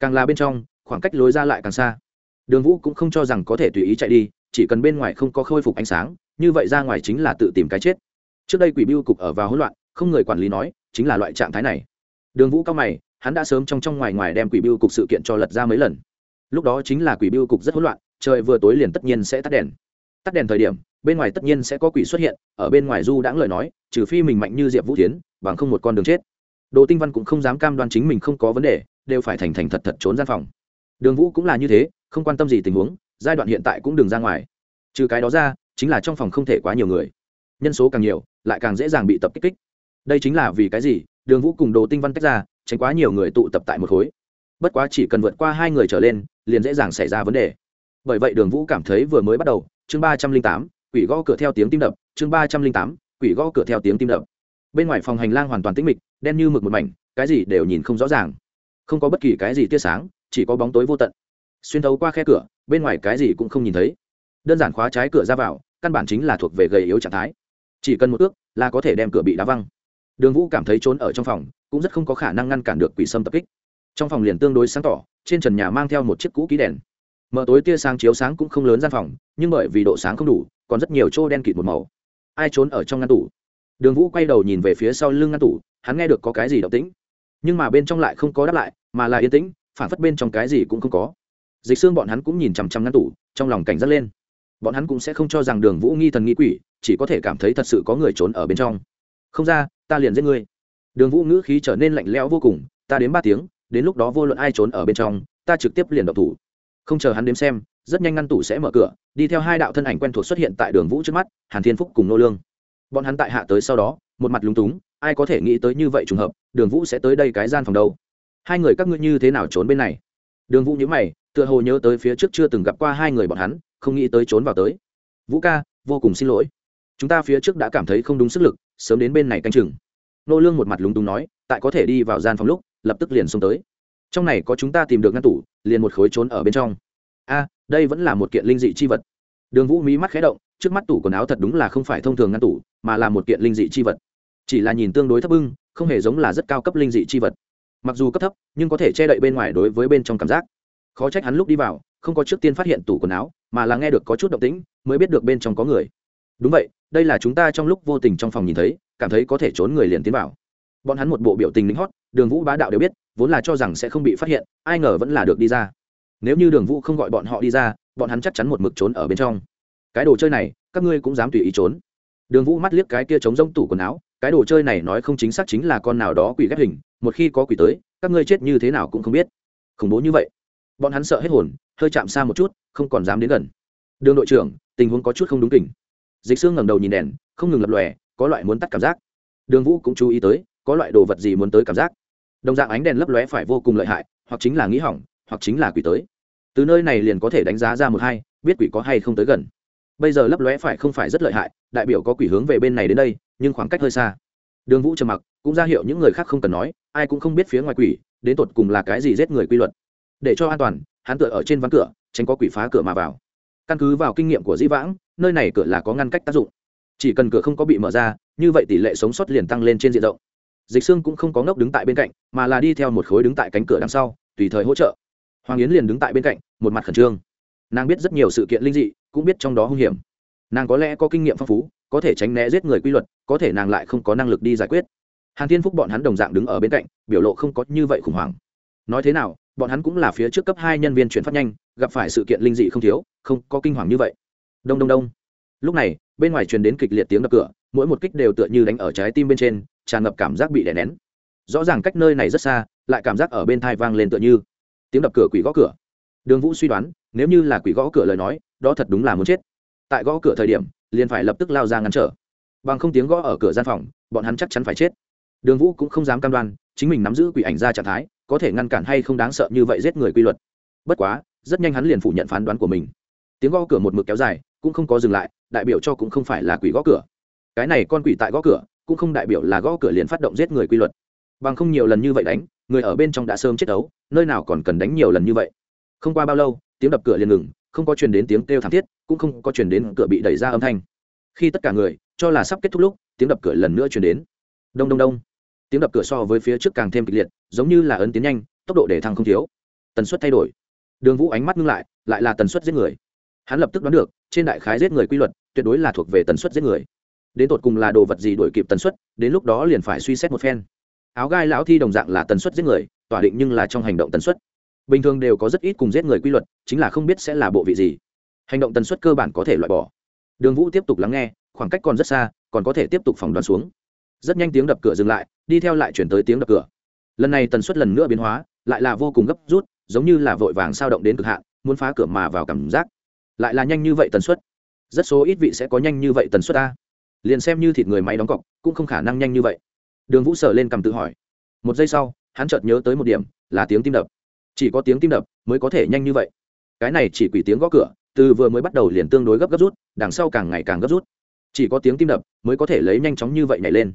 Càng là bên trong, khoảng cách lối ra lại càng xa. Đường vũ cũng không cho rằng có thể tùy ý chạy đi, chỉ cần bên ngoài không có khôi phục ánh sáng, như vậy ra ngoài chính là tự tìm cái chết. Trước đây quỷ biêu cục ở vào hỗn loạn, không người quản lý nói, chính là loại trạng thái này. Đường vũ cao mày, hắn đã sớm trong trong ngoài ngoài đem quỷ biêu cục sự kiện cho lật ra mấy lần. Lúc đó chính là quỷ biêu cục rất hỗn loạn, trời vừa tối liền tất nhiên sẽ tắt đèn. Tắt đèn thời điểm, bên ngoài tất nhiên sẽ có quỷ xuất hiện, ở bên ngoài du đãng lời nói, trừ phi mình mạnh như diệp vũ tiến bằng không một con đường chết đồ tinh văn cũng không dám cam đoan chính mình không có vấn đề, đều phải thành thành thật thật trốn gian phòng. Đường vũ cũng là như thế, không quan tâm gì tình huống, giai đoạn hiện tại cũng đừng ra ngoài. Trừ cái đó ra, chính là trong phòng không thể quá nhiều người. Nhân số càng nhiều, lại càng dễ dàng bị tập kích kích. Đây chính là vì cái gì, đường vũ cùng đồ tinh văn tách ra, tránh quá nhiều người tụ tập tại một khối. Bất quá chỉ cần vượt qua hai người trở lên, liền dễ dàng xảy ra vấn đề. Bởi vậy đường vũ cảm thấy vừa mới bắt đầu, chương ba trăm linh tám, quỷ gõ cửa theo tiếng tim đập, chương ba trăm linh tám, quỷ gõ cửa theo tiếng tim đập. Bên ngoài phòng hành lang hoàn toàn tĩnh mịch đen như mực một mảnh, cái gì đều nhìn không rõ ràng. Không có bất kỳ cái gì tia sáng, chỉ có bóng tối vô tận. Xuyên thấu qua khe cửa, bên ngoài cái gì cũng không nhìn thấy. Đơn giản khóa trái cửa ra vào, căn bản chính là thuộc về gầy yếu trạng thái. Chỉ cần một ước, là có thể đem cửa bị đá văng. Đường vũ cảm thấy trốn ở trong phòng, cũng rất không có khả năng ngăn cản được quỷ sâm tập kích. Trong phòng liền tương đối sáng tỏ, trên trần nhà mang theo một chiếc cũ ký đèn. Mở tối tia sáng chiếu sáng cũng không lớn gian phòng, nhưng bởi vì độ sáng không đủ, còn rất nhiều chỗ đen kịt một màu. Ai trốn ở trong ngăn tủ? Đường vũ quay đầu nhìn về phía sau lưng ngăn tủ, hắn nghe được có cái gì động tĩnh. Nhưng mà bên trong lại không có đáp lại, mà là yên tĩnh, phản phất bên trong cái gì cũng không có. Dịch xương bọn hắn cũng nhìn chằm chằm ngăn tủ, trong lòng cảnh giác lên. Bọn hắn cũng sẽ không cho rằng đường vũ nghi thần nghi quỷ, chỉ có thể cảm thấy thật sự có người trốn ở bên trong. Không ra, ta liền giết ngươi. Đường vũ ngữ khí trở nên lạnh lẽo vô cùng, ta đến ba tiếng, đến lúc đó vô luận ai trốn ở bên trong, ta trực tiếp liền độc thủ. Không chờ hắn đếm xem, rất nhanh ngăn tủ sẽ mở cửa, đi theo hai đạo thân ảnh quen thuộc xuất hiện tại đường vũ trước mắt, hàn thiên phúc cùng nô lương bọn hắn tại hạ tới sau đó, một mặt lúng túng, ai có thể nghĩ tới như vậy trùng hợp, đường vũ sẽ tới đây cái gian phòng đâu? Hai người các ngươi như thế nào trốn bên này? Đường vũ nhớ mày, tựa hồ nhớ tới phía trước chưa từng gặp qua hai người bọn hắn, không nghĩ tới trốn vào tới. Vũ ca, vô cùng xin lỗi. Chúng ta phía trước đã cảm thấy không đúng sức lực, sớm đến bên này canh chừng. Nô lương một mặt lúng túng nói, tại có thể đi vào gian phòng lúc, lập tức liền xông tới. Trong này có chúng ta tìm được ngăn tủ, liền một khối trốn ở bên trong. A, đây vẫn là một kiện linh dị chi vật. Đường vũ mí mắt khé động trước mắt tủ quần áo thật đúng là không phải thông thường ngăn tủ, mà là một kiện linh dị chi vật. Chỉ là nhìn tương đối thấp bưng không hề giống là rất cao cấp linh dị chi vật. Mặc dù cấp thấp, nhưng có thể che đậy bên ngoài đối với bên trong cảm giác. Khó trách hắn lúc đi vào, không có trước tiên phát hiện tủ quần áo, mà là nghe được có chút động tĩnh, mới biết được bên trong có người. Đúng vậy, đây là chúng ta trong lúc vô tình trong phòng nhìn thấy, cảm thấy có thể trốn người liền tiến vào. Bọn hắn một bộ biểu tình lính hót, đường vũ bá đạo đều biết, vốn là cho rằng sẽ không bị phát hiện, ai ngờ vẫn là được đi ra. Nếu như đường vũ không gọi bọn họ đi ra, bọn hắn chắc chắn một mực trốn ở bên trong cái đồ chơi này, các ngươi cũng dám tùy ý trốn. Đường vũ mắt liếc cái kia chống rông tủ quần áo, cái đồ chơi này nói không chính xác chính là con nào đó quỷ ghép hình, một khi có quỷ tới, các ngươi chết như thế nào cũng không biết. Khủng bố như vậy. Bọn hắn sợ hết hồn, hơi chạm xa một chút, không còn dám đến gần. Đường đội trưởng, tình huống có chút không đúng kỉnh. Dịch xương ngẩng đầu nhìn đèn, không ngừng lập lòe, có loại muốn tắt cảm giác. Đường vũ cũng chú ý tới, có loại đồ vật gì muốn tới cảm giác. Đồng dạng ánh đèn lấp lóe phải vô cùng lợi hại, hoặc chính là nghĩ hỏng, hoặc chính là quỷ tới. Từ nơi này liền có thể đánh giá ra một hai, biết quỷ có hay không tới gần bây giờ lấp lóe phải không phải rất lợi hại, đại biểu có quỷ hướng về bên này đến đây, nhưng khoảng cách hơi xa. Đường vũ trầm mặc, cũng ra hiệu những người khác không cần nói, ai cũng không biết phía ngoài quỷ, đến tột cùng là cái gì giết người quy luật. Để cho an toàn, hắn tựa ở trên ván cửa, tránh có quỷ phá cửa mà vào. Căn cứ vào kinh nghiệm của dĩ vãng, nơi này cửa là có ngăn cách tác dụng. Chỉ cần cửa không có bị mở ra, như vậy tỷ lệ sống sót liền tăng lên trên diện rộng. Dịch xương cũng không có ngốc đứng tại bên cạnh, mà là đi theo một khối đứng tại cánh cửa đằng sau, tùy thời hỗ trợ. Hoàng yến liền đứng tại bên cạnh, một mặt khẩn trương. Nàng biết rất nhiều sự kiện linh dị cũng biết trong đó hung hiểm. Nàng có lẽ có kinh nghiệm phong phú, có thể tránh né giết người quy luật, có thể nàng lại không có năng lực đi giải quyết. Hàn thiên phúc bọn hắn đồng dạng đứng ở bên cạnh, biểu lộ không có như vậy khủng hoảng. Nói thế nào, bọn hắn cũng là phía trước cấp hai nhân viên chuyển phát nhanh, gặp phải sự kiện linh dị không thiếu, không có kinh hoàng như vậy. Đông đông đông. Lúc này, bên ngoài truyền đến kịch liệt tiếng đập cửa, mỗi một kích đều tựa như đánh ở trái tim bên trên, tràn ngập cảm giác bị đè nén. Rõ ràng cách nơi này rất xa, lại cảm giác ở bên thai vang lên tựa như tiếng đập cửa quỷ gõ cửa. Đường vũ suy đoán, nếu như là quỷ gõ cửa lời nói đó thật đúng là muốn chết. Tại gõ cửa thời điểm, liền phải lập tức lao ra ngăn trở. Bằng không tiếng gõ ở cửa gian phòng, bọn hắn chắc chắn phải chết. Đường vũ cũng không dám cam đoan, chính mình nắm giữ quỷ ảnh ra trạng thái, có thể ngăn cản hay không đáng sợ như vậy giết người quy luật. Bất quá, rất nhanh hắn liền phủ nhận phán đoán của mình. Tiếng gõ cửa một mực kéo dài, cũng không có dừng lại, đại biểu cho cũng không phải là quỷ gõ cửa. Cái này con quỷ tại gõ cửa, cũng không đại biểu là gõ cửa liền phát động giết người quy luật. Bằng không nhiều lần như vậy đánh, người ở bên trong đã sớm chết ấu nơi nào còn cần đánh nhiều lần như vậy. Không qua bao lâu, tiếng đập cửa liền ngừng không có truyền đến tiếng kêu thảm thiết, cũng không có truyền đến cửa bị đẩy ra âm thanh. Khi tất cả người, cho là sắp kết thúc lúc, tiếng đập cửa lần nữa truyền đến. Đông đông đông. Tiếng đập cửa so với phía trước càng thêm kịch liệt, giống như là ấn tiến nhanh, tốc độ để thăng không thiếu. Tần suất thay đổi. Đường vũ ánh mắt ngưng lại lại là tần suất giết người. Hắn lập tức đoán được, trên đại khái giết người quy luật, tuyệt đối là thuộc về tần suất giết người. Đến tột cùng là đồ vật gì đổi kịp tần suất, đến lúc đó liền phải suy xét một phen. Áo gai lão thi đồng dạng là tần suất giết người, tỏa định nhưng là trong hành động tần suất bình thường đều có rất ít cùng giết người quy luật, chính là không biết sẽ là bộ vị gì. Hành động tần suất cơ bản có thể loại bỏ. Đường vũ tiếp tục lắng nghe, khoảng cách còn rất xa, còn có thể tiếp tục phỏng đoán xuống. Rất nhanh tiếng đập cửa dừng lại, đi theo lại chuyển tới tiếng đập cửa. Lần này tần suất lần nữa biến hóa, lại là vô cùng gấp rút, giống như là vội vàng sao động đến cực hạn, muốn phá cửa mà vào cảm giác. Lại là nhanh như vậy tần suất. Rất số ít vị sẽ có nhanh như vậy tần suất ta. Liền xem như thịt người máy đóng cọc, cũng không khả năng nhanh như vậy. Đường vũ sở lên cầm tự hỏi. Một giây sau, hắn chợt nhớ tới một điểm, là tiếng tim đập chỉ có tiếng tim đập mới có thể nhanh như vậy. Cái này chỉ quỷ tiếng gõ cửa, từ vừa mới bắt đầu liền tương đối gấp gấp rút, đằng sau càng ngày càng gấp rút. Chỉ có tiếng tim đập mới có thể lấy nhanh chóng như vậy nhảy lên.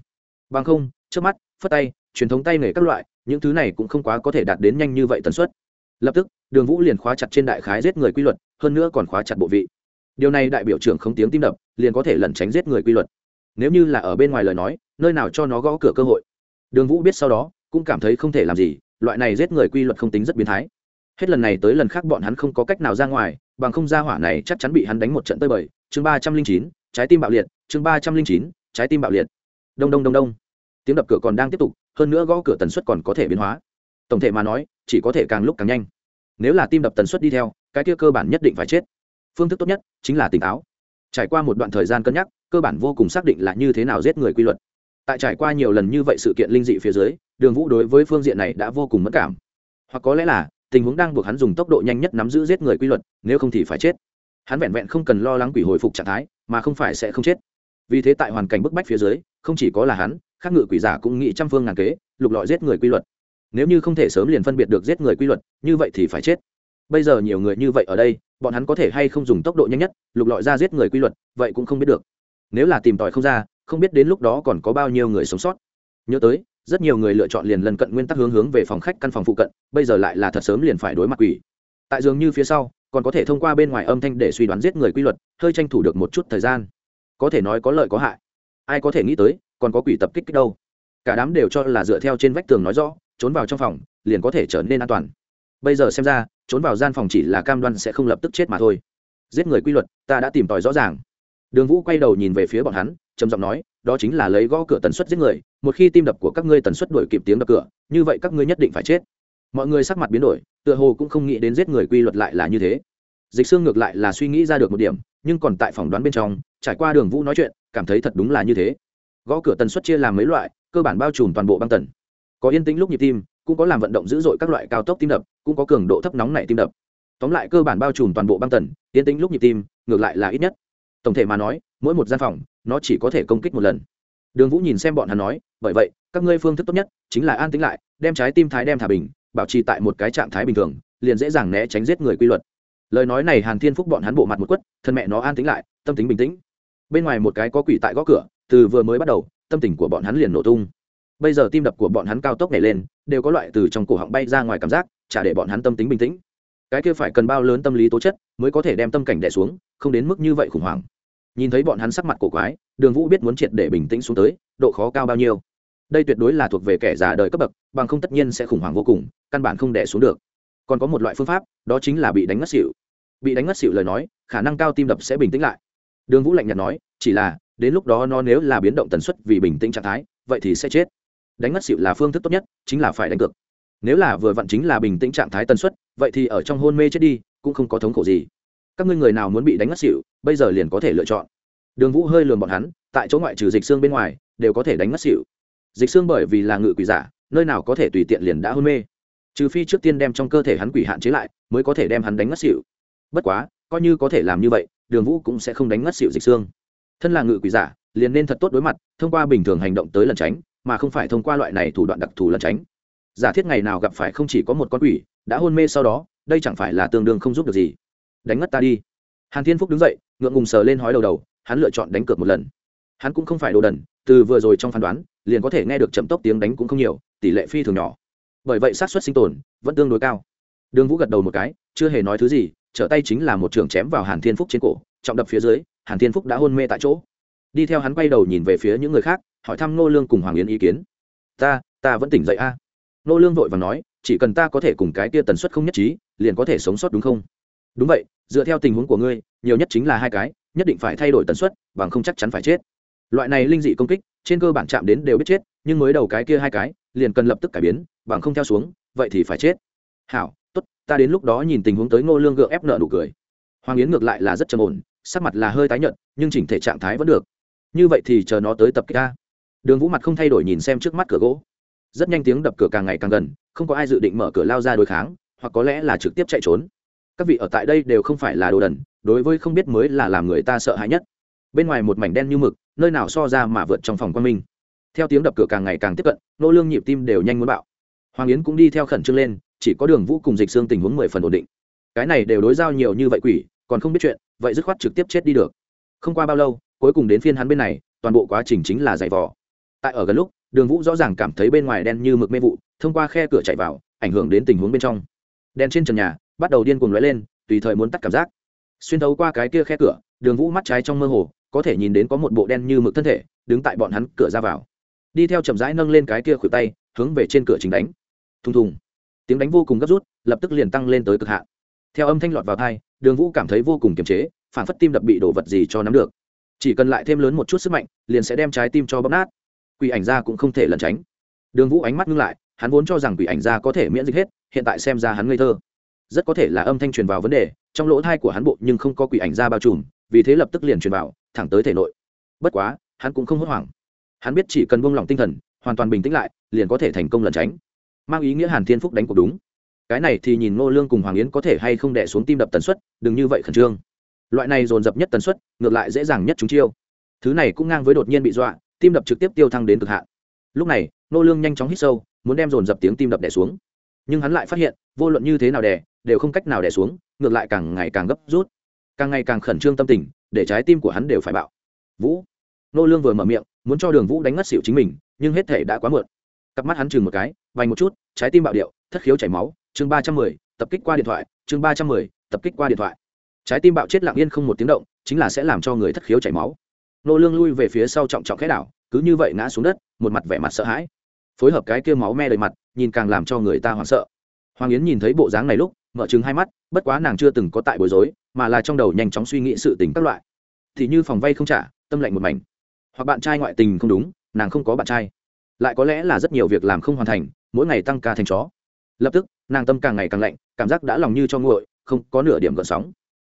Bằng không, trước mắt, phất tay, truyền thống tay nghề các loại, những thứ này cũng không quá có thể đạt đến nhanh như vậy tần suất. Lập tức, đường vũ liền khóa chặt trên đại khái giết người quy luật, hơn nữa còn khóa chặt bộ vị. Điều này đại biểu trưởng không tiếng tim đập, liền có thể lẩn tránh giết người quy luật. Nếu như là ở bên ngoài lời nói, nơi nào cho nó gõ cửa cơ hội. Đường vũ biết sau đó, cũng cảm thấy không thể làm gì loại này giết người quy luật không tính rất biến thái. Hết lần này tới lần khác bọn hắn không có cách nào ra ngoài, bằng không ra hỏa này chắc chắn bị hắn đánh một trận tơi bời. Chương ba trăm linh chín, trái tim bạo liệt, chương ba trăm linh chín, trái tim bạo liệt. Đông đông đông đông. Tiếng đập cửa còn đang tiếp tục, hơn nữa gõ cửa tần suất còn có thể biến hóa. Tổng thể mà nói, chỉ có thể càng lúc càng nhanh. Nếu là tim đập tần suất đi theo, cái kia cơ bản nhất định phải chết. Phương thức tốt nhất chính là tỉnh táo. Trải qua một đoạn thời gian cân nhắc, cơ bản vô cùng xác định là như thế nào giết người quy luật. Tại trải qua nhiều lần như vậy sự kiện linh dị phía dưới đường vũ đối với phương diện này đã vô cùng mất cảm. Hoặc có lẽ là, tình huống đang buộc hắn dùng tốc độ nhanh nhất nắm giữ giết người quy luật, nếu không thì phải chết. Hắn vẹn vẹn không cần lo lắng quỷ hồi phục trạng thái, mà không phải sẽ không chết. Vì thế tại hoàn cảnh bức bách phía dưới, không chỉ có là hắn, khác ngự quỷ giả cũng nghĩ trăm phương ngàn kế, lục lọi giết người quy luật. Nếu như không thể sớm liền phân biệt được giết người quy luật, như vậy thì phải chết. Bây giờ nhiều người như vậy ở đây, bọn hắn có thể hay không dùng tốc độ nhanh nhất, lục lọi ra giết người quy luật, vậy cũng không biết được. Nếu là tìm tòi không ra, không biết đến lúc đó còn có bao nhiêu người sống sót. Nhớ tới rất nhiều người lựa chọn liền lần cận nguyên tắc hướng hướng về phòng khách căn phòng phụ cận, bây giờ lại là thật sớm liền phải đối mặt quỷ. Tại dường như phía sau, còn có thể thông qua bên ngoài âm thanh để suy đoán giết người quy luật, hơi tranh thủ được một chút thời gian. Có thể nói có lợi có hại. Ai có thể nghĩ tới, còn có quỷ tập kích kích đâu. Cả đám đều cho là dựa theo trên vách tường nói rõ, trốn vào trong phòng, liền có thể trở nên an toàn. Bây giờ xem ra, trốn vào gian phòng chỉ là cam đoan sẽ không lập tức chết mà thôi. Giết người quy luật, ta đã tìm tòi rõ ràng. Đường vũ quay đầu nhìn về phía bọn hắn, trầm giọng nói, đó chính là lấy gõ cửa tần suất giết người một khi tim đập của các ngươi tần suất đổi kịp tiếng đập cửa, như vậy các ngươi nhất định phải chết. Mọi người sắc mặt biến đổi, tựa hồ cũng không nghĩ đến giết người quy luật lại là như thế. Dịch xương ngược lại là suy nghĩ ra được một điểm, nhưng còn tại phỏng đoán bên trong, trải qua đường vũ nói chuyện, cảm thấy thật đúng là như thế. Gõ cửa tần suất chia làm mấy loại, cơ bản bao trùm toàn bộ băng tần. Có yên tĩnh lúc nhịp tim, cũng có làm vận động dữ dội các loại cao tốc tim đập, cũng có cường độ thấp nóng này tim đập. Tóm lại cơ bản bao trùm toàn bộ băng tần, yên tĩnh lúc nhịp tim, ngược lại là ít nhất. Tổng thể mà nói, mỗi một gian phòng, nó chỉ có thể công kích một lần đường vũ nhìn xem bọn hắn nói, bởi vậy, các ngươi phương thức tốt nhất chính là an tĩnh lại, đem trái tim thái đem thả bình, bảo trì tại một cái trạng thái bình thường, liền dễ dàng né tránh giết người quy luật. Lời nói này hàn thiên phúc bọn hắn bộ mặt một quất, thân mẹ nó an tĩnh lại, tâm tính bình tĩnh. Bên ngoài một cái có quỷ tại gõ cửa, từ vừa mới bắt đầu, tâm tình của bọn hắn liền nổ tung. Bây giờ tim đập của bọn hắn cao tốc nhảy lên, đều có loại từ trong cổ họng bay ra ngoài cảm giác, chả để bọn hắn tâm tính bình tĩnh. Cái kia phải cần bao lớn tâm lý tố chất mới có thể đem tâm cảnh đẻ xuống, không đến mức như vậy khủng hoảng nhìn thấy bọn hắn sắc mặt cổ quái, đường vũ biết muốn triệt để bình tĩnh xuống tới, độ khó cao bao nhiêu. Đây tuyệt đối là thuộc về kẻ già đời cấp bậc, bằng không tất nhiên sẽ khủng hoảng vô cùng, căn bản không đẻ xuống được. Còn có một loại phương pháp, đó chính là bị đánh ngất xỉu. Bị đánh ngất xỉu lời nói, khả năng cao tim đập sẽ bình tĩnh lại. Đường vũ lạnh nhạt nói, chỉ là, đến lúc đó nó nếu là biến động tần suất vì bình tĩnh trạng thái, vậy thì sẽ chết. Đánh ngất xỉu là phương thức tốt nhất, chính là phải đánh cược. Nếu là vừa vặn chính là bình tĩnh trạng thái tần suất, vậy thì ở trong hôn mê chết đi, cũng không có thống khổ gì các ngươi người nào muốn bị đánh ngất xỉu, bây giờ liền có thể lựa chọn. Đường vũ hơi lườm bọn hắn, tại chỗ ngoại trừ dịch xương bên ngoài, đều có thể đánh ngất xỉu. Dịch xương bởi vì là ngự quỷ giả, nơi nào có thể tùy tiện liền đã hôn mê. Trừ phi trước tiên đem trong cơ thể hắn quỷ hạn chế lại, mới có thể đem hắn đánh ngất xỉu. Bất quá, coi như có thể làm như vậy, đường vũ cũng sẽ không đánh ngất xỉu dịch xương thân là ngự quỷ giả, liền nên thật tốt đối mặt, thông qua bình thường hành động tới lần tránh, mà không phải thông qua loại này thủ đoạn đặc thù lần tránh. Giả thiết ngày nào gặp phải không chỉ có một con quỷ, đã hôn mê sau đó, đây chẳng phải là tương đương không giúp được gì đánh ngất ta đi. Hàn thiên phúc đứng dậy, ngượng ngùng sờ lên hói đầu đầu, hắn lựa chọn đánh cược một lần. Hắn cũng không phải đồ đần, từ vừa rồi trong phán đoán, liền có thể nghe được chậm tốc tiếng đánh cũng không nhiều, tỷ lệ phi thường nhỏ. Bởi vậy xác suất sinh tồn vẫn tương đối cao. Đường vũ gật đầu một cái, chưa hề nói thứ gì, trở tay chính là một trường chém vào hàn thiên phúc trên cổ, trọng đập phía dưới, hàn thiên phúc đã hôn mê tại chỗ. Đi theo hắn quay đầu nhìn về phía những người khác, hỏi thăm nô lương cùng hoàng yến ý kiến. Ta ta vẫn tỉnh dậy a. Nô lương vội và nói, chỉ cần ta có thể cùng cái kia tần suất không nhất trí, liền có thể sống sót đúng không? Đúng vậy, dựa theo tình huống của ngươi, nhiều nhất chính là hai cái, nhất định phải thay đổi tần suất, bằng không chắc chắn phải chết. Loại này linh dị công kích, trên cơ bản chạm đến đều biết chết, nhưng mới đầu cái kia hai cái, liền cần lập tức cải biến, bằng không theo xuống, vậy thì phải chết. Hảo, tốt, ta đến lúc đó nhìn tình huống tới ngô lương gượng ép nợ nụ cười. Hoàng yến ngược lại là rất trầm ổn, sắc mặt là hơi tái nhợt, nhưng chỉnh thể trạng thái vẫn được. Như vậy thì chờ nó tới tập kích ta. Đường vũ mặt không thay đổi nhìn xem trước mắt cửa gỗ. Rất nhanh tiếng đập cửa càng ngày càng gần, không có ai dự định mở cửa lao ra đối kháng, hoặc có lẽ là trực tiếp chạy trốn các vị ở tại đây đều không phải là đồ đần, đối với không biết mới là làm người ta sợ hãi nhất. Bên ngoài một mảnh đen như mực, nơi nào so ra mà vượt trong phòng quan minh. Theo tiếng đập cửa càng ngày càng tiếp cận, nô lương nhịp tim đều nhanh muốn bạo. Hoàng yến cũng đi theo khẩn trương lên, chỉ có đường vũ cùng dịch xương tình huống mười phần ổn định. Cái này đều đối giao nhiều như vậy quỷ, còn không biết chuyện, vậy dứt khoát trực tiếp chết đi được. Không qua bao lâu, cuối cùng đến phiên hắn bên này, toàn bộ quá trình chính là giày vò. Tại ở gần lúc, đường vũ rõ ràng cảm thấy bên ngoài đen như mực mê vụ, thông qua khe cửa chạy vào, ảnh hưởng đến tình huống bên trong đèn trên trần nhà, bắt đầu điên cuồng lóe lên, tùy thời muốn tắt cảm giác. Xuyên thấu qua cái kia khe cửa, đường vũ mắt trái trong mơ hồ, có thể nhìn đến có một bộ đen như mực thân thể, đứng tại bọn hắn cửa ra vào. Đi theo chậm rãi nâng lên cái kia khuỷu tay, hướng về trên cửa chính đánh. Thùng thùng. Tiếng đánh vô cùng gấp rút, lập tức liền tăng lên tới cực hạn. Theo âm thanh lọt vào thai đường vũ cảm thấy vô cùng kiềm chế, phản phất tim đập bị đổ vật gì cho nắm được. Chỉ cần lại thêm lớn một chút sức mạnh, liền sẽ đem trái tim cho bóp nát. Quỷ ảnh ra cũng không thể lẩn tránh. Đường vũ ánh mắt ngưng lại hắn vốn cho rằng quỷ ảnh ra có thể miễn dịch hết, hiện tại xem ra hắn ngây thơ. Rất có thể là âm thanh truyền vào vấn đề, trong lỗ thai của hắn bộ nhưng không có quỷ ảnh ra bao trùm, vì thế lập tức liền truyền vào, thẳng tới thể nội. Bất quá, hắn cũng không hốt hoảng. Hắn biết chỉ cần buông lỏng tinh thần, hoàn toàn bình tĩnh lại, liền có thể thành công lẩn tránh. Mang ý nghĩa hàn thiên phúc đánh cuộc đúng. Cái này thì nhìn ngô lương cùng hoàng yến có thể hay không đẻ xuống tim đập tần suất, đừng như vậy khẩn trương. Loại này dồn dập nhất tần suất, ngược lại dễ dàng nhất chúng chiêu. Thứ này cũng ngang với đột nhiên bị dọa, tim đập trực tiếp tiêu thăng đến cực hạn. Lúc này, ngô lương nhanh chóng hít sâu muốn đem dồn dập tiếng tim đập đẻ xuống. Nhưng hắn lại phát hiện, vô luận như thế nào đẻ đều không cách nào đẻ xuống, ngược lại càng ngày càng gấp rút. Càng ngày càng khẩn trương tâm tình, để trái tim của hắn đều phải bạo. Vũ. Nô lương vừa mở miệng, muốn cho đường vũ đánh ngất xỉu chính mình, nhưng hết thể đã quá muộn. Cặp mắt hắn chừng một cái, vành một chút, trái tim bạo điệu, thất khiếu chảy máu, chương ba trăm mười, tập kích qua điện thoại, chương ba trăm mười, tập kích qua điện thoại. Trái tim bạo chết lặng yên không một tiếng động, chính là sẽ làm cho người thất khiếu chảy máu. Nô lương lui về phía sau trọng trọng khẽ đảo, cứ như vậy ngã xuống đất, một mặt vẻ mặt sợ hãi phối hợp cái kia máu me đầy mặt, nhìn càng làm cho người ta hoảng sợ. Hoàng yến nhìn thấy bộ dáng này lúc, mở trừng hai mắt, bất quá nàng chưa từng có tại bối rối, mà là trong đầu nhanh chóng suy nghĩ sự tình các loại. Thì như phòng vay không trả, tâm lạnh một mảnh. Hoặc bạn trai ngoại tình không đúng, nàng không có bạn trai. Lại có lẽ là rất nhiều việc làm không hoàn thành, mỗi ngày tăng ca thành chó. Lập tức, nàng tâm càng ngày càng lạnh, cảm giác đã lòng như cho nguội, không có nửa điểm gợn sóng.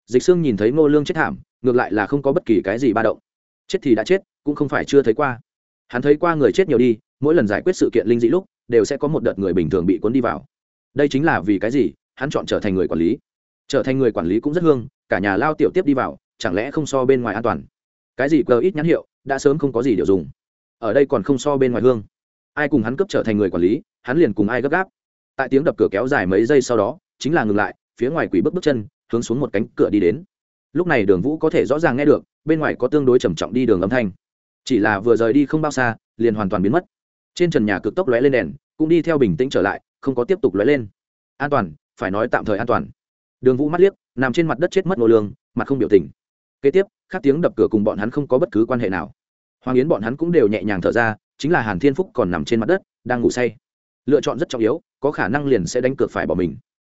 Dịch xương nhìn thấy ngô lương chết thảm, ngược lại là không có bất kỳ cái gì ba động. Chết thì đã chết, cũng không phải chưa thấy qua. Hắn thấy qua người chết nhiều đi mỗi lần giải quyết sự kiện linh dị lúc, đều sẽ có một đợt người bình thường bị cuốn đi vào. Đây chính là vì cái gì? Hắn chọn trở thành người quản lý. Trở thành người quản lý cũng rất hương, cả nhà lao tiểu tiếp đi vào, chẳng lẽ không so bên ngoài an toàn? Cái gì cờ ít nhãn hiệu, đã sớm không có gì điều dùng. Ở đây còn không so bên ngoài hương. Ai cùng hắn cấp trở thành người quản lý, hắn liền cùng ai gấp gáp. Tại tiếng đập cửa kéo dài mấy giây sau đó, chính là ngừng lại, phía ngoài quỷ bước bước chân, hướng xuống một cánh cửa đi đến. Lúc này đường vũ có thể rõ ràng nghe được, bên ngoài có tương đối trầm trọng đi đường âm thanh. Chỉ là vừa rời đi không bao xa, liền hoàn toàn biến mất trên trần nhà cực tốc lóe lên đèn, cũng đi theo bình tĩnh trở lại, không có tiếp tục lóe lên. An toàn, phải nói tạm thời an toàn. Đường vũ mắt liếc, nằm trên mặt đất chết mất nô lương, mặt không biểu tình. Kế tiếp, khác tiếng đập cửa cùng bọn hắn không có bất cứ quan hệ nào. Hoàng yến bọn hắn cũng đều nhẹ nhàng thở ra, chính là hàn thiên phúc còn nằm trên mặt đất, đang ngủ say. Lựa chọn rất trọng yếu, có khả năng liền sẽ đánh cược phải bỏ mình.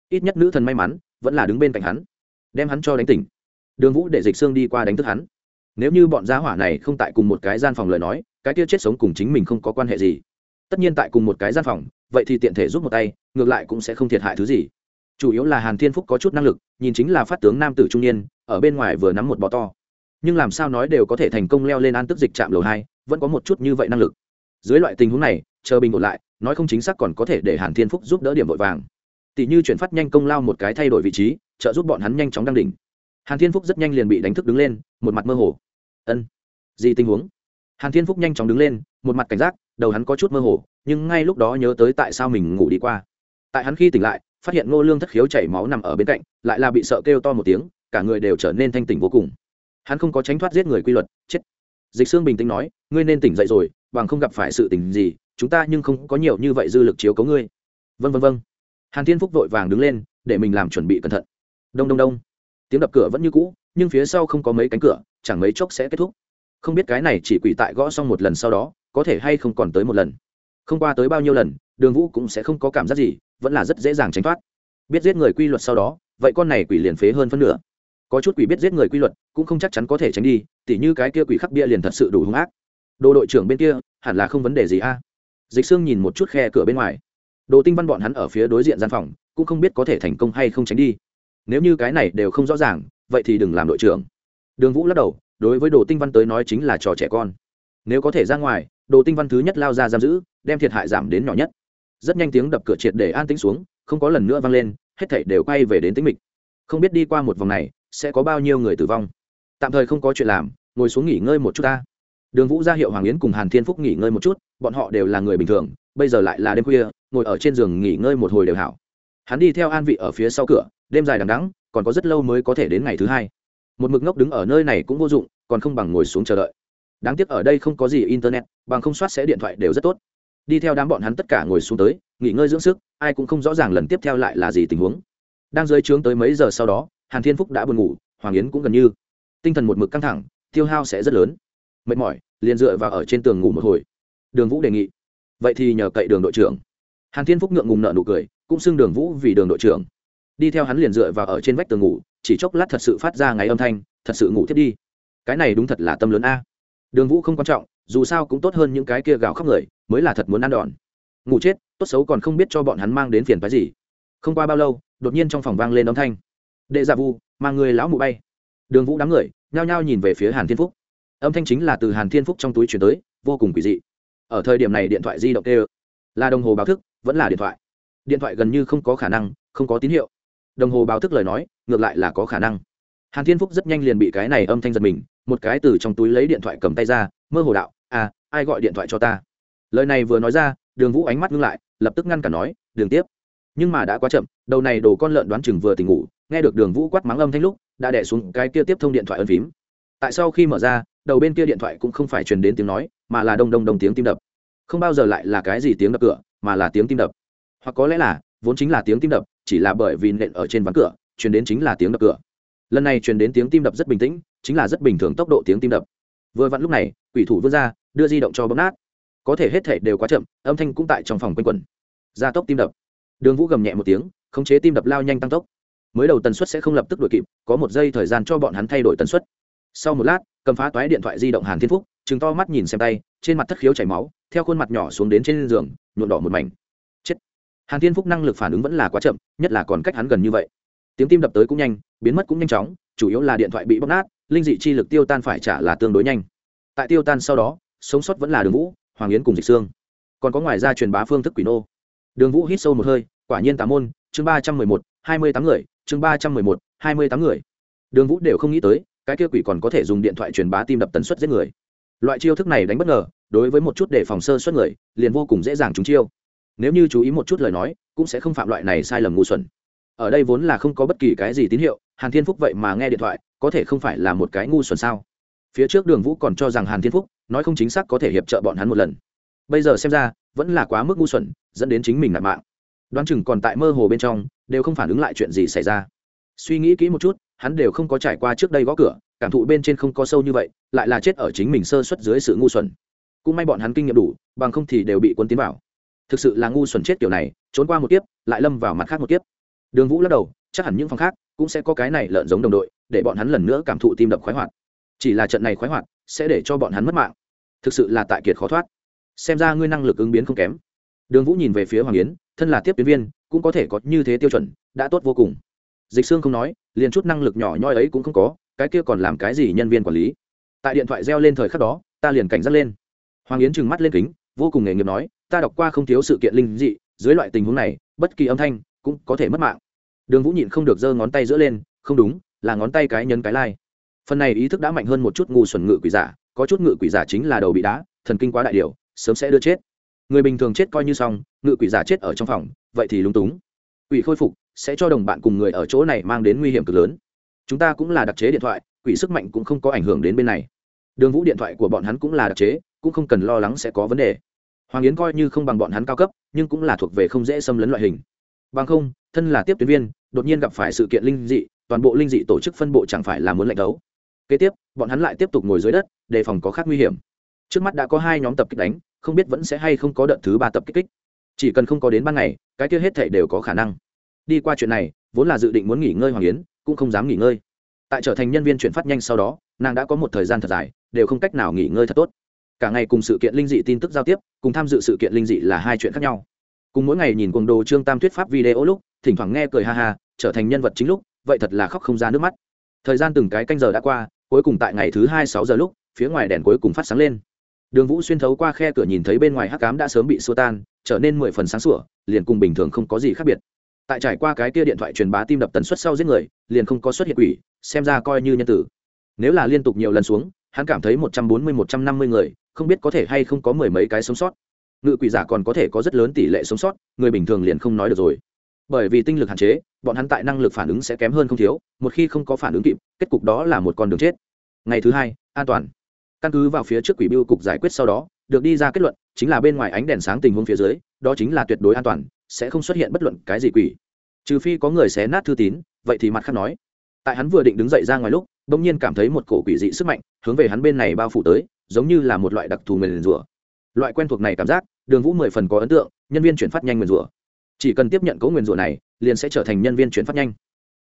Ít nhất nữ thần may mắn, vẫn là đứng bên cạnh hắn, đem hắn cho đánh tỉnh. Đường vũ để dịch xương đi qua đánh thức hắn. Nếu như bọn gia hỏa này không tại cùng một cái gian phòng lời nói, cái kia chết sống cùng chính mình không có quan hệ gì tất nhiên tại cùng một cái gian phòng, vậy thì tiện thể giúp một tay, ngược lại cũng sẽ không thiệt hại thứ gì. Chủ yếu là hàn thiên phúc có chút năng lực, nhìn chính là phát tướng nam tử trung niên, ở bên ngoài vừa nắm một bọ to. Nhưng làm sao nói đều có thể thành công leo lên an tức dịch trạm lầu hai, vẫn có một chút như vậy năng lực. Dưới loại tình huống này, chờ bình ổn lại, nói không chính xác còn có thể để hàn thiên phúc giúp đỡ điểm vội vàng. Tỷ như chuyển phát nhanh công lao một cái thay đổi vị trí, trợ giúp bọn hắn nhanh chóng đăng đỉnh. Hàn thiên phúc rất nhanh liền bị đánh thức đứng lên, một mặt mơ hồ. Ân, gì tình huống? Hàn thiên phúc nhanh chóng đứng lên, một mặt cảnh giác đầu hắn có chút mơ hồ, nhưng ngay lúc đó nhớ tới tại sao mình ngủ đi qua. Tại hắn khi tỉnh lại, phát hiện ngô lương thất khiếu chảy máu nằm ở bên cạnh, lại là bị sợ kêu to một tiếng, cả người đều trở nên thanh tỉnh vô cùng. Hắn không có tránh thoát giết người quy luật, chết. Dịch sương bình tĩnh nói, ngươi nên tỉnh dậy rồi, bằng không gặp phải sự tình gì, chúng ta nhưng không có nhiều như vậy dư lực chiếu cấu ngươi. Vân vân vân hàn thiên phúc vội vàng đứng lên, để mình làm chuẩn bị cẩn thận. Đông đông đông. Tiếng đập cửa vẫn như cũ, nhưng phía sau không có mấy cánh cửa, chẳng mấy chốc sẽ kết thúc. Không biết cái này chỉ quỷ tại gõ xong một lần sau đó có thể hay không còn tới một lần. Không qua tới bao nhiêu lần, đường vũ cũng sẽ không có cảm giác gì, vẫn là rất dễ dàng tránh thoát. Biết giết người quy luật sau đó, vậy con này quỷ liền phế hơn phân nửa. Có chút quỷ biết giết người quy luật, cũng không chắc chắn có thể tránh đi, tỉ như cái kia quỷ khắc bia liền thật sự đủ hung ác. Đồ đội trưởng bên kia, hẳn là không vấn đề gì a. Dịch sương nhìn một chút khe cửa bên ngoài. Đồ tinh văn bọn hắn ở phía đối diện gian phòng, cũng không biết có thể thành công hay không tránh đi. Nếu như cái này đều không rõ ràng, vậy thì đừng làm đội trưởng. Đường vũ lắc đầu, đối với đồ tinh văn tới nói chính là trò trẻ con. Nếu có thể ra ngoài đồ tinh văn thứ nhất lao ra giam giữ, đem thiệt hại giảm đến nhỏ nhất. Rất nhanh tiếng đập cửa triệt để an tĩnh xuống, không có lần nữa vang lên, hết thảy đều quay về đến tính mịch. Không biết đi qua một vòng này, sẽ có bao nhiêu người tử vong. Tạm thời không có chuyện làm, ngồi xuống nghỉ ngơi một chút ta. Đường vũ ra hiệu hoàng yến cùng hàn thiên phúc nghỉ ngơi một chút, bọn họ đều là người bình thường, bây giờ lại là đêm khuya, ngồi ở trên giường nghỉ ngơi một hồi đều hảo. Hắn đi theo an vị ở phía sau cửa, đêm dài đằng đẵng, còn có rất lâu mới có thể đến ngày thứ hai. Một mực ngốc đứng ở nơi này cũng vô dụng, còn không bằng ngồi xuống chờ đợi đáng tiếc ở đây không có gì internet, bằng không soát sẽ điện thoại đều rất tốt. Đi theo đám bọn hắn tất cả ngồi xuống tới, nghỉ ngơi dưỡng sức, ai cũng không rõ ràng lần tiếp theo lại là gì tình huống. Đang dưới trướng tới mấy giờ sau đó, hàn thiên phúc đã buồn ngủ, hoàng yến cũng gần như. Tinh thần một mực căng thẳng, tiêu hao sẽ rất lớn. Mệt mỏi, liền dựa vào ở trên tường ngủ một hồi. Đường vũ đề nghị. Vậy thì nhờ cậy đường đội trưởng. Hàn thiên phúc ngượng ngùng nợ nụ cười, cũng xưng đường vũ vì đường đội trưởng. Đi theo hắn liền dựa vào ở trên vách tường ngủ, chỉ chốc lát thật sự phát ra ngày âm thanh, thật sự ngủ thiết đi. Cái này đúng thật là tâm lớn a đường vũ không quan trọng, dù sao cũng tốt hơn những cái kia gào khóc người, mới là thật muốn ăn đòn. Ngủ chết, tốt xấu còn không biết cho bọn hắn mang đến phiền phái gì. Không qua bao lâu, đột nhiên trong phòng vang lên âm thanh. Đệ giả vu, mang người lão mụ bay. Đường vũ đám người, nhao nhao nhìn về phía hàn thiên phúc. Âm thanh chính là từ hàn thiên phúc trong túi chuyển tới, vô cùng quỷ dị. Ở thời điểm này điện thoại di động tê là đồng hồ báo thức, vẫn là điện thoại. Điện thoại gần như không có khả năng, không có tín hiệu. Đồng hồ báo thức lời nói, ngược lại là có khả năng hàn thiên phúc rất nhanh liền bị cái này âm thanh giật mình, một cái từ trong túi lấy điện thoại cầm tay ra, mơ hồ đạo à ai gọi điện thoại cho ta? Lời này vừa nói ra, đường vũ ánh mắt ngưng lại, lập tức ngăn cả nói, đường tiếp. Nhưng mà đã quá chậm, đầu này đồ con lợn đoán chừng vừa tỉnh ngủ, nghe được đường vũ quát mắng âm thanh lúc, đã đẻ xuống cái kia tiếp thông điện thoại ân phím. Tại sau khi mở ra, đầu bên kia điện thoại cũng không phải truyền đến tiếng nói, mà là đông đông đông tiếng tim đập. Không bao giờ lại là cái gì tiếng đập cửa, mà là tiếng tim đập. Hoặc có lẽ là, vốn chính là tiếng tim đập, chỉ là bởi vì nện ở trên ván cửa, truyền đến chính là tiếng đập cửa lần này truyền đến tiếng tim đập rất bình tĩnh, chính là rất bình thường tốc độ tiếng tim đập. Vừa vặn lúc này, quỷ thủ vươn ra, đưa di động cho bấm nát. Có thể hết thể đều quá chậm, âm thanh cũng tại trong phòng quanh quẩn. Gia tốc tim đập. Đường vũ gầm nhẹ một tiếng, khống chế tim đập lao nhanh tăng tốc. Mới đầu tần suất sẽ không lập tức đuổi kịp, có một giây thời gian cho bọn hắn thay đổi tần suất. Sau một lát, cầm phá toái điện thoại di động hàn thiên phúc chừng to mắt nhìn xem tay, trên mặt thất khiếu chảy máu, theo khuôn mặt nhỏ xuống đến trên giường nhuộn đỏ một mảnh. Chết. Hàn thiên phúc năng lực phản ứng vẫn là quá chậm, nhất là còn cách hắn gần như vậy tiếng tim đập tới cũng nhanh, biến mất cũng nhanh chóng, chủ yếu là điện thoại bị bóc nát, linh dị chi lực tiêu tan phải trả là tương đối nhanh. Tại tiêu tan sau đó, sống sót vẫn là đường vũ, hoàng yến cùng dịch xương còn có ngoài ra truyền bá phương thức quỷ nô. Đường vũ hít sâu một hơi, quả nhiên tám môn, chương ba trăm mười một, hai mươi tám người, chương ba trăm mười một, hai mươi tám người. Đường vũ đều không nghĩ tới, cái kia quỷ còn có thể dùng điện thoại truyền bá tim đập tần suất giết người. Loại chiêu thức này đánh bất ngờ, đối với một chút đề phòng sơ suất người, liền vô cùng dễ dàng trúng chiêu. Nếu như chú ý một chút lời nói, cũng sẽ không phạm loại này sai lầm ngu xuẩn ở đây vốn là không có bất kỳ cái gì tín hiệu, hàn thiên phúc vậy mà nghe điện thoại, có thể không phải là một cái ngu xuẩn sao? Phía trước đường vũ còn cho rằng hàn thiên phúc nói không chính xác có thể hiệp trợ bọn hắn một lần. Bây giờ xem ra, vẫn là quá mức ngu xuẩn, dẫn đến chính mình nạn mạng. Đoán chừng còn tại mơ hồ bên trong, đều không phản ứng lại chuyện gì xảy ra. Suy nghĩ kỹ một chút, hắn đều không có trải qua trước đây gõ cửa, cảm thụ bên trên không có sâu như vậy, lại là chết ở chính mình sơ xuất dưới sự ngu xuẩn. Cũng may bọn hắn kinh nghiệm đủ, bằng không thì đều bị quân tiến vào. Thực sự là ngu xuẩn chết kiểu này, trốn qua một kiếp, lại lâm vào mặt khác một kiếp đường vũ lắc đầu, chắc hẳn những phòng khác cũng sẽ có cái này lợn giống đồng đội, để bọn hắn lần nữa cảm thụ tim đập khoái hoạt. Chỉ là trận này khoái hoạt sẽ để cho bọn hắn mất mạng. Thực sự là tại kiệt khó thoát. Xem ra ngươi năng lực ứng biến không kém. Đường vũ nhìn về phía hoàng yến, thân là tiếp tuyến viên, cũng có thể có như thế tiêu chuẩn, đã tốt vô cùng. Dịch sương không nói, liền chút năng lực nhỏ nhoi ấy cũng không có, cái kia còn làm cái gì nhân viên quản lý? Tại điện thoại reo lên thời khắc đó, ta liền cảnh giác lên. Hoàng yến trừng mắt lên kính, vô cùng nghề nghiệp nói, ta đọc qua không thiếu sự kiện linh dị, dưới loại tình huống này, bất kỳ âm thanh cũng có thể mất mạng. Đường vũ nhịn không được giơ ngón tay giữa lên, không đúng, là ngón tay cái nhấn cái lai phần này ý thức đã mạnh hơn một chút ngu xuẩn ngự quỷ giả, có chút ngự quỷ giả chính là đầu bị đá, thần kinh quá đại điều, sớm sẽ đưa chết. Người bình thường chết coi như xong, ngự quỷ giả chết ở trong phòng, vậy thì lúng túng. Quỷ khôi phục sẽ cho đồng bạn cùng người ở chỗ này mang đến nguy hiểm cực lớn. Chúng ta cũng là đặc chế điện thoại, quỷ sức mạnh cũng không có ảnh hưởng đến bên này. Đường vũ điện thoại của bọn hắn cũng là đặc chế, cũng không cần lo lắng sẽ có vấn đề. Hoàng yến coi như không bằng bọn hắn cao cấp, nhưng cũng là thuộc về không dễ xâm lấn loại hình bằng không, thân là tiếp tuyến viên, đột nhiên gặp phải sự kiện linh dị, toàn bộ linh dị tổ chức phân bộ chẳng phải là muốn lệnh đấu. Kế tiếp, bọn hắn lại tiếp tục ngồi dưới đất, đề phòng có khác nguy hiểm. Trước mắt đã có hai nhóm tập kích đánh, không biết vẫn sẽ hay không có đợt thứ ba tập kích kích. Chỉ cần không có đến ban ngày, cái kia hết thể đều có khả năng. Đi qua chuyện này, vốn là dự định muốn nghỉ ngơi hoàng yến, cũng không dám nghỉ ngơi. Tại trở thành nhân viên chuyển phát nhanh sau đó, nàng đã có một thời gian thật dài, đều không cách nào nghỉ ngơi thật tốt. Cả ngày cùng sự kiện linh dị tin tức giao tiếp, cùng tham dự sự kiện linh dị là hai chuyện khác nhau cùng mỗi ngày nhìn cuồng đồ trương tam thuyết pháp video lúc, thỉnh thoảng nghe cười ha ha, trở thành nhân vật chính lúc, vậy thật là khóc không ra nước mắt. Thời gian từng cái canh giờ đã qua, cuối cùng tại ngày thứ hai sáu giờ lúc, phía ngoài đèn cuối cùng phát sáng lên. Đường vũ xuyên thấu qua khe cửa nhìn thấy bên ngoài hắc cám đã sớm bị xua tan, trở nên mười phần sáng sủa, liền cùng bình thường không có gì khác biệt. Tại trải qua cái kia điện thoại truyền bá tim đập tần suất sau giết người, liền không có xuất hiện quỷ, xem ra coi như nhân tử. Nếu là liên tục nhiều lần xuống, hắn cảm thấy một trăm bốn mươi, một trăm năm mươi người, không biết có thể hay không có mười mấy cái sống sót ngự quỷ giả còn có thể có rất lớn tỷ lệ sống sót, người bình thường liền không nói được rồi. Bởi vì tinh lực hạn chế, bọn hắn tại năng lực phản ứng sẽ kém hơn không thiếu, một khi không có phản ứng kịp, kết cục đó là một con đường chết. Ngày thứ hai, an toàn. Căn cứ vào phía trước quỷ biêu cục giải quyết sau đó, được đi ra kết luận, chính là bên ngoài ánh đèn sáng tình huống phía dưới, đó chính là tuyệt đối an toàn, sẽ không xuất hiện bất luận cái gì quỷ. Trừ phi có người xé nát thư tín, vậy thì mặt khác nói. Tại hắn vừa định đứng dậy ra ngoài lúc đ ỗ n g nhiên cảm thấy một cổ quỷ dị sức mạnh hướng về hắn bên này bao phủ tới, giống như là một loại đặc thù mềm rủa loại quen thuộc này cảm giác, đường vũ mười phần có ấn tượng, nhân viên chuyển phát nhanh nguyền rủa. Chỉ cần tiếp nhận cấu nguyền rủa này, liền sẽ trở thành nhân viên chuyển phát nhanh.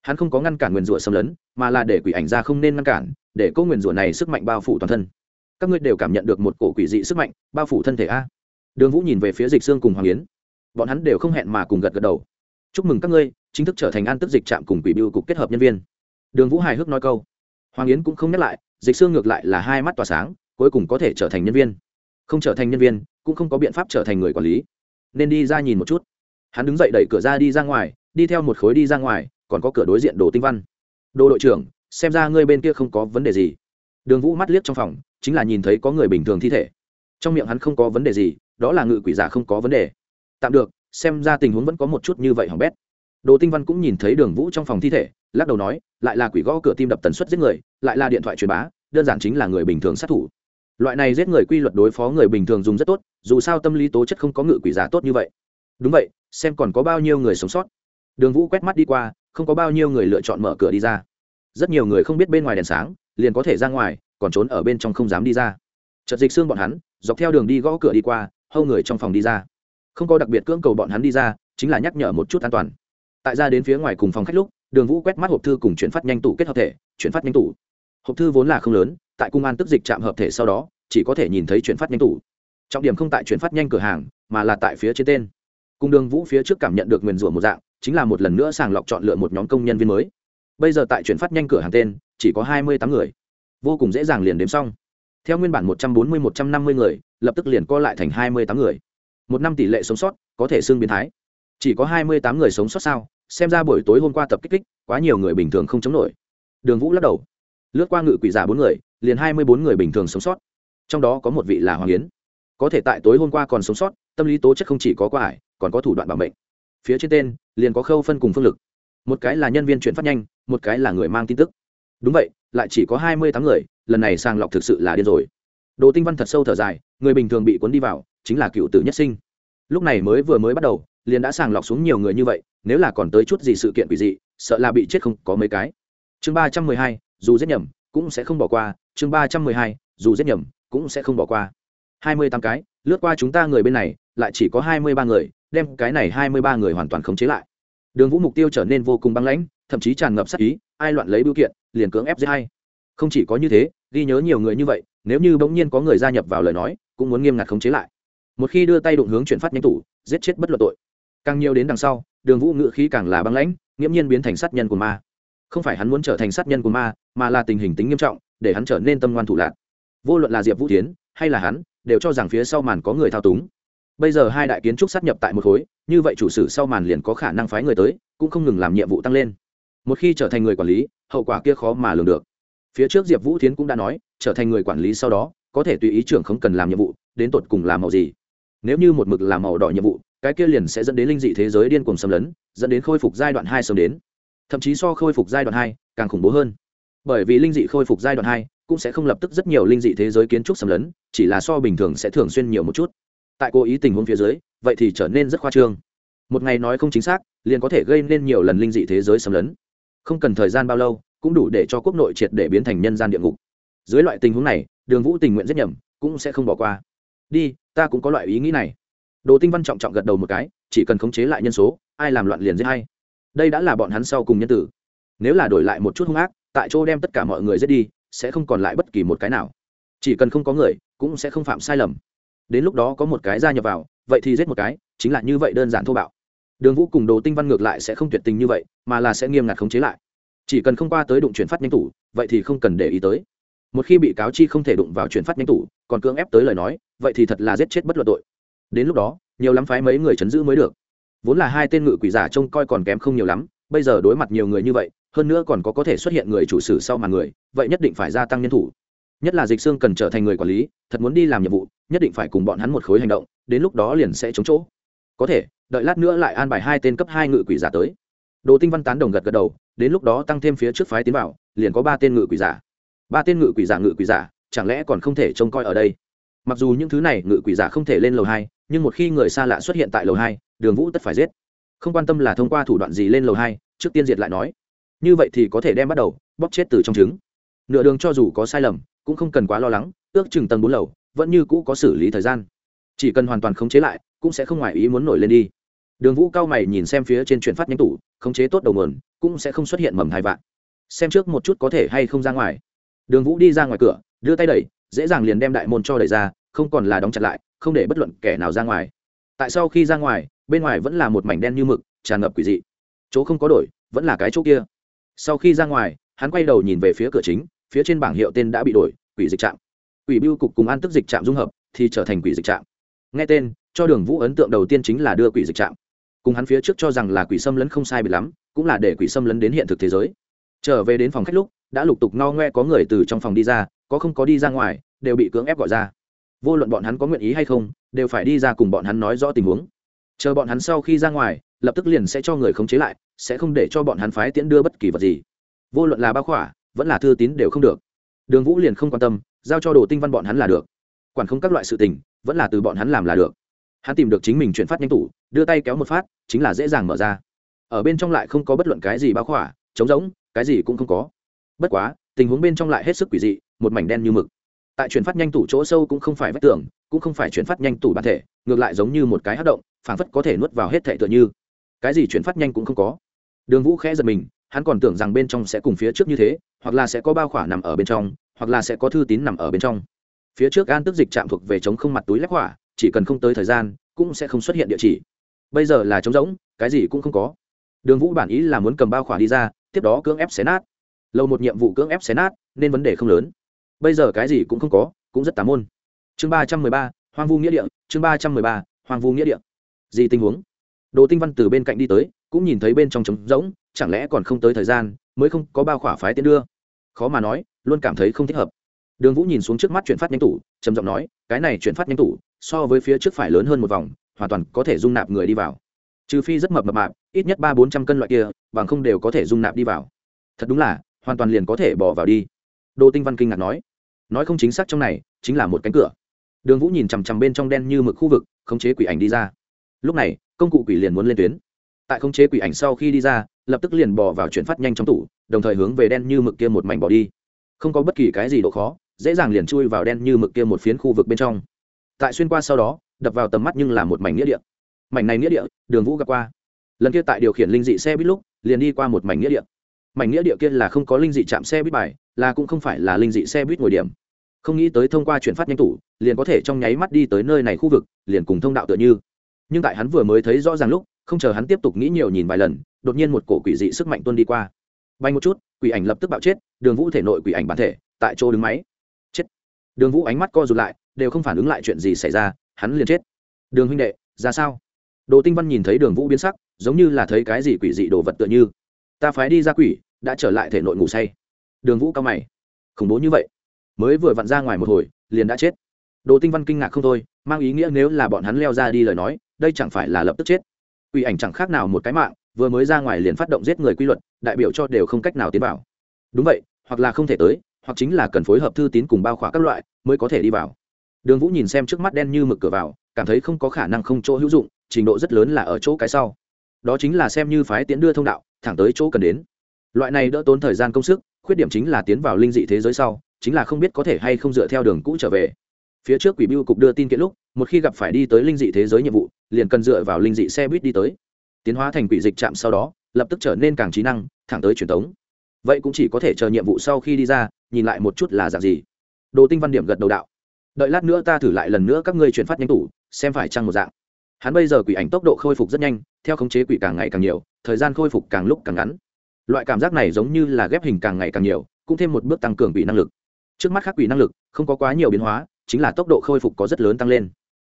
Hắn không có ngăn cản nguyền rủa xâm lấn, mà là để quỷ ảnh ra không nên ngăn cản, để cấu nguyền rủa này sức mạnh bao phủ toàn thân. Các ngươi đều cảm nhận được một cổ quỷ dị sức mạnh, bao phủ thân thể a. Đường vũ nhìn về phía dịch xương cùng hoàng yến. Bọn hắn đều không hẹn mà cùng gật gật đầu. Chúc mừng các ngươi, chính thức trở thành an tức dịch trạm cùng quỷ biêu cục kết hợp nhân viên. Đường vũ hài hước nói câu. Hoàng yến cũng không nhắc lại, dịch xương ngược lại là hai mắt tỏa sáng, cuối cùng có thể trở thành nhân viên không trở thành nhân viên, cũng không có biện pháp trở thành người quản lý. Nên đi ra nhìn một chút. Hắn đứng dậy đẩy cửa ra đi ra ngoài, đi theo một khối đi ra ngoài, còn có cửa đối diện đồ tinh văn. Đồ đội trưởng, xem ra ngươi bên kia không có vấn đề gì. Đường vũ mắt liếc trong phòng, chính là nhìn thấy có người bình thường thi thể. Trong miệng hắn không có vấn đề gì, đó là ngự quỷ giả không có vấn đề. Tạm được, xem ra tình huống vẫn có một chút như vậy hỏng bét. Đồ tinh văn cũng nhìn thấy đường vũ trong phòng thi thể, lắc đầu nói, lại là quỷ gõ cửa tim đập tần suất giết người, lại là điện thoại truyền bá, đơn giản chính là người bình thường sát thủ loại này giết người quy luật đối phó người bình thường dùng rất tốt, dù sao tâm lý tố chất không có ngự quỷ giả tốt như vậy. Đúng vậy, xem còn có bao nhiêu người sống sót. Đường vũ quét mắt đi qua, không có bao nhiêu người lựa chọn mở cửa đi ra. Rất nhiều người không biết bên ngoài đèn sáng, liền có thể ra ngoài, còn trốn ở bên trong không dám đi ra. Chợt dịch xương bọn hắn, dọc theo đường đi gõ cửa đi qua, hâu người trong phòng đi ra. Không có đặc biệt cưỡng cầu bọn hắn đi ra, chính là nhắc nhở một chút an toàn. Tại ra đến phía ngoài cùng phòng khách lúc, đường vũ quét mắt hộp thư cùng chuyển phát nhanh tủ kết hợp thể, chuyển phát nhanh tủ. Hộp thư vốn là không lớn tại cung an tức dịch chạm hợp thể sau đó, chỉ có thể nhìn thấy chuyển phát nhanh tủ. Trọng điểm không tại chuyển phát nhanh cửa hàng, mà là tại phía trên tên. Cung đường vũ phía trước cảm nhận được nguyền rủa một dạng, chính là một lần nữa sàng lọc chọn lựa một nhóm công nhân viên mới. Bây giờ tại chuyển phát nhanh cửa hàng tên, chỉ có hai mươi tám người. Vô cùng dễ dàng liền đếm xong. Theo nguyên bản một trăm bốn mươi, một trăm năm mươi người, lập tức liền co lại thành hai mươi tám người. Một năm tỷ lệ sống sót, có thể xương biến thái. Chỉ có hai mươi tám người sống sót sao? Xem ra buổi tối hôm qua tập kích kích, quá nhiều người bình thường không chống nổi. Đường vũ lắc đầu. Lướt qua ngự quỷ giả bốn người liền hai mươi bốn người bình thường sống sót. Trong đó có một vị là hoàng yến. Có thể tại tối hôm qua còn sống sót, tâm lý tố chất không chỉ có quá ải, còn có thủ đoạn bảo mệnh. Phía trên tên, liền có khâu phân cùng phương lực. Một cái là nhân viên chuyển phát nhanh, một cái là người mang tin tức. Đúng vậy, lại chỉ có hai mươi tám người, lần này sàng lọc thực sự là điên rồi. Đồ tinh văn thật sâu thở dài, người bình thường bị cuốn đi vào, chính là cựu tử nhất sinh. Lúc này mới vừa mới bắt đầu, liền đã sàng lọc xuống nhiều người như vậy, nếu là còn tới chút gì sự kiện quỷ dị, sợ là bị chết không có mấy cái. Chương ba trăm mười hai, dù rất nhầm, cũng sẽ không bỏ qua chương ba trăm mười hai, dù giết nhầm, cũng sẽ không bỏ qua. Hai mươi tám cái, lướt qua chúng ta người bên này, lại chỉ có hai mươi ba người, đem cái này hai mươi ba người hoàn toàn khống chế lại. Đường vũ mục tiêu trở nên vô cùng băng lãnh, thậm chí tràn ngập sắc ý, ai loạn lấy biểu kiện, liền cưỡng ép giết hay không chỉ có như thế, ghi nhớ nhiều người như vậy, nếu như bỗng nhiên có người gia nhập vào lời nói, cũng muốn nghiêm ngặt khống chế lại. Một khi đưa tay đụng hướng chuyển phát nhanh tủ, giết chết bất luận tội. Càng nhiều đến đằng sau, đường vũ ngự khí càng là băng lãnh, nghiễm nhiên biến thành sát nhân của ma. Không phải hắn muốn trở thành sát nhân của ma, mà là tình hình tính nghiêm trọng để hắn trở nên tâm ngoan thủ lạc. Vô luận là diệp vũ tiến hay là hắn, đều cho rằng phía sau màn có người thao túng. Bây giờ hai đại kiến trúc sát nhập tại một khối, như vậy chủ sử sau màn liền có khả năng phái người tới, cũng không ngừng làm nhiệm vụ tăng lên. Một khi trở thành người quản lý, hậu quả kia khó mà lường được. Phía trước diệp vũ tiến cũng đã nói, trở thành người quản lý sau đó, có thể tùy ý trưởng không cần làm nhiệm vụ, đến tột cùng làm màu gì. Nếu như một mực làm màu đỏ nhiệm vụ, cái kia liền sẽ dẫn đến linh dị thế giới điên cuồng xâm lấn, dẫn đến khôi phục giai đoạn hai sớm đến. Thậm chí so khôi phục giai đoạn hai, càng khủng bố hơn bởi vì linh dị khôi phục giai đoạn hai, cũng sẽ không lập tức rất nhiều linh dị thế giới kiến trúc xâm lấn, chỉ là so bình thường sẽ thường xuyên nhiều một chút. Tại cố ý tình huống phía dưới, vậy thì trở nên rất khoa trương. Một ngày nói không chính xác, liền có thể gây nên nhiều lần linh dị thế giới xâm lấn. Không cần thời gian bao lâu, cũng đủ để cho quốc nội triệt để biến thành nhân gian địa ngục. Dưới loại tình huống này, đường vũ tình nguyện rất nhầm, cũng sẽ không bỏ qua. Đi, ta cũng có loại ý nghĩ này. Đồ tinh văn trọng trọng gật đầu một cái, chỉ cần khống chế lại nhân số, ai làm loạn liền giết hay đây đã là bọn hắn sau cùng nhân tử. Nếu là đổi lại một chút hung ác tại chỗ đem tất cả mọi người giết đi, sẽ không còn lại bất kỳ một cái nào. Chỉ cần không có người, cũng sẽ không phạm sai lầm. Đến lúc đó có một cái gia nhập vào, vậy thì giết một cái, chính là như vậy đơn giản thô bạo. Đường vũ cùng đồ tinh văn ngược lại sẽ không tuyệt tình như vậy, mà là sẽ nghiêm ngặt khống chế lại. Chỉ cần không qua tới đụng chuyển phát nhanh tủ, vậy thì không cần để ý tới. Một khi bị cáo chi không thể đụng vào chuyển phát nhanh tủ, còn cưỡng ép tới lời nói, vậy thì thật là giết chết bất luận tội. Đến lúc đó, nhiều lắm phái mấy người chấn giữ mới được. Vốn là hai tên ngự quỷ giả trông coi còn kém không nhiều lắm, bây giờ đối mặt nhiều người như vậy hơn nữa còn có có thể xuất hiện người chủ sử sau màn người, vậy nhất định phải gia tăng nhân thủ. Nhất là dịch xương cần trở thành người quản lý, thật muốn đi làm nhiệm vụ, nhất định phải cùng bọn hắn một khối hành động, đến lúc đó liền sẽ chống chỗ. Có thể, đợi lát nữa lại an bài hai tên cấp hai ngự quỷ giả tới. Đồ tinh văn tán đồng gật gật đầu, đến lúc đó tăng thêm phía trước phái tiến vào, liền có ba tên ngự quỷ giả. Ba tên ngự quỷ giả, ngự quỷ giả, chẳng lẽ còn không thể trông coi ở đây? Mặc dù những thứ này ngự quỷ giả không thể lên lầu hai, nhưng một khi người xa lạ xuất hiện tại lầu hai, đường vũ tất phải giết. Không quan tâm là thông qua thủ đoạn gì lên lầu hai, trước tiên diệt lại nói như vậy thì có thể đem bắt đầu bóc chết từ trong trứng. Nửa đường cho dù có sai lầm, cũng không cần quá lo lắng, ước chừng tầng bốn lầu, vẫn như cũ có xử lý thời gian. Chỉ cần hoàn toàn khống chế lại, cũng sẽ không ngoài ý muốn nổi lên đi. Đường vũ cao mày nhìn xem phía trên chuyển phát nhanh tủ, khống chế tốt đầu nguồn, cũng sẽ không xuất hiện mầm hai vạn. Xem trước một chút có thể hay không ra ngoài. Đường vũ đi ra ngoài cửa, đưa tay đẩy, dễ dàng liền đem đại môn cho đẩy ra, không còn là đóng chặt lại, không để bất luận kẻ nào ra ngoài. Tại sau khi ra ngoài, bên ngoài vẫn là một mảnh đen như mực, tràn ngập quỷ dị. Chỗ không có đổi, vẫn là cái chỗ kia sau khi ra ngoài, hắn quay đầu nhìn về phía cửa chính, phía trên bảng hiệu tên đã bị đổi, quỷ dịch trạm. Quỷ biêu cục cùng an tức dịch trạm dung hợp, thì trở thành quỷ dịch trạm. Nghe tên, cho đường vũ ấn tượng đầu tiên chính là đưa quỷ dịch trạm. Cùng hắn phía trước cho rằng là quỷ xâm lấn không sai bị lắm, cũng là để quỷ xâm lấn đến hiện thực thế giới. Trở về đến phòng khách lúc, đã lục tục no ngoe có người từ trong phòng đi ra, có không có đi ra ngoài, đều bị cưỡng ép gọi ra. Vô luận bọn hắn có nguyện ý hay không, đều phải đi ra cùng bọn hắn nói rõ tình huống. Chờ bọn hắn sau khi ra ngoài lập tức liền sẽ cho người khống chế lại, sẽ không để cho bọn hắn phái tiễn đưa bất kỳ vật gì. Vô luận là bao khỏa, vẫn là thư tín đều không được. Đường vũ liền không quan tâm, giao cho đồ tinh văn bọn hắn là được. Quản không các loại sự tình, vẫn là từ bọn hắn làm là được. Hắn tìm được chính mình chuyển phát nhanh tủ, đưa tay kéo một phát, chính là dễ dàng mở ra. Ở bên trong lại không có bất luận cái gì bao khỏa, trống rỗng, cái gì cũng không có. Bất quá, tình huống bên trong lại hết sức quỷ dị, một mảnh đen như mực. Tại chuyển phát nhanh tủ chỗ sâu cũng không phải vách tường, cũng không phải chuyển phát nhanh tủ bản thể, ngược lại giống như một cái hát động, phảng phất có thể nuốt vào hết thể tựa như cái gì chuyển phát nhanh cũng không có. Đường vũ khẽ giật mình, hắn còn tưởng rằng bên trong sẽ cùng phía trước như thế, hoặc là sẽ có bao khỏa nằm ở bên trong, hoặc là sẽ có thư tín nằm ở bên trong. Phía trước an tức dịch chạm thuộc về chống không mặt túi lách hỏa chỉ cần không tới thời gian, cũng sẽ không xuất hiện địa chỉ. Bây giờ là trống rỗng, cái gì cũng không có. Đường vũ bản ý là muốn cầm bao khỏa đi ra, tiếp đó cưỡng ép xé nát. Lâu một nhiệm vụ cưỡng ép xé nát, nên vấn đề không lớn. Bây giờ cái gì cũng không có, cũng rất tà môn. Chương ba trăm mười ba, hoang vu nghĩa địa, chương ba trăm mười ba, hoang vu nghĩa địa. Gì tình huống? Đồ tinh văn từ bên cạnh đi tới, cũng nhìn thấy bên trong trống rỗng, chẳng lẽ còn không tới thời gian, mới không có bao khỏa phái tiến đưa? Khó mà nói, luôn cảm thấy không thích hợp. Đường vũ nhìn xuống trước mắt chuyển phát nhanh tủ, trầm giọng nói, cái này chuyển phát nhanh tủ, so với phía trước phải lớn hơn một vòng, hoàn toàn có thể dung nạp người đi vào. Trừ phi rất mập mập mạp, ít nhất ba bốn trăm cân loại kia, bằng không đều có thể dung nạp đi vào. Thật đúng là, hoàn toàn liền có thể bỏ vào đi. Đồ tinh văn kinh ngạc nói. Nói không chính xác trong này, chính là một cánh cửa. Đường vũ nhìn chằm chằm bên trong đen như mực khu vực, khống chế quỷ ảnh đi ra. Lúc này công cụ quỷ liền muốn lên tuyến. Tại khống chế quỷ ảnh sau khi đi ra, lập tức liền bỏ vào chuyển phát nhanh trong tủ, đồng thời hướng về đen như mực kia một mảnh bỏ đi. Không có bất kỳ cái gì độ khó, dễ dàng liền chui vào đen như mực kia một phiến khu vực bên trong. Tại xuyên qua sau đó, đập vào tầm mắt nhưng là một mảnh nghĩa địa. Mảnh này nghĩa địa, đường vũ gặp qua. Lần kia tại điều khiển linh dị xe buýt lúc, liền đi qua một mảnh nghĩa địa. Mảnh nghĩa địa kia là không có linh dị chạm xe buýt bài, là cũng không phải là linh dị xe buýt ngồi điểm. Không nghĩ tới thông qua chuyển phát nhanh tủ, liền có thể trong nháy mắt đi tới nơi này khu vực, liền cùng thông đạo tựa như nhưng tại hắn vừa mới thấy rõ ràng lúc, không chờ hắn tiếp tục nghĩ nhiều nhìn vài lần, đột nhiên một cổ quỷ dị sức mạnh tuôn đi qua. Bay một chút, quỷ ảnh lập tức bạo chết, đường vũ thể nội quỷ ảnh bản thể, tại chỗ đứng máy. Chết. Đường vũ ánh mắt co rụt lại, đều không phản ứng lại chuyện gì xảy ra, hắn liền chết. Đường huynh đệ, ra sao? Đồ tinh văn nhìn thấy đường vũ biến sắc, giống như là thấy cái gì quỷ dị đồ vật tựa như. Ta phái đi ra quỷ, đã trở lại thể nội ngủ say. Đường vũ cao mày. Khủng bố như vậy. Mới vừa vặn ra ngoài một hồi, liền đã chết. Đồ tinh văn kinh ngạc không thôi, mang ý nghĩa nếu là bọn hắn leo ra đi lời nói đây chẳng phải là lập tức chết. Quỷ ảnh chẳng khác nào một cái mạng, vừa mới ra ngoài liền phát động giết người quy luật, đại biểu cho đều không cách nào tiến vào. Đúng vậy, hoặc là không thể tới, hoặc chính là cần phối hợp thư tín cùng bao khóa các loại mới có thể đi vào. Đường vũ nhìn xem trước mắt đen như mực cửa vào, cảm thấy không có khả năng không chỗ hữu dụng, trình độ rất lớn là ở chỗ cái sau. Đó chính là xem như phái tiến đưa thông đạo, thẳng tới chỗ cần đến. Loại này đỡ tốn thời gian công sức, khuyết điểm chính là tiến vào linh dị thế giới sau, chính là không biết có thể hay không dựa theo đường cũ trở về phía trước quỷ biêu cục đưa tin kiện lúc, một khi gặp phải đi tới linh dị thế giới nhiệm vụ, liền cần dựa vào linh dị xe buýt đi tới. Tiến hóa thành quỷ dịch chạm sau đó, lập tức trở nên càng trí năng, thẳng tới truyền thống vậy cũng chỉ có thể chờ nhiệm vụ sau khi đi ra, nhìn lại một chút là dạng gì. Đồ tinh văn điểm gật đầu đạo. Đợi lát nữa ta thử lại lần nữa các ngươi chuyển phát nhanh tủ, xem phải chăng một dạng. Hắn bây giờ quỷ ảnh tốc độ khôi phục rất nhanh, theo khống chế quỷ càng ngày càng nhiều, thời gian khôi phục càng lúc càng ngắn. Loại cảm giác này giống như là ghép hình càng ngày càng nhiều, cũng thêm một bước tăng cường quỷ năng lực. Trước mắt khác quỷ năng lực, không có quá nhiều biến hóa chính là tốc độ khôi phục có rất lớn tăng lên.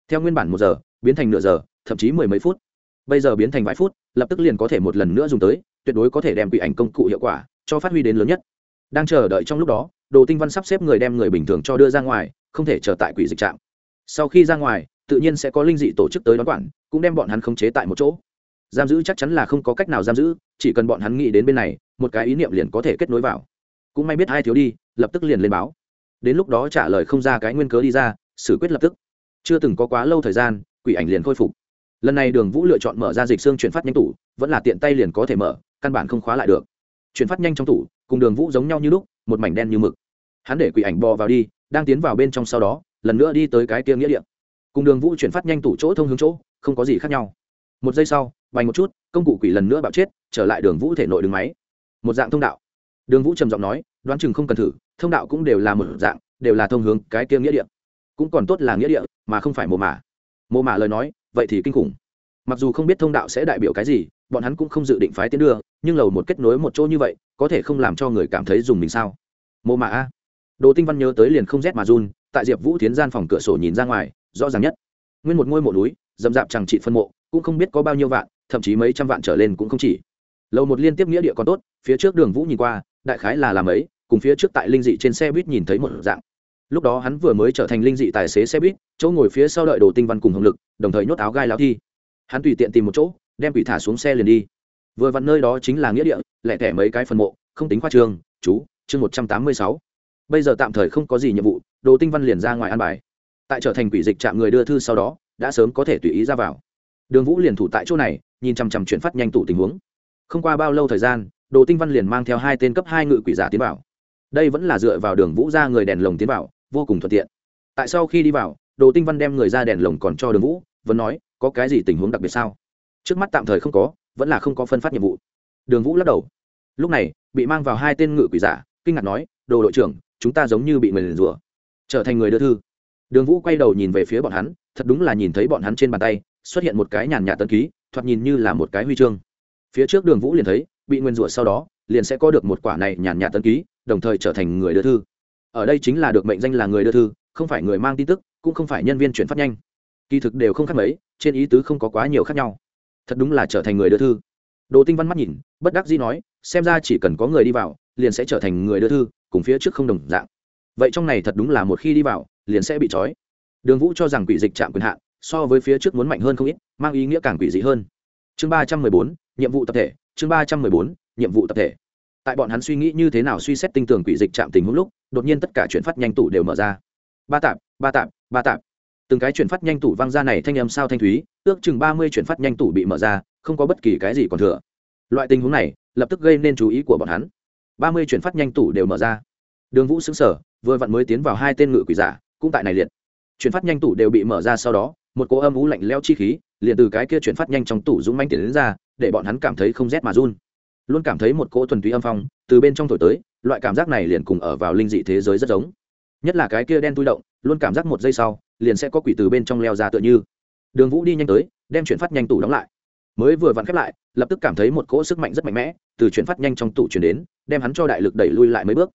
Theo nguyên bản một giờ, biến thành nửa giờ, thậm chí mười mấy phút. Bây giờ biến thành vài phút, lập tức liền có thể một lần nữa dùng tới, tuyệt đối có thể đem quỷ ảnh công cụ hiệu quả cho phát huy đến lớn nhất. Đang chờ đợi trong lúc đó, đồ tinh văn sắp xếp người đem người bình thường cho đưa ra ngoài, không thể chờ tại quỷ dịch trạm. Sau khi ra ngoài, tự nhiên sẽ có linh dị tổ chức tới đón quản, cũng đem bọn hắn khống chế tại một chỗ. Giam giữ chắc chắn là không có cách nào giam giữ, chỉ cần bọn hắn nghĩ đến bên này, một cái ý niệm liền có thể kết nối vào. Cũng may biết hai thiếu đi, lập tức liền lên báo đến lúc đó trả lời không ra cái nguyên cớ đi ra, xử quyết lập tức. Chưa từng có quá lâu thời gian, quỷ ảnh liền khôi phục. Lần này đường vũ lựa chọn mở ra dịch xương chuyển phát nhanh tủ, vẫn là tiện tay liền có thể mở, căn bản không khóa lại được. Chuyển phát nhanh trong tủ, cùng đường vũ giống nhau như lúc, một mảnh đen như mực. Hắn để quỷ ảnh bò vào đi, đang tiến vào bên trong sau đó, lần nữa đi tới cái kia nghĩa điện cùng đường vũ chuyển phát nhanh tủ chỗ thông hướng chỗ, không có gì khác nhau. Một giây sau vành một chút, công cụ quỷ lần nữa bạo chết, trở lại đường vũ thể nội đường máy. Một dạng thông đạo. Đường vũ trầm giọng nói đoán chừng không cần thử, thông đạo cũng đều là một dạng, đều là thông hướng cái kia nghĩa địa. Cũng còn tốt là nghĩa địa, mà không phải mồ mả. Mồ mả lời nói, vậy thì kinh khủng. Mặc dù không biết thông đạo sẽ đại biểu cái gì, bọn hắn cũng không dự định phái tiến đưa, nhưng lầu một kết nối một chỗ như vậy, có thể không làm cho người cảm thấy dùng mình sao? Mồ mả a. Đồ tinh văn nhớ tới liền không rét mà run, tại diệp vũ tiến gian phòng cửa sổ nhìn ra ngoài, rõ ràng nhất. Nguyên một ngôi mộ núi dầm dạp chẳng trị phân mộ, cũng không biết có bao nhiêu vạn, thậm chí mấy trăm vạn trở lên cũng không chỉ. Lầu một liên tiếp nghĩa địa còn tốt, phía trước đường vũ nhìn qua đại khái là làm ấy, cùng phía trước tại linh dị trên xe buýt nhìn thấy một dạng. Lúc đó hắn vừa mới trở thành linh dị tài xế xe buýt, chỗ ngồi phía sau đợi đồ tinh văn cùng hồng lực, đồng thời nhốt áo gai lao thi. Hắn tùy tiện tìm một chỗ, đem quỷ thả xuống xe liền đi. Vừa vặn nơi đó chính là nghĩa địa, lẻ tẻ mấy cái phần mộ, không tính khoa trường, chú, chương một trăm tám mươi sáu. Bây giờ tạm thời không có gì nhiệm vụ, đồ tinh văn liền ra ngoài an bài. Tại trở thành quỷ dịch chạm người đưa thư sau đó, đã sớm có thể tùy ý ra vào. Đường vũ liền thủ tại chỗ này, nhìn chằm chằm chuyển phát nhanh tủ tình huống. Không qua bao lâu thời gian đồ tinh văn liền mang theo hai tên cấp hai ngự quỷ giả tiến vào. Đây vẫn là dựa vào đường vũ ra người đèn lồng tiến vào, vô cùng thuận tiện. Tại sau khi đi vào, đồ tinh văn đem người ra đèn lồng còn cho đường vũ, vẫn nói, có cái gì tình huống đặc biệt sao? Trước mắt tạm thời không có, vẫn là không có phân phát nhiệm vụ. Đường vũ lắc đầu. Lúc này, bị mang vào hai tên ngự quỷ giả, kinh ngạc nói, đồ đội trưởng, chúng ta giống như bị người liền rủa, trở thành người đưa thư. Đường vũ quay đầu nhìn về phía bọn hắn, thật đúng là nhìn thấy bọn hắn trên bàn tay, xuất hiện một cái nhàn nhạt tân ký, thoạt nhìn như là một cái huy chương. Phía trước đường vũ liền thấy bị nguyên rủa sau đó, liền sẽ có được một quả này nhàn nhạt tân ký, đồng thời trở thành người đưa thư. Ở đây chính là được mệnh danh là người đưa thư, không phải người mang tin tức, cũng không phải nhân viên chuyển phát nhanh. Kỳ thực đều không khác mấy, trên ý tứ không có quá nhiều khác nhau. Thật đúng là trở thành người đưa thư. Đồ tinh văn mắt nhìn, bất đắc dĩ nói, xem ra chỉ cần có người đi vào, liền sẽ trở thành người đưa thư, cùng phía trước không đồng dạng. Vậy trong này thật đúng là một khi đi vào, liền sẽ bị trói. Đường vũ cho rằng quỷ dịch chạm quyền hạn, so với phía trước muốn mạnh hơn không ít, mang ý nghĩa càng quỷ dị hơn. Chương ba trăm mười bốn, nhiệm vụ tập thể chương ba trăm mười bốn, nhiệm vụ tập thể. Tại bọn hắn suy nghĩ như thế nào suy xét tinh tường quỷ dịch chạm tình huống lúc, đột nhiên tất cả chuyển phát nhanh tủ đều mở ra. Ba tạp ba tạp ba tạp. Từng cái chuyển phát nhanh tủ văng ra này thanh âm sao thanh thúy, ước chừng ba mươi chuyển phát nhanh tủ bị mở ra, không có bất kỳ cái gì còn thừa. Loại tình huống này, lập tức gây nên chú ý của bọn hắn. Ba mươi chuyển phát nhanh tủ đều mở ra. Đường vũ xứng sở vừa vặn mới tiến vào hai tên ngự quỷ giả, cũng tại này liệt. Chuyển phát nhanh tủ đều bị mở ra sau đó một cỗ âm ú lạnh leo chi khí, liền từ cái kia chuyển phát nhanh trong tủ dũng manh tiến đến ra, để bọn hắn cảm thấy không rét mà run. Luôn cảm thấy một cỗ thuần túy âm phong từ bên trong thổi tới, loại cảm giác này liền cùng ở vào linh dị thế giới rất giống. Nhất là cái kia đen tui động, luôn cảm giác một giây sau, liền sẽ có quỷ từ bên trong leo ra tựa như. Đường vũ đi nhanh tới, đem chuyển phát nhanh tủ đóng lại. Mới vừa vặn khép lại, lập tức cảm thấy một cỗ sức mạnh rất mạnh mẽ từ chuyển phát nhanh trong tủ chuyển đến, đem hắn cho đại lực đẩy lui lại mấy bước.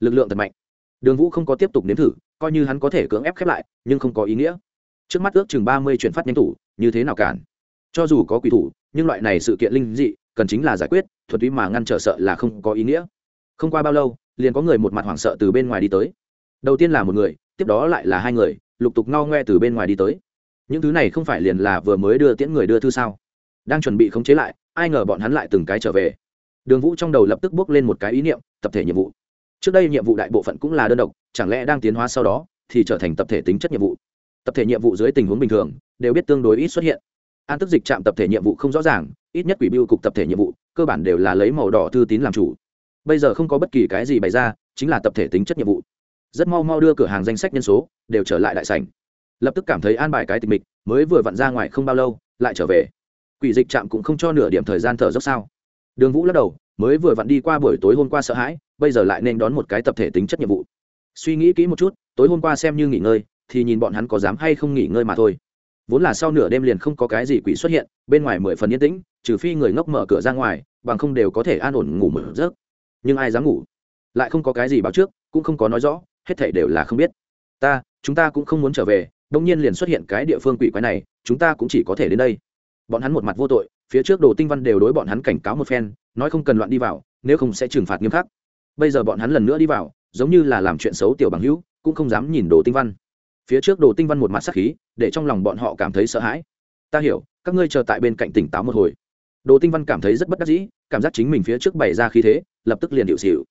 Lực lượng thật mạnh. Đường vũ không có tiếp tục nếm thử, coi như hắn có thể cưỡng ép khép lại, nhưng không có ý nghĩa trước mắt ước chừng ba mươi chuyển phát nhanh thủ, như thế nào cản? Cho dù có quỷ thủ, nhưng loại này sự kiện linh dị, cần chính là giải quyết thuật túy mà ngăn trở sợ là không có ý nghĩa. Không qua bao lâu, liền có người một mặt hoảng sợ từ bên ngoài đi tới. Đầu tiên là một người, tiếp đó lại là hai người, lục tục ngao ngoe từ bên ngoài đi tới. Những thứ này không phải liền là vừa mới đưa tiễn người đưa thư sao? Đang chuẩn bị khống chế lại, ai ngờ bọn hắn lại từng cái trở về. Đường vũ trong đầu lập tức bước lên một cái ý niệm, tập thể nhiệm vụ. Trước đây nhiệm vụ đại bộ phận cũng là đơn độc, chẳng lẽ đang tiến hóa sau đó thì trở thành tập thể tính chất nhiệm vụ? Tập thể nhiệm vụ dưới tình huống bình thường đều biết tương đối ít xuất hiện. An tức dịch chạm tập thể nhiệm vụ không rõ ràng, ít nhất quỷ biêu cục tập thể nhiệm vụ, cơ bản đều là lấy màu đỏ thư tín làm chủ. Bây giờ không có bất kỳ cái gì bày ra, chính là tập thể tính chất nhiệm vụ. Rất mau mau đưa cửa hàng danh sách nhân số đều trở lại đại sảnh. Lập tức cảm thấy an bài cái tịch mịch, mới vừa vặn ra ngoài không bao lâu, lại trở về. Quỷ dịch trạm cũng không cho nửa điểm thời gian thở dốc sao. Đường vũ lắc đầu, mới vừa vặn đi qua buổi tối hôm qua sợ hãi, bây giờ lại nên đón một cái tập thể tính chất nhiệm vụ. Suy nghĩ kỹ một chút, tối hôm qua xem như nghỉ ngơi thì nhìn bọn hắn có dám hay không nghỉ ngơi mà thôi. Vốn là sau nửa đêm liền không có cái gì quỷ xuất hiện, bên ngoài mười phần yên tĩnh, trừ phi người ngốc mở cửa ra ngoài, bằng không đều có thể an ổn ngủ mở giấc. Nhưng ai dám ngủ? Lại không có cái gì báo trước, cũng không có nói rõ, hết thảy đều là không biết. Ta, chúng ta cũng không muốn trở về, đông nhiên liền xuất hiện cái địa phương quỷ quái này, chúng ta cũng chỉ có thể đến đây. Bọn hắn một mặt vô tội, phía trước đồ tinh văn đều đối bọn hắn cảnh cáo một phen, nói không cần loạn đi vào, nếu không sẽ trừng phạt nghiêm khắc. Bây giờ bọn hắn lần nữa đi vào, giống như là làm chuyện xấu tiểu bằng hữu, cũng không dám nhìn đồ tinh văn phía trước đồ tinh văn một mặt sắc khí, để trong lòng bọn họ cảm thấy sợ hãi. Ta hiểu, các ngươi chờ tại bên cạnh tỉnh táo một hồi. Đồ tinh văn cảm thấy rất bất đắc dĩ, cảm giác chính mình phía trước bày ra khí thế, lập tức liền điệu xịu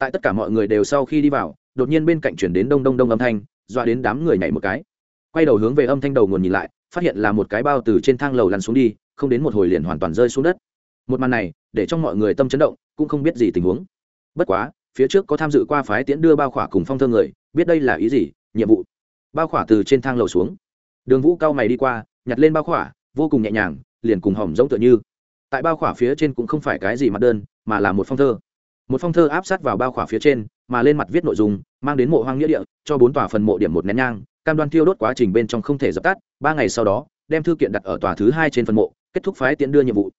tại tất cả mọi người đều sau khi đi vào, đột nhiên bên cạnh chuyển đến đông đông đông âm thanh, dọa đến đám người nhảy một cái. Quay đầu hướng về âm thanh đầu nguồn nhìn lại, phát hiện là một cái bao từ trên thang lầu lăn xuống đi, không đến một hồi liền hoàn toàn rơi xuống đất. Một màn này, để cho mọi người tâm chấn động, cũng không biết gì tình huống. Bất quá, phía trước có tham dự qua phái tiễn đưa bao khỏa cùng phong thơ người, biết đây là ý gì, nhiệm vụ bao khỏa từ trên thang lầu xuống. Đường vũ cao mày đi qua, nhặt lên bao khỏa, vô cùng nhẹ nhàng, liền cùng hỏng giống tựa như. Tại bao khỏa phía trên cũng không phải cái gì mặt đơn, mà là một phong thơ. Một phong thơ áp sát vào bao khỏa phía trên, mà lên mặt viết nội dung, mang đến mộ hoang nghĩa địa, cho bốn tòa phần mộ điểm một nén nhang, cam đoan tiêu đốt quá trình bên trong không thể dập tắt, ba ngày sau đó, đem thư kiện đặt ở tòa thứ hai trên phần mộ, kết thúc phái tiễn đưa nhiệm vụ.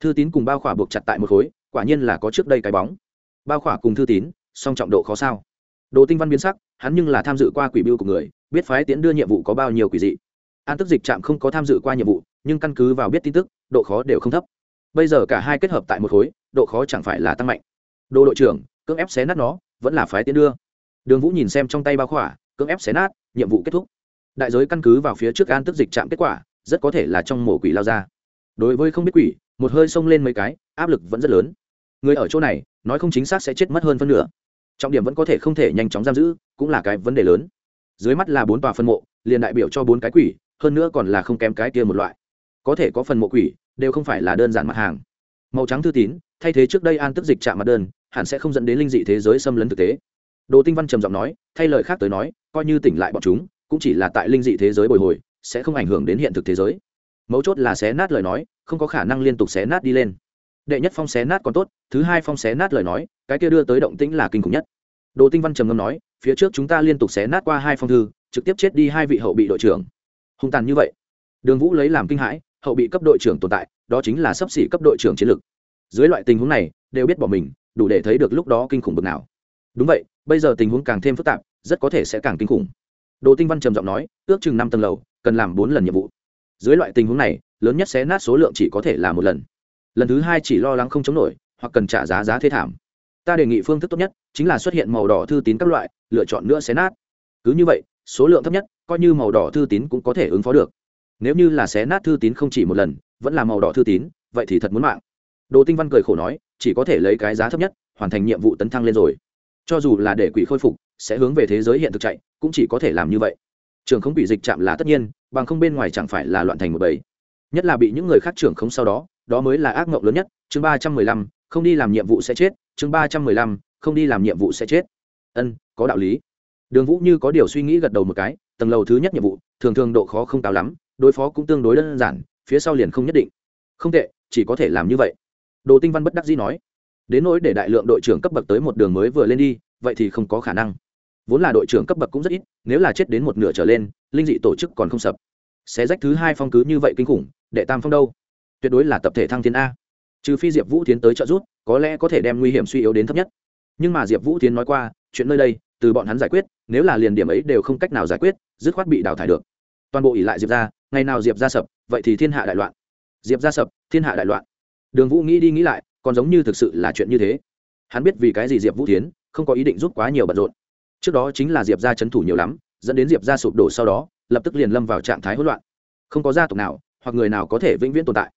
Thư tín cùng bao khỏa buộc chặt tại một khối, quả nhiên là có trước đây cái bóng. Bao khỏa cùng thư tín, song trọng độ khó sao. Đồ tinh văn biến sắc hắn nhưng là tham dự qua quỷ biêu của người, biết phái tiễn đưa nhiệm vụ có bao nhiêu quỷ dị. An tức dịch trạm không có tham dự qua nhiệm vụ, nhưng căn cứ vào biết tin tức, độ khó đều không thấp. Bây giờ cả hai kết hợp tại một khối, độ khó chẳng phải là tăng mạnh. Đồ đội trưởng, cưỡng ép xé nát nó, vẫn là phái tiến đưa. Đường vũ nhìn xem trong tay bao khỏa, cưỡng ép xé nát, nhiệm vụ kết thúc. Đại giới căn cứ vào phía trước an tức dịch trạm kết quả, rất có thể là trong mổ quỷ lao ra. Đối với không biết quỷ, một hơi xông lên mấy cái, áp lực vẫn rất lớn. Người ở chỗ này, nói không chính xác sẽ chết mất hơn phân nửa trọng điểm vẫn có thể không thể nhanh chóng giam giữ, cũng là cái vấn đề lớn. Dưới mắt là bốn tòa phân mộ, liền đại biểu cho bốn cái quỷ, hơn nữa còn là không kém cái kia một loại. Có thể có phần mộ quỷ, đều không phải là đơn giản mặt hàng. Màu trắng thư tín, thay thế trước đây an tức dịch chạm mặt đơn, hẳn sẽ không dẫn đến linh dị thế giới xâm lấn thực tế. Đồ tinh văn trầm giọng nói, thay lời khác tới nói, coi như tỉnh lại bọn chúng, cũng chỉ là tại linh dị thế giới bồi hồi, sẽ không ảnh hưởng đến hiện thực thế giới. Mấu chốt là xé nát lời nói, không có khả năng liên tục xé nát đi lên đệ nhất phong xé nát còn tốt, thứ hai phong xé nát lời nói, cái kia đưa tới động tĩnh là kinh khủng nhất. Đồ tinh văn trầm ngâm nói, phía trước chúng ta liên tục xé nát qua hai phong thư, trực tiếp chết đi hai vị hậu bị đội trưởng. Hung tàn như vậy. Đường vũ lấy làm kinh hãi, hậu bị cấp đội trưởng tồn tại, đó chính là sấp xỉ cấp đội trưởng chiến lược dưới loại tình huống này, đều biết bỏ mình, đủ để thấy được lúc đó kinh khủng bực nào. Đúng vậy, bây giờ tình huống càng thêm phức tạp, rất có thể sẽ càng kinh khủng. Đồ tinh văn trầm giọng nói, ước chừng năm tầng lầu, cần làm bốn lần nhiệm vụ. Dưới loại tình huống này, lớn nhất xé nát số lượng chỉ có thể là một lần lần thứ hai chỉ lo lắng không chống nổi, hoặc cần trả giá giá thế thảm. Ta đề nghị phương thức tốt nhất chính là xuất hiện màu đỏ thư tín các loại, lựa chọn nữa xé nát. Cứ như vậy, số lượng thấp nhất, coi như màu đỏ thư tín cũng có thể ứng phó được. Nếu như là xé nát thư tín không chỉ một lần, vẫn là màu đỏ thư tín, vậy thì thật muốn mạng. Đồ tinh văn cười khổ nói, chỉ có thể lấy cái giá thấp nhất, hoàn thành nhiệm vụ tấn thăng lên rồi. Cho dù là để quỷ khôi phục, sẽ hướng về thế giới hiện thực chạy, cũng chỉ có thể làm như vậy. Trường không bị dịch chạm là tất nhiên, bằng không bên ngoài chẳng phải là loạn thành một bầy. Nhất là bị những người khác trưởng không sau đó đó mới là ác mộng lớn nhất, chương ba trăm mười lăm, không đi làm nhiệm vụ sẽ chết, chương ba trăm mười lăm, không đi làm nhiệm vụ sẽ chết. Ân, có đạo lý. Đường vũ như có điều suy nghĩ gật đầu một cái, tầng lầu thứ nhất nhiệm vụ, thường thường độ khó không cao lắm, đối phó cũng tương đối đơn giản, phía sau liền không nhất định. Không tệ, chỉ có thể làm như vậy. Đồ tinh văn bất đắc dĩ nói. Đến nỗi để đại lượng đội trưởng cấp bậc tới một đường mới vừa lên đi, vậy thì không có khả năng. Vốn là đội trưởng cấp bậc cũng rất ít, nếu là chết đến một nửa trở lên, linh dị tổ chức còn không sập. Xé rách thứ hai phong cứ như vậy kinh khủng, đệ tam phong đâu? Tuyệt đối là tập thể thăng thiên a. Trừ phi diệp vũ tiến tới trợ giúp, có lẽ có thể đem nguy hiểm suy yếu đến thấp nhất. Nhưng mà diệp vũ tiến nói qua, chuyện nơi đây, từ bọn hắn giải quyết, nếu là liền điểm ấy đều không cách nào giải quyết, dứt khoát bị đào thải được. Toàn bộ ỉ lại diệp ra ngày nào diệp ra sập, vậy thì thiên hạ đại loạn. Diệp ra sập, thiên hạ đại loạn. Đường vũ nghĩ đi nghĩ lại, còn giống như thực sự là chuyện như thế. Hắn biết vì cái gì diệp vũ tiến không có ý định giúp quá nhiều bận rộn. Trước đó chính là diệp ra c h ấ n thủ nhiều lắm, dẫn đến diệp ra sụp đổ sau đó, lập tức liền lâm vào trạng thái hỗn loạn. Không có gia tộc nào, hoặc người nào có thể vĩnh viễn tồn tại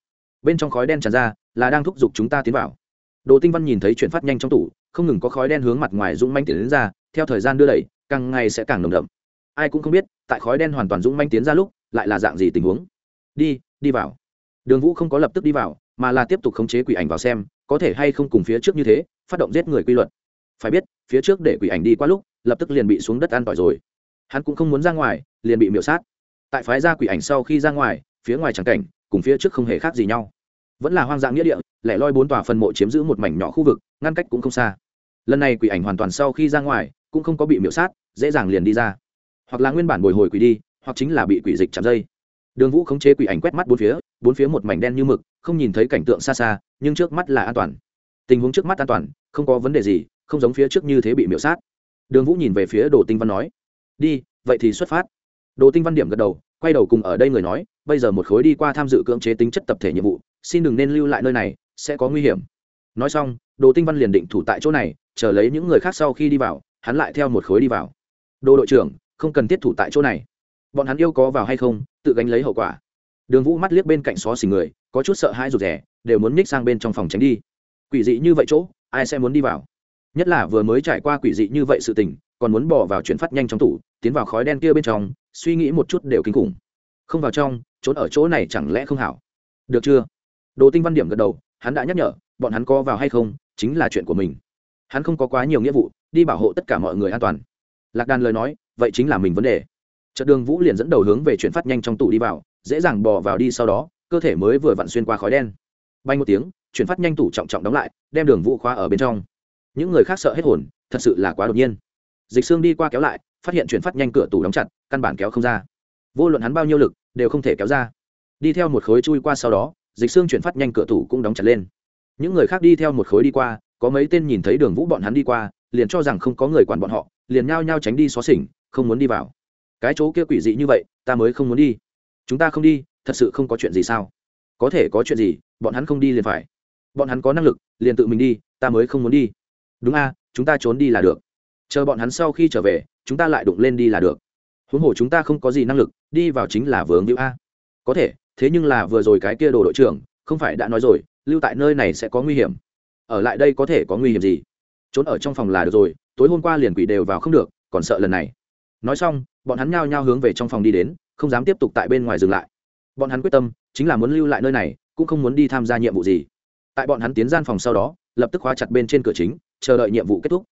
bên trong khói đen tràn ra, là đang thúc giục chúng ta tiến vào. Đồ tinh văn nhìn thấy chuyển phát nhanh trong tủ, không ngừng có khói đen hướng mặt ngoài dũng manh tiến đến ra, theo thời gian đưa đẩy, càng ngày sẽ càng nồng đậm. Ai cũng không biết, tại khói đen hoàn toàn dũng manh tiến ra lúc, lại là dạng gì tình huống. Đi đi vào. Đường vũ không có lập tức đi vào, mà là tiếp tục khống chế quỷ ảnh vào xem, có thể hay không cùng phía trước như thế, phát động giết người quy luật. Phải biết, phía trước để quỷ ảnh đi qua lúc, lập tức liền bị xuống đất an tỏi rồi. Hắn cũng không muốn ra ngoài, liền bị miễu sát. Tại phái ra quỷ ảnh sau khi ra ngoài, phía ngoài tràng cảnh cùng phía trước không hề khác gì nhau. Vẫn là hoang dã nghĩa địa, lẻ loi bốn tòa phần mộ chiếm giữ một mảnh nhỏ khu vực, ngăn cách cũng không xa. Lần này quỷ ảnh hoàn toàn sau khi ra ngoài, cũng không có bị miễu sát, dễ dàng liền đi ra. Hoặc là nguyên bản bồi hồi quỷ đi, hoặc chính là bị quỷ dịch chạm dây. Đường vũ khống chế quỷ ảnh quét mắt bốn phía bốn phía một mảnh đen như mực, không nhìn thấy cảnh tượng xa xa, nhưng trước mắt là an toàn. Tình huống trước mắt an toàn, không có vấn đề gì, không giống phía trước như thế bị miễu sát. Đường vũ nhìn về phía đồ tinh văn nói, đi, vậy thì xuất phát. Đồ tinh văn điểm gật đầu, quay đầu cùng ở đây người nói bây giờ một khối đi qua tham dự cưỡng chế tính chất tập thể nhiệm vụ, xin đừng nên lưu lại nơi này, sẽ có nguy hiểm. Nói xong, đồ tinh văn liền định thủ tại chỗ này, chờ lấy những người khác sau khi đi vào, hắn lại theo một khối đi vào. Đồ đội trưởng, không cần thiết thủ tại chỗ này. Bọn hắn yêu có vào hay không, tự gánh lấy hậu quả. Đường vũ mắt liếc bên cạnh xó xỉ người, có chút sợ hãi rụt rè, đều muốn ních sang bên trong phòng tránh đi. Quỷ dị như vậy chỗ, ai sẽ muốn đi vào? Nhất là vừa mới trải qua quỷ dị như vậy sự tình, còn muốn bỏ vào chuyển phát nhanh trong tủ, tiến vào khói đen kia bên trong, suy nghĩ một chút đều kinh khủng. Không vào trong trốn ở chỗ này chẳng lẽ không hảo? Được chưa? Đồ tinh văn điểm gật đầu, hắn đã nhắc nhở, bọn hắn có vào hay không, chính là chuyện của mình. Hắn không có quá nhiều nghĩa vụ, đi bảo hộ tất cả mọi người an toàn. Lạc đàn lời nói, vậy chính là mình vấn đề. Trận đường vũ liền dẫn đầu hướng về chuyển phát nhanh trong tủ đi vào, dễ dàng bò vào đi sau đó, cơ thể mới vừa vặn xuyên qua khói đen. Bay một tiếng, chuyển phát nhanh tủ trọng trọng đóng lại, đem đường vũ khóa ở bên trong. Những người khác sợ hết hồn, thật sự là quá đột nhiên. Dịch xương đi qua kéo lại, phát hiện chuyển phát nhanh cửa tủ đóng chặt, căn bản kéo không ra. Vô luận hắn bao nhiêu lực đều không thể kéo ra. Đi theo một khối chui qua sau đó, dịch xương chuyển phát nhanh cửa tủ cũng đóng chặt lên. Những người khác đi theo một khối đi qua, có mấy tên nhìn thấy đường vũ bọn hắn đi qua, liền cho rằng không có người quản bọn họ, liền nhao nhao tránh đi xóa xỉnh, không muốn đi vào. Cái chỗ kia quỷ dị như vậy, ta mới không muốn đi. Chúng ta không đi, thật sự không có chuyện gì sao? Có thể có chuyện gì, bọn hắn không đi liền phải. Bọn hắn có năng lực, liền tự mình đi, ta mới không muốn đi. Đúng a, chúng ta trốn đi là được. Chờ bọn hắn sau khi trở về, chúng ta lại đụng lên đi là được huống hồ chúng ta không có gì năng lực, đi vào chính là vướng hữu a. Có thể, thế nhưng là vừa rồi cái kia đồ đội trưởng, không phải đã nói rồi, lưu tại nơi này sẽ có nguy hiểm. Ở lại đây có thể có nguy hiểm gì? Trốn ở trong phòng là được rồi, tối hôm qua liền quỷ đều vào không được, còn sợ lần này. Nói xong, bọn hắn nhao nhao hướng về trong phòng đi đến, không dám tiếp tục tại bên ngoài dừng lại. Bọn hắn quyết tâm, chính là muốn lưu lại nơi này, cũng không muốn đi tham gia nhiệm vụ gì. Tại bọn hắn tiến gian phòng sau đó, lập tức khóa chặt bên trên cửa chính, chờ đợi nhiệm vụ kết thúc.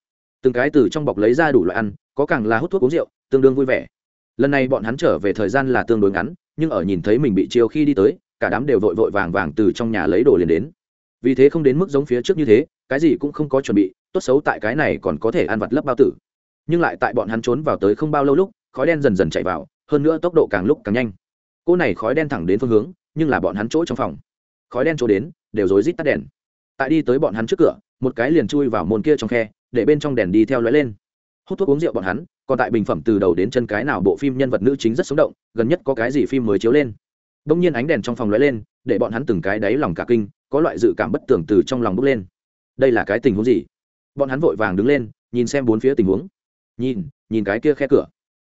Từng cái từ trong bọc lấy ra đủ loại ăn, có càng là hút thuốc uống rượu, tương đương vui vẻ lần này bọn hắn trở về thời gian là tương đối ngắn, nhưng ở nhìn thấy mình bị chiều khi đi tới, cả đám đều vội vội vàng vàng từ trong nhà lấy đồ liền đến. Vì thế không đến mức giống phía trước như thế, cái gì cũng không có chuẩn bị, tốt xấu tại cái này còn có thể ăn vặt lấp bao tử. Nhưng lại tại bọn hắn trốn vào tới không bao lâu lúc, khói đen dần dần chạy vào, hơn nữa tốc độ càng lúc càng nhanh. Cô này khói đen thẳng đến phương hướng, nhưng là bọn hắn chỗ trong phòng. Khói đen chỗ đến, đều rối rít tắt đèn. Tại đi tới bọn hắn trước cửa, một cái liền chui vào môn kia trong khe, để bên trong đèn đi theo lóe lên. Hút thuốc uống rượu bọn hắn còn tại bình phẩm từ đầu đến chân cái nào bộ phim nhân vật nữ chính rất sống động, gần nhất có cái gì phim mới chiếu lên. Đông nhiên ánh đèn trong phòng lóe lên, để bọn hắn từng cái đáy lòng cả kinh, có loại dự cảm bất tưởng từ trong lòng bốc lên. Đây là cái tình huống gì? Bọn hắn vội vàng đứng lên, nhìn xem bốn phía tình huống. Nhìn nhìn cái kia khe cửa.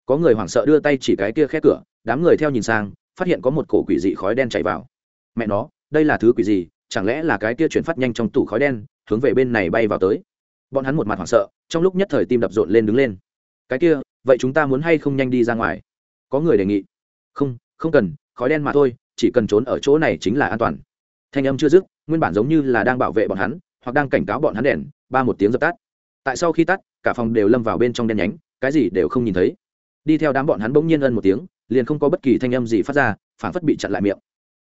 Có người hoảng sợ đưa tay chỉ cái kia khe cửa, đám người theo nhìn sang, phát hiện có một cổ quỷ dị khói đen chạy vào. Mẹ nó, đây là thứ quỷ gì? Chẳng lẽ là cái kia chuyển phát nhanh trong tủ khói đen, hướng về bên này bay vào tới? Bọn hắn một mặt hoảng sợ, trong lúc nhất thời tim đập rộn lên đứng lên cái kia, vậy chúng ta muốn hay không nhanh đi ra ngoài? Có người đề nghị. Không không cần, khói đen mà thôi, chỉ cần trốn ở chỗ này chính là an toàn. Thanh âm chưa dứt, nguyên bản giống như là đang bảo vệ bọn hắn, hoặc đang cảnh cáo bọn hắn đèn, ba một tiếng dập tắt. Tại sau khi tắt, cả phòng đều lâm vào bên trong đen nhánh, cái gì đều không nhìn thấy. Đi theo đám bọn hắn bỗng nhiên ân một tiếng, liền không có bất kỳ thanh âm gì phát ra, phản phất bị chặn lại miệng.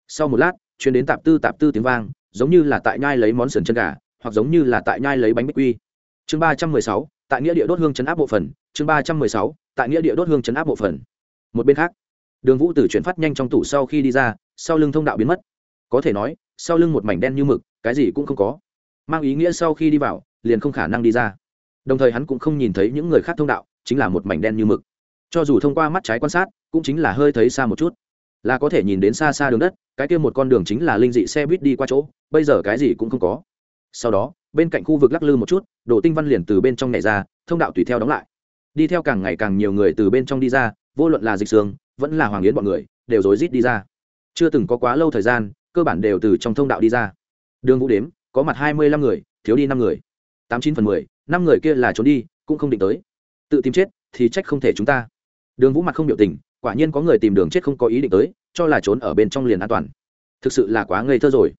Sau một lát chuyến đến tạp tư tạp tư tiếng vang, giống như là tại nhai lấy món sườn chân gà, hoặc giống như là tại nhai lấy bánh bích quy. Chương ba trăm mười sáu tại nghĩa địa đốt hương chấn áp bộ phần, chương ba trăm mười sáu tại nghĩa địa đốt hương chấn áp bộ phần. một bên khác đường vũ từ chuyển phát nhanh trong tủ sau khi đi ra sau lưng thông đạo biến mất. Có thể nói sau lưng một mảnh đen như mực cái gì cũng không có. Mang ý nghĩa sau khi đi vào liền không khả năng đi ra. Đồng thời hắn cũng không nhìn thấy những người khác thông đạo chính là một mảnh đen như mực. Cho dù thông qua mắt trái quan sát cũng chính là hơi thấy xa một chút. Là có thể nhìn đến xa xa đường đất cái kia một con đường chính là linh dị xe buýt đi qua chỗ bây giờ cái gì cũng không có. Sau đó bên cạnh khu vực lắc lư một chút, đồ tinh văn liền từ bên trong nhảy ra, thông đạo tùy theo đóng lại. Đi theo càng ngày càng nhiều người từ bên trong đi ra, vô luận là dịch sương, vẫn là hoàng yến bọn người, đều rối rít đi ra. Chưa từng có quá lâu thời gian, cơ bản đều từ trong thông đạo đi ra. Đường vũ đếm, có mặt hai mươi lăm người, thiếu đi năm người. tám chín phần mười, năm người kia là trốn đi, cũng không định tới. Tự tìm chết, thì trách không thể chúng ta. Đường vũ mặt không biểu tình, quả nhiên có người tìm đường chết không có ý định tới, cho là trốn ở bên trong liền an toàn. Thực sự là quá ngây thơ rồi.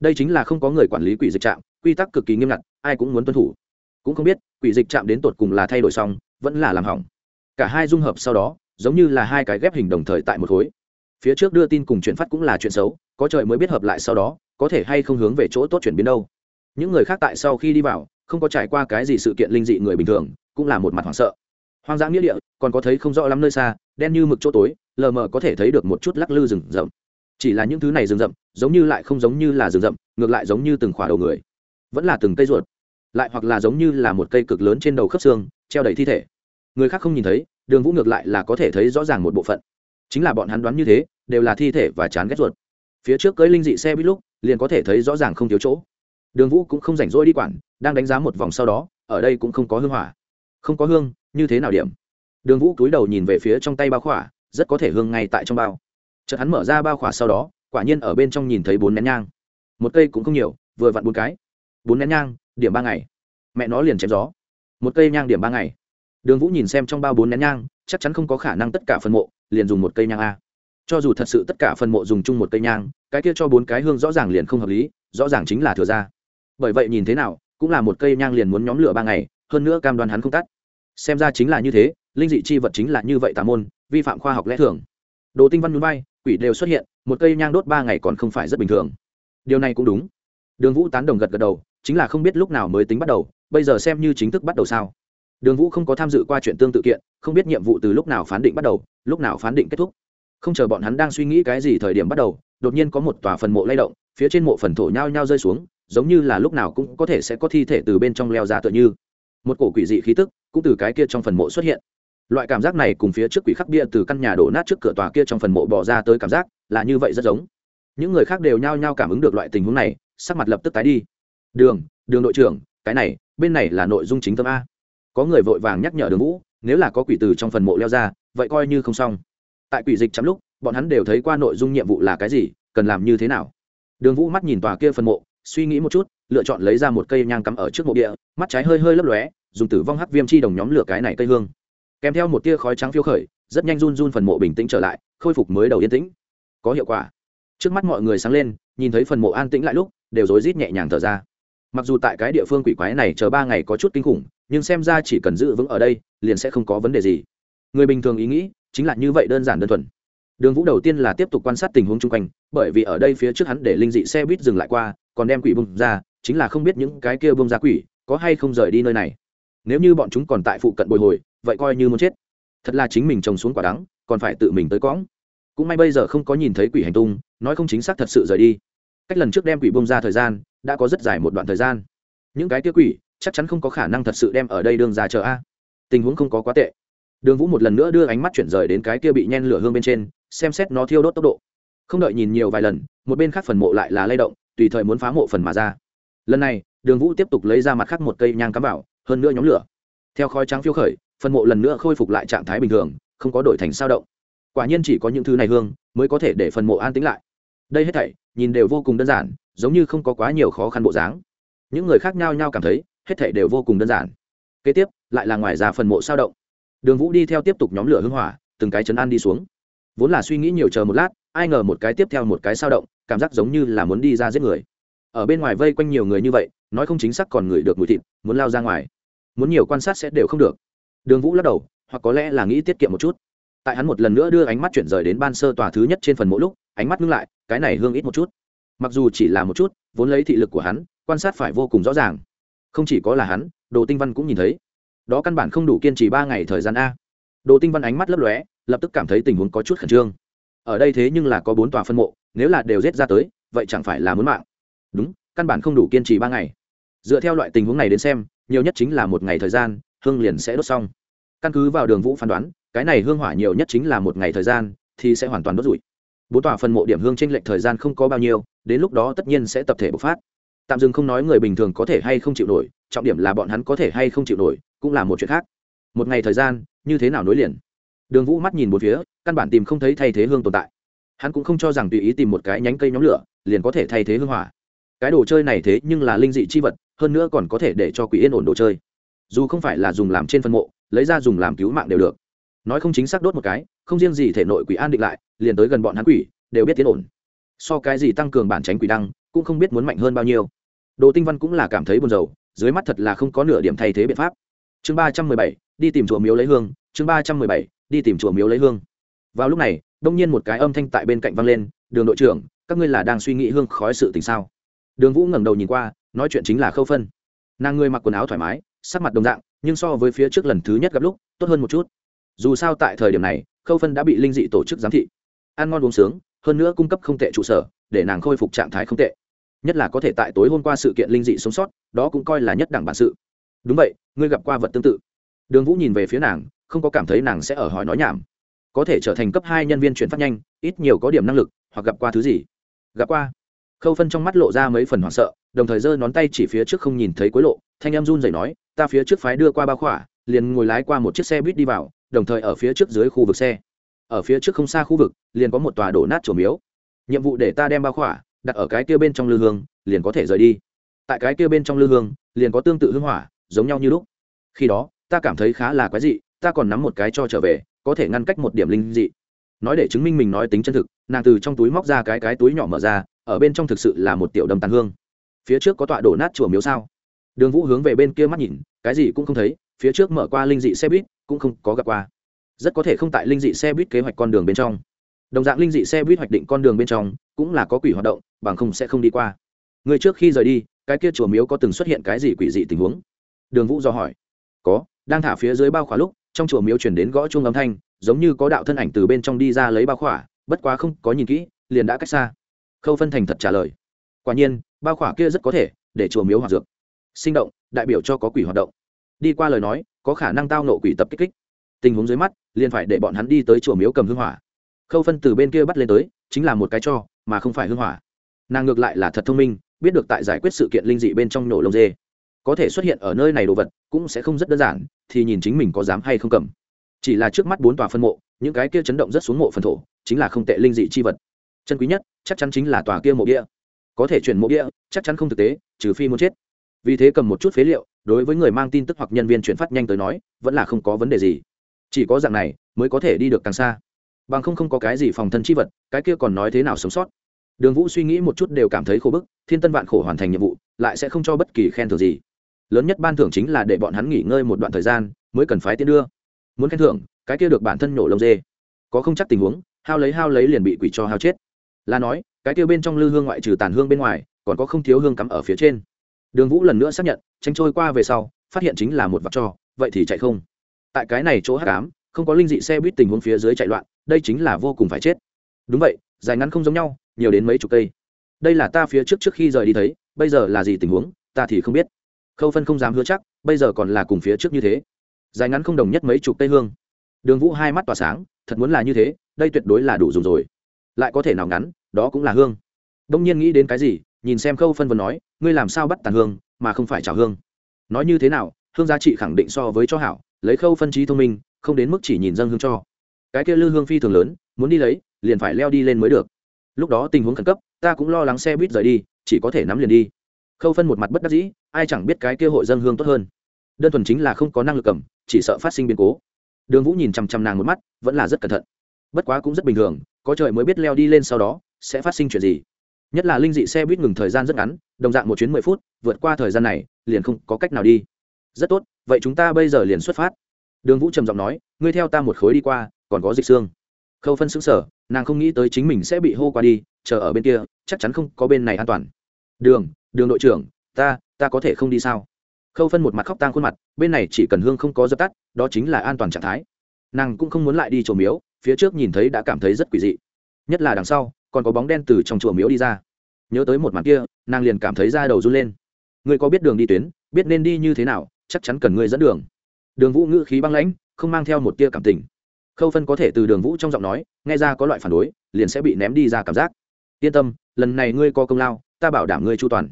Đây chính là không có người quản lý quỷ dịch trạm quy tắc cực kỳ nghiêm ngặt, ai cũng muốn tuân thủ. Cũng không biết, quỷ dịch chạm đến tột cùng là thay đổi xong, vẫn là làm hỏng. Cả hai dung hợp sau đó, giống như là hai cái ghép hình đồng thời tại một khối. Phía trước đưa tin cùng chuyển phát cũng là chuyện xấu, có trời mới biết hợp lại sau đó, có thể hay không hướng về chỗ tốt chuyển biến đâu. Những người khác tại sau khi đi vào, không có trải qua cái gì sự kiện linh dị người bình thường, cũng là một mặt hoảng sợ. Hoang dã nghĩa địa, còn có thấy không rõ lắm nơi xa, đen như mực chỗ tối, lờ mờ có thể thấy được một chút lắc lư rừng rậm. Chỉ là những thứ này rừng rậm, giống như lại không giống như là rừng rậm, ngược lại giống như từng khỏa đầu người vẫn là từng cây ruột, lại hoặc là giống như là một cây cực lớn trên đầu khớp xương, treo đầy thi thể. Người khác không nhìn thấy, đường vũ ngược lại là có thể thấy rõ ràng một bộ phận. Chính là bọn hắn đoán như thế, đều là thi thể và chán ghét ruột. Phía trước cưới linh dị xe buýt lúc, liền có thể thấy rõ ràng không thiếu chỗ. Đường vũ cũng không rảnh rỗi đi quản, đang đánh giá một vòng sau đó, ở đây cũng không có hương hỏa. Không có hương, như thế nào điểm? Đường vũ cúi đầu nhìn về phía trong tay bao khỏa, rất có thể hương ngay tại trong bao. Chợt hắn mở ra bao khỏa sau đó, quả nhiên ở bên trong nhìn thấy bốn nén nhang. Một cây cũng không nhiều, vừa vặn bốn cái bốn nén nhang, điểm ba ngày. Mẹ nó liền chém gió. Một cây nhang điểm ba ngày. Đường vũ nhìn xem trong bao bốn nén nhang, chắc chắn không có khả năng tất cả phần mộ, liền dùng một cây nhang a. Cho dù thật sự tất cả phần mộ dùng chung một cây nhang, cái kia cho bốn cái hương rõ ràng liền không hợp lý, rõ ràng chính là thừa ra. Bởi vậy nhìn thế nào, cũng là một cây nhang liền muốn nhóm lửa ba ngày, hơn nữa cam đoan hắn không tắt. Xem ra chính là như thế, linh dị chi vật chính là như vậy tà môn, vi phạm khoa học lẽ thường. Đồ tinh văn núi bay, quỷ đều xuất hiện, một cây nhang đốt ba ngày còn không phải rất bình thường. Điều này cũng đúng. Đường vũ tán đồng gật gật đầu chính là không biết lúc nào mới tính bắt đầu, bây giờ xem như chính thức bắt đầu sao? Đường vũ không có tham dự qua chuyện tương tự kiện, không biết nhiệm vụ từ lúc nào phán định bắt đầu, lúc nào phán định kết thúc. Không chờ bọn hắn đang suy nghĩ cái gì thời điểm bắt đầu, đột nhiên có một tòa phần mộ lay động, phía trên mộ phần thổ nhao nhao rơi xuống, giống như là lúc nào cũng có thể sẽ có thi thể từ bên trong leo ra tựa như. Một cổ quỷ dị khí tức cũng từ cái kia trong phần mộ xuất hiện. Loại cảm giác này cùng phía trước quỷ khắc bia từ căn nhà đổ nát trước cửa tòa kia trong phần mộ bỏ ra tới cảm giác là như vậy rất giống. Những người khác đều nhao nhao cảm ứng được loại tình huống này, sắc mặt lập tức tái đi đường đường đội trưởng, cái này, bên này là nội dung chính tâm a. Có người vội vàng nhắc nhở đường vũ, nếu là có quỷ từ trong phần mộ leo ra, vậy coi như không xong. Tại quỷ dịch chắm lúc, bọn hắn đều thấy qua nội dung nhiệm vụ là cái gì, cần làm như thế nào. Đường vũ mắt nhìn tòa kia phần mộ, suy nghĩ một chút, lựa chọn lấy ra một cây nhang cắm ở trước mộ địa, mắt trái hơi hơi lấp lóe, dùng tử vong hắc viêm chi đồng nhóm lửa cái này cây hương. Kèm theo một tia khói trắng phiêu khởi, rất nhanh run run phần mộ bình tĩnh trở lại, khôi phục mới đầu yên tĩnh. Có hiệu quả. Trước mắt mọi người sáng lên, nhìn thấy phần mộ an tĩnh lại lúc, đều rối rít nhẹ nhàng thở ra mặc dù tại cái địa phương quỷ quái này chờ ba ngày có chút kinh khủng, nhưng xem ra chỉ cần giữ vững ở đây, liền sẽ không có vấn đề gì. Người bình thường ý nghĩ chính là như vậy đơn giản đơn thuần. Đường vũ đầu tiên là tiếp tục quan sát tình huống chung quanh, bởi vì ở đây phía trước hắn để linh dị xe buýt dừng lại qua, còn đem quỷ bung ra, chính là không biết những cái kia bung ra quỷ có hay không rời đi nơi này. Nếu như bọn chúng còn tại phụ cận bồi hồi, vậy coi như muốn chết. Thật là chính mình trồng xuống quả đắng, còn phải tự mình tới cõng. Cũng may bây giờ không có nhìn thấy quỷ hành tung, nói không chính xác thật sự rời đi cách lần trước đem quỷ bông ra thời gian, đã có rất dài một đoạn thời gian. Những cái tiêu quỷ, chắc chắn không có khả năng thật sự đem ở đây đương ra chờ a. Tình huống không có quá tệ. Đường vũ một lần nữa đưa ánh mắt chuyển rời đến cái kia bị nhen lửa hương bên trên, xem xét nó thiêu đốt tốc độ. Không đợi nhìn nhiều vài lần, một bên khác phần mộ lại là lay động, tùy thời muốn phá mộ phần mà ra. Lần này, đường vũ tiếp tục lấy ra mặt khác một cây nhang cắm vào, hơn nữa nhóm lửa. Theo khói trắng phiêu khởi, phần mộ lần nữa khôi phục lại trạng thái bình thường, không có đổi thành sao động. Quả nhiên chỉ có những thứ này hương, mới có thể để phần mộ an tĩnh lại. Đây hết thảy nhìn đều vô cùng đơn giản, giống như không có quá nhiều khó khăn bộ dáng. Những người khác nhau nhau cảm thấy, hết thảy đều vô cùng đơn giản. Kế tiếp, lại là ngoài ra phần mộ sao động. Đường vũ đi theo tiếp tục nhóm lửa hưng hỏa, từng cái chấn an đi xuống. Vốn là suy nghĩ nhiều chờ một lát, ai ngờ một cái tiếp theo một cái sao động, cảm giác giống như là muốn đi ra giết người. Ở bên ngoài vây quanh nhiều người như vậy, nói không chính xác còn người được mùi thịt, muốn lao ra ngoài. Muốn nhiều quan sát sẽ đều không được. Đường vũ lắc đầu, hoặc có lẽ là nghĩ tiết kiệm một chút. Tại hắn một lần nữa đưa ánh mắt chuyển rời đến ban sơ tòa thứ nhất trên phần mỗi lúc ánh mắt ngưng lại, cái này hương ít một chút. Mặc dù chỉ là một chút, vốn lấy thị lực của hắn, quan sát phải vô cùng rõ ràng. Không chỉ có là hắn, đồ tinh văn cũng nhìn thấy. Đó căn bản không đủ kiên trì ba ngày thời gian a. Đồ tinh văn ánh mắt lấp lóe, lập tức cảm thấy tình huống có chút khẩn trương. Ở đây thế nhưng là có bốn tòa phân mộ, nếu là đều giết ra tới, vậy chẳng phải là muốn mạng. Đúng, căn bản không đủ kiên trì ba ngày. Dựa theo loại tình huống này đến xem, nhiều nhất chính là một ngày thời gian, hương liền sẽ đốt xong. Căn cứ vào đường vũ phán đoán, cái này hương hỏa nhiều nhất chính là một ngày thời gian, thì sẽ hoàn toàn đốt rủi bốn tòa phân mộ điểm hương tranh lệch thời gian không có bao nhiêu, đến lúc đó tất nhiên sẽ tập thể bộc phát. Tạm dừng không nói người bình thường có thể hay không chịu nổi, trọng điểm là bọn hắn có thể hay không chịu nổi, cũng là một chuyện khác. Một ngày thời gian, như thế nào nối liền? Đường vũ mắt nhìn một phía, căn bản tìm không thấy thay thế hương tồn tại. Hắn cũng không cho rằng tùy ý tìm một cái nhánh cây nhóm lửa, liền có thể thay thế hương hỏa. Cái đồ chơi này thế nhưng là linh dị chi vật, hơn nữa còn có thể để cho quỷ yên ổn đồ chơi. Dù không phải là dùng làm trên phân mộ, lấy ra dùng làm cứu mạng đều được. Nói không chính xác đốt một cái không riêng gì thể nội quỷ an định lại, liền tới gần bọn hắn quỷ, đều biết tiến ổn. So cái gì tăng cường bản tránh quỷ đăng, cũng không biết muốn mạnh hơn bao nhiêu. Đồ tinh văn cũng là cảm thấy buồn rầu, dưới mắt thật là không có nửa điểm thay thế biện pháp. Chương ba trăm mười bảy, đi tìm chùa miếu lấy hương, chương ba trăm mười bảy, đi tìm chùa miếu lấy hương. Vào lúc này, đông nhiên một cái âm thanh tại bên cạnh vang lên, đường đội trưởng, các ngươi là đang suy nghĩ hương khói sự tình sao? Đường vũ ngẩng đầu nhìn qua, nói chuyện chính là khâu phân. Nàng ngươi mặc quần áo thoải mái, sắc mặt đồng dạng, nhưng so với phía trước lần thứ nhất gặp lúc, tốt hơn một chút. Dù sao tại thời điểm này khâu phân đã bị linh dị tổ chức giám thị. Ăn ngon uống sướng, hơn nữa cung cấp không tệ trụ sở, để nàng khôi phục trạng thái không tệ. Nhất là có thể tại tối hôm qua sự kiện linh dị sống sót, đó cũng coi là nhất đẳng bản sự. Đúng vậy, ngươi gặp qua vật tương tự. Đường vũ nhìn về phía nàng, không có cảm thấy nàng sẽ ở hỏi nói nhảm. Có thể trở thành cấp hai nhân viên chuyển phát nhanh, ít nhiều có điểm năng lực, hoặc gặp qua thứ gì? Gặp qua. Khâu phân trong mắt lộ ra mấy phần hoảng sợ, đồng thời giơ ngón tay chỉ phía trước không nhìn thấy cuối lộ, thanh em run rẩy nói, ta phía trước phái đưa qua bao khỏa, liền ngồi lái qua một chiếc xe buýt đi vào đồng thời ở phía trước dưới khu vực xe. Ở phía trước không xa khu vực, liền có một tòa đổ nát trổ miếu. Nhiệm vụ để ta đem bao khỏa, đặt ở cái kia bên trong lư hương, liền có thể rời đi. Tại cái kia bên trong lư hương, liền có tương tự hương hỏa, giống nhau như lúc. Khi đó, ta cảm thấy khá là quái dị, ta còn nắm một cái cho trở về, có thể ngăn cách một điểm linh dị. Nói để chứng minh mình nói tính chân thực, nàng từ trong túi móc ra cái cái túi nhỏ mở ra, ở bên trong thực sự là một tiểu đầm tàn hương. Phía trước có tọa đổ nát chùa miếu sao? Đường vũ hướng về bên kia mắt nhìn, cái gì cũng không thấy, phía trước mở qua linh dị xe buýt cũng không có gặp qua. Rất có thể không tại linh dị xe buýt kế hoạch con đường bên trong. Đồng dạng linh dị xe buýt hoạch định con đường bên trong, cũng là có quỷ hoạt động, bằng không sẽ không đi qua. Người trước khi rời đi, cái kia chùa miếu có từng xuất hiện cái gì quỷ dị tình huống? Đường vũ do hỏi. Có, đang thả phía dưới bao khóa lúc, trong chùa miếu chuyển đến gõ chuông âm thanh, giống như có đạo thân ảnh từ bên trong đi ra lấy bao khỏa, bất quá không có nhìn kỹ, liền đã cách xa. Khâu phân thành thật trả lời. Quả nhiên, bao khỏa kia rất có thể để chùa miếu hoạt dược. Sinh động, đại biểu cho có quỷ hoạt động. Đi qua lời nói có khả năng tao nộ quỷ tập kích kích. Tình huống dưới mắt, liền phải để bọn hắn đi tới chùa miếu cầm hương hỏa. Khâu phân từ bên kia bắt lên tới, chính là một cái cho, mà không phải hương hỏa. Nàng ngược lại là thật thông minh, biết được tại giải quyết sự kiện linh dị bên trong nổ lông dê. Có thể xuất hiện ở nơi này đồ vật, cũng sẽ không rất đơn giản, thì nhìn chính mình có dám hay không cầm. Chỉ là trước mắt bốn tòa phân mộ, những cái kia chấn động rất xuống mộ phần thổ, chính là không tệ linh dị chi vật. Chân quý nhất, chắc chắn chính là tòa kia mộ địa có thể chuyển mộ địa chắc chắn không thực tế, trừ phi muốn chết. Vì thế cầm một chút phế liệu đối với người mang tin tức hoặc nhân viên chuyển phát nhanh tới nói, vẫn là không có vấn đề gì. Chỉ có dạng này mới có thể đi được càng xa. Bằng không không có cái gì phòng thân chi vật, cái kia còn nói thế nào sống sót. Đường vũ suy nghĩ một chút đều cảm thấy khổ bức, thiên tân vạn khổ hoàn thành nhiệm vụ, lại sẽ không cho bất kỳ khen thưởng gì. Lớn nhất ban thưởng chính là để bọn hắn nghỉ ngơi một đoạn thời gian, mới cần phái tiến đưa. Muốn khen thưởng, cái kia được bản thân nhổ lông dê. Có không chắc tình huống, hao lấy hao lấy liền bị quỷ cho hao chết. Là nói, cái kia bên trong lư hương ngoại trừ tàn hương bên ngoài, còn có không thiếu hương cắm ở phía trên đường vũ lần nữa xác nhận, tránh trôi qua về sau, phát hiện chính là một vật trò, vậy thì chạy không? Tại cái này chỗ hát cám không có linh dị xe buýt tình huống phía dưới chạy loạn, đây chính là vô cùng phải chết. Đúng vậy, dài ngắn không giống nhau, nhiều đến mấy chục cây. Đây là ta phía trước trước khi rời đi thấy, bây giờ là gì tình huống, ta thì không biết. Khâu phân không dám hứa chắc, bây giờ còn là cùng phía trước như thế. Dài ngắn không đồng nhất mấy chục cây hương. Đường vũ hai mắt tỏa sáng, thật muốn là như thế, đây tuyệt đối là đủ dùng rồi. Lại có thể nào ngắn, đó cũng là hương. Đông nhiên nghĩ đến cái gì, nhìn xem khâu phân vân nói ngươi làm sao bắt tàn hương, mà không phải trào hương? Nói như thế nào, hương giá trị khẳng định so với cho hảo, lấy khâu phân trí thông minh, không đến mức chỉ nhìn dân hương cho. Cái kia lư hương phi thường lớn, muốn đi lấy, liền phải leo đi lên mới được. Lúc đó tình huống khẩn cấp, ta cũng lo lắng xe buýt rời đi, chỉ có thể nắm liền đi. Khâu phân một mặt bất đắc dĩ, ai chẳng biết cái kia hội dân hương tốt hơn. Đơn thuần chính là không có năng lực cầm, chỉ sợ phát sinh biến cố. Đường vũ nhìn chằm chằm nàng một mắt, vẫn là rất cẩn thận. Bất quá cũng rất bình thường, có trời mới biết leo đi lên sau đó, sẽ phát sinh chuyện gì. Nhất là linh dị xe buýt ngừng thời gian rất ngắn đồng dạng một chuyến mười phút, vượt qua thời gian này, liền không có cách nào đi. Rất tốt, vậy chúng ta bây giờ liền xuất phát. Đường vũ trầm giọng nói, ngươi theo ta một khối đi qua, còn có dịch xương. Khâu phân xứng sở nàng không nghĩ tới chính mình sẽ bị hô qua đi, chờ ở bên kia, chắc chắn không có bên này an toàn. Đường đường đội trưởng, ta ta có thể không đi sao? Khâu phân một mặt khóc tang khuôn mặt, bên này chỉ cần hương không có dập tắt, đó chính là an toàn trạng thái. Nàng cũng không muốn lại đi chùa miếu, phía trước nhìn thấy đã cảm thấy rất quỷ dị. Nhất là đằng sau, còn có bóng đen từ trong chùa miếu đi ra. Nhớ tới một màn kia nàng liền cảm thấy da đầu run lên. Ngươi có biết đường đi tuyến, biết nên đi như thế nào, chắc chắn cần ngươi dẫn đường. Đường vũ ngữ khí băng lãnh, không mang theo một tia cảm tình. Khâu phân có thể từ đường vũ trong giọng nói, nghe ra có loại phản đối, liền sẽ bị ném đi ra cảm giác. Yên tâm, lần này ngươi có công lao, ta bảo đảm ngươi chu toàn.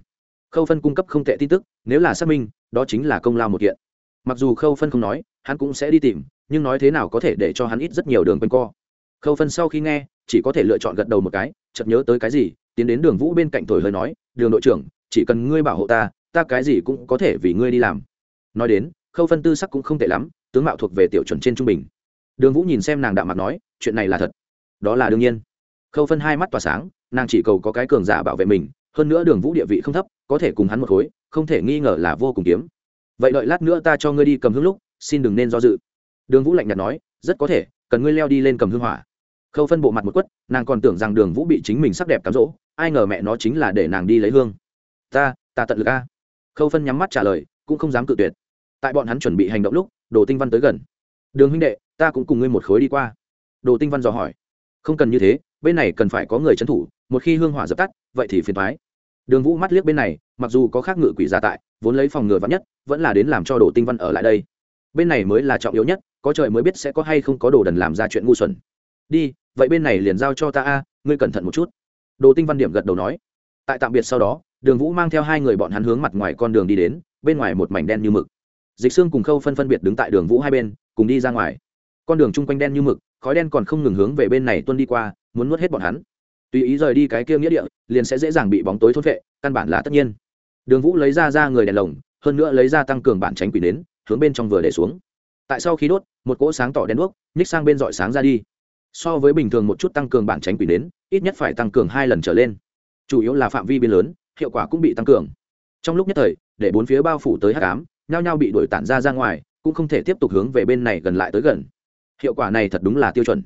Khâu phân cung cấp không tệ tin tức, nếu là xác minh, đó chính là công lao một kiện. Mặc dù khâu phân không nói, hắn cũng sẽ đi tìm, nhưng nói thế nào có thể để cho hắn ít rất nhiều đường quanh co. Khâu phân sau khi nghe chỉ có thể lựa chọn gật đầu một cái, chợt nhớ tới cái gì, tiến đến đường vũ bên cạnh thổi hơi nói, đường đội trưởng, chỉ cần ngươi bảo hộ ta ta cái gì cũng có thể vì ngươi đi làm. Nói đến, khâu phân tư sắc cũng không tệ lắm, tướng mạo thuộc về tiểu chuẩn trên trung bình. Đường vũ nhìn xem nàng đạm mặt nói, chuyện này là thật. Đó là đương nhiên. Khâu phân hai mắt tỏa sáng, nàng chỉ cầu có cái cường giả bảo vệ mình, hơn nữa đường vũ địa vị không thấp, có thể cùng hắn một khối, không thể nghi ngờ là vô cùng kiếm. Vậy đợi lát nữa ta cho ngươi đi cầm hương lúc, xin đừng nên do dự. Đường vũ lạnh nhạt nói, rất có thể, cần ngươi leo đi lên cầm hương hỏa khâu phân bộ mặt một quất, nàng còn tưởng rằng đường vũ bị chính mình sắc đẹp cám dỗ, ai ngờ mẹ nó chính là để nàng đi lấy hương. Ta ta tận lực a. Khâu phân nhắm mắt trả lời, cũng không dám cự tuyệt. Tại bọn hắn chuẩn bị hành động lúc, đồ tinh văn tới gần. Đường huynh đệ, ta cũng cùng ngươi một khối đi qua. Đồ tinh văn dò hỏi. Không cần như thế, bên này cần phải có người trấn thủ, một khi hương hỏa dập tắt, vậy thì phiền thoái đường vũ mắt liếc bên này, mặc dù có khác ngự quỷ gia tại, vốn lấy phòng ngừa vắn nhất, vẫn là đến làm cho đồ tinh văn ở lại đây. Bên này mới là trọng yếu nhất, có trời mới biết sẽ có hay không có đồ đần làm ra chuyện ngu xuẩn. Đi vậy bên này liền giao cho ta a, ngươi cẩn thận một chút. Đồ tinh văn điểm gật đầu nói. Tại tạm biệt sau đó, đường vũ mang theo hai người bọn hắn hướng mặt ngoài con đường đi đến, bên ngoài một mảnh đen như mực. Dịch xương cùng khâu phân phân biệt đứng tại đường vũ hai bên, cùng đi ra ngoài. Con đường chung quanh đen như mực, khói đen còn không ngừng hướng về bên này tuân đi qua, muốn nuốt hết bọn hắn. Tùy ý rời đi cái kia nghĩa địa, liền sẽ dễ dàng bị bóng tối thốt vệ căn bản là tất nhiên. Đường vũ lấy ra ra người đèn lồng, hơn nữa lấy ra tăng cường bản tránh quỷ nến, hướng bên trong vừa để xuống. Tại sau khi đốt, một cỗ sáng tỏ đen đuốc, nhích sang bên dọi sáng ra đi so với bình thường một chút tăng cường bản tránh quỷ đến, ít nhất phải tăng cường hai lần trở lên. Chủ yếu là phạm vi biên lớn, hiệu quả cũng bị tăng cường. Trong lúc nhất thời, để bốn phía bao phủ tới hát cám nhao nhao bị đuổi tản ra ra ngoài, cũng không thể tiếp tục hướng về bên này gần lại tới gần. Hiệu quả này thật đúng là tiêu chuẩn.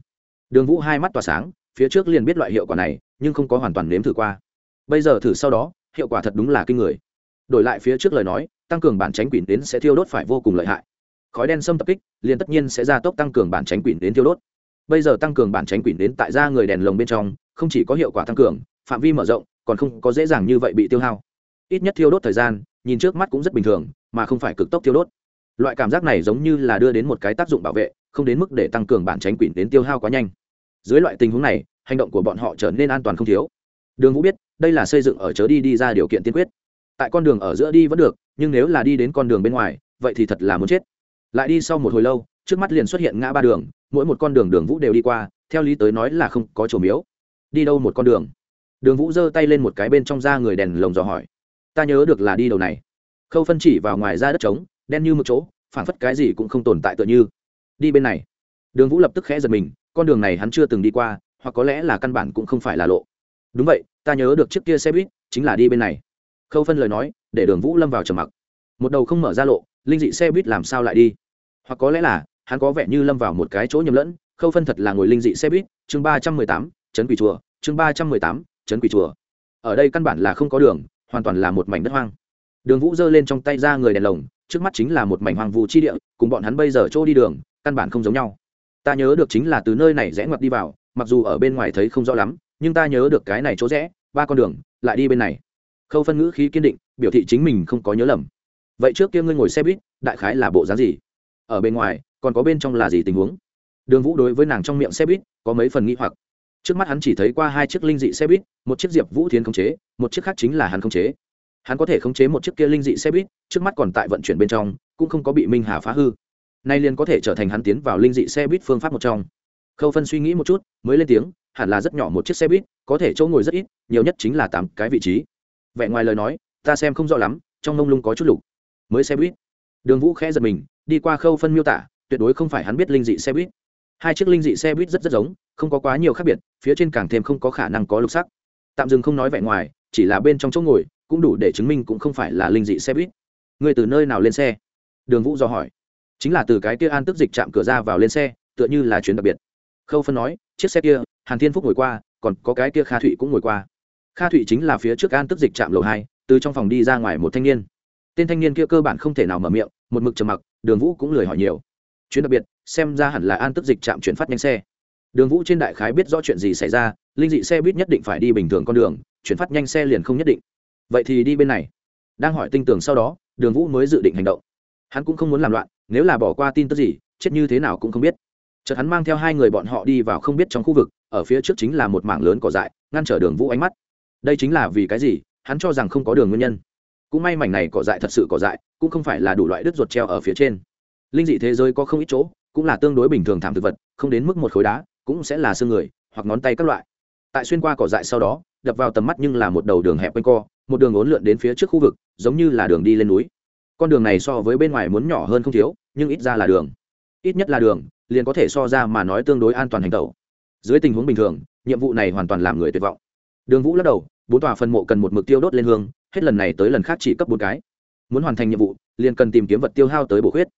Đường vũ hai mắt tỏa sáng, phía trước liền biết loại hiệu quả này, nhưng không có hoàn toàn nếm thử qua. Bây giờ thử sau đó, hiệu quả thật đúng là kinh người. Đổi lại phía trước lời nói, tăng cường bản tránh quỷ đến sẽ thiêu đốt phải vô cùng lợi hại. Khói đen xâm tập kích, liền tất nhiên sẽ gia tốc tăng cường bản tránh quỷ đến thiêu đốt bây giờ tăng cường bản tránh quỷ đến tại ra người đèn lồng bên trong, không chỉ có hiệu quả tăng cường, phạm vi mở rộng, còn không có dễ dàng như vậy bị tiêu hao. Ít nhất thiêu đốt thời gian, nhìn trước mắt cũng rất bình thường, mà không phải cực tốc thiêu đốt. Loại cảm giác này giống như là đưa đến một cái tác dụng bảo vệ, không đến mức để tăng cường bản tránh quỷ đến tiêu hao quá nhanh. Dưới loại tình huống này, hành động của bọn họ trở nên an toàn không thiếu. Đường vũ biết, đây là xây dựng ở chớ đi đi ra điều kiện tiên quyết. Tại con đường ở giữa đi vẫn được, nhưng nếu là đi đến con đường bên ngoài, vậy thì thật là muốn chết. Lại đi sau một hồi lâu, trước mắt liền xuất hiện ngã ba đường mỗi một con đường đường vũ đều đi qua, theo lý tới nói là không có chỗ miếu. Đi đâu một con đường? Đường vũ giơ tay lên một cái bên trong da người đèn lồng dò hỏi. Ta nhớ được là đi đầu này. Khâu phân chỉ vào ngoài ra đất trống, đen như một chỗ phản phất cái gì cũng không tồn tại tựa như. Đi bên này. Đường vũ lập tức khẽ giật mình, con đường này hắn chưa từng đi qua, hoặc có lẽ là căn bản cũng không phải là lộ. Đúng vậy, ta nhớ được trước kia xe buýt, chính là đi bên này. Khâu phân lời nói, để đường vũ lâm vào trầm mặc. Một đầu không mở ra lộ, linh dị xe buýt làm sao lại đi? Hoặc có lẽ là hắn có vẻ như lâm vào một cái chỗ nhầm lẫn, khâu phân thật là ngồi linh dị xe buýt, chương ba trăm mười tám, trấn quỷ chùa, chương ba trăm mười tám, trấn quỷ chùa. Ở đây căn bản là không có đường, hoàn toàn là một mảnh đất hoang. Đường vũ giơ lên trong tay ra người đèn lồng, trước mắt chính là một mảnh hoang vu chi địa, cùng bọn hắn bây giờ chỗ đi đường, căn bản không giống nhau. Ta nhớ được chính là từ nơi này rẽ ngoặt đi vào, mặc dù ở bên ngoài thấy không rõ lắm, nhưng ta nhớ được cái này chỗ rẽ, ba con đường, lại đi bên này. Khâu phân ngữ khí kiên định, biểu thị chính mình không có nhớ lầm. Vậy trước kia ngươi ngồi xe buýt, đại khái là bộ dáng gì? Ở bên ngoài còn có bên trong là gì tình huống? Đường vũ đối với nàng trong miệng xe buýt có mấy phần nghĩ hoặc. Trước mắt hắn chỉ thấy qua hai chiếc linh dị xe buýt, một chiếc diệp vũ thiến khống chế, một chiếc khác chính là hắn khống chế. Hắn có thể khống chế một chiếc kia linh dị xe buýt, trước mắt còn tại vận chuyển bên trong, cũng không có bị minh hà phá hư. Nay liền có thể trở thành hắn tiến vào linh dị xe buýt phương pháp một trong. Khâu phân suy nghĩ một chút, mới lên tiếng, hẳn là rất nhỏ một chiếc xe buýt, có thể chỗ ngồi rất ít, nhiều nhất chính là tám cái vị trí. Vẻ ngoài lời nói, ta xem không rõ lắm, trong mông lung có chút lục. Mới xe buýt. Đường vũ khẽ giật mình, đi qua khâu phân miêu tả tuyệt đối không phải hắn biết linh dị xe buýt. Hai chiếc linh dị xe buýt rất rất giống, không có quá nhiều khác biệt, phía trên càng thêm không có khả năng có lục sắc. Tạm dừng không nói vẻ ngoài, chỉ là bên trong chỗ ngồi, cũng đủ để chứng minh cũng không phải là linh dị xe buýt. Người từ nơi nào lên xe? Đường vũ dò hỏi. Chính là từ cái kia an tức dịch chạm cửa ra vào lên xe, tựa như là chuyến đặc biệt. Khâu phân nói, chiếc xe kia, hàn thiên phúc ngồi qua, còn có cái kia kha thụy cũng ngồi qua. Kha thụy chính là phía trước an tức dịch chạm lầu hai, từ trong phòng đi ra ngoài một thanh niên. Tên thanh niên kia cơ bản không thể nào mở miệng, một mực trầm mặc, đường vũ cũng lười hỏi nhiều chuyến đặc biệt, xem ra hẳn là an tức dịch trạm chuyển phát nhanh xe. Đường vũ trên đại khái biết rõ chuyện gì xảy ra, linh dị xe buýt nhất định phải đi bình thường con đường, chuyển phát nhanh xe liền không nhất định. Vậy thì đi bên này. Đang hỏi tinh tường sau đó, đường vũ mới dự định hành động. Hắn cũng không muốn làm loạn, nếu là bỏ qua tin tức gì, chết như thế nào cũng không biết. Chợt hắn mang theo hai người bọn họ đi vào không biết trong khu vực, ở phía trước chính là một mảng lớn cỏ dại, ngăn trở đường vũ ánh mắt. Đây chính là vì cái gì? Hắn cho rằng không có đường nguyên nhân. Cũng may mảnh này cỏ dại thật sự cỏ dại, cũng không phải là đủ loại đứt ruột treo ở phía trên linh dị thế giới có không ít chỗ, cũng là tương đối bình thường thảm thực vật, không đến mức một khối đá, cũng sẽ là xương người, hoặc ngón tay các loại. Tại xuyên qua cỏ dại sau đó, đập vào tầm mắt nhưng là một đầu đường hẹp quanh co, một đường ốn lượn đến phía trước khu vực, giống như là đường đi lên núi. Con đường này so với bên ngoài muốn nhỏ hơn không thiếu, nhưng ít ra là đường. Ít nhất là đường, liền có thể so ra mà nói tương đối an toàn hành tẩu. Dưới tình huống bình thường, nhiệm vụ này hoàn toàn làm người tuyệt vọng. Đường vũ lắc đầu, bốn tòa phân mộ cần một mực tiêu đốt lên hương, hết lần này tới lần khác chỉ cấp bốn cái. Muốn hoàn thành nhiệm vụ, liền cần tìm kiếm vật tiêu hao tới bổ khuyết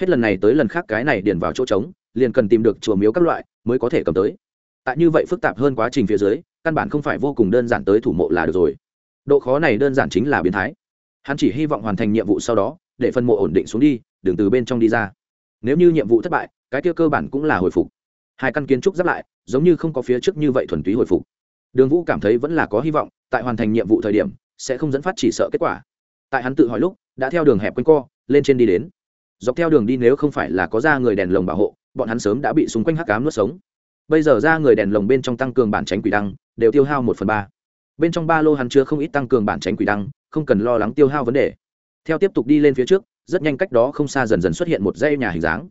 hết lần này tới lần khác cái này điền vào chỗ trống, liền cần tìm được chùa miếu các loại mới có thể cầm tới. Tại như vậy phức tạp hơn quá trình phía dưới, căn bản không phải vô cùng đơn giản tới thủ mộ là được rồi. Độ khó này đơn giản chính là biến thái. Hắn chỉ hy vọng hoàn thành nhiệm vụ sau đó, để phân mộ ổn định xuống đi đừng từ bên trong đi ra. Nếu như nhiệm vụ thất bại, cái kia cơ bản cũng là hồi phục. Hai căn kiến trúc giáp lại, giống như không có phía trước như vậy thuần túy hồi phục. Đường vũ cảm thấy vẫn là có hy vọng, tại hoàn thành nhiệm vụ thời điểm, sẽ không dẫn phát chỉ sợ kết quả. Tại hắn tự hỏi lúc, đã theo đường hẹp quanh co, lên trên đi đến dọc theo đường đi nếu không phải là có ra người đèn lồng bảo hộ, bọn hắn sớm đã bị xung quanh hắc cám nuốt sống. Bây giờ ra người đèn lồng bên trong tăng cường bản tránh quỷ đăng, đều tiêu hao một phần ba. Bên trong ba lô hắn chứa không ít tăng cường bản tránh quỷ đăng, không cần lo lắng tiêu hao vấn đề. Theo tiếp tục đi lên phía trước, rất nhanh cách đó không xa dần dần xuất hiện một dãy nhà hình dáng.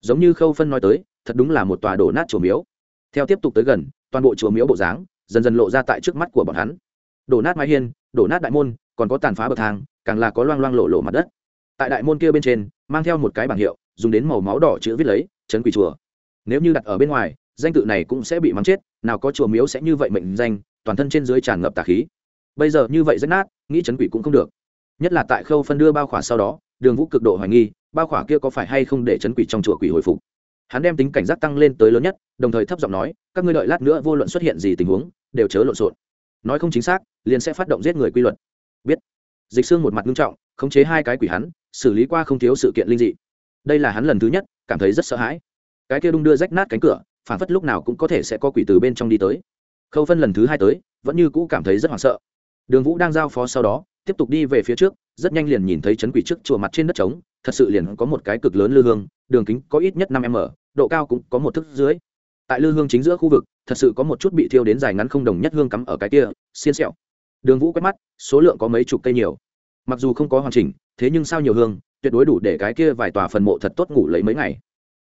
Giống như khâu phân nói tới, thật đúng là một tòa đổ nát chùa miếu. Theo tiếp tục tới gần, toàn bộ chùa miếu bộ dáng dần dần lộ ra tại trước mắt của bọn hắn. Đổ nát mái hiên, đổ nát đại môn, còn có tàn phá bậc thang, càng là có loang loang lộ lộ mặt đất tại đại môn kia bên trên, mang theo một cái bảng hiệu, dùng đến màu máu đỏ chữ viết lấy, trấn quỷ chùa. Nếu như đặt ở bên ngoài, danh tự này cũng sẽ bị mắng chết, nào có chùa miếu sẽ như vậy mệnh danh, toàn thân trên dưới tràn ngập tà khí. Bây giờ như vậy rất nát, nghĩ chấn quỷ cũng không được. Nhất là tại khâu phân đưa bao khỏa sau đó, đường vũ cực độ hoài nghi, bao khỏa kia có phải hay không để chấn quỷ trong chùa quỷ hồi phục. Hắn đem tính cảnh giác tăng lên tới lớn nhất, đồng thời thấp giọng nói, các ngươi đợi lát nữa vô luận xuất hiện gì tình huống, đều chớ lộn xộn. Nói không chính xác, liền sẽ phát động giết người quy luật. Biết dịch xương một mặt nghiêm trọng, khống chế hai cái quỷ hắn, xử lý qua không thiếu sự kiện linh dị. Đây là hắn lần thứ nhất, cảm thấy rất sợ hãi. Cái kia đung đưa rách nát cánh cửa, phản phất lúc nào cũng có thể sẽ có quỷ từ bên trong đi tới. Khâu phân lần thứ hai tới, vẫn như cũ cảm thấy rất hoảng sợ. Đường vũ đang giao phó sau đó, tiếp tục đi về phía trước, rất nhanh liền nhìn thấy chấn quỷ trước chùa mặt trên đất trống, thật sự liền có một cái cực lớn lư hương, đường kính có ít nhất năm m độ cao cũng có một thước dưới. Tại lư hương chính giữa khu vực, thật sự có một chút bị thiêu đến dài ngắn không đồng nhất hương cắm ở cái kia, xiên xẹo. Đường vũ quét mắt, số lượng có mấy chục cây nhiều mặc dù không có hoàn chỉnh, thế nhưng sao nhiều hương, tuyệt đối đủ để cái kia vài tòa phần mộ thật tốt ngủ lấy mấy ngày.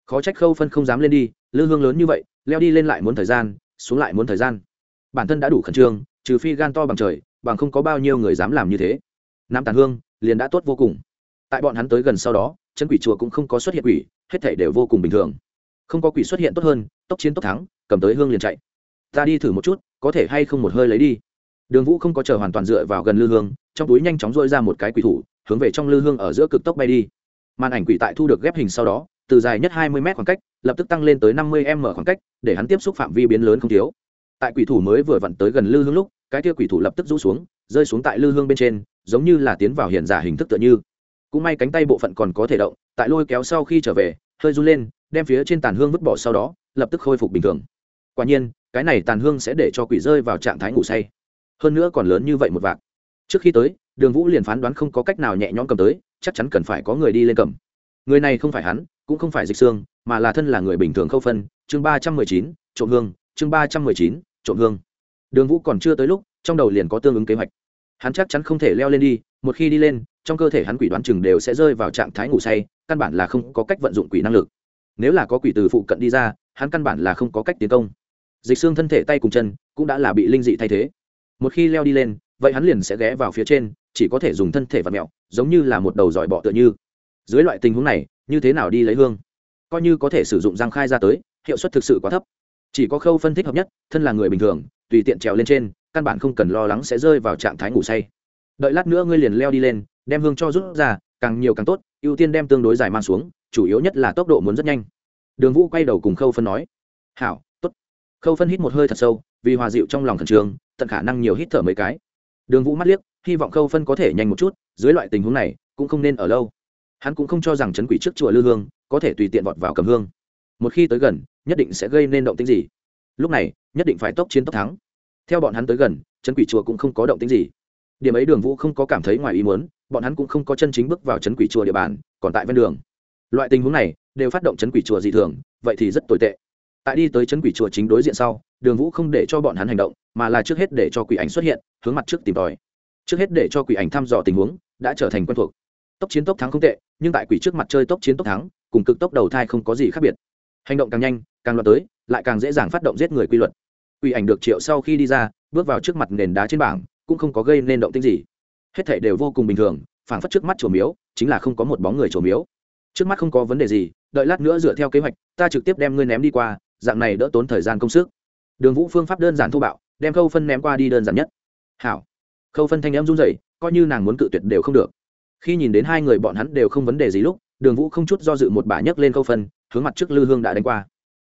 Khó trách khâu phân không dám lên đi, lư hương lớn như vậy, leo đi lên lại muốn thời gian, xuống lại muốn thời gian. Bản thân đã đủ khẩn trương, trừ phi gan to bằng trời, bằng không có bao nhiêu người dám làm như thế. Nam tàn hương, liền đã tốt vô cùng. Tại bọn hắn tới gần sau đó, chân quỷ chùa cũng không có xuất hiện quỷ, hết thể đều vô cùng bình thường. Không có quỷ xuất hiện tốt hơn, tốc chiến tốc thắng, cầm tới hương liền chạy. Ta đi thử một chút, có thể hay không một hơi lấy đi đường vũ không có chờ hoàn toàn dựa vào gần lư hương, trong túi nhanh chóng dội ra một cái quỷ thủ, hướng về trong lư hương ở giữa cực tốc bay đi. Màn ảnh quỷ tại thu được ghép hình sau đó, từ dài nhất hai mươi m khoảng cách, lập tức tăng lên tới năm mươi m khoảng cách, để hắn tiếp xúc phạm vi biến lớn không thiếu. Tại quỷ thủ mới vừa vặn tới gần lư hương lúc, cái kia quỷ thủ lập tức rũ xuống, rơi xuống tại lư hương bên trên, giống như là tiến vào hiện giả hình thức tựa như. Cũng may cánh tay bộ phận còn có thể động, tại lôi kéo sau khi trở về, hơi run lên, đem phía trên tàn hương vứt bỏ sau đó, lập tức khôi phục bình thường. Quả nhiên, cái này tàn hương sẽ để cho quỷ rơi vào trạng thái ngủ say hơn nữa còn lớn như vậy một vạc. Trước khi tới, đường vũ liền phán đoán không có cách nào nhẹ nhõm cầm tới, chắc chắn cần phải có người đi lên cầm. Người này không phải hắn, cũng không phải dịch xương mà là thân là người bình thường khâu phân, chương ba trăm mười chín, trộm hương, chương ba trăm mười chín, trộm hương. Đường vũ còn chưa tới lúc, trong đầu liền có tương ứng kế hoạch. Hắn chắc chắn không thể leo lên đi, một khi đi lên, trong cơ thể hắn quỷ đoán chừng đều sẽ rơi vào trạng thái ngủ say, căn bản là không có cách vận dụng quỷ năng lực. Nếu là có quỷ từ phụ cận đi ra, hắn căn bản là không có cách tiến công. Dịch xương thân thể tay cùng chân cũng đã là bị linh dị thay thế một khi leo đi lên, vậy hắn liền sẽ ghé vào phía trên, chỉ có thể dùng thân thể và mẹo, giống như là một đầu dòi bọ tựa như. Dưới loại tình huống này, như thế nào đi lấy hương? Coi như có thể sử dụng răng khai ra tới, hiệu suất thực sự quá thấp. Chỉ có khâu phân tích hợp nhất, thân là người bình thường, tùy tiện trèo lên trên, căn bản không cần lo lắng sẽ rơi vào trạng thái ngủ say. Đợi lát nữa ngươi liền leo đi lên, đem hương cho rút ra, càng nhiều càng tốt, ưu tiên đem tương đối dài mang xuống, chủ yếu nhất là tốc độ muốn rất nhanh. Đường vũ quay đầu cùng khâu phân nói, hảo khâu phân hít một hơi thật sâu, vì hòa dịu trong lòng khẩn trương, tận khả năng nhiều hít thở mấy cái. Đường vũ mắt liếc, hy vọng khâu phân có thể nhanh một chút, dưới loại tình huống này, cũng không nên ở lâu. Hắn cũng không cho rằng chấn quỷ trước chùa lư hương có thể tùy tiện vọt vào cầm hương. Một khi tới gần, nhất định sẽ gây nên động tính gì? Lúc này, nhất định phải tốc chiến tốc thắng. Theo bọn hắn tới gần, chấn quỷ chùa cũng không có động tính gì. Điểm ấy đường vũ không có cảm thấy ngoài ý muốn, bọn hắn cũng không có chân chính bước vào chấn quỷ chùa địa bàn, còn tại ven đường. Loại tình huống này, đều phát động chấn quỷ chùa dị thường, vậy thì rất tồi tệ tại đi tới chấn quỷ chùa chính đối diện sau, đường vũ không để cho bọn hắn hành động, mà là trước hết để cho quỷ ảnh xuất hiện, hướng mặt trước tìm tòi. Trước hết để cho quỷ ảnh thăm dò tình huống, đã trở thành quen thuộc. Tốc chiến tốc thắng không tệ, nhưng tại quỷ trước mặt chơi tốc chiến tốc thắng, cùng cực tốc đầu thai không có gì khác biệt. Hành động càng nhanh, càng loạt tới, lại càng dễ dàng phát động giết người quy luật. Quỷ ảnh được triệu sau khi đi ra, bước vào trước mặt nền đá trên bảng, cũng không có gây nên động tĩnh gì. Hết thảy đều vô cùng bình thường, phảng phất trước mắt chùa miếu, chính là không có một bóng người chùa miếu. Trước mắt không có vấn đề gì, đợi lát nữa dựa theo kế hoạch, ta trực tiếp đem ngươi ném đi qua dạng này đỡ tốn thời gian công sức. Đường vũ phương pháp đơn giản thô bạo, đem khâu phân ném qua đi đơn giản nhất. Hảo. Khâu phân thanh em run rẩy, coi như nàng muốn cự tuyệt đều không được. Khi nhìn đến hai người bọn hắn đều không vấn đề gì lúc, đường vũ không chút do dự một bà nhấc lên khâu phân, hướng mặt trước lư hương đã đánh qua.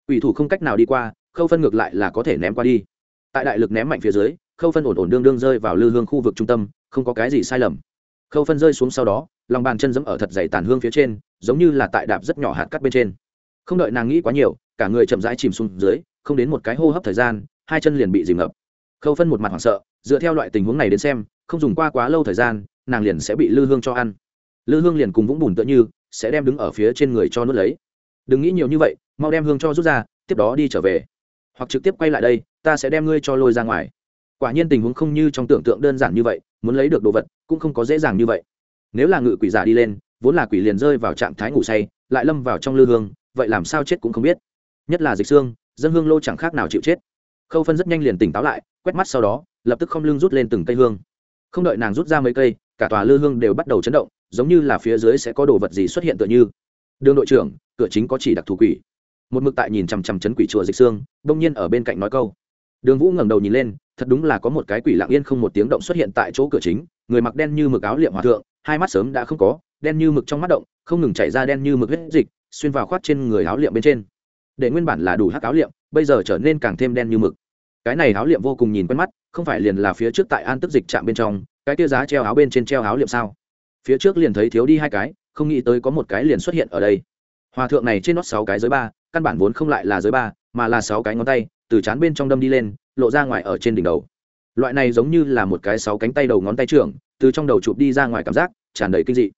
Ủy thủ không cách nào đi qua, khâu phân ngược lại là có thể ném qua đi. Tại đại lực ném mạnh phía dưới, khâu phân ổn ổn đương đương rơi vào lư hương khu vực trung tâm, không có cái gì sai lầm. Khâu phân rơi xuống sau đó, lòng bàn chân giẫm ở thật dày tàn hương phía trên, giống như là tại đạp rất nhỏ hạt cắt bên trên. Không đợi nàng nghĩ quá nhiều cả người chậm rãi chìm xuống dưới, không đến một cái hô hấp thời gian, hai chân liền bị dìm ngập. Khâu phân một mặt hoảng sợ, dựa theo loại tình huống này đến xem, không dùng qua quá lâu thời gian, nàng liền sẽ bị lư hương cho ăn. Lư hương liền cùng vũng bùn tựa như, sẽ đem đứng ở phía trên người cho nuốt lấy. Đừng nghĩ nhiều như vậy, mau đem hương cho rút ra, tiếp đó đi trở về. Hoặc trực tiếp quay lại đây, ta sẽ đem ngươi cho lôi ra ngoài. Quả nhiên tình huống không như trong tưởng tượng đơn giản như vậy, muốn lấy được đồ vật cũng không có dễ dàng như vậy. Nếu là ngự quỷ giả đi lên, vốn là quỷ liền rơi vào trạng thái ngủ say, lại lâm vào trong lư hương, vậy làm sao chết cũng không biết nhất là dịch xương, dân hương lô chẳng khác nào chịu chết. Khâu phân rất nhanh liền tỉnh táo lại, quét mắt sau đó, lập tức không lưng rút lên từng cây hương. Không đợi nàng rút ra mấy cây, cả tòa lư hương đều bắt đầu chấn động, giống như là phía dưới sẽ có đồ vật gì xuất hiện tựa như. Đường đội trưởng, cửa chính có chỉ đặc thù quỷ. Một mực tại nhìn chằm chằm chấn quỷ chùa dịch xương, đông nhiên ở bên cạnh nói câu. Đường vũ ngẩng đầu nhìn lên, thật đúng là có một cái quỷ lặng yên không một tiếng động xuất hiện tại chỗ cửa chính, người mặc đen như mực áo liệm hòa thượng, hai mắt sớm đã không có, đen như mực trong mắt động, không ngừng chảy ra đen như mực huyết dịch, xuyên vào khoát trên người áo liệm bên trên để nguyên bản là đủ hắc áo liệm, bây giờ trở nên càng thêm đen như mực. Cái này áo liệm vô cùng nhìn quen mắt, không phải liền là phía trước tại an tức dịch chạm bên trong, cái tia giá treo áo bên trên treo áo liệm sao? Phía trước liền thấy thiếu đi hai cái, không nghĩ tới có một cái liền xuất hiện ở đây. Hòa thượng này trên nót sáu cái dưới ba, căn bản vốn không lại là dưới ba, mà là sáu cái ngón tay, từ chán bên trong đâm đi lên, lộ ra ngoài ở trên đỉnh đầu. Loại này giống như là một cái sáu cánh tay đầu ngón tay trưởng, từ trong đầu chụp đi ra ngoài cảm giác, tràn đầy kinh dị.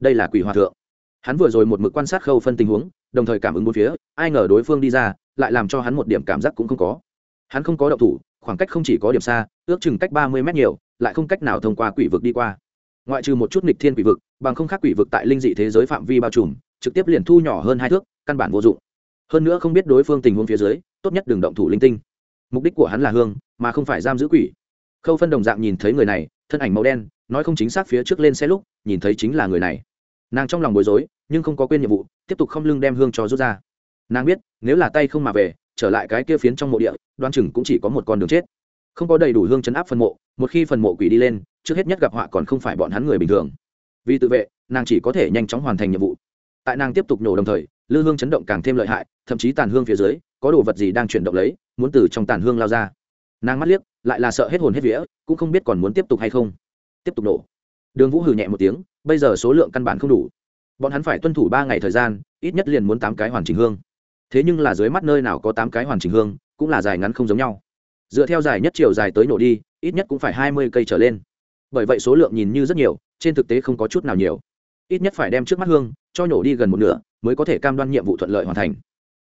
Đây là quỷ hòa thượng. Hắn vừa rồi một mực quan sát khâu phân tình huống đồng thời cảm ứng bốn phía, ai ngờ đối phương đi ra, lại làm cho hắn một điểm cảm giác cũng không có. Hắn không có động thủ, khoảng cách không chỉ có điểm xa, ước chừng cách ba mươi mét nhiều, lại không cách nào thông qua quỷ vực đi qua. Ngoại trừ một chút nghịch thiên quỷ vực, bằng không khác quỷ vực tại linh dị thế giới phạm vi bao trùm, trực tiếp liền thu nhỏ hơn hai thước, căn bản vô dụng. Hơn nữa không biết đối phương tình huống phía dưới, tốt nhất đừng động thủ linh tinh. Mục đích của hắn là hương, mà không phải giam giữ quỷ. Khâu phân đồng dạng nhìn thấy người này, thân ảnh màu đen, nói không chính xác phía trước lên xe lúc, nhìn thấy chính là người này nàng trong lòng bối rối, nhưng không có quên nhiệm vụ, tiếp tục không lưng đem hương cho rút ra. Nàng biết, nếu là tay không mà về, trở lại cái kia phiến trong mộ địa đoan chừng cũng chỉ có một con đường chết. Không có đầy đủ hương chấn áp phần mộ, một khi phần mộ quỷ đi lên, trước hết nhất gặp họa còn không phải bọn hắn người bình thường. Vì tự vệ, nàng chỉ có thể nhanh chóng hoàn thành nhiệm vụ. Tại nàng tiếp tục nổ đồng thời, lư hương chấn động càng thêm lợi hại, thậm chí tàn hương phía dưới, có đồ vật gì đang chuyển động lấy, muốn từ trong tàn hương lao ra. Nàng mắt liếc, lại là sợ hết hồn hết vía, cũng không biết còn muốn tiếp tục hay không. Tiếp tục nổ đường vũ hử nhẹ một tiếng, bây giờ số lượng căn bản không đủ. Bọn hắn phải tuân thủ ba ngày thời gian, ít nhất liền muốn tám cái hoàn chỉnh hương. Thế nhưng là dưới mắt nơi nào có tám cái hoàn chỉnh hương, cũng là dài ngắn không giống nhau. Dựa theo dài nhất chiều dài tới nổ đi, ít nhất cũng phải hai mươi cây trở lên. Bởi vậy số lượng nhìn như rất nhiều, trên thực tế không có chút nào nhiều. Ít nhất phải đem trước mắt hương, cho nhổ đi gần một nửa, mới có thể cam đoan nhiệm vụ thuận lợi hoàn thành.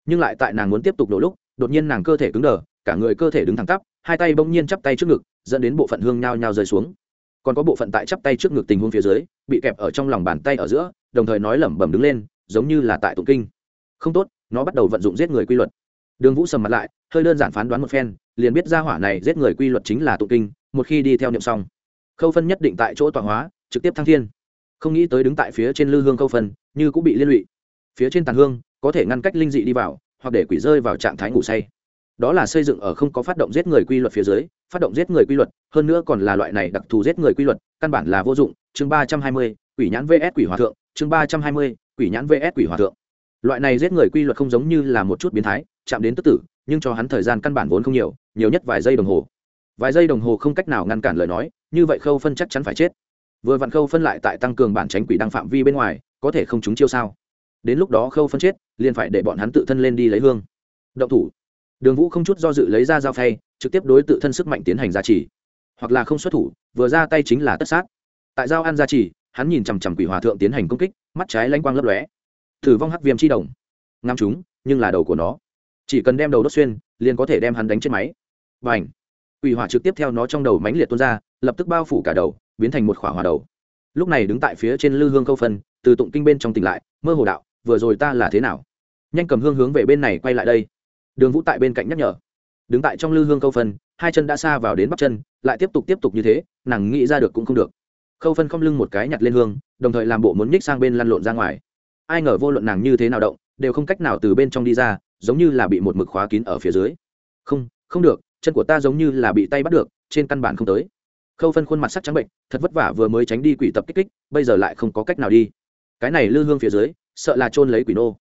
Nhưng lại tại nàng muốn tiếp tục nổ lúc, đột nhiên nàng cơ thể cứng đờ, cả người cơ thể đứng thẳng tắp, hai tay bỗng nhiên chắp tay trước ngực, dẫn đến bộ phận hương nhao nhao rơi xuống còn có bộ phận tại chắp tay trước ngực tình huống phía dưới, bị kẹp ở trong lòng bàn tay ở giữa, đồng thời nói lẩm bẩm đứng lên, giống như là tại tụng kinh. Không tốt, nó bắt đầu vận dụng giết người quy luật. Đường vũ sầm mặt lại, hơi đơn giản phán đoán một phen, liền biết ra hỏa này giết người quy luật chính là tụng kinh, một khi đi theo niệm xong. Khâu phân nhất định tại chỗ tọa hóa, trực tiếp thăng thiên. Không nghĩ tới đứng tại phía trên lư hương khâu phân, như cũng bị liên lụy. Phía trên tàn hương, có thể ngăn cách linh dị đi vào, hoặc để quỷ rơi vào trạng thái ngủ say đó là xây dựng ở không có phát động giết người quy luật phía dưới, phát động giết người quy luật, hơn nữa còn là loại này đặc thù giết người quy luật, căn bản là vô dụng. Chương ba trăm hai mươi, quỷ nhãn vs quỷ hòa thượng. Chương ba trăm hai mươi, quỷ nhãn vs quỷ hòa thượng. Loại này giết người quy luật không giống như là một chút biến thái, chạm đến tức tử, nhưng cho hắn thời gian căn bản vốn không nhiều nhiều nhất vài giây đồng hồ. Vài giây đồng hồ không cách nào ngăn cản lời nói, như vậy khâu phân chắc chắn phải chết. Vừa vặn khâu phân lại tại tăng cường bản tránh quỷ đăng phạm vi bên ngoài, có thể không chúng chiêu sao? Đến lúc đó khâu phân chết, liền phải để bọn hắn tự thân lên đi lấy hương. Động thủ đường vũ không chút do dự lấy ra dao phay, trực tiếp đối tự thân sức mạnh tiến hành gia trì. Hoặc là không xuất thủ, vừa ra tay chính là tất sát. Tại dao ăn gia trì, hắn nhìn chằm chằm quỷ hòa thượng tiến hành công kích, mắt trái lanh quang lấp lóe. Thử vong hắc viêm chi đồng ngắm chúng, nhưng là đầu của nó. Chỉ cần đem đầu đốt xuyên, liền có thể đem hắn đánh chết máy. Và ảnh quỷ hỏa trực tiếp theo nó trong đầu mánh liệt tuôn ra, lập tức bao phủ cả đầu, biến thành một khỏa hỏa đầu. Lúc này đứng tại phía trên lư hương câu phân, từ tụng kinh bên trong tỉnh lại, mơ hồ đạo, vừa rồi ta là thế nào? Nhanh cầm hương hướng về bên này quay lại đây đường vũ tại bên cạnh nhắc nhở. Đứng tại trong lư hương câu phân, hai chân đã xa vào đến bắp chân, lại tiếp tục tiếp tục như thế, nàng nghĩ ra được cũng không được. Khâu phân không lưng một cái nhặt lên hương, đồng thời làm bộ muốn nhích sang bên lăn lộn ra ngoài. Ai ngờ vô luận nàng như thế nào động, đều không cách nào từ bên trong đi ra, giống như là bị một mực khóa kín ở phía dưới. Không không được, chân của ta giống như là bị tay bắt được, trên căn bản không tới. Khâu phân khuôn mặt sắc trắng bệnh, thật vất vả vừa mới tránh đi quỷ tập kích kích, bây giờ lại không có cách nào đi. Cái này lư hương phía dưới, sợ là trôn lấy quỷ nô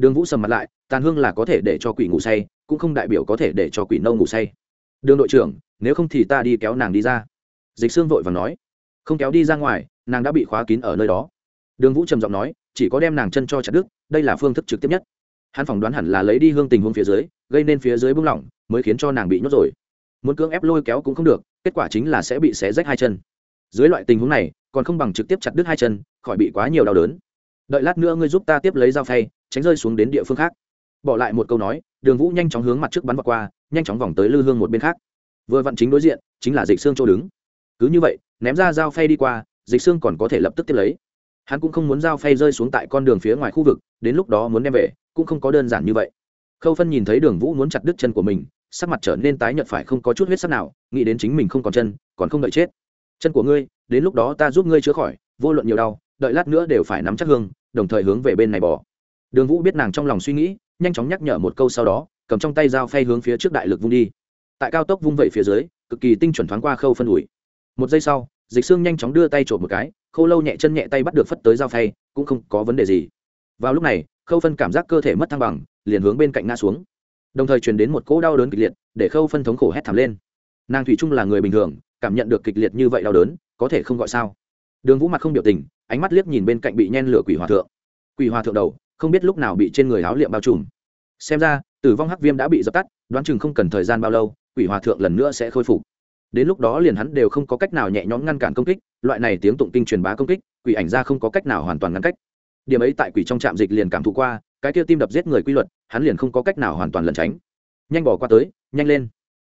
đường vũ sầm mặt lại, tàn hương là có thể để cho quỷ ngủ say, cũng không đại biểu có thể để cho quỷ nâu ngủ say. Đường đội trưởng, nếu không thì ta đi kéo nàng đi ra. Dịch xương vội và nói. Không kéo đi ra ngoài, nàng đã bị khóa kín ở nơi đó. Đường vũ trầm giọng nói, chỉ có đem nàng chân cho chặt đứt, đây là phương thức trực tiếp nhất. Hắn phỏng đoán hẳn là lấy đi hương tình hương phía dưới, gây nên phía dưới bung lỏng, mới khiến cho nàng bị nhốt rồi. Muốn cưỡng ép lôi kéo cũng không được, kết quả chính là sẽ bị xé rách hai chân. Dưới loại tình huống này, còn không bằng trực tiếp chặt đứt hai chân, khỏi bị quá nhiều đau đớn đợi lát nữa ngươi giúp ta tiếp lấy dao phay, tránh rơi xuống đến địa phương khác. Bỏ lại một câu nói, đường vũ nhanh chóng hướng mặt trước bắn vào qua, nhanh chóng vòng tới lư hương một bên khác. Vừa vặn chính đối diện, chính là dịch xương chỗ đứng. Cứ như vậy, ném ra dao phay đi qua, dịch xương còn có thể lập tức tiếp lấy. Hắn cũng không muốn dao phay rơi xuống tại con đường phía ngoài khu vực, đến lúc đó muốn đem về, cũng không có đơn giản như vậy. Khâu phân nhìn thấy đường vũ muốn chặt đứt chân của mình, sắc mặt trở nên tái nhợt phải không có chút huyết sắc nào, nghĩ đến chính mình không còn chân, còn không đợi chết. Chân của ngươi, đến lúc đó ta giúp ngươi chữa khỏi, vô luận nhiều đau, đợi lát nữa đều phải nắm chắc hương đồng thời hướng về bên này bỏ. Đường vũ biết nàng trong lòng suy nghĩ, nhanh chóng nhắc nhở một câu sau đó, cầm trong tay dao phay hướng phía trước đại lực vung đi. Tại cao tốc vung vẩy phía dưới, cực kỳ tinh chuẩn thoáng qua khâu phân ủi. Một giây sau, dịch xương nhanh chóng đưa tay trộm một cái, khâu lâu nhẹ chân nhẹ tay bắt được phất tới dao phay, cũng không có vấn đề gì. Vào lúc này, khâu phân cảm giác cơ thể mất thăng bằng, liền hướng bên cạnh ngã xuống. Đồng thời truyền đến một cỗ đau đớn kịch liệt, để khâu phân thống khổ hét thảm lên. Nàng thủy trung là người bình thường, cảm nhận được kịch liệt như vậy đau đớn, có thể không gọi sao? Đường vũ mặt không biểu tình ánh mắt liếc nhìn bên cạnh bị nhen lửa quỷ hòa thượng. Quỷ hòa thượng đầu, không biết lúc nào bị trên người áo liệm bao trùm. Xem ra, tử vong hắc viêm đã bị dập tắt, đoán chừng không cần thời gian bao lâu, quỷ hòa thượng lần nữa sẽ khôi phục. Đến lúc đó liền hắn đều không có cách nào nhẹ nhõm ngăn cản công kích, loại này tiếng tụng kinh truyền bá công kích, quỷ ảnh ra không có cách nào hoàn toàn ngăn cách. Điểm ấy tại quỷ trong trạm dịch liền cảm thụ qua, cái kia tim đập giết người quy luật, hắn liền không có cách nào hoàn toàn lẩn tránh. Nhanh bỏ qua tới, nhanh lên.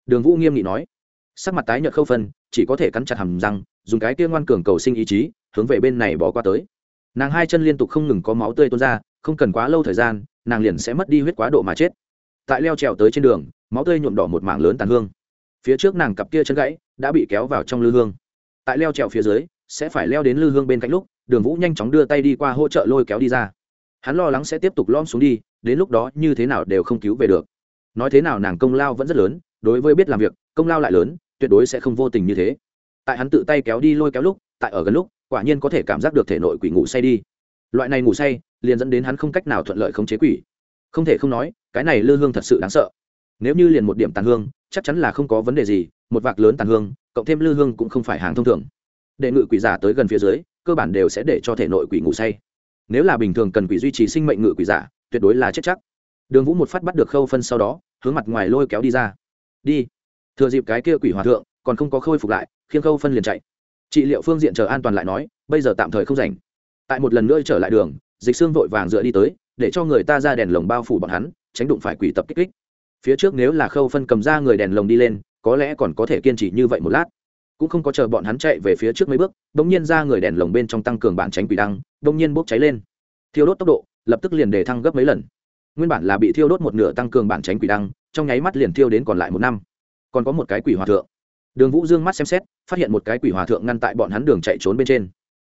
Đường vũ nghiêm nghị nói. Sắc mặt tái nhợt khâu phân, chỉ có thể cắn chặt hầm răng, dùng cái kia ngoan cường cầu sinh ý chí hướng về bên này bỏ qua tới. Nàng hai chân liên tục không ngừng có máu tươi tuôn ra, không cần quá lâu thời gian, nàng liền sẽ mất đi huyết quá độ mà chết. Tại leo trèo tới trên đường, máu tươi nhuộm đỏ một mảng lớn tàn hương. Phía trước nàng cặp kia chân gãy đã bị kéo vào trong lư hương. Tại leo trèo phía dưới, sẽ phải leo đến lư hương bên cạnh lúc, đường vũ nhanh chóng đưa tay đi qua hỗ trợ lôi kéo đi ra. Hắn lo lắng sẽ tiếp tục lom xuống đi, đến lúc đó như thế nào đều không cứu về được. Nói thế nào nàng công lao vẫn rất lớn, đối với biết làm việc, công lao lại lớn, tuyệt đối sẽ không vô tình như thế. Tại hắn tự tay kéo đi lôi kéo lúc, tại ở gần lúc quả nhiên có thể cảm giác được thể nội quỷ ngủ say đi. Loại này ngủ say liền dẫn đến hắn không cách nào thuận lợi khống chế quỷ. Không thể không nói, cái này lư hương thật sự đáng sợ. Nếu như liền một điểm tàn hương, chắc chắn là không có vấn đề gì, một vạc lớn tàn hương, cộng thêm lư hương cũng không phải hàng thông thường. Để ngự quỷ giả tới gần phía dưới, cơ bản đều sẽ để cho thể nội quỷ ngủ say. Nếu là bình thường cần quỷ duy trì sinh mệnh ngự quỷ giả, tuyệt đối là chết chắc. Đường vũ một phát bắt được khâu phân sau đó, hướng mặt ngoài lôi kéo đi ra. Đi. Thừa dịp cái kia quỷ hòa thượng còn không có khôi phục lại khiến khâu phân liền chạy trị liệu phương diện chờ an toàn lại nói, bây giờ tạm thời không rảnh. Tại một lần nữa trở lại đường, dịch xương vội vàng dựa đi tới, để cho người ta ra đèn lồng bao phủ bọn hắn, tránh đụng phải quỷ tập kích kích. Phía trước nếu là khâu phân cầm ra người đèn lồng đi lên, có lẽ còn có thể kiên trì như vậy một lát. Cũng không có chờ bọn hắn chạy về phía trước mấy bước đ ỗ n g nhiên ra người đèn lồng bên trong tăng cường bản tránh quỷ đăng đ ỗ n g nhiên bốc cháy lên. Thiêu đốt tốc độ, lập tức liền để thăng gấp mấy lần. Nguyên bản là bị thiêu đốt một nửa tăng cường bản tránh quỷ đăng, trong nháy mắt liền thiêu đến còn lại một năm. Còn có một cái quỷ hòa thượng đường vũ dương mắt xem xét, phát hiện một cái quỷ hòa thượng ngăn tại bọn hắn đường chạy trốn bên trên.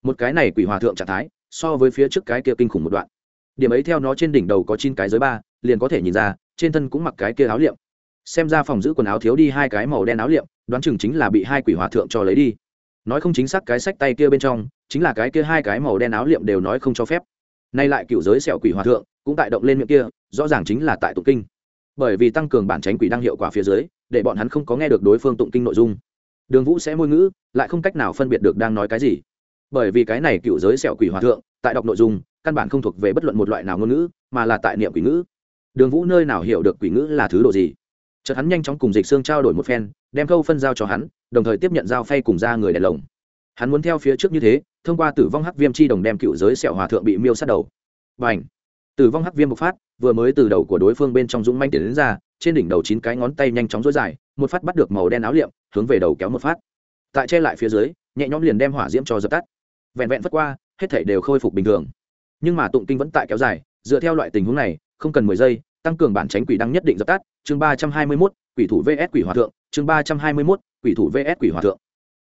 Một cái này quỷ hòa thượng trạng thái, so với phía trước cái kia kinh khủng một đoạn. Điểm ấy theo nó trên đỉnh đầu có chín cái giới ba, liền có thể nhìn ra, trên thân cũng mặc cái kia áo liệm. Xem ra phòng giữ quần áo thiếu đi hai cái màu đen áo liệm, đoán chừng chính là bị hai quỷ hòa thượng cho lấy đi. Nói không chính xác cái sách tay kia bên trong, chính là cái kia hai cái màu đen áo liệm đều nói không cho phép. Nay lại cựu giới sẹo quỷ hòa thượng, cũng tại động lên miệng kia, rõ ràng chính là tại tụng kinh bởi vì tăng cường bản tránh quỷ đăng hiệu quả phía dưới, để bọn hắn không có nghe được đối phương tụng kinh nội dung. Đường vũ sẽ môi ngữ, lại không cách nào phân biệt được đang nói cái gì. Bởi vì cái này cựu giới sẹo quỷ hòa thượng, tại đọc nội dung, căn bản không thuộc về bất luận một loại nào ngôn ngữ, mà là tại niệm quỷ ngữ. Đường vũ nơi nào hiểu được quỷ ngữ là thứ đồ gì? Chợt hắn nhanh chóng cùng dịch xương trao đổi một phen, đem câu phân giao cho hắn, đồng thời tiếp nhận giao phay cùng ra người đèn lồng. Hắn muốn theo phía trước như thế, thông qua tử vong hắc viêm chi đồng đem cựu giới sẹo hòa thượng bị miêu sát đầu. Và h tử vong hắc viêm bộc phát, vừa mới từ đầu của đối phương bên trong dũng manh tiến đến ra, trên đỉnh đầu chín cái ngón tay nhanh chóng dối dài, một phát bắt được màu đen áo liệm, hướng về đầu kéo một phát. Tại che lại phía dưới, nhẹ nhõm liền đem hỏa diễm cho dập tắt. Vẹn vẹn vất qua, hết thể đều khôi phục bình thường. Nhưng mà tụng kinh vẫn tại kéo dài, dựa theo loại tình huống này, không cần mười giây, tăng cường bản tránh quỷ đăng nhất định dập tắt. Chương ba trăm hai mươi mốt, quỷ thủ vs quỷ hòa thượng. Chương ba trăm hai mươi mốt, quỷ thủ vs quỷ hòa thượng.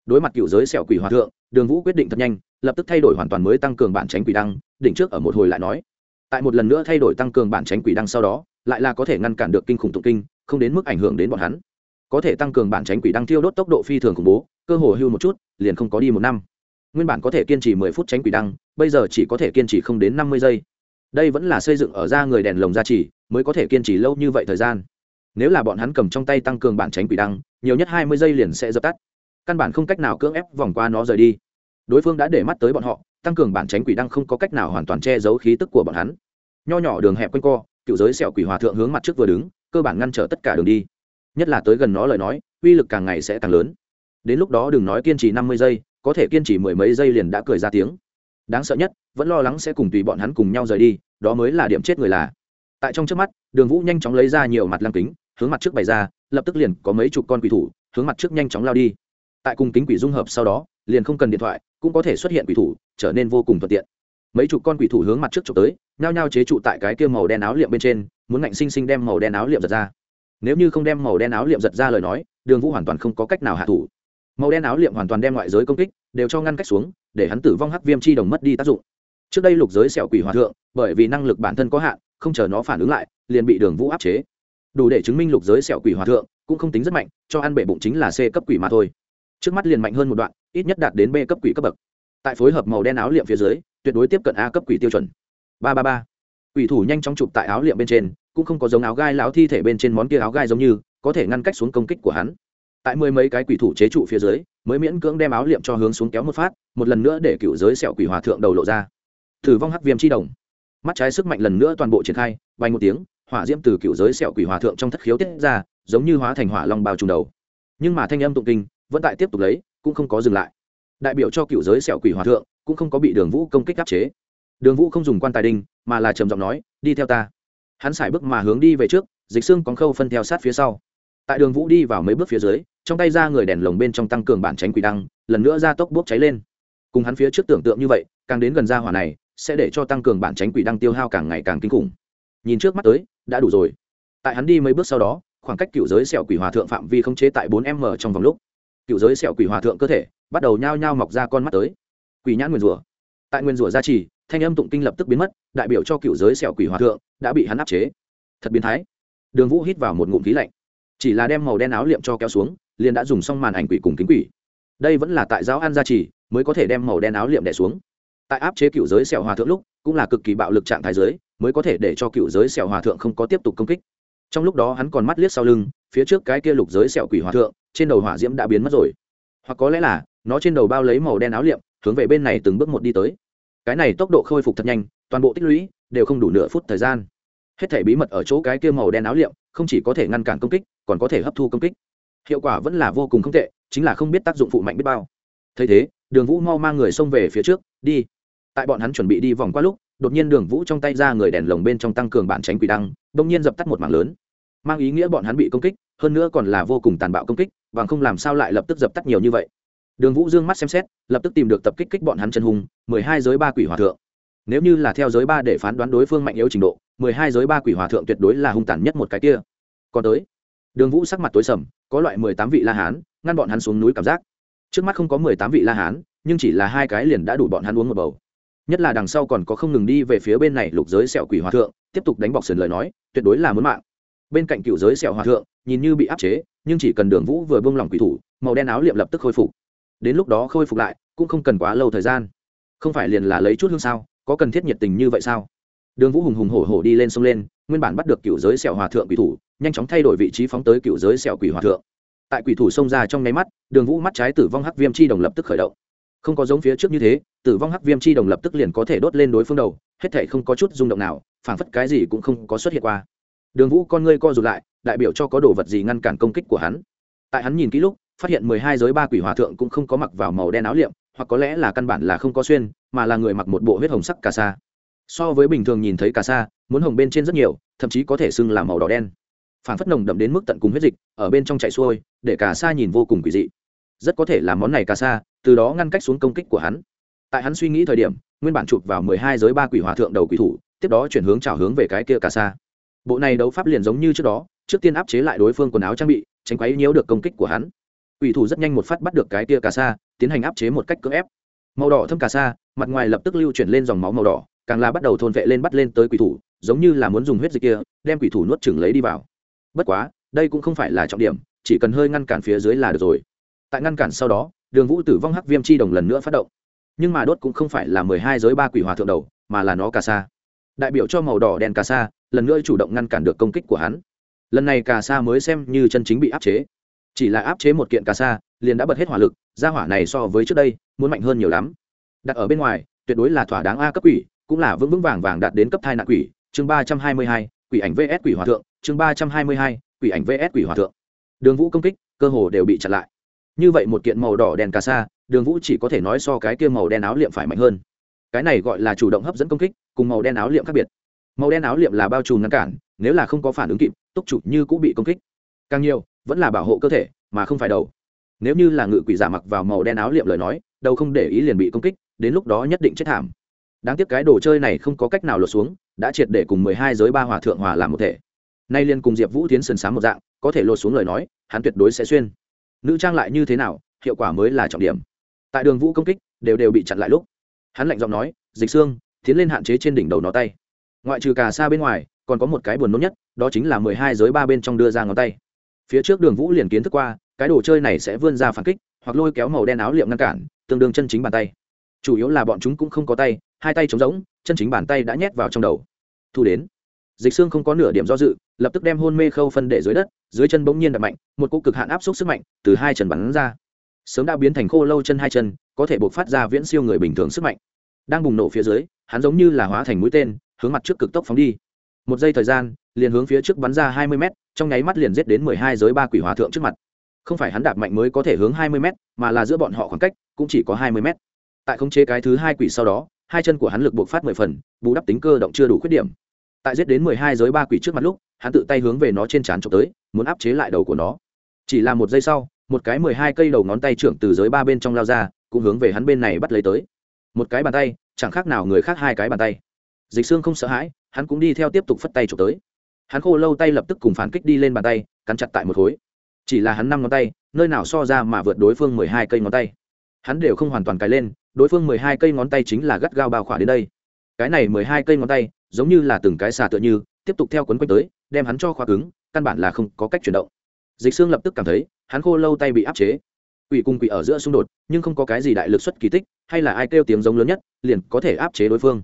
Đối mặt cựu giới sẹo quỷ hòa thượng, đường vũ quyết định thật nhanh, lập tức thay đổi hoàn toàn mới tăng cường bản tránh quỷ đăng, đỉnh trước ở một hồi lại nói tại một lần nữa thay đổi tăng cường bản tránh quỷ đăng sau đó, lại là có thể ngăn cản được kinh khủng tụng kinh, không đến mức ảnh hưởng đến bọn hắn. Có thể tăng cường bản tránh quỷ đăng thiêu đốt tốc độ phi thường khủng bố, cơ hồ hưu một chút, liền không có đi một năm. Nguyên bản có thể kiên trì mười phút tránh quỷ đăng, bây giờ chỉ có thể kiên trì không đến năm mươi giây. Đây vẫn là xây dựng ở ra người đèn lồng gia trì, mới có thể kiên trì lâu như vậy thời gian. Nếu là bọn hắn cầm trong tay tăng cường bản tránh quỷ đăng, nhiều nhất hai mươi giây liền sẽ dập tắt. Căn bản không cách nào cưỡng ép vòng qua nó rời đi. Đối phương đã để mắt tới bọn họ tăng cường bản tránh quỷ đang không có cách nào hoàn toàn che giấu khí tức của bọn hắn. Nho nhỏ đường hẹp quanh co, cựu giới sẹo quỷ hòa thượng hướng mặt trước vừa đứng, cơ bản ngăn trở tất cả đường đi. Nhất là tới gần nó lời nói, uy lực càng ngày sẽ càng lớn. Đến lúc đó đừng nói kiên trì năm mươi giây, có thể kiên trì mười mấy giây liền đã cười ra tiếng. Đáng sợ nhất, vẫn lo lắng sẽ cùng tùy bọn hắn cùng nhau rời đi, đó mới là điểm chết người là. Tại trong trước mắt, đường vũ nhanh chóng lấy ra nhiều mặt lăng kính, hướng mặt trước bày ra, lập tức liền có mấy chục con quỷ thủ, hướng mặt trước nhanh chóng lao đi tại cùng kính quỷ dung hợp sau đó, liền không cần điện thoại, cũng có thể xuất hiện quỷ thủ, trở nên vô cùng thuận tiện. Mấy chục con quỷ thủ hướng mặt trước trộm tới, nhao nhao chế trụ tại cái kia màu đen áo liệm bên trên, muốn ngạnh sinh sinh đem màu đen áo liệm giật ra. Nếu như không đem màu đen áo liệm giật ra lời nói, đường vũ hoàn toàn không có cách nào hạ thủ. Màu đen áo liệm hoàn toàn đem ngoại giới công kích, đều cho ngăn cách xuống, để hắn tử vong hắc viêm chi đồng mất đi tác dụng. Trước đây lục giới sẹo quỷ hòa thượng, bởi vì năng lực bản thân có hạn, không chờ nó phản ứng lại, liền bị đường vũ áp chế. Đủ để chứng minh lục giới sẹo quỷ hòa thượng cũng không tính rất mạnh, cho ăn bể bụng chính là c cấp quỷ mà thôi trước mắt liền mạnh hơn một đoạn, ít nhất đạt đến b cấp quỷ cấp bậc. Tại phối hợp màu đen áo liệm phía dưới, tuyệt đối tiếp cận a cấp quỷ tiêu chuẩn. Ba ba ba. Quỷ thủ nhanh chóng chụp tại áo liệm bên trên, cũng không có giống áo gai láo thi thể bên trên món kia áo gai giống như, có thể ngăn cách xuống công kích của hắn. Tại mười mấy cái quỷ thủ chế trụ phía dưới, mới miễn cưỡng đem áo liệm cho hướng xuống kéo một phát, một lần nữa để cựu giới sẹo quỷ hòa thượng đầu lộ ra. Thử vong hắc viêm chi đồng. Mắt trái sức mạnh lần nữa toàn bộ triển khai bay một tiếng, hỏa diễm từ cựu giới sẹo quỷ hòa thượng trong thất khiếu tiết ra, giống như hóa thành hỏa long bao trùng đầu. Nhưng mà thanh âm tụng kinh vẫn tại tiếp tục lấy, cũng không có dừng lại. Đại biểu cho cựu giới sẹo quỷ hòa thượng, cũng không có bị đường vũ công kích áp chế. Đường vũ không dùng quan tài đinh, mà là trầm giọng nói, đi theo ta. Hắn xài bước mà hướng đi về trước, dịch xương còn khâu phân theo sát phía sau. Tại đường vũ đi vào mấy bước phía dưới, trong tay ra người đèn lồng bên trong tăng cường bản tránh quỷ đăng, lần nữa ra tốc bốc cháy lên. Cùng hắn phía trước tưởng tượng như vậy, càng đến gần ra hỏa này, sẽ để cho tăng cường bản tránh quỷ đăng tiêu hao càng ngày càng kinh khủng. Nhìn trước mắt tới, đã đủ rồi. Tại hắn đi mấy bước sau đó, khoảng cách cựu giới sẹo quỷ hòa thượng phạm vi không chế tại bốn m trong vòng lúc cựu giới sẹo quỷ hòa thượng cơ thể, bắt đầu nhao nhao mọc ra con mắt tới. Quỷ nhãn nguyên rủa. Tại nguyên rủa gia trì, thanh âm tụng kinh lập tức biến mất, đại biểu cho cựu giới sẹo quỷ hòa thượng đã bị hắn áp chế. Thật biến thái. Đường vũ hít vào một ngụm khí lạnh. Chỉ là đem màu đen áo liệm cho kéo xuống, liền đã dùng xong màn ảnh quỷ cùng kính quỷ. Đây vẫn là tại giáo an gia trì, mới có thể đem màu đen áo liệm đẻ xuống. Tại áp chế cựu giới sẹo hòa thượng lúc, cũng là cực kỳ bạo lực trạng thái giới, mới có thể để cho cựu giới sẹo hòa thượng không có tiếp tục công kích. Trong lúc đó hắn còn mắt liếc sau lưng, phía trước cái kia lục giới sẹo quỷ hòa thượng trên đầu hỏa diễm đã biến mất rồi. Hoặc có lẽ là, nó trên đầu bao lấy màu đen áo liệm, hướng về bên này từng bước một đi tới. Cái này tốc độ khôi phục thật nhanh, toàn bộ tích lũy đều không đủ nửa phút thời gian. Hết thể bí mật ở chỗ cái kia màu đen áo liệm, không chỉ có thể ngăn cản công kích, còn có thể hấp thu công kích. Hiệu quả vẫn là vô cùng không tệ, chính là không biết tác dụng phụ mạnh biết bao. Thấy thế, đường vũ mau mang người xông về phía trước, đi. Tại bọn hắn chuẩn bị đi vòng qua lúc, đột nhiên đường vũ trong tay ra người đèn lồng bên trong tăng cường bản tránh quỷ đăng bỗng nhiên dập tắt một mảng lớn. Mang ý nghĩa bọn hắn bị công kích, hơn nữa còn là vô cùng tàn bạo công kích bằng không làm sao lại lập tức dập tắt nhiều như vậy. Đường vũ dương mắt xem xét, lập tức tìm được tập kích kích bọn hắn chân hùng mười hai giới ba quỷ hòa thượng. Nếu như là theo giới ba để phán đoán đối phương mạnh yếu trình độ, mười hai giới ba quỷ hòa thượng tuyệt đối là hung tàn nhất một cái kia. Còn tới, đường vũ sắc mặt tối sầm, có loại mười tám vị la hán, ngăn bọn hắn xuống núi cảm giác. Trước mắt không có mười tám vị la hán, nhưng chỉ là hai cái liền đã đủ bọn hắn uống một bầu. Nhất là đằng sau còn có không ngừng đi về phía bên này lục giới sẹo quỷ hòa thượng, tiếp tục đánh bọc sườn lời nói, tuyệt đối là muốn mạng bên cạnh cựu giới sẹo hòa thượng, nhìn như bị áp chế, nhưng chỉ cần đường vũ vừa bông lỏng quỷ thủ, màu đen áo liệm lập tức khôi phục. Đến lúc đó khôi phục lại, cũng không cần quá lâu thời gian. Không phải liền là lấy chút hương sao, có cần thiết nhiệt tình như vậy sao? Đường vũ hùng hùng hổ hổ đi lên sông lên, nguyên bản bắt được cựu giới sẹo hòa thượng quỷ thủ, nhanh chóng thay đổi vị trí phóng tới cựu giới sẹo quỷ hòa thượng. Tại quỷ thủ xông ra trong nháy mắt, đường vũ mắt trái tử vong hắc viêm chi đồng lập tức khởi động. Không có giống phía trước như thế, tử vong hắc viêm chi đồng lập tức liền có thể đốt lên đối phương đầu, hết thể không có chút rung động nào, phảng phất cái gì cũng không có xuất hiện qua đường vũ con ngươi co rụt lại, đại biểu cho có đồ vật gì ngăn cản công kích của hắn. Tại hắn nhìn kỹ lúc, phát hiện mười hai giới ba quỷ hòa thượng cũng không có mặc vào màu đen áo liệm, hoặc có lẽ là căn bản là không có xuyên, mà là người mặc một bộ huyết hồng sắc cà sa. So với bình thường nhìn thấy cà sa, muốn hồng bên trên rất nhiều, thậm chí có thể xưng là màu đỏ đen. Phản phất nồng đậm đến mức tận cùng huyết dịch, ở bên trong chạy xuôi, để cà sa nhìn vô cùng quỷ dị. Rất có thể là món này cà sa, từ đó ngăn cách xuống công kích của hắn. Tại hắn suy nghĩ thời điểm, nguyên bản chụp vào mười hai giới ba quỷ hòa thượng đầu quỷ thủ, tiếp đó chuyển hướng trào hướng về cái kia cà sa bộ này đấu pháp liền giống như trước đó, trước tiên áp chế lại đối phương quần áo trang bị, tránh quấy nhiễu được công kích của hắn. Quỷ thủ rất nhanh một phát bắt được cái tia cà sa, tiến hành áp chế một cách cưỡng ép. Màu đỏ thâm cà sa, mặt ngoài lập tức lưu chuyển lên dòng máu màu đỏ, càng là bắt đầu thôn vệ lên bắt lên tới quỷ thủ, giống như là muốn dùng huyết dịch kia, đem quỷ thủ nuốt chừng lấy đi vào. Bất quá, đây cũng không phải là trọng điểm, chỉ cần hơi ngăn cản phía dưới là được rồi. Tại ngăn cản sau đó, đường vũ tử vong hắc viêm chi đồng lần nữa phát động. Nhưng mà đốt cũng không phải là mười hai giới ba quỷ hòa thượng đầu, mà là nó cà sa. Đại biểu cho màu đỏ đen cà sa lần nữa chủ động ngăn cản được công kích của hắn. Lần này cà sa mới xem như chân chính bị áp chế. Chỉ là áp chế một kiện cà sa, liền đã bật hết hỏa lực ra hỏa này so với trước đây, muốn mạnh hơn nhiều lắm. Đặt ở bên ngoài, tuyệt đối là thỏa đáng a cấp quỷ, cũng là vững vững vàng vàng đạt đến cấp thai nạn quỷ. Chương ba trăm hai mươi hai, quỷ ảnh vs quỷ hòa thượng. Chương ba trăm hai mươi hai, quỷ ảnh vs quỷ hòa thượng. Đường vũ công kích, cơ hồ đều bị chặn lại. Như vậy một kiện màu đỏ đèn cà sa, đường vũ chỉ có thể nói so cái kia màu đen áo liệm phải mạnh hơn. Cái này gọi là chủ động hấp dẫn công kích, cùng màu đen áo liệm khác biệt màu đen áo liệm là bao trùm ngăn cản, nếu là không có phản ứng kịp, túc chủ như cũng bị công kích. Càng nhiều, vẫn là bảo hộ cơ thể, mà không phải đầu. Nếu như là ngự quỷ giả mặc vào màu đen áo liệm lời nói, đầu không để ý liền bị công kích, đến lúc đó nhất định chết thảm. Đáng tiếc cái đồ chơi này không có cách nào lột xuống, đã triệt để cùng mười hai giới ba hòa thượng hòa làm một thể. Nay liên cùng diệp vũ tiến sườn sáng một dạng, có thể lột xuống lời nói, hắn tuyệt đối sẽ xuyên. Nữ trang lại như thế nào, hiệu quả mới là trọng điểm. Tại đường vũ công kích, đều đều bị chặn lại lúc. Hắn lạnh giọng nói, dịch xương tiến lên hạn chế trên đỉnh đầu nó tay ngoại trừ cà xa bên ngoài, còn có một cái buồn nôn nhất, đó chính là mười hai giới ba bên trong đưa ra ngón tay. Phía trước đường vũ liền kiến thức qua, cái đồ chơi này sẽ vươn ra phản kích, hoặc lôi kéo màu đen áo liệm ngăn cản, tương đương chân chính bàn tay. Chủ yếu là bọn chúng cũng không có tay, hai tay trống rỗng, chân chính bàn tay đã nhét vào trong đầu. Thu đến. Dịch xương không có nửa điểm do dự, lập tức đem hôn mê khâu phân để dưới đất, dưới chân bỗng nhiên đập mạnh, một cỗ cực hạn áp suất sức mạnh từ hai chân bắn ra. Sớm đã biến thành khô lâu chân hai chân, có thể buộc phát ra viễn siêu người bình thường sức mạnh. Đang bùng nổ phía dưới, hắn giống như là hóa thành mũi tên hướng mặt trước cực tốc phóng đi. Một giây thời gian, liền hướng phía trước bắn ra hai mươi m trong nháy mắt liền giết đến mười hai giới ba quỷ hòa thượng trước mặt. Không phải hắn đạp mạnh mới có thể hướng hai mươi m mà là giữa bọn họ khoảng cách, cũng chỉ có hai mươi m tại khống chế cái thứ hai quỷ sau đó, hai chân của hắn lực buộc phát mười phần, bù đắp tính cơ động chưa đủ khuyết điểm. Tại giết đến mười hai giới ba quỷ trước mặt lúc, hắn tự tay hướng về nó trên trán trộm tới, muốn áp chế lại đầu của nó. Chỉ là một giây sau, một cái mười hai cây đầu ngón tay trưởng từ giới ba bên trong lao ra, cũng hướng về hắn bên này bắt lấy tới. Một cái bàn tay, chẳng khác nào người khác hai cái bàn tay dịch xương không sợ hãi, hắn cũng đi theo tiếp tục phất tay trộm tới. Hắn khô lâu tay lập tức cùng phản kích đi lên bàn tay, cắn chặt tại một khối. Chỉ là hắn năm ngón tay, nơi nào so ra mà vượt đối phương mười hai cây ngón tay. Hắn đều không hoàn toàn cài lên, đối phương mười hai cây ngón tay chính là gắt gao bao khỏa đến đây. Cái này mười hai cây ngón tay, giống như là từng cái xà tựa như, tiếp tục theo quấn quanh tới, đem hắn cho khóa cứng, căn bản là không có cách chuyển động. Dịch xương lập tức cảm thấy, hắn khô lâu tay bị áp chế. Quỷ cùng quỷ ở giữa xung đột, nhưng không có cái gì đại lực xuất kỳ tích, hay là ai kêu tiếng giống lớn nhất, liền có thể áp chế đối phương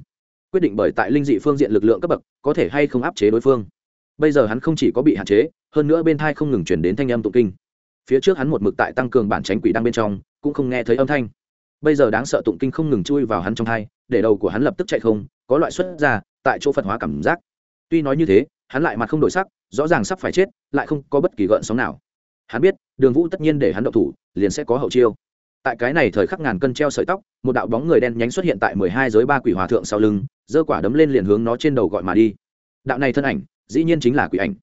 quyết định bởi tại linh dị phương diện lực lượng cấp bậc, có thể hay không áp chế đối phương. Bây giờ hắn không chỉ có bị hạn chế, hơn nữa bên thai không ngừng chuyển đến thanh âm tụng kinh. Phía trước hắn một mực tại tăng cường bản tránh quỷ đang bên trong, cũng không nghe thấy âm thanh. Bây giờ đáng sợ tụng kinh không ngừng chui vào hắn trong thai để đầu của hắn lập tức chạy không, có loại xuất ra, tại chỗ phật hóa cảm giác. Tuy nói như thế, hắn lại mặt không đổi sắc, rõ ràng sắp phải chết, lại không có bất kỳ gợn sóng nào. Hắn biết, đường vũ tất nhiên để hắn động thủ, liền sẽ có hậu chiêu tại cái này thời khắc ngàn cân treo sợi tóc, một đạo bóng người đen nhánh xuất hiện tại mười hai giới ba quỷ hòa thượng sau lưng, giơ quả đấm lên liền hướng nó trên đầu gọi mà đi. Đạo này thân ảnh, dĩ nhiên chính là quỷ ảnh.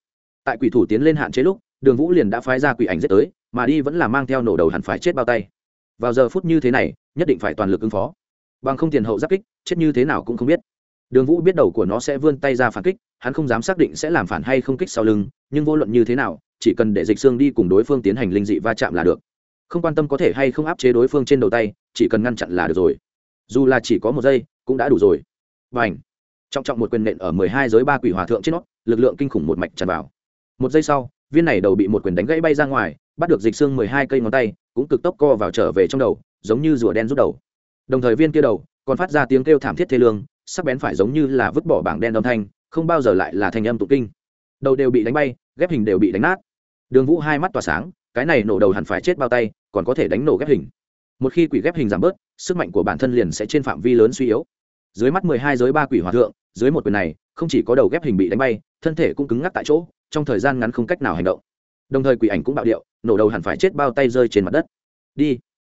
Tại quỷ thủ tiến lên hạn chế lúc, đường vũ liền đã phái ra quỷ ảnh giết tới, mà đi vẫn là mang theo nổ đầu hẳn phải chết bao tay. Vào giờ phút như thế này, nhất định phải toàn lực ứng phó. Bằng không tiền hậu giáp kích, chết như thế nào cũng không biết. Đường vũ biết đầu của nó sẽ vươn tay ra phản kích, hắn không dám xác định sẽ làm phản hay không kích sau lưng, nhưng vô luận như thế nào, chỉ cần để dịch xương đi cùng đối phương tiến hành linh dị va chạm là được không quan tâm có thể hay không áp chế đối phương trên đầu tay, chỉ cần ngăn chặn là được rồi. Dù là chỉ có một giây, cũng đã đủ rồi. Và ảnh trọng trọng một quyền nện ở mười hai giới ba quỷ hòa thượng trên nó, lực lượng kinh khủng một mạch tràn vào. Một giây sau, viên này đầu bị một quyền đánh gãy bay ra ngoài, bắt được dịch xương mười hai cây ngón tay, cũng cực tốc co vào trở về trong đầu, giống như rùa đen rút đầu. Đồng thời viên kia đầu còn phát ra tiếng kêu thảm thiết thê lương, sắc bén phải giống như là vứt bỏ bảng đen âm thanh, không bao giờ lại là thanh âm tụ kinh. Đầu đều bị đánh bay, ghép hình đều bị đánh nát. Đường vũ hai mắt tỏa sáng, cái này nổ đầu hẳn phải chết bao tay còn có thể đánh nổ ghép hình. Một khi quỷ ghép hình giảm bớt, sức mạnh của bản thân liền sẽ trên phạm vi lớn suy yếu. Dưới mắt mười hai giới ba quỷ hòa thượng, dưới một quyền này, không chỉ có đầu ghép hình bị đánh bay, thân thể cũng cứng ngắc tại chỗ, trong thời gian ngắn không cách nào hành động. Đồng thời quỷ ảnh cũng bạo điệu, nổ đầu hẳn phải chết bao tay rơi trên mặt đất. Đi.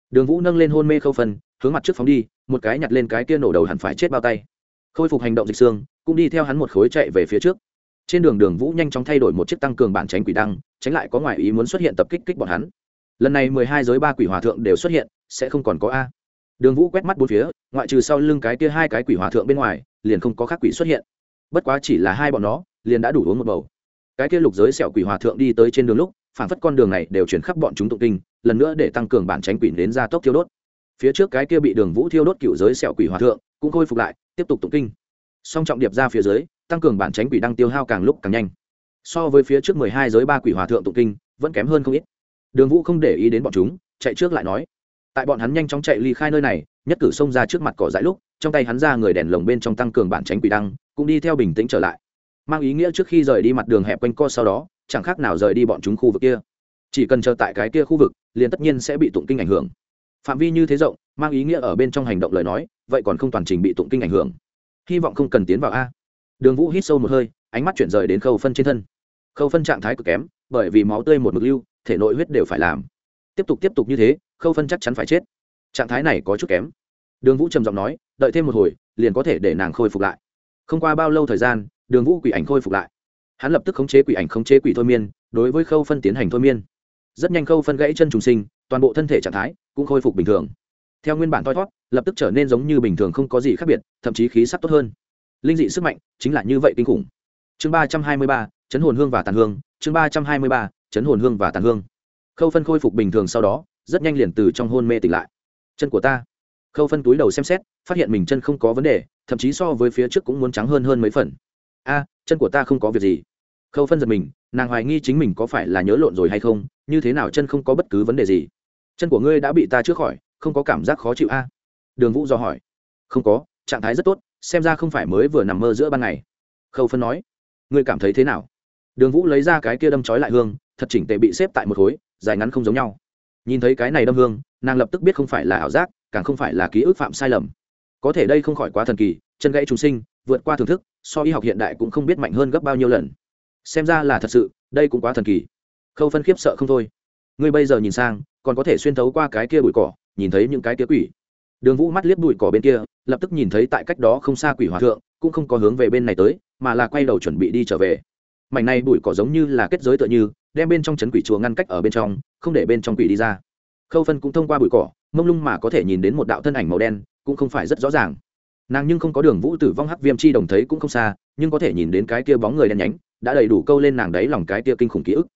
Đường vũ nâng lên hôn mê khâu phần hướng mặt trước phóng đi, một cái nhặt lên cái kia nổ đầu hẳn phải chết bao tay. Khôi phục hành động dịch xương, cũng đi theo hắn một khối chạy về phía trước. Trên đường đường vũ nhanh chóng thay đổi một chiếc tăng cường bản tránh quỷ đăng, tránh lại có ngoại ý muốn xuất hiện tập kích kích bọn hắn lần này mười hai giới ba quỷ hòa thượng đều xuất hiện, sẽ không còn có a. Đường vũ quét mắt bốn phía, ngoại trừ sau lưng cái kia hai cái quỷ hòa thượng bên ngoài, liền không có khác quỷ xuất hiện. Bất quá chỉ là hai bọn nó, liền đã đủ uống một bầu. Cái kia lục giới sẹo quỷ hòa thượng đi tới trên đường lúc, phản phất con đường này đều chuyển khắp bọn chúng tụng kinh, lần nữa để tăng cường bản tránh quỷ đến gia tốc thiêu đốt. Phía trước cái kia bị đường vũ thiêu đốt cựu giới sẹo quỷ hòa thượng, cũng khôi phục lại, tiếp tục tụng kinh. Song trọng điệp ra phía dưới, tăng cường bản tránh quỷ đang tiêu hao càng lúc càng nhanh. So với phía trước mười hai giới ba quỷ hòa thượng tụng kinh, vẫn kém hơn không ít đường vũ không để ý đến bọn chúng, chạy trước lại nói. Tại bọn hắn nhanh chóng chạy ly khai nơi này, nhất cử xông ra trước mặt cỏ dại lúc, trong tay hắn ra người đèn lồng bên trong tăng cường bản tránh quỷ đăng, cũng đi theo bình tĩnh trở lại. Mang ý nghĩa trước khi rời đi mặt đường hẹp quanh co sau đó, chẳng khác nào rời đi bọn chúng khu vực kia. Chỉ cần chờ tại cái kia khu vực, liền tất nhiên sẽ bị tụng kinh ảnh hưởng. Phạm vi như thế rộng, mang ý nghĩa ở bên trong hành động lời nói, vậy còn không toàn trình bị tụng kinh ảnh hưởng. Hy vọng không cần tiến vào a. Đường vũ hít sâu một hơi, ánh mắt chuyển rời đến khâu phân trên thân. Khâu phân trạng thái cực kém, bởi vì máu tươi một mực lưu thể nội huyết đều phải làm. Tiếp tục tiếp tục như thế, khâu phân chắc chắn phải chết. Trạng thái này có chút kém. Đường vũ trầm giọng nói, đợi thêm một hồi, liền có thể để nàng khôi phục lại. Không qua bao lâu thời gian, đường vũ quỷ ảnh khôi phục lại. Hắn lập tức khống chế quỷ ảnh khống chế quỷ thôi miên, đối với khâu phân tiến hành thôi miên. Rất nhanh khâu phân gãy chân trùng sinh, toàn bộ thân thể trạng thái cũng khôi phục bình thường. Theo nguyên bản thoi thót, lập tức trở nên giống như bình thường không có gì khác biệt, thậm chí khí sắc tốt hơn. Linh dị sức mạnh chính là như vậy kinh khủng. Chương ba trăm hai mươi ba, chấn hồn hương và tàn hương, chương ba trăm hai mươi ba chấn hồn hương và tàn hương. Khâu phân khôi phục bình thường sau đó, rất nhanh liền từ trong hôn mê tỉnh lại. Chân của ta. Khâu phân túi đầu xem xét, phát hiện mình chân không có vấn đề, thậm chí so với phía trước cũng muốn trắng hơn hơn mấy phần. A, chân của ta không có việc gì. Khâu phân giật mình, nàng hoài nghi chính mình có phải là nhớ lộn rồi hay không, như thế nào chân không có bất cứ vấn đề gì. Chân của ngươi đã bị ta trước khỏi, không có cảm giác khó chịu a? Đường vũ do hỏi. Không có, trạng thái rất tốt, xem ra không phải mới vừa nằm mơ giữa ban ngày. Khâu phân nói. Ngươi cảm thấy thế nào? Đường vũ lấy ra cái kia đâm trói lại hương, thật chỉnh tệ bị xếp tại một khối, dài ngắn không giống nhau. Nhìn thấy cái này đâm hương, nàng lập tức biết không phải là ảo giác, càng không phải là ký ức phạm sai lầm. Có thể đây không khỏi quá thần kỳ, chân gãy trùng sinh, vượt qua thưởng thức, so y học hiện đại cũng không biết mạnh hơn gấp bao nhiêu lần. Xem ra là thật sự, đây cũng quá thần kỳ. Khâu phân khiếp sợ không thôi. Ngươi bây giờ nhìn sang, còn có thể xuyên thấu qua cái kia bụi cỏ, nhìn thấy những cái kia quỷ. Đường vũ mắt liếc bụi cỏ bên kia, lập tức nhìn thấy tại cách đó không xa quỷ hòa thượng, cũng không có hướng về bên này tới, mà là quay đầu chuẩn bị đi trở về mảnh này bụi cỏ giống như là kết giới tựa như, đem bên trong c quỷ chùa ngăn cách ở bên trong, không để bên trong quỷ đi ra. Khâu phân cũng thông qua bụi cỏ, mông lung mà có thể nhìn đến một đạo thân ảnh màu đen, cũng không phải rất rõ ràng. Nàng nhưng không có đường vũ tử vong hắc viêm chi đồng thấy cũng không xa, nhưng có thể nhìn đến cái kia bóng người đen nhánh, đã đầy đủ câu lên nàng đấy lòng cái kia kinh khủng ký ức.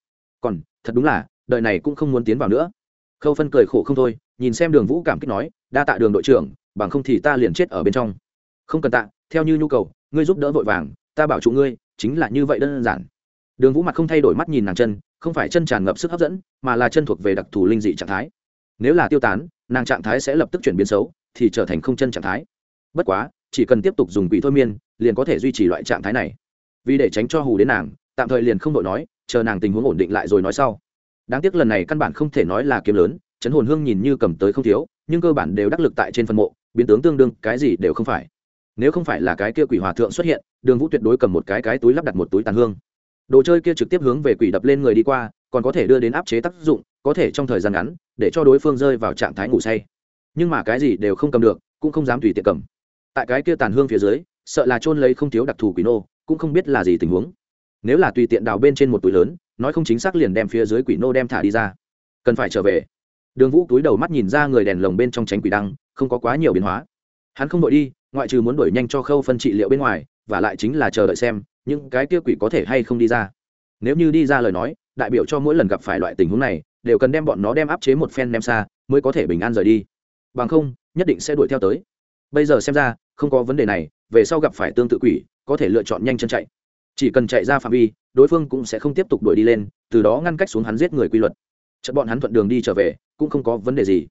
Còn, thật đúng là, đời này cũng không muốn tiến vào nữa. Khâu phân cười khổ không thôi, nhìn xem đường vũ cảm kích nói, đa tạ đường đội trưởng, bằng không thì ta liền chết ở bên trong. Không cần tạ, theo như nhu cầu, ngươi giúp đỡ vội vàng, ta bảo chủ ngươi chính là như vậy đơn giản. Đường vũ mặt không thay đổi mắt nhìn nàng chân, không phải chân tràn ngập sức hấp dẫn, mà là chân thuộc về đặc thù linh dị trạng thái. Nếu là tiêu tán, nàng trạng thái sẽ lập tức chuyển biến xấu, thì trở thành không chân trạng thái. Bất quá, chỉ cần tiếp tục dùng quỷ thôi miên, liền có thể duy trì loại trạng thái này. Vì để tránh cho hù đến nàng, tạm thời liền không đội nói, chờ nàng tình huống ổn định lại rồi nói sau. Đáng tiếc lần này căn bản không thể nói là kiếm lớn, chấn hồn hương nhìn như cầm tới không thiếu, nhưng cơ bản đều đắc lực tại trên phân mộ, biến tướng tương đương, cái gì đều không phải nếu không phải là cái kia quỷ hòa thượng xuất hiện, đường vũ tuyệt đối cầm một cái cái túi lắp đặt một túi tàn hương. Đồ chơi kia trực tiếp hướng về quỷ đập lên người đi qua, còn có thể đưa đến áp chế tác dụng, có thể trong thời gian ngắn, để cho đối phương rơi vào trạng thái ngủ say. Nhưng mà cái gì đều không cầm được, cũng không dám tùy tiện cầm. Tại cái kia tàn hương phía dưới, sợ là trôn lấy không thiếu đặc thù quỷ nô, cũng không biết là gì tình huống. Nếu là tùy tiện đào bên trên một túi lớn, nói không chính xác liền đem phía dưới quỷ nô đem thả đi ra. Cần phải trở về. Đường vũ túi đầu mắt nhìn ra người đèn lồng bên trong tránh quỷ đăng, không có quá nhiều biến hóa. Hắn không đội đi ngoại trừ muốn đuổi nhanh cho khâu phân trị liệu bên ngoài, và lại chính là chờ đợi xem, những cái kia quỷ có thể hay không đi ra. Nếu như đi ra lời nói, đại biểu cho mỗi lần gặp phải loại tình huống này, đều cần đem bọn nó đem áp chế một phen nem xa, mới có thể bình an rời đi. Bằng không, nhất định sẽ đuổi theo tới. Bây giờ xem ra, không có vấn đề này, về sau gặp phải tương tự quỷ, có thể lựa chọn nhanh chân chạy. Chỉ cần chạy ra phạm vi, đối phương cũng sẽ không tiếp tục đuổi đi lên, từ đó ngăn cách xuống hắn giết người quy luật. Chợt bọn hắn thuận đường đi trở về, cũng không có vấn đề gì.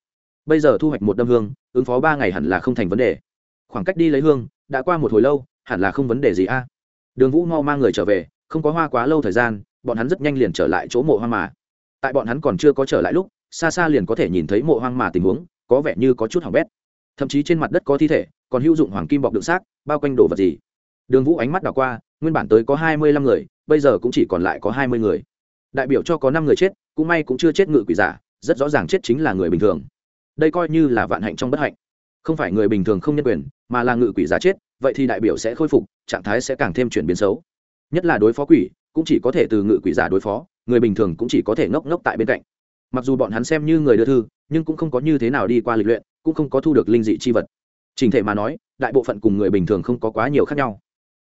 Bây giờ thu hoạch một đâm hương, ứng phó ba ngày hẳn là không thành vấn đề khoảng cách đi lấy hương, đã qua một hồi lâu, hẳn là không vấn đề gì a. Đường vũ mau mang người trở về, không có hoa quá lâu thời gian, bọn hắn rất nhanh liền trở lại chỗ mộ hoang mà. Tại bọn hắn còn chưa có trở lại lúc, xa xa liền có thể nhìn thấy mộ hoang mà tình huống, có vẻ như có chút hỏng bét. Thậm chí trên mặt đất có thi thể, còn hữu dụng hoàng kim bọc đựng xác, bao quanh đồ vật gì. Đường vũ ánh mắt đảo qua, nguyên bản tới có hai mươi lăm người, bây giờ cũng chỉ còn lại có hai mươi người. Đại biểu cho có năm người chết, cũng may cũng chưa chết ngự quỷ giả, rất rõ ràng chết chính là người bình thường. Đây coi như là vạn hạnh trong bất hạnh không phải người bình thường không nhân quyền, mà là ngự quỷ giả chết, vậy thì đại biểu sẽ khôi phục, trạng thái sẽ càng thêm chuyển biến xấu. Nhất là đối phó quỷ, cũng chỉ có thể từ ngự quỷ giả đối phó, người bình thường cũng chỉ có thể ngốc ngốc tại bên cạnh. Mặc dù bọn hắn xem như người đưa thư, nhưng cũng không có như thế nào đi qua lịch luyện, cũng không có thu được linh dị chi vật. Trình thể mà nói, đại bộ phận cùng người bình thường không có quá nhiều khác nhau.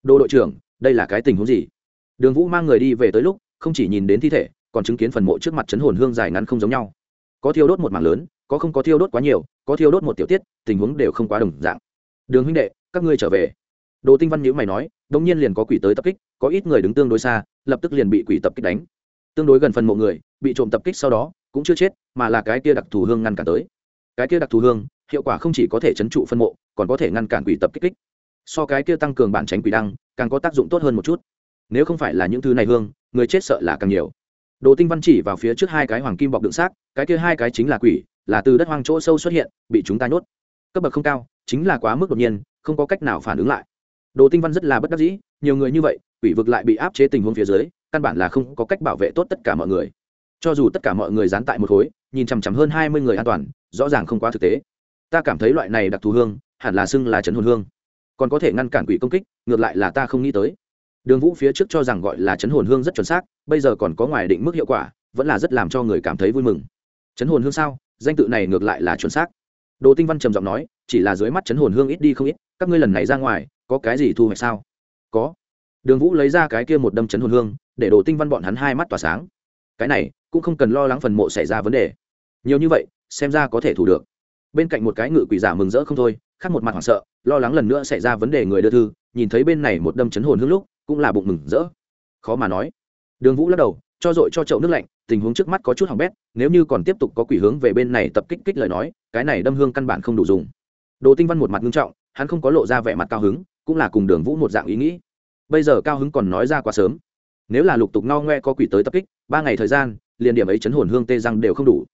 Đô đội trưởng, đây là cái tình huống gì? Đường vũ mang người đi về tới lúc, không chỉ nhìn đến thi thể, còn chứng kiến phần mộ trước mặt chấn hồn hương dài ngắn không giống nhau có thiêu đốt một mảng lớn, có không có thiêu đốt quá nhiều, có thiêu đốt một tiểu tiết, tình huống đều không quá đồng dạng. Đường huynh đệ, các ngươi trở về. Đồ tinh văn nhữ mày nói đông nhiên liền có quỷ tới tập kích, có ít người đứng tương đối xa, lập tức liền bị quỷ tập kích đánh. Tương đối gần phần mộ người, bị trộm tập kích sau đó, cũng chưa chết, mà là cái kia đặc thù hương ngăn cản tới. Cái kia đặc thù hương, hiệu quả không chỉ có thể chấn trụ phân mộ, còn có thể ngăn cản quỷ tập kích kích. So cái kia tăng cường bản tránh quỷ đăng, càng có tác dụng tốt hơn một chút. Nếu không phải là những thứ này hương, người chết sợ là càng nhiều đồ tinh văn chỉ vào phía trước hai cái hoàng kim bọc đựng xác, cái kia hai cái chính là quỷ, là từ đất hoang chỗ sâu xuất hiện, bị chúng ta nhốt. Cấp bậc không cao, chính là quá mức đột nhiên, không có cách nào phản ứng lại. Đồ tinh văn rất là bất đắc dĩ, nhiều người như vậy, quỷ vực lại bị áp chế tình huống phía dưới, căn bản là không có cách bảo vệ tốt tất cả mọi người. Cho dù tất cả mọi người dán tại một khối, nhìn chằm chằm hơn hai mươi người an toàn, rõ ràng không quá thực tế. Ta cảm thấy loại này đặc thù hương, hẳn là xưng là trấn hồn hương. Còn có thể ngăn cản quỷ công kích, ngược lại là ta không nghĩ tới đường vũ phía trước cho rằng gọi là chấn hồn hương rất chuẩn xác, bây giờ còn có ngoài định mức hiệu quả, vẫn là rất làm cho người cảm thấy vui mừng. Chấn hồn hương sao? Danh tự này ngược lại là chuẩn xác. Đồ tinh văn trầm giọng nói, chỉ là dưới mắt chấn hồn hương ít đi không ít, các ngươi lần này ra ngoài, có cái gì thu hoạch sao? Có. Đường vũ lấy ra cái kia một đâm chấn hồn hương, để đồ tinh văn bọn hắn hai mắt tỏa sáng. Cái này, cũng không cần lo lắng phần mộ xảy ra vấn đề. Nhiều như vậy, xem ra có thể thủ được. Bên cạnh một cái ngự quỷ giả mừng rỡ không thôi, khác một mặt hoảng sợ, lo lắng lần nữa xảy ra vấn đề người đưa thư, nhìn thấy bên này một đâm chấn hồn hương lúc cũng là bụng mừng rỡ. Khó mà nói. Đường vũ lắc đầu, cho dội cho chậu nước lạnh, tình huống trước mắt có chút hỏng bét, nếu như còn tiếp tục có quỷ hướng về bên này tập kích kích lời nói, cái này đâm hương căn bản không đủ dùng. Đồ tinh văn một mặt nghiêm trọng, hắn không có lộ ra vẻ mặt cao hứng, cũng là cùng đường vũ một dạng ý nghĩ. Bây giờ cao hứng còn nói ra quá sớm. Nếu là lục tục no ngoe có quỷ tới tập kích, ba ngày thời gian, liền điểm ấy chấn hồn hương tê răng đều không đủ.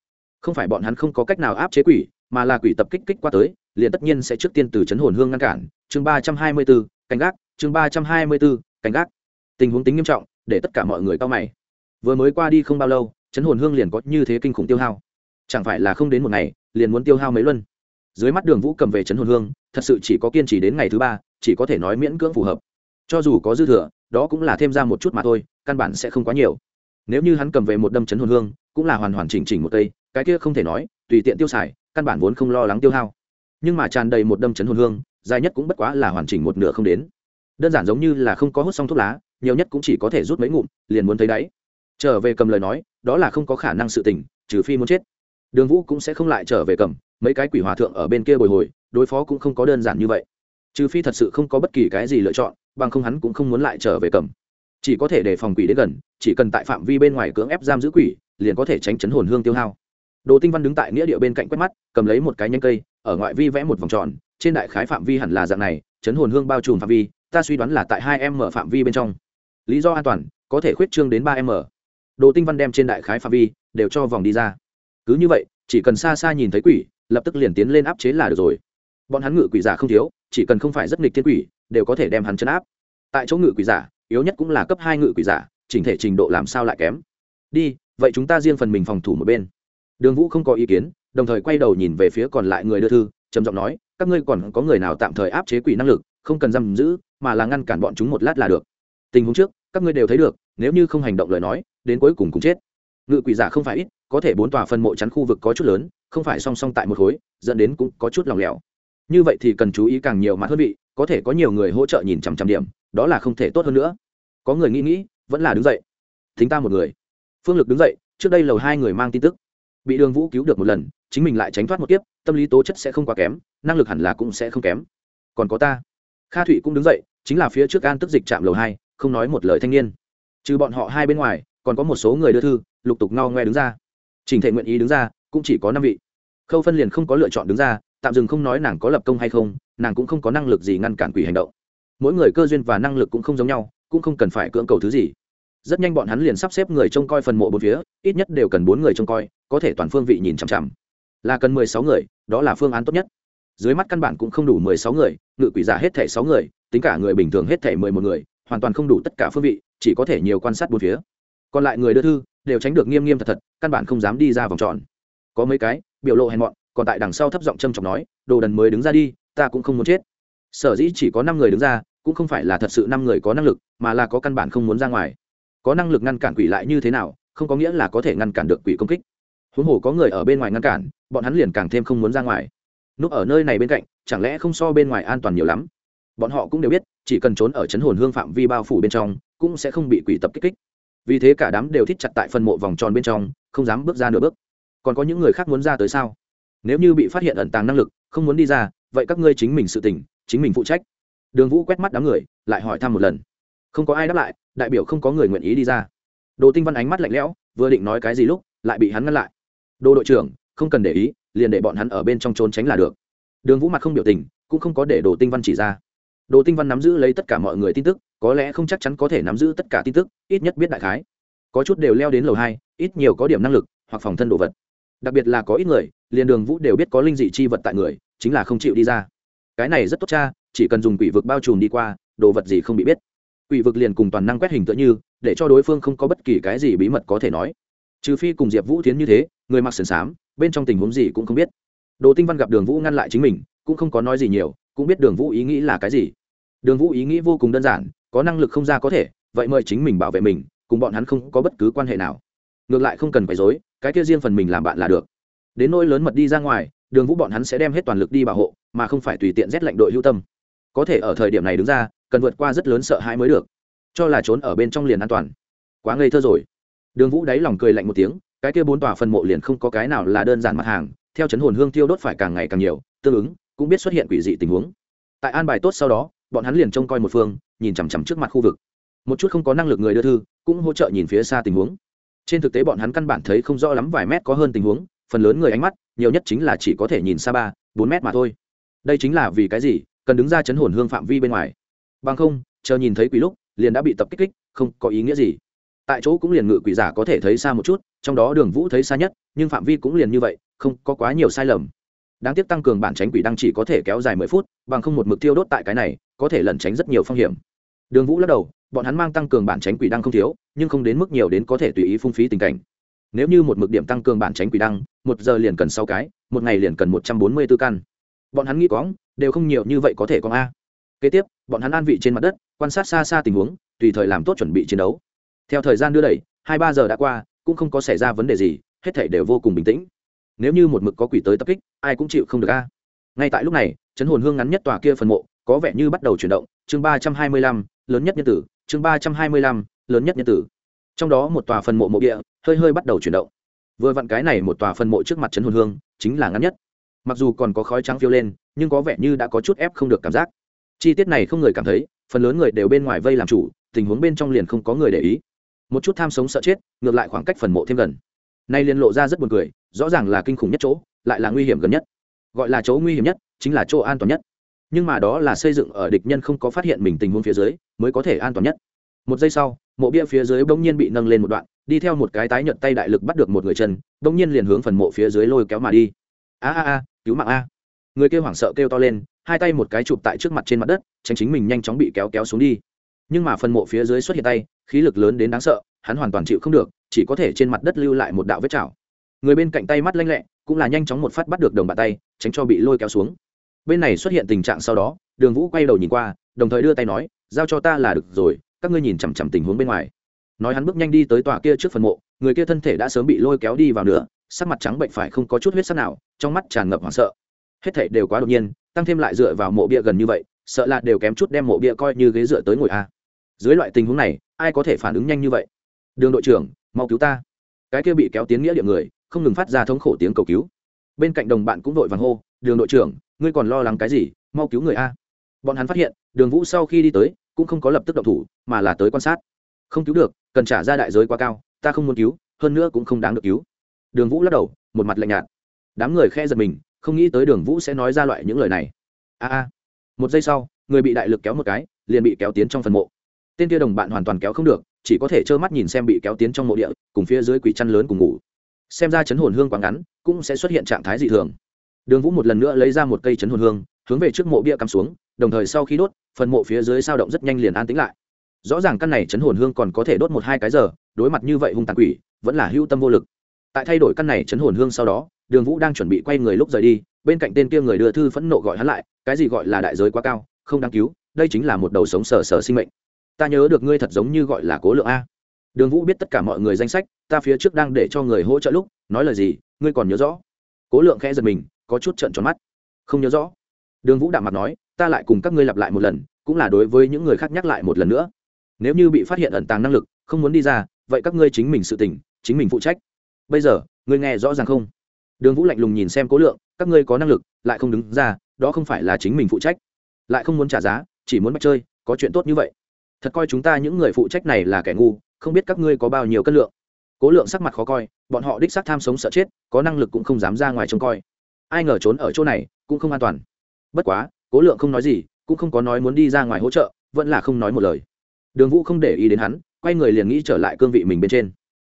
Không phải bọn hắn không có cách nào áp chế quỷ, mà là quỷ tập kích kích qua tới, liền tất nhiên sẽ trước tiên từ chấn hồn hương ngăn cản. Chương ba trăm hai mươi b ố canh gác. Chương ba trăm hai mươi b ố canh gác. Tình huống tính nghiêm trọng, để tất cả mọi người cao mày. Vừa mới qua đi không bao lâu chấn hồn hương liền có như thế kinh khủng tiêu hao. Chẳng phải là không đến một ngày, liền muốn tiêu hao mấy luân. Dưới mắt đường vũ cầm về chấn hồn hương, thật sự chỉ có kiên trì đến ngày thứ ba, chỉ có thể nói miễn cưỡng phù hợp. Cho dù có dư thừa, đó cũng là thêm ra một chút mà thôi, căn bản sẽ không quá nhiều. Nếu như hắn cầm về một đâm chấn hồn hương, cũng là hoàn hoàn chỉnh chỉnh một cây, cái kia không thể nói, tùy tiện tiêu xài, căn bản vốn không lo lắng tiêu hao. Nhưng mà tràn đầy một đâm chấn hồn hương, dài nhất cũng bất quá là hoàn chỉnh một nửa không đến đơn giản giống như là không có hút xong thuốc lá, nhiều nhất cũng chỉ có thể rút mấy ngụm, liền muốn thấy đáy. Trở về cầm lời nói, đó là không có khả năng sự tình, trừ phi muốn chết. Đường vũ cũng sẽ không lại trở về cầm, mấy cái quỷ hòa thượng ở bên kia bồi hồi, đối phó cũng không có đơn giản như vậy. Trừ phi thật sự không có bất kỳ cái gì lựa chọn, bằng không hắn cũng không muốn lại trở về cầm. Chỉ có thể để phòng quỷ đến gần, chỉ cần tại phạm vi bên ngoài cưỡng ép giam giữ quỷ, liền có thể tránh chấn hồn hương tiêu hao. Đồ tinh văn đứng tại nghĩa địa bên cạnh quét mắt, cầm lấy một cái nhanh cây, ở ngoại vi vẽ một vòng tròn, trên đại khái phạm vi hẳn là dạng này, chấn hồn hương bao trùm phạm vi ta suy đoán là tại hai em mở phạm vi bên trong. Lý do an toàn, có thể khuyết trương đến ba m đồ tinh văn đem trên đại khái phạm vi đều cho vòng đi ra. Cứ như vậy, chỉ cần xa xa nhìn thấy quỷ, lập tức liền tiến lên áp chế là được rồi. Bọn hắn ngự quỷ giả không thiếu, chỉ cần không phải rất nghịch thiên quỷ, đều có thể đem hắn chấn áp. Tại chỗ ngự quỷ giả, yếu nhất cũng là cấp hai ngự quỷ giả, chỉnh thể trình độ làm sao lại kém. Đi, vậy chúng ta riêng phần mình phòng thủ một bên. Đường vũ không có ý kiến, đồng thời quay đầu nhìn về phía còn lại người đưa thư, trầm giọng nói, các ngươi còn có người nào tạm thời áp chế quỷ năng lực, không cần giam giữ mà là ngăn cản bọn chúng một lát là được. Tình huống trước, các ngươi đều thấy được, nếu như không hành động lời nói, đến cuối cùng cũng chết. Ngự quỷ giả không phải ít, có thể bốn tòa phân mộ chắn khu vực có chút lớn, không phải song song tại một khối, dẫn đến cũng có chút lòng lẻo. Như vậy thì cần chú ý càng nhiều mặt hơn vị, có thể có nhiều người hỗ trợ nhìn chằm chằm điểm, đó là không thể tốt hơn nữa. Có người nghĩ nghĩ, vẫn là đứng dậy. Thính ta một người. Phương lực đứng dậy, trước đây lầu hai người mang tin tức. Bị đường vũ cứu được một lần, chính mình lại tránh thoát một kiếp, tâm lý tố chất sẽ không quá kém, năng lực hẳn là cũng sẽ không kém. Còn có ta kha thụy cũng đứng dậy, chính là phía trước an tức dịch trạm lầu hai, không nói một lời thanh niên. Trừ bọn họ hai bên ngoài, còn có một số người đưa thư, lục tục ngao ngoe đứng ra. Trình thể nguyện ý đứng ra, cũng chỉ có năm vị. Khâu phân liền không có lựa chọn đứng ra, tạm dừng không nói nàng có lập công hay không, nàng cũng không có năng lực gì ngăn cản quỷ hành động. Mỗi người cơ duyên và năng lực cũng không giống nhau, cũng không cần phải cưỡng cầu thứ gì. Rất nhanh bọn hắn liền sắp xếp người trông coi phần mộ bốn phía, ít nhất đều cần bốn người trông coi, có thể toàn phương vị nhìn chằm chằm. Là cần mười sáu người, đó là phương án tốt nhất. Dưới mắt căn bản cũng không đủ mười sáu người ngự quỷ giả hết thẻ sáu người, tính cả người bình thường hết thẻ mười một người, hoàn toàn không đủ tất cả phương vị, chỉ có thể nhiều quan sát bốn phía. Còn lại người đưa thư, đều tránh được nghiêm nghiêm thật thật, căn bản không dám đi ra vòng tròn. Có mấy cái, biểu lộ hèn mọn, còn tại đằng sau thấp giọng châm chọc nói, đồ đần mới đứng ra đi, ta cũng không muốn chết. Sở dĩ chỉ có năm người đứng ra, cũng không phải là thật sự năm người có năng lực, mà là có căn bản không muốn ra ngoài. Có năng lực ngăn cản quỷ lại như thế nào, không có nghĩa là có thể ngăn cản được quỷ công kích. Huống hồ có người ở bên ngoài ngăn cản, bọn hắn liền càng thêm không muốn ra ngoài núp ở nơi này bên cạnh, chẳng lẽ không so bên ngoài an toàn nhiều lắm? Bọn họ cũng đều biết, chỉ cần trốn ở chấn hồn hương phạm vi bao phủ bên trong, cũng sẽ không bị quỷ tập kích kích. Vì thế cả đám đều thích chặt tại phần mộ vòng tròn bên trong, không dám bước ra nửa bước. Còn có những người khác muốn ra tới sao? Nếu như bị phát hiện ẩn tàng năng lực, không muốn đi ra, vậy các ngươi chính mình sự tỉnh chính mình phụ trách. Đường vũ quét mắt đám người, lại hỏi thăm một lần. Không có ai đáp lại, đại biểu không có người nguyện ý đi ra. Đồ tinh văn ánh mắt lạnh lẽo, vừa định nói cái gì lúc, lại bị hắn ngăn lại. Đồ đội trưởng, không cần để ý liền để bọn hắn ở bên trong trốn tránh là được. Đường vũ mặt không biểu tình, cũng không có để đồ tinh văn chỉ ra. Đồ tinh văn nắm giữ lấy tất cả mọi người tin tức, có lẽ không chắc chắn có thể nắm giữ tất cả tin tức, ít nhất biết đại khái. Có chút đều leo đến lầu hai, ít nhiều có điểm năng lực, hoặc phòng thân đồ vật. Đặc biệt là có ít người, liền đường vũ đều biết có linh dị chi vật tại người, chính là không chịu đi ra. Cái này rất tốt cha, chỉ cần dùng quỷ vực bao trùm đi qua, đồ vật gì không bị biết. Quỷ vực liền cùng toàn năng quét hình tựa như, để cho đối phương không có bất kỳ cái gì bí mật có thể nói. Trừ phi cùng diệp vũ tiến như thế, người mặc sườn xám bên trong tình huống gì cũng không biết. Đồ tinh văn gặp đường vũ ngăn lại chính mình, cũng không có nói gì nhiều, cũng biết đường vũ ý nghĩ là cái gì. Đường vũ ý nghĩ vô cùng đơn giản, có năng lực không ra có thể, vậy mời chính mình bảo vệ mình, cùng bọn hắn không có bất cứ quan hệ nào. Ngược lại không cần phải dối cái kia riêng phần mình làm bạn là được. Đến nỗi lớn mật đi ra ngoài, đường vũ bọn hắn sẽ đem hết toàn lực đi bảo hộ, mà không phải tùy tiện rét lệnh đội hữu tâm. Có thể ở thời điểm này đứng ra, cần vượt qua rất lớn sợ hãi mới được. Cho là trốn ở bên trong liền an toàn. Quá ngây thơ rồi. Đường vũ đáy lòng cười lạnh một tiếng cái kia bốn tòa phần mộ liền không có cái nào là đơn giản mặt hàng, theo chấn hồn hương tiêu đốt phải càng ngày càng nhiều, tương ứng, cũng biết xuất hiện quỷ dị tình huống. Tại an bài tốt sau đó, bọn hắn liền trông coi một phương, nhìn chằm chằm trước mặt khu vực. Một chút không có năng lực người đưa thư, cũng hỗ trợ nhìn phía xa tình huống. Trên thực tế bọn hắn căn bản thấy không rõ lắm vài mét có hơn tình huống, phần lớn người ánh mắt, nhiều nhất chính là chỉ có thể nhìn xa ba, bốn mét mà thôi. Đây chính là vì cái gì, cần đứng ra chấn hồn hương phạm vi bên ngoài. Bằng không, chờ nhìn thấy quỷ lúc, liền đã bị tập kích kích, không có ý nghĩa gì tại chỗ cũng liền ngự quỷ giả có thể thấy xa một chút, trong đó đường vũ thấy xa nhất, nhưng phạm vi cũng liền như vậy, không có quá nhiều sai lầm. Đáng tiếc tăng cường bản tránh quỷ đăng chỉ có thể kéo dài mười phút, bằng không một mực tiêu đốt tại cái này, có thể lẩn tránh rất nhiều phong hiểm. Đường vũ lắc đầu, bọn hắn mang tăng cường bản tránh quỷ đăng không thiếu, nhưng không đến mức nhiều đến có thể tùy ý phung phí tình cảnh. Nếu như một mực điểm tăng cường bản tránh quỷ đăng, một giờ liền cần sáu cái, một ngày liền cần một trăm bốn mươi b ố căn. Bọn hắn nghĩ quõng, đều không nhiều như vậy có thể có a. Kế tiếp, bọn hắn an vị trên mặt đất, quan sát xa xa tình huống, tùy thời làm tốt chuẩn bị chiến đấu theo thời gian đưa đẩy, hai ba giờ đã qua, cũng không có xảy ra vấn đề gì, hết thể đều vô cùng bình tĩnh. Nếu như một mực có quỷ tới tập kích, ai cũng chịu không được a. Ngay tại lúc này, chấn hồn hương ngắn nhất tòa kia phần mộ, có vẻ như bắt đầu chuyển động. Chương ba trăm hai mươi lăm, lớn nhất nhân tử. Chương ba trăm hai mươi lăm, lớn nhất nhân tử. Trong đó một tòa phần mộ mộ địa, hơi hơi bắt đầu chuyển động. Vừa vặn cái này một tòa phần mộ trước mặt chấn hồn hương, chính là ngắn nhất. Mặc dù còn có khói trắng phiêu lên, nhưng có vẻ như đã có chút ép không được cảm giác. Chi tiết này không người cảm thấy, phần lớn người đều bên ngoài vây làm chủ, tình huống bên trong liền không có người để ý một chút tham sống sợ chết, ngược lại khoảng cách phần mộ thêm gần. Nay liên lộ ra rất buồn cười, rõ ràng là kinh khủng nhất chỗ, lại là nguy hiểm gần nhất. Gọi là chỗ nguy hiểm nhất, chính là chỗ an toàn nhất. Nhưng mà đó là xây dựng ở địch nhân không có phát hiện mình tình huống phía dưới, mới có thể an toàn nhất. Một giây sau, mộ bia phía dưới bỗng nhiên bị nâng lên một đoạn, đi theo một cái tái nhận tay đại lực bắt được một người chân, bỗng nhiên liền hướng phần mộ phía dưới lôi kéo mà đi. A a a, cứu mạng a. Người kêu hoảng sợ kêu to lên, hai tay một cái chụp tại trước mặt trên mặt đất, tránh chính mình nhanh chóng bị kéo kéo xuống đi nhưng mà phần mộ phía dưới xuất hiện tay, khí lực lớn đến đáng sợ, hắn hoàn toàn chịu không được, chỉ có thể trên mặt đất lưu lại một đạo vết chảo. Người bên cạnh tay mắt lanh lẹ, cũng là nhanh chóng một phát bắt được đồng bàn tay, tránh cho bị lôi kéo xuống. Bên này xuất hiện tình trạng sau đó, đường vũ quay đầu nhìn qua, đồng thời đưa tay nói, giao cho ta là được rồi, các ngươi nhìn chằm chằm tình huống bên ngoài. Nói hắn bước nhanh đi tới tòa kia trước phần mộ, người kia thân thể đã sớm bị lôi kéo đi vào nữa sắc mặt trắng bệnh phải không có chút huyết sắc nào, trong mắt tràn ngập hoảng sợ. Hết thể đều quá đột nhiên, tăng thêm lại dựa vào mộ bia gần như vậy, sợ là đều kém chút đem mộ bia coi như ghế dựa tới ngồi a dưới loại tình huống này, ai có thể phản ứng nhanh như vậy? Đường đội trưởng, mau cứu ta. Cái kia bị kéo tiến nghĩa địa người, không ngừng phát ra thống khổ tiếng cầu cứu. Bên cạnh đồng bạn cũng vội vàng hô, đường đội trưởng, ngươi còn lo lắng cái gì? Mau cứu người a. Bọn hắn phát hiện, đường vũ sau khi đi tới, cũng không có lập tức động thủ, mà là tới quan sát. Không cứu được, cần trả ra đại giới quá cao, ta không muốn cứu, hơn nữa cũng không đáng được cứu. Đường vũ lắc đầu, một mặt lạnh nhạt. Đám người khe giật mình, không nghĩ tới đường vũ sẽ nói ra loại những lời này. A a. Một giây sau, người bị đại lực kéo một cái, liền bị kéo tiến trong phần mộ tên kia đồng bạn hoàn toàn kéo không được, chỉ có thể trơ mắt nhìn xem bị kéo tiến trong mộ địa, cùng phía dưới quỷ chăn lớn cùng ngủ. Xem ra chấn hồn hương quá ngắn, cũng sẽ xuất hiện trạng thái dị thường. Đường vũ một lần nữa lấy ra một cây chấn hồn hương, hướng về trước mộ bia cắm xuống, đồng thời sau khi đốt, phần mộ phía dưới sao động rất nhanh liền an tĩnh lại. Rõ ràng căn này chấn hồn hương còn có thể đốt một hai cái giờ, đối mặt như vậy hung tàn quỷ, vẫn là hữu tâm vô lực. Tại thay đổi căn này chấn hồn hương sau đó, đường vũ đang chuẩn bị quay người lúc rời đi, bên cạnh tên kia người đưa thư phẫn nộ gọi hắn lại, cái gì gọi là đại giới quá cao, không đáng cứu, đây chính là một đầu sống sờ sờ sinh mệnh ta nhớ được ngươi thật giống như gọi là cố lượng a. Đường vũ biết tất cả mọi người danh sách, ta phía trước đang để cho người hỗ trợ lúc, nói lời gì, ngươi còn nhớ rõ. Cố lượng khẽ giật mình, có chút trận tròn mắt. Không nhớ rõ. Đường vũ đạm mặt nói, ta lại cùng các ngươi lặp lại một lần, cũng là đối với những người khác nhắc lại một lần nữa. Nếu như bị phát hiện ẩn tàng năng lực, không muốn đi ra, vậy các ngươi chính mình sự tỉnh chính mình phụ trách. Bây giờ, ngươi nghe rõ ràng không? Đường vũ lạnh lùng nhìn xem cố lượng, các ngươi có năng lực, lại không đứng ra, đó không phải là chính mình phụ trách. Lại không muốn trả giá, chỉ muốn bắt chơi, có chuyện tốt như vậy thật coi chúng ta những người phụ trách này là kẻ ngu, không biết các ngươi có bao nhiêu cân lượng. Cố lượng sắc mặt khó coi, bọn họ đích xác tham sống sợ chết, có năng lực cũng không dám ra ngoài trông coi. Ai ngờ trốn ở chỗ này, cũng không an toàn. Bất quá, cố lượng không nói gì, cũng không có nói muốn đi ra ngoài hỗ trợ, vẫn là không nói một lời. Đường vũ không để ý đến hắn, quay người liền nghĩ trở lại cương vị mình bên trên.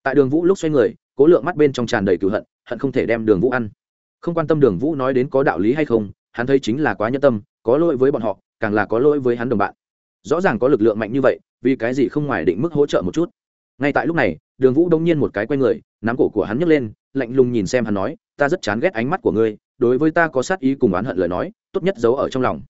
Tại đường vũ lúc xoay người, cố lượng mắt bên trong tràn đầy cựu hận hận không thể đem đường vũ ăn. Không quan tâm đường vũ nói đến có đạo lý hay không, hắn thấy chính là quá nhân tâm, có lỗi với bọn họ, càng là có lỗi với hắn đồng bạn rõ ràng có lực lượng mạnh như vậy, vì cái gì không ngoài định mức hỗ trợ một chút? Ngay tại lúc này, đường vũ đông nhiên một cái quay người, nắm cổ của hắn nhấc lên, lạnh lùng nhìn xem hắn nói, ta rất chán ghét ánh mắt của ngươi, đối với ta có sát ý cùng oán hận lời nói, tốt nhất giấu ở trong lòng.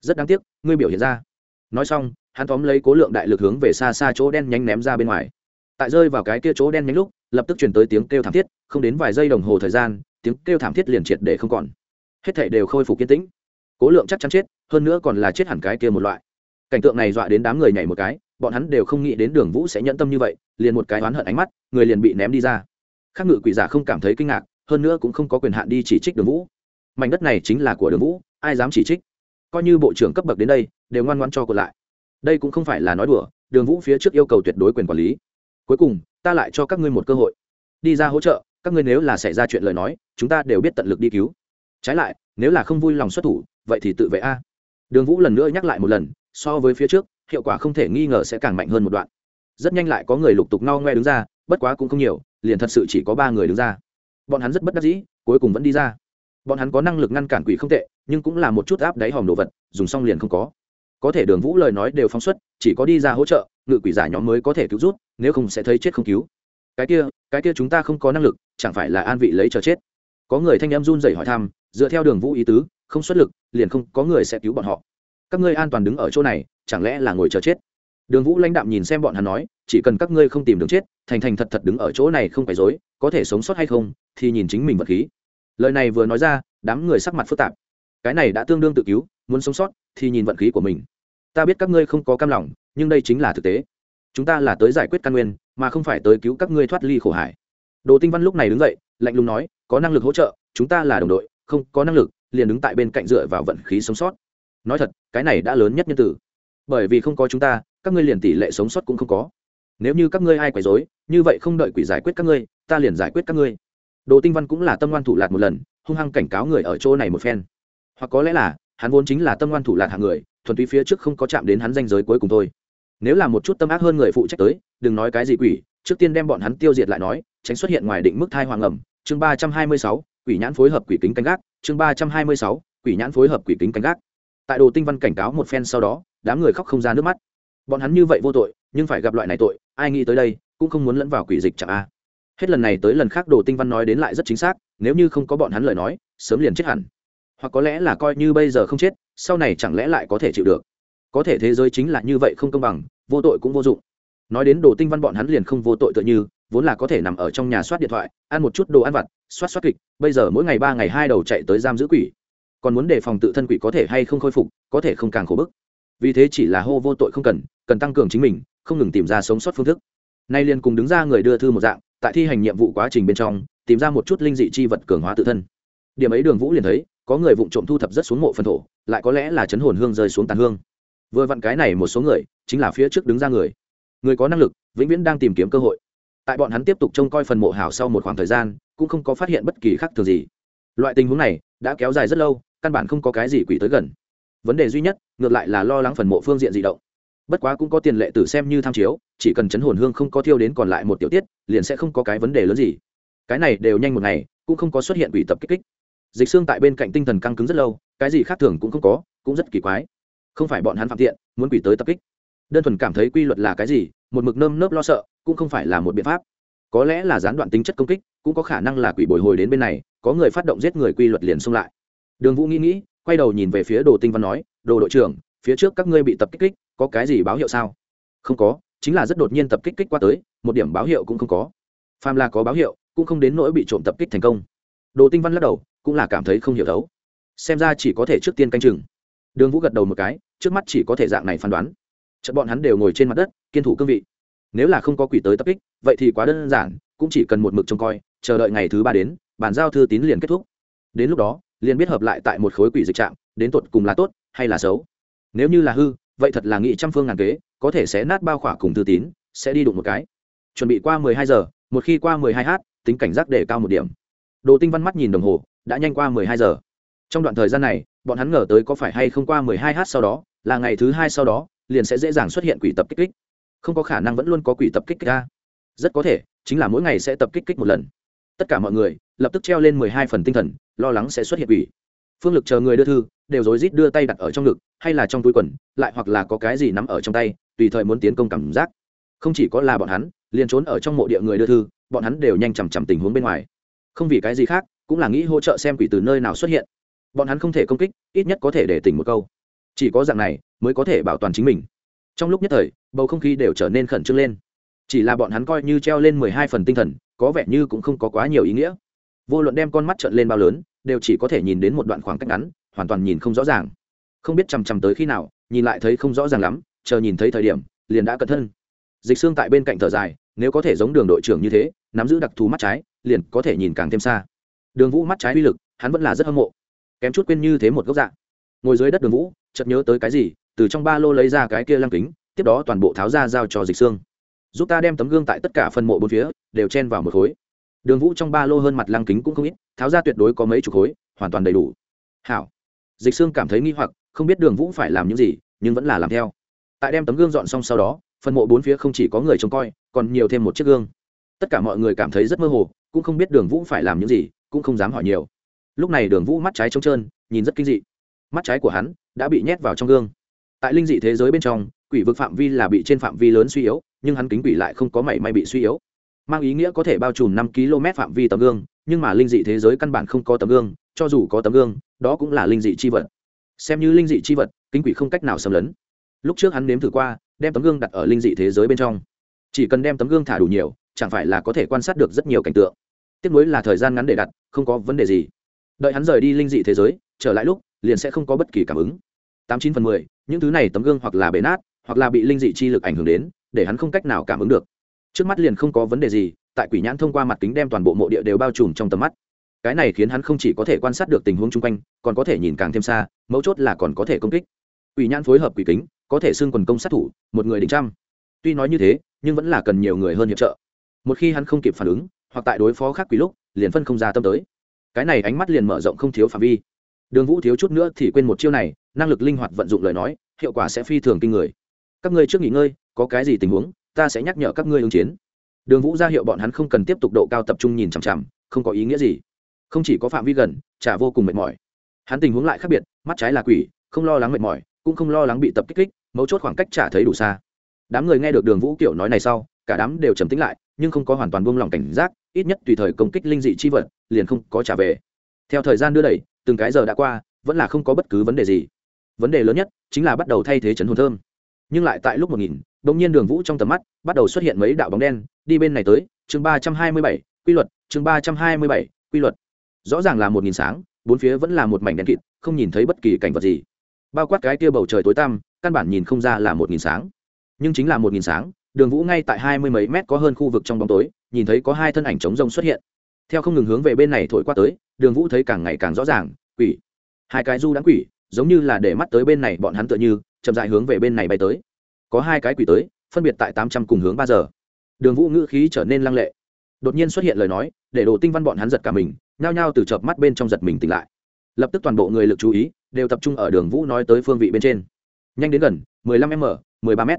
Rất đáng tiếc, ngươi biểu hiện ra. Nói xong, hắn tóm lấy cố lượng đại lực hướng về xa xa chỗ đen nhánh ném ra bên ngoài. Tại rơi vào cái kia chỗ đen nhánh lúc, lập tức chuyển tới tiếng kêu thảm thiết, không đến vài giây đồng hồ thời gian, tiếng kêu thảm thiết liền triệt để không còn. Hết thể đều khôi phục kiên tĩnh. Cố lượng chắc chắn chết, hơn nữa còn là chết hẳn cái kia một loại cảnh tượng này dọa đến đám người nhảy một cái, bọn hắn đều không nghĩ đến đường vũ sẽ nhẫn tâm như vậy, liền một cái oán hận ánh mắt, người liền bị ném đi ra. Khác ngự quỷ giả không cảm thấy kinh ngạc, hơn nữa cũng không có quyền hạn đi chỉ trích đường vũ. Mảnh đất này chính là của đường vũ, ai dám chỉ trích? Coi như bộ trưởng cấp bậc đến đây, đều ngoan ngoan cho còn lại. Đây cũng không phải là nói đùa, đường vũ phía trước yêu cầu tuyệt đối quyền quản lý. Cuối cùng, ta lại cho các ngươi một cơ hội. Đi ra hỗ trợ, các ngươi nếu là xảy ra chuyện lời nói, chúng ta đều biết tận lực đi cứu. Trái lại, nếu là không vui lòng xuất thủ, vậy thì tự vệ a. Đường vũ lần nữa nhắc lại một lần so với phía trước, hiệu quả không thể nghi ngờ sẽ càng mạnh hơn một đoạn. Rất nhanh lại có người lục tục no ngoe đứng ra, bất quá cũng không nhiều, liền thật sự chỉ có ba người đứng ra. Bọn hắn rất bất đắc dĩ, cuối cùng vẫn đi ra. Bọn hắn có năng lực ngăn cản quỷ không tệ, nhưng cũng là một chút áp đáy hòm đồ vật, dùng xong liền không có. Có thể đường vũ lời nói đều phóng xuất, chỉ có đi ra hỗ trợ, ngự quỷ giả nhóm mới có thể cứu rút, nếu không sẽ thấy chết không cứu. Cái kia cái kia chúng ta không có năng lực, chẳng phải là an vị lấy chờ chết? Có người thanh em run rẩy hỏi thăm, dựa theo đường vũ ý tứ, không xuất lực, liền không có người sẽ cứu bọn họ các ngươi an toàn đứng ở chỗ này, chẳng lẽ là ngồi chờ chết? Đường vũ lãnh đạm nhìn xem bọn hắn nói, chỉ cần các ngươi không tìm đường chết, thành thành thật thật đứng ở chỗ này không phải dối, có thể sống sót hay không, thì nhìn chính mình vật khí. Lời này vừa nói ra, đám người sắc mặt phức tạp. Cái này đã tương đương tự cứu, muốn sống sót, thì nhìn vận khí của mình. Ta biết các ngươi không có cam lòng, nhưng đây chính là thực tế. Chúng ta là tới giải quyết căn nguyên, mà không phải tới cứu các ngươi thoát ly khổ hải. Đồ tinh văn lúc này đứng dậy, lạnh lùng nói, có năng lực hỗ trợ, chúng ta là đồng đội, không có năng lực, liền đứng tại bên cạnh dựa vào vận khí sống sót nói thật, cái này đã lớn nhất nhân tử. Bởi vì không có chúng ta, các ngươi liền tỷ lệ sống sót cũng không có. Nếu như các ngươi ai quấy dối như vậy không đợi quỷ giải quyết các ngươi, ta liền giải quyết các ngươi. Đồ tinh văn cũng là tâm ngoan thủ lạc một lần, hung hăng cảnh cáo người ở chỗ này một phen. Hoặc có lẽ là, hắn vốn chính là tâm ngoan thủ lạc hạng người, thuần túy phía trước không có chạm đến hắn danh giới cuối cùng thôi. Nếu là một chút tâm ác hơn người phụ trách tới, đừng nói cái gì quỷ, trước tiên đem bọn hắn tiêu diệt lại nói, tránh xuất hiện ngoài định mức thai hoàng ẩm. Chương ba trăm hai mươi sáu, quỷ nhãn phối hợp quỷ kính canh gác. Chương ba trăm hai mươi sáu, quỷ nhãn phối hợp quỷ kính canh gác tại đồ tinh văn cảnh cáo một phen sau đó, đám người khóc không ra nước mắt. Bọn hắn như vậy vô tội, nhưng phải gặp loại này tội, ai nghĩ tới đây, cũng không muốn lẫn vào quỷ dịch chẳng a. Hết lần này tới lần khác đồ tinh văn nói đến lại rất chính xác, nếu như không có bọn hắn lời nói, sớm liền chết hẳn. Hoặc có lẽ là coi như bây giờ không chết, sau này chẳng lẽ lại có thể chịu được. Có thể thế giới chính là như vậy không công bằng, vô tội cũng vô dụng. Nói đến đồ tinh văn bọn hắn liền không vô tội tựa như, vốn là có thể nằm ở trong nhà soát điện thoại, ăn một chút đồ ăn vặt, soát soát kịch, bây giờ mỗi ngày ba ngày hai đầu chạy tới giam giữ quỷ còn muốn đề phòng tự thân quỷ có thể hay không khôi phục, có thể không càng khổ bức. Vì thế chỉ là hô vô tội không cần cần tăng cường chính mình, không ngừng tìm ra sống sót phương thức. Nay liền cùng đứng ra người đưa thư một dạng, tại thi hành nhiệm vụ quá trình bên trong, tìm ra một chút linh dị chi vật cường hóa tự thân. Điểm ấy đường vũ liền thấy, có người vụng trộm thu thập rất xuống mộ phần thổ, lại có lẽ là chấn hồn hương rơi xuống tàn hương. Vừa vặn cái này một số người, chính là phía trước đứng ra người. Người có năng lực, vĩnh viễn đang tìm kiếm cơ hội. Tại bọn hắn tiếp tục trông coi phần mộ hào sau một khoảng thời gian, cũng không có phát hiện bất kỳ khác thường gì. Loại tình huống này, đã kéo dài rất lâu căn bản không có cái gì quỷ tới gần. Vấn đề duy nhất, ngược lại là lo lắng phần mộ phương diện di động. Bất quá cũng có tiền lệ tử xem như tham chiếu, chỉ cần chấn hồn hương không có thiêu đến còn lại một tiểu tiết, liền sẽ không có cái vấn đề lớn gì. Cái này đều nhanh một ngày, cũng không có xuất hiện quỷ tập kích kích. Dịch xương tại bên cạnh tinh thần căng cứng rất lâu, cái gì khác thường cũng không có, cũng rất kỳ quái. Không phải bọn hắn phạm tiện, muốn quỷ tới tập kích. Đơn thuần cảm thấy quy luật là cái gì, một mực nơm nớp lo sợ, cũng không phải là một biện pháp. Có lẽ là gián đoạn tính chất công kích, cũng có khả năng là quỷ bồi hồi đến bên này, có người phát động giết người quy luật liền xung lại đường vũ nghĩ nghĩ, quay đầu nhìn về phía đồ tinh văn nói, đồ đội trưởng, phía trước các ngươi bị tập kích kích, có cái gì báo hiệu sao? Không có, chính là rất đột nhiên tập kích kích qua tới, một điểm báo hiệu cũng không có. Phàm là có báo hiệu, cũng không đến nỗi bị trộm tập kích thành công. Đồ tinh văn lắc đầu, cũng là cảm thấy không hiểu thấu. Xem ra chỉ có thể trước tiên canh chừng. Đường vũ gật đầu một cái, trước mắt chỉ có thể dạng này phán đoán. Chợt bọn hắn đều ngồi trên mặt đất, kiên thủ cương vị. Nếu là không có quỷ tới tập kích, vậy thì quá đơn giản, cũng chỉ cần một mực trông coi, chờ đợi ngày thứ ba đến, bàn giao thư tín liền kết thúc. Đến lúc đó liền biết hợp lại tại một khối quỷ dịch trạm, đến tột cùng là tốt hay là xấu. Nếu như là hư, vậy thật là nghị trăm phương ngàn kế, có thể sẽ nát bao khỏa cùng thư tín, sẽ đi đụng một cái. Chuẩn bị qua mười hai giờ, một khi qua mười hai h tính cảnh giác để cao một điểm. Đồ tinh văn mắt nhìn đồng hồ, đã nhanh qua mười hai giờ. Trong đoạn thời gian này, bọn hắn ngờ tới có phải hay không qua mười hai h sau đó, là ngày thứ hai sau đó, liền sẽ dễ dàng xuất hiện quỷ tập kích kích. Không có khả năng vẫn luôn có quỷ tập kích kích ra rất có thể, chính là mỗi ngày sẽ tập kích kích một lần. Tất cả mọi người lập tức treo lên mười hai phần tinh thần, lo lắng sẽ xuất hiện quỷ. Phương lực chờ người đưa thư, đều rối rít đưa tay đặt ở trong ngực, hay là trong túi quần, lại hoặc là có cái gì nắm ở trong tay, tùy thời muốn tiến công cảm giác. Không chỉ có là bọn hắn, liền trốn ở trong mộ địa người đưa thư, bọn hắn đều nhanh chằm chằm tình huống bên ngoài. Không vì cái gì khác, cũng là nghĩ hỗ trợ xem quỷ từ nơi nào xuất hiện. Bọn hắn không thể công kích, ít nhất có thể để tỉnh một câu. Chỉ có dạng này, mới có thể bảo toàn chính mình. Trong lúc nhất thời, bầu không khí đều trở nên khẩn trương lên. Chỉ là bọn hắn coi như treo lên mười hai phần tinh thần, có vẻ như cũng không có quá nhiều ý nghĩa vô luận đem con mắt trợn lên bao lớn, đều chỉ có thể nhìn đến một đoạn khoảng cách ngắn, hoàn toàn nhìn không rõ ràng. Không biết chằm chằm tới khi nào, nhìn lại thấy không rõ ràng lắm, chờ nhìn thấy thời điểm, liền đã cẩn thân dịch xương tại bên cạnh thở dài, nếu có thể giống đường đội trưởng như thế, nắm giữ đặc thù mắt trái, liền có thể nhìn càng thêm xa. Đường vũ mắt trái uy lực, hắn vẫn là rất hâm mộ. Kém chút quên như thế một gốc dạng ngồi dưới đất đường vũ, chợt nhớ tới cái gì, từ trong ba lô lấy ra cái kia lăng kính, tiếp đó toàn bộ tháo ra giao cho dịch xương giúp ta đem tấm gương tại tất cả phân mộ bốn phía, đều chen vào một khối đường vũ trong ba lô hơn mặt lăng kính cũng không ít, tháo ra tuyệt đối có mấy chục khối, hoàn toàn đầy đủ. Hảo. Dịch xương cảm thấy nghi hoặc, không biết đường vũ phải làm những gì, nhưng vẫn là làm theo. Tại đem tấm gương dọn xong sau đó, phần mộ bốn phía không chỉ có người trông coi, còn nhiều thêm một chiếc gương. Tất cả mọi người cảm thấy rất mơ hồ, cũng không biết đường vũ phải làm những gì, cũng không dám hỏi nhiều. Lúc này đường vũ mắt trái trống trơn, nhìn rất kinh dị. Mắt trái của hắn đã bị nhét vào trong gương. Tại linh dị thế giới bên trong, quỷ vực phạm vi là bị trên phạm vi lớn suy yếu, nhưng hắn kính quỷ lại không có mảy may bị suy yếu mang ý nghĩa có thể bao trùm năm km phạm vi tấm gương, nhưng mà linh dị thế giới căn bản không có tấm gương, cho dù có tấm gương, đó cũng là linh dị chi vật. Xem như linh dị chi vật kính quỷ không cách nào xâm lấn. Lúc trước hắn nếm thử qua, đem tấm gương đặt ở linh dị thế giới bên trong. Chỉ cần đem tấm gương thả đủ nhiều, chẳng phải là có thể quan sát được rất nhiều cảnh tượng. Tiếp nối là thời gian ngắn để đặt, không có vấn đề gì. Đợi hắn rời đi linh dị thế giới, trở lại lúc, liền sẽ không có bất kỳ cảm ứng. Tám chín phần mười, những thứ này tấm gương hoặc là bể nát, hoặc là bị linh dị chi lực ảnh hưởng đến, để hắn không cách nào cảm ứng được trước mắt liền không có vấn đề gì, tại quỷ nhãn thông qua mặt kính đem toàn bộ mộ địa đều bao trùm trong tầm mắt. Cái này khiến hắn không chỉ có thể quan sát được tình huống chung quanh, còn có thể nhìn càng thêm xa, mấu chốt là còn có thể công kích. Quỷ nhãn phối hợp quỷ kính, có thể xưng quần công sát thủ, một người đỉnh trăm. Tuy nói như thế, nhưng vẫn là cần nhiều người hơn hiệp trợ. Một khi hắn không kịp phản ứng, hoặc tại đối phó khác quỷ lúc, liền phân không ra tâm tới. Cái này ánh mắt liền mở rộng không thiếu phạm vi. Đường vũ thiếu chút nữa thì quên một chiêu này, năng lực linh hoạt vận dụng lời nói, hiệu quả sẽ phi thường kinh người. Các ngươi trước nghỉ ngơi, có cái gì tình huống? Ta sẽ nhắc nhở các ngươi ứng chiến. Đường vũ ra hiệu bọn hắn không cần tiếp tục độ cao tập trung nhìn chằm chằm, không có ý nghĩa gì. Không chỉ có phạm vi gần, chả vô cùng mệt mỏi. Hắn tình huống lại khác biệt, mắt trái là quỷ, không lo lắng mệt mỏi, cũng không lo lắng bị tập kích kích, mấu chốt khoảng cách chả thấy đủ xa. Đám người nghe được đường vũ kiểu nói này sau, cả đám đều trầm tính lại, nhưng không có hoàn toàn buông lỏng cảnh giác, ít nhất tùy thời công kích linh dị chi vật, liền không có trả về. Theo thời gian đưa đẩy, từng cái giờ đã qua, vẫn là không có bất cứ vấn đề gì. Vấn đề lớn nhất chính là bắt đầu thay thế chấn hồn thơm. Nhưng lại tại lúc một nghìn Đột nhiên đường vũ trong tầm mắt bắt đầu xuất hiện mấy đạo bóng đen, đi bên này tới, chương ba trăm hai mươi bảy, quy luật, chương ba trăm hai mươi bảy, quy luật. Rõ ràng là một nghìn sáng, bốn phía vẫn là một mảnh đen kịt, không nhìn thấy bất kỳ cảnh vật gì. Bao quát cái kia bầu trời tối tăm, căn bản nhìn không ra là một nghìn sáng. Nhưng chính là một nghìn sáng, đường vũ ngay tại hai mươi mấy mét có hơn khu vực trong bóng tối, nhìn thấy có hai thân ảnh trống rông xuất hiện. Theo không ngừng hướng về bên này thổi qua tới, đường vũ thấy càng ngày càng rõ ràng, quỷ. Hai cái du đáng quỷ, giống như là để mắt tới bên này bọn hắn tựa như, chậm rãi hướng về bên này bay tới có hai cái quỷ tới, phân biệt tại tám trăm cùng hướng ba giờ. Đường vũ ngữ khí trở nên lăng lệ. Đột nhiên xuất hiện lời nói, để đồ tinh văn bọn hắn giật cả mình, nhao nhao từ chợp mắt bên trong giật mình tỉnh lại. Lập tức toàn bộ người lực chú ý, đều tập trung ở đường vũ nói tới phương vị bên trên. Nhanh đến gần, mười lăm m, mười ba m.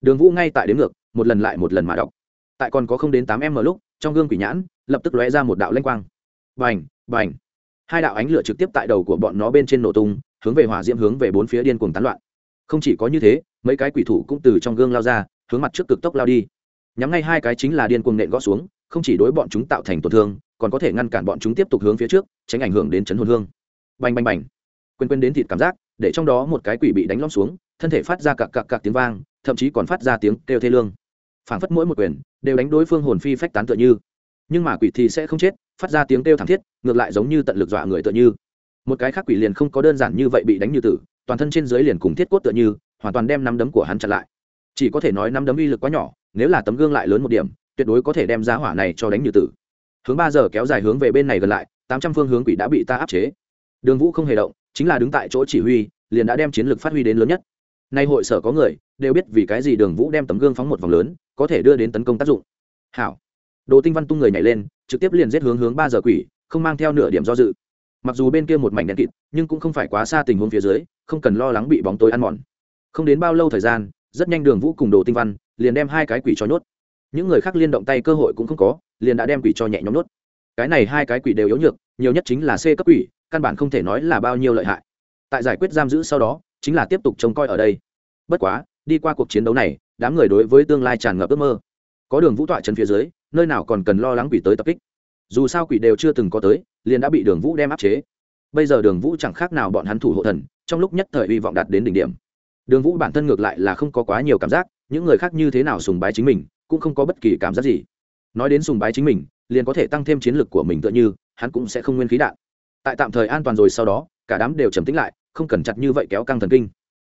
Đường vũ ngay tại đến ngược, một lần lại một lần mà đọc. Tại còn có không đến tám m lúc, trong gương quỷ nhãn, lập tức lóe ra một đạo lanh quang. Bành bành. Hai đạo ánh lửa trực tiếp tại đầu của bọn nó bên trên nổ tung, hướng về hỏa diễm hướng về bốn phía điên cuồng tán loạn. Không chỉ có như thế mấy cái quỷ thủ cũng từ trong gương lao ra, hướng mặt trước cực tốc lao đi. Nhắm ngay hai cái chính là điên cuồng nện gõ xuống, không chỉ đối bọn chúng tạo thành tổn thương, còn có thể ngăn cản bọn chúng tiếp tục hướng phía trước, tránh ảnh hưởng đến chấn hồn hương. Bành bành bành. Quên quên đến thịt cảm giác, để trong đó một cái quỷ bị đánh lõm xuống, thân thể phát ra cặc cặc cặc tiếng vang, thậm chí còn phát ra tiếng kêu thê lương. Phảng phất mỗi một quyền, đều đánh đối phương hồn phi phách tán tựa như. Nhưng mà quỷ thì sẽ không chết, phát ra tiếng kêu thảm thiết, ngược lại giống như tận lực dọa người tựa như. Một cái khác quỷ liền không có đơn giản như vậy bị đánh như tử, toàn thân trên dưới liền cùng thiết cốt tựa như hoàn toàn đem nắm đấm của hắn chặn lại. Chỉ có thể nói nắm đấm uy lực quá nhỏ, nếu là tấm gương lại lớn một điểm, tuyệt đối có thể đem giá hỏa này cho đánh như tử. Hướng ba giờ kéo dài hướng về bên này gần lại, tám trăm phương hướng quỷ đã bị ta áp chế. Đường vũ không hề động, chính là đứng tại chỗ chỉ huy, liền đã đem chiến lược phát huy đến lớn nhất. Nay hội sở có người, đều biết vì cái gì đường vũ đem tấm gương phóng một vòng lớn, có thể đưa đến tấn công tác dụng. Hảo. Đồ tinh văn tung người nhảy lên, trực tiếp liền giết hướng hướng ba giờ quỷ, không mang theo nửa điểm do dự. Mặc dù bên kia một mảnh đen kịt, nhưng cũng không phải quá xa tình huống phía dưới, không cần lo lắng bị bóng tối ăn mòn không đến bao lâu thời gian, rất nhanh đường vũ cùng đồ tinh văn liền đem hai cái quỷ cho nhốt. Những người khác liên động tay cơ hội cũng không có, liền đã đem quỷ cho nhẹ nhõm nhốt. Cái này hai cái quỷ đều yếu nhược, nhiều nhất chính là c cấp quỷ, căn bản không thể nói là bao nhiêu lợi hại. Tại giải quyết giam giữ sau đó, chính là tiếp tục trông coi ở đây. Bất quá, đi qua cuộc chiến đấu này, đám người đối với tương lai tràn ngập ước mơ. Có đường vũ tọa chân phía dưới, nơi nào còn cần lo lắng quỷ tới tập kích. Dù sao quỷ đều chưa từng có tới, liền đã bị đường vũ đem áp chế. Bây giờ đường vũ chẳng khác nào bọn hắn thủ hộ thần, trong lúc nhất thời hy vọng đạt đến đỉnh điểm đường vũ bản thân ngược lại là không có quá nhiều cảm giác, những người khác như thế nào sùng bái chính mình, cũng không có bất kỳ cảm giác gì. Nói đến sùng bái chính mình, liền có thể tăng thêm chiến lược của mình tựa như, hắn cũng sẽ không nguyên khí đạn. Tại tạm thời an toàn rồi sau đó, cả đám đều trầm tính lại, không cần chặt như vậy kéo căng thần kinh.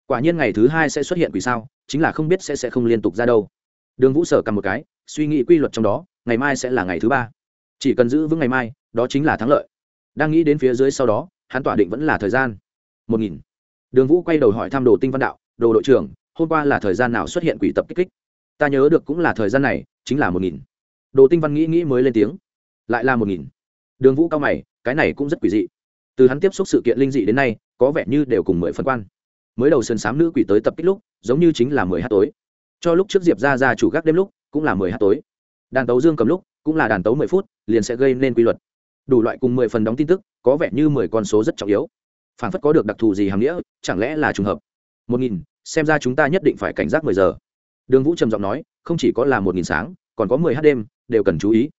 Quả nhiên ngày thứ hai sẽ xuất hiện quỷ sao, chính là không biết sẽ sẽ không liên tục ra đâu. Đường vũ sở cầm một cái, suy nghĩ quy luật trong đó, ngày mai sẽ là ngày thứ ba. Chỉ cần giữ vững ngày mai, đó chính là thắng lợi. Đang nghĩ đến phía dưới sau đó, hắn tỏa định vẫn là thời gian. Một nghìn. Đường vũ quay đầu hỏi thăm đồ tinh văn đạo đồ đội trưởng, hôm qua là thời gian nào xuất hiện quỷ tập kích kích? Ta nhớ được cũng là thời gian này, chính là một nghìn. Đồ tinh văn nghĩ nghĩ mới lên tiếng. Lại là một nghìn. Đường vũ cao mày, cái này cũng rất quỷ dị. Từ hắn tiếp xúc sự kiện linh dị đến nay, có vẻ như đều cùng mười phân quan. Mới đầu sân sám nữ quỷ tới tập kích lúc, giống như chính là mười h tối. Cho lúc trước diệp ra ra chủ gác đêm lúc, cũng là mười h tối. Đàn tấu dương cầm lúc, cũng là đàn tấu mười phút, liền sẽ gây nên quy luật. Đủ loại cùng mười phần đóng tin tức, có vẻ như mười con số rất trọng yếu. Phản phất có được đặc thù gì hàm nghĩa, chẳng lẽ là trùng hợp? Một nghìn xem ra chúng ta nhất định phải cảnh giác mười giờ. Đường vũ trầm giọng nói, không chỉ có là một nghìn sáng, còn có mười h đêm, đều cần chú ý.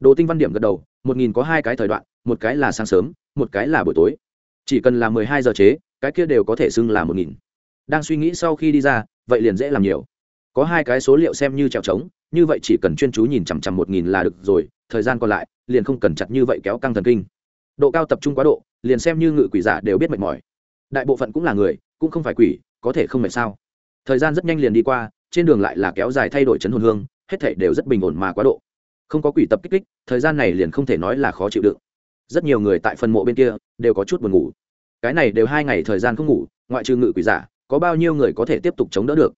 Đồ tinh văn điểm gật đầu, một nghìn có hai cái thời đoạn, một cái là sáng sớm, một cái là buổi tối. Chỉ cần là mười hai giờ chế, cái kia đều có thể xưng là một nghìn. Đang suy nghĩ sau khi đi ra, vậy liền dễ làm nhiều. Có hai cái số liệu xem như trèo trống, như vậy chỉ cần chuyên chú nhìn chằm chằm một nghìn là được rồi, thời gian còn lại, liền không cần chặt như vậy kéo căng thần kinh. Độ cao tập trung quá độ, liền xem như ngự quỷ giả đều biết mệt mỏi. Đại bộ phận cũng là người, cũng không phải quỷ có thể không mệt sao? Thời gian rất nhanh liền đi qua, trên đường lại là kéo dài thay đổi chấn hồn hương, hết thể đều rất bình ổn mà quá độ. Không có quỷ tập kích kích, thời gian này liền không thể nói là khó chịu đựng. Rất nhiều người tại phần mộ bên kia đều có chút buồn ngủ. Cái này đều hai ngày thời gian không ngủ, ngoại trừ ngự quỷ giả, có bao nhiêu người có thể tiếp tục chống đỡ được?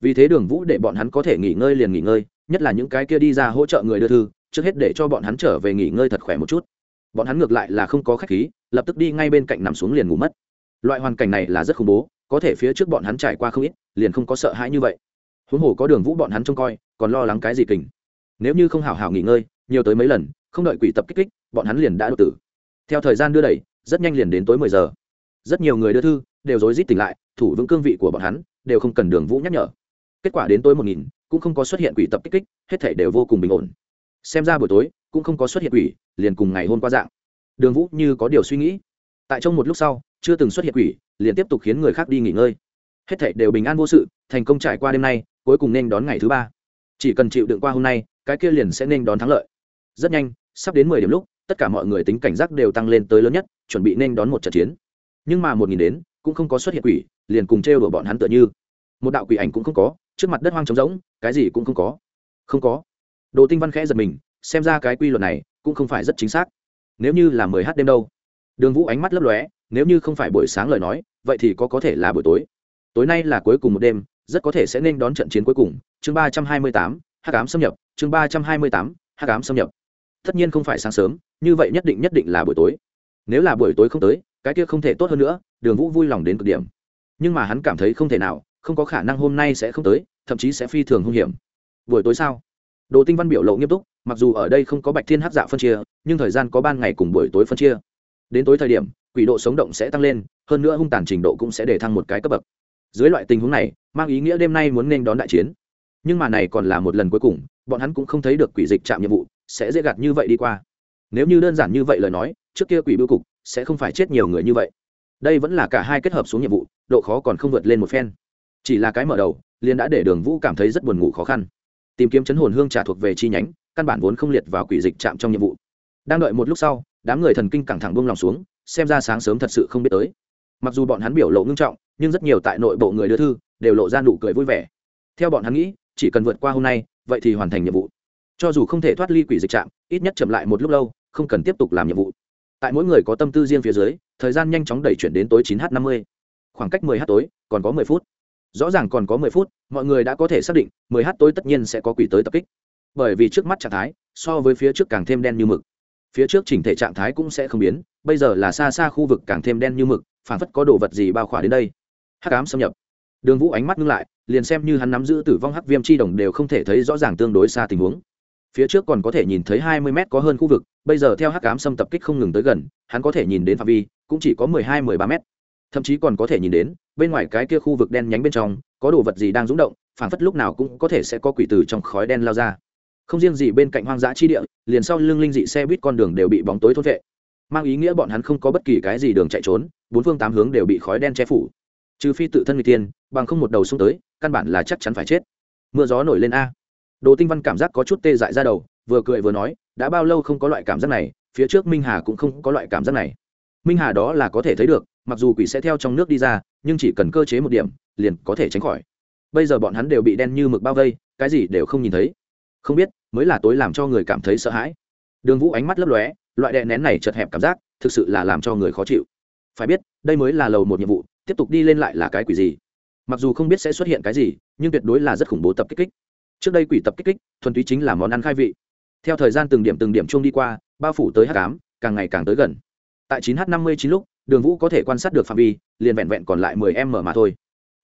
Vì thế đường vũ để bọn hắn có thể nghỉ ngơi liền nghỉ ngơi, nhất là những cái kia đi ra hỗ trợ người đưa thư, trước hết để cho bọn hắn trở về nghỉ ngơi thật khỏe một chút. Bọn hắn ngược lại là không có khách khí, lập tức đi ngay bên cạnh nằm xuống liền ngủ mất. Loại hoàn cảnh này là rất khủng bố có thể phía trước bọn hắn trải qua không ít, liền không có sợ hãi như vậy. Huống hồ có đường vũ bọn hắn trông coi, còn lo lắng cái gì kình. Nếu như không hào hào nghỉ ngơi, nhiều tới mấy lần, không đợi quỷ tập kích kích, bọn hắn liền đã đột tử. Theo thời gian đưa đẩy, rất nhanh liền đến tối mười giờ. Rất nhiều người đưa thư, đều rối rít tỉnh lại, thủ vững cương vị của bọn hắn, đều không cần đường vũ nhắc nhở. Kết quả đến tối một nghìn, cũng không có xuất hiện quỷ tập kích kích, hết thể đều vô cùng bình ổn. Xem ra buổi tối, cũng không có xuất hiện quỷ, liền cùng ngày hôm qua dạng. Đường vũ như có điều suy nghĩ. Tại trong một lúc sau chưa từng xuất hiện quỷ, liền tiếp tục khiến người khác đi nghỉ ngơi. Hết thảy đều bình an vô sự, thành công trải qua đêm nay, cuối cùng nên đón ngày thứ ba. Chỉ cần chịu đựng qua hôm nay, cái kia liền sẽ nên đón thắng lợi. Rất nhanh, sắp đến mười điểm lúc, tất cả mọi người tính cảnh giác đều tăng lên tới lớn nhất, chuẩn bị nên đón một trận chiến. Nhưng mà một nghìn đến, cũng không có xuất hiện quỷ, liền cùng trêu đùa bọn hắn tựa như. Một đạo quỷ ảnh cũng không có, trước mặt đất hoang trống rỗng, cái gì cũng không có. Không có. Đồ tinh văn khẽ giật mình, xem ra cái quy luật này cũng không phải rất chính xác. Nếu như là mười h đêm đâu. Đường vũ ánh mắt lấp lóe nếu như không phải buổi sáng lời nói, vậy thì có có thể là buổi tối. Tối nay là cuối cùng một đêm, rất có thể sẽ nên đón trận chiến cuối cùng. Chương ba trăm hai mươi tám, hắc ám xâm nhập. Chương ba trăm hai mươi tám, hắc ám xâm nhập. Tất nhiên không phải sáng sớm, như vậy nhất định nhất định là buổi tối. Nếu là buổi tối không tới, cái kia không thể tốt hơn nữa, đường vũ vui lòng đến cực điểm. Nhưng mà hắn cảm thấy không thể nào, không có khả năng hôm nay sẽ không tới, thậm chí sẽ phi thường hung hiểm. Buổi tối sao? Đồ tinh văn biểu lộ nghiêm túc, mặc dù ở đây không có bạch thiên hát dạ phân chia, nhưng thời gian có ban ngày cùng buổi tối phân chia. Đến tối thời điểm quỷ độ sống động sẽ tăng lên, hơn nữa hung tàn trình độ cũng sẽ để thăng một cái cấp bậc. Dưới loại tình huống này, mang ý nghĩa đêm nay muốn nên đón đại chiến. Nhưng mà này còn là một lần cuối cùng, bọn hắn cũng không thấy được quỷ dịch chạm nhiệm vụ, sẽ dễ gạt như vậy đi qua. Nếu như đơn giản như vậy lời nói, trước kia quỷ bưu cục sẽ không phải chết nhiều người như vậy. Đây vẫn là cả hai kết hợp xuống nhiệm vụ, độ khó còn không vượt lên một phen. Chỉ là cái mở đầu, liền đã để đường vũ cảm thấy rất buồn ngủ khó khăn. Tìm kiếm chấn hồn hương trả thuộc về chi nhánh, căn bản vốn không liệt vào quỷ dịch chạm trong nhiệm vụ. Đang đợi một lúc sau đám người thần kinh căng thẳng buông lòng xuống, xem ra sáng sớm thật sự không biết tới. Mặc dù bọn hắn biểu lộ ngưng trọng, nhưng rất nhiều tại nội bộ người đưa thư đều lộ ra nụ cười vui vẻ. Theo bọn hắn nghĩ, chỉ cần vượt qua hôm nay, vậy thì hoàn thành nhiệm vụ. Cho dù không thể thoát ly quỷ dịch trạm, ít nhất chậm lại một lúc lâu, không cần tiếp tục làm nhiệm vụ. Tại mỗi người có tâm tư riêng phía dưới, thời gian nhanh chóng đẩy chuyển đến tối 9h50. khoảng cách 10 h tối, còn có 10 phút. Rõ ràng còn có 10 phút, mọi người đã có thể xác định 10 h tối tất nhiên sẽ có quỷ tới tập kích. Bởi vì trước mắt trạng thái, so với phía trước càng thêm đen như mực phía trước chỉnh thể trạng thái cũng sẽ không biến, bây giờ là xa xa khu vực càng thêm đen như mực, phản phất có đồ vật gì bao khỏa đến đây. Hắc ám xâm nhập. Đường vũ ánh mắt ngưng lại, liền xem như hắn nắm giữ tử vong hắc viêm chi đồng đều không thể thấy rõ ràng tương đối xa tình huống. Phía trước còn có thể nhìn thấy hai mươi mét có hơn khu vực, bây giờ theo hắc ám xâm tập kích không ngừng tới gần, hắn có thể nhìn đến phạm vi, cũng chỉ có mười hai, mười ba mét. Thậm chí còn có thể nhìn đến, bên ngoài cái kia khu vực đen nhánh bên trong, có đồ vật gì đang rúng động phảng phất lúc nào cũng có thể sẽ có quỷ từ trong khói đen lao ra không riêng gì bên cạnh hoang dã chi địa, liền sau lưng linh dị xe buýt con đường đều bị bóng tối thốt vệ. Mang ý nghĩa bọn hắn không có bất kỳ cái gì đường chạy trốn, bốn phương tám hướng đều bị khói đen che phủ. Trừ phi tự thân người tiên, bằng không một đầu xuống tới, căn bản là chắc chắn phải chết. Mưa gió nổi lên a. Đồ tinh văn cảm giác có chút tê dại ra đầu, vừa cười vừa nói, đã bao lâu không có loại cảm giác này, phía trước minh hà cũng không có loại cảm giác này. Minh hà đó là có thể thấy được, mặc dù quỷ sẽ theo trong nước đi ra, nhưng chỉ cần cơ chế một điểm, liền có thể tránh khỏi. Bây giờ bọn hắn đều bị đen như mực bao vây, cái gì đều không nhìn thấy. Không biết mới là tối làm cho người cảm thấy sợ hãi. Đường vũ ánh mắt lấp lóe, loại đè nén này chật hẹp cảm giác, thực sự là làm cho người khó chịu. Phải biết, đây mới là lầu một nhiệm vụ, tiếp tục đi lên lại là cái quỷ gì? Mặc dù không biết sẽ xuất hiện cái gì, nhưng tuyệt đối là rất khủng bố tập kích kích. Trước đây quỷ tập kích kích, thuần túy chính là món ăn khai vị. Theo thời gian từng điểm từng điểm chung đi qua, bao phủ tới h tám càng ngày càng tới gần. Tại 9 h 59 lúc, đường vũ có thể quan sát được phạm vi, liền vẹn vẹn còn lại 10 m mà thôi.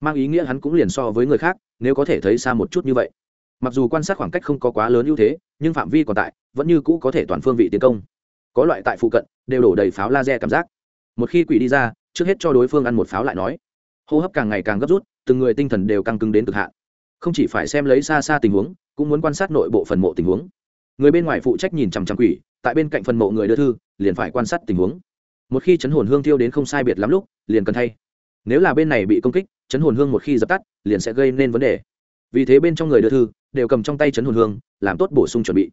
Mang ý nghĩa hắn cũng liền so với người khác, nếu có thể thấy xa một chút như vậy mặc dù quan sát khoảng cách không có quá lớn ưu thế, nhưng phạm vi còn tại, vẫn như cũ có thể toàn phương vị tiến công. Có loại tại phụ cận, đều đổ đầy pháo laser cảm giác. Một khi quỷ đi ra, trước hết cho đối phương ăn một pháo lại nói. Hô hấp càng ngày càng gấp rút, từng người tinh thần đều căng cứng đến cực hạn. Không chỉ phải xem lấy xa xa tình huống, cũng muốn quan sát nội bộ phần mộ tình huống. Người bên ngoài phụ trách nhìn chằm chằm quỷ, tại bên cạnh phần mộ người đưa thư, liền phải quan sát tình huống. Một khi chấn hồn hương thiêu đến không sai biệt lắm lúc, liền cần thay. Nếu là bên này bị công kích, chấn hồn hương một khi dập tắt, liền sẽ gây nên vấn đề vì thế bên trong người đưa thư đều cầm trong tay chấn hồn hương, làm tốt bổ sung chuẩn bị.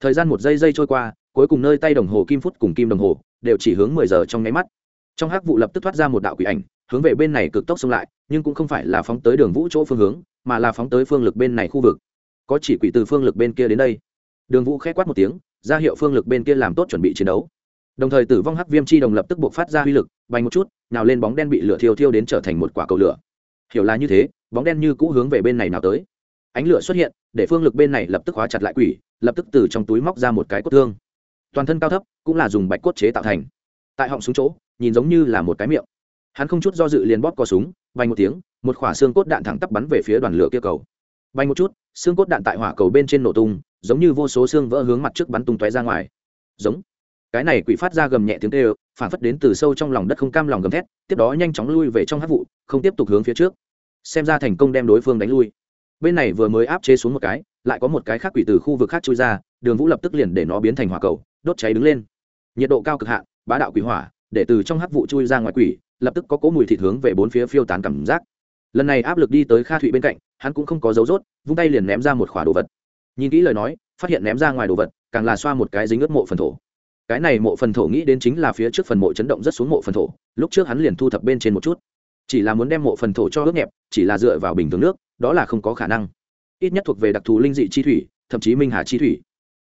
Thời gian một giây giây trôi qua, cuối cùng nơi tay đồng hồ kim phút cùng kim đồng hồ đều chỉ hướng mười giờ trong nháy mắt. Trong hắc vụ lập tức thoát ra một đạo quỷ ảnh, hướng về bên này cực tốc xông lại, nhưng cũng không phải là phóng tới đường vũ chỗ phương hướng, mà là phóng tới phương lực bên này khu vực. Có chỉ quỷ từ phương lực bên kia đến đây. Đường vũ khẽ quát một tiếng, ra hiệu phương lực bên kia làm tốt chuẩn bị chiến đấu. Đồng thời tử vong hắc viêm chi đồng lập tức buộc phát ra uy lực, bay một chút, nào lên bóng đen bị lửa thiêu thiêu đến trở thành một quả cầu lửa. Hiểu là như thế bóng đen như cũ hướng về bên này nào tới. Ánh lửa xuất hiện, để phương lực bên này lập tức hóa chặt lại quỷ, lập tức từ trong túi móc ra một cái cốt thương. Toàn thân cao thấp, cũng là dùng bạch cốt chế tạo thành. Tại họng súng chỗ, nhìn giống như là một cái miệng. Hắn không chút do dự liền bóp cò súng vay một tiếng, một khỏa xương cốt đạn thẳng tắp bắn về phía đoàn lửa kia cầu. Bay một chút, xương cốt đạn tại hỏa cầu bên trên nổ tung, giống như vô số xương vỡ hướng mặt trước bắn tung tóe ra ngoài. Giống. Cái này quỷ phát ra gầm nhẹ tiếng tê phản phất đến từ sâu trong lòng đất không cam lòng gầm thét, tiếp đó nhanh chóng lui về trong hát vụ, không tiếp tục hướng phía trước xem ra thành công đem đối phương đánh lui. Bên này vừa mới áp chế xuống một cái, lại có một cái khác quỷ từ khu vực khác chui ra, đường vũ lập tức liền để nó biến thành hỏa cầu, đốt cháy đứng lên. Nhiệt độ cao cực hạn, bá đạo quỷ hỏa, để từ trong hắc vụ chui ra ngoài quỷ, lập tức có cỗ mùi thịt hướng về bốn phía phiêu tán cảm giác. Lần này áp lực đi tới kha thụy bên cạnh, hắn cũng không có dấu rốt, vung tay liền ném ra một khỏa đồ vật. Nhìn kỹ lời nói, phát hiện ném ra ngoài đồ vật, càng là xoa một cái dính ướt mộ phần thổ. Cái này mộ phần thổ nghĩ đến chính là phía trước phần mộ chấn động rất xuống mộ phần thổ, lúc trước hắn liền thu thập bên trên một chút chỉ là muốn đem mộ phần thổ cho ướt nhẹp, chỉ là dựa vào bình thường nước, đó là không có khả năng. Ít nhất thuộc về đặc thù linh dị chi thủy, thậm chí minh hà chi thủy.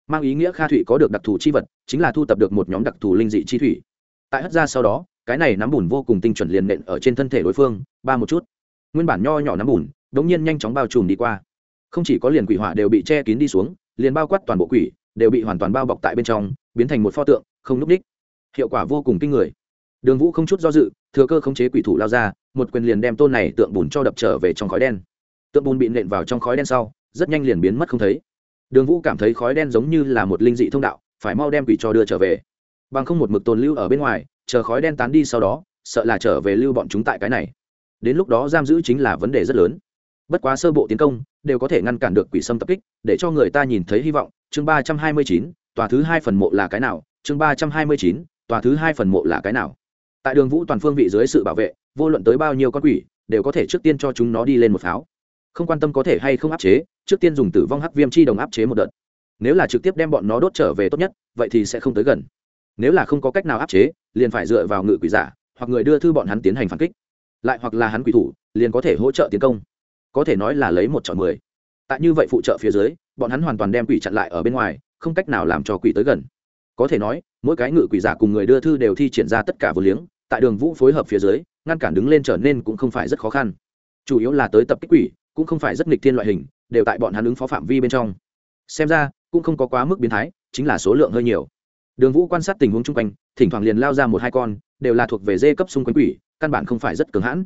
Mang ý nghĩa kha thụy có được đặc thù chi vật, chính là thu tập được một nhóm đặc thù linh dị chi thủy. Tại hất ra sau đó, cái này nắm bùn vô cùng tinh chuẩn liền nện ở trên thân thể đối phương, ba một chút. Nguyên bản nho nhỏ nắm bùn đ ỗ n g nhiên nhanh chóng bao trùm đi qua. Không chỉ có liền quỷ hỏa đều bị che kín đi xuống, liền bao quát toàn bộ quỷ, đều bị hoàn toàn bao bọc tại bên trong, biến thành một pho tượng, không núp đích hiệu quả vô cùng kinh người đường vũ không chút do dự, thừa cơ khống chế quỷ thủ lao ra, một quyền liền đem tôn này tượng bùn cho đập trở về trong khói đen. Tượng bùn bị nện vào trong khói đen sau, rất nhanh liền biến mất không thấy. Đường vũ cảm thấy khói đen giống như là một linh dị thông đạo, phải mau đem quỷ cho đưa trở về. Bằng không một mực tồn lưu ở bên ngoài, chờ khói đen tán đi sau đó, sợ là trở về lưu bọn chúng tại cái này. Đến lúc đó giam giữ chính là vấn đề rất lớn. Bất quá sơ bộ tiến công, đều có thể ngăn cản được quỷ xâm tập kích, để cho người ta nhìn thấy hy vọng. Chương ba trăm hai mươi chín, tòa thứ hai phần mộ là cái nào? Chương ba trăm hai mươi chín, tòa thứ hai phần mộ là cái nào? Tại đường vũ toàn phương vị dưới sự bảo vệ, vô luận tới bao nhiêu con quỷ, đều có thể trước tiên cho chúng nó đi lên một pháo. Không quan tâm có thể hay không áp chế, trước tiên dùng tử vong hắc viêm chi đồng áp chế một đợt. Nếu là trực tiếp đem bọn nó đốt trở về tốt nhất, vậy thì sẽ không tới gần. Nếu là không có cách nào áp chế, liền phải dựa vào ngự quỷ giả, hoặc người đưa thư bọn hắn tiến hành phản kích. Lại hoặc là hắn quỷ thủ, liền có thể hỗ trợ tiến công. Có thể nói là lấy một chọn mười. Tại như vậy phụ trợ phía dưới, bọn hắn hoàn toàn đem quỷ chặn lại ở bên ngoài, không cách nào làm cho quỷ tới gần có thể nói, mỗi cái ngự quỷ giả cùng người đưa thư đều thi triển ra tất cả vô liếng, tại đường vũ phối hợp phía dưới, ngăn cản đứng lên trở nên cũng không phải rất khó khăn. Chủ yếu là tới tập kích quỷ, cũng không phải rất nghịch thiên loại hình, đều tại bọn hắn ứng phó phạm vi bên trong. Xem ra, cũng không có quá mức biến thái, chính là số lượng hơi nhiều. Đường vũ quan sát tình huống chung quanh, thỉnh thoảng liền lao ra một hai con, đều là thuộc về dê cấp xung quanh quỷ, căn bản không phải rất cứng hãn.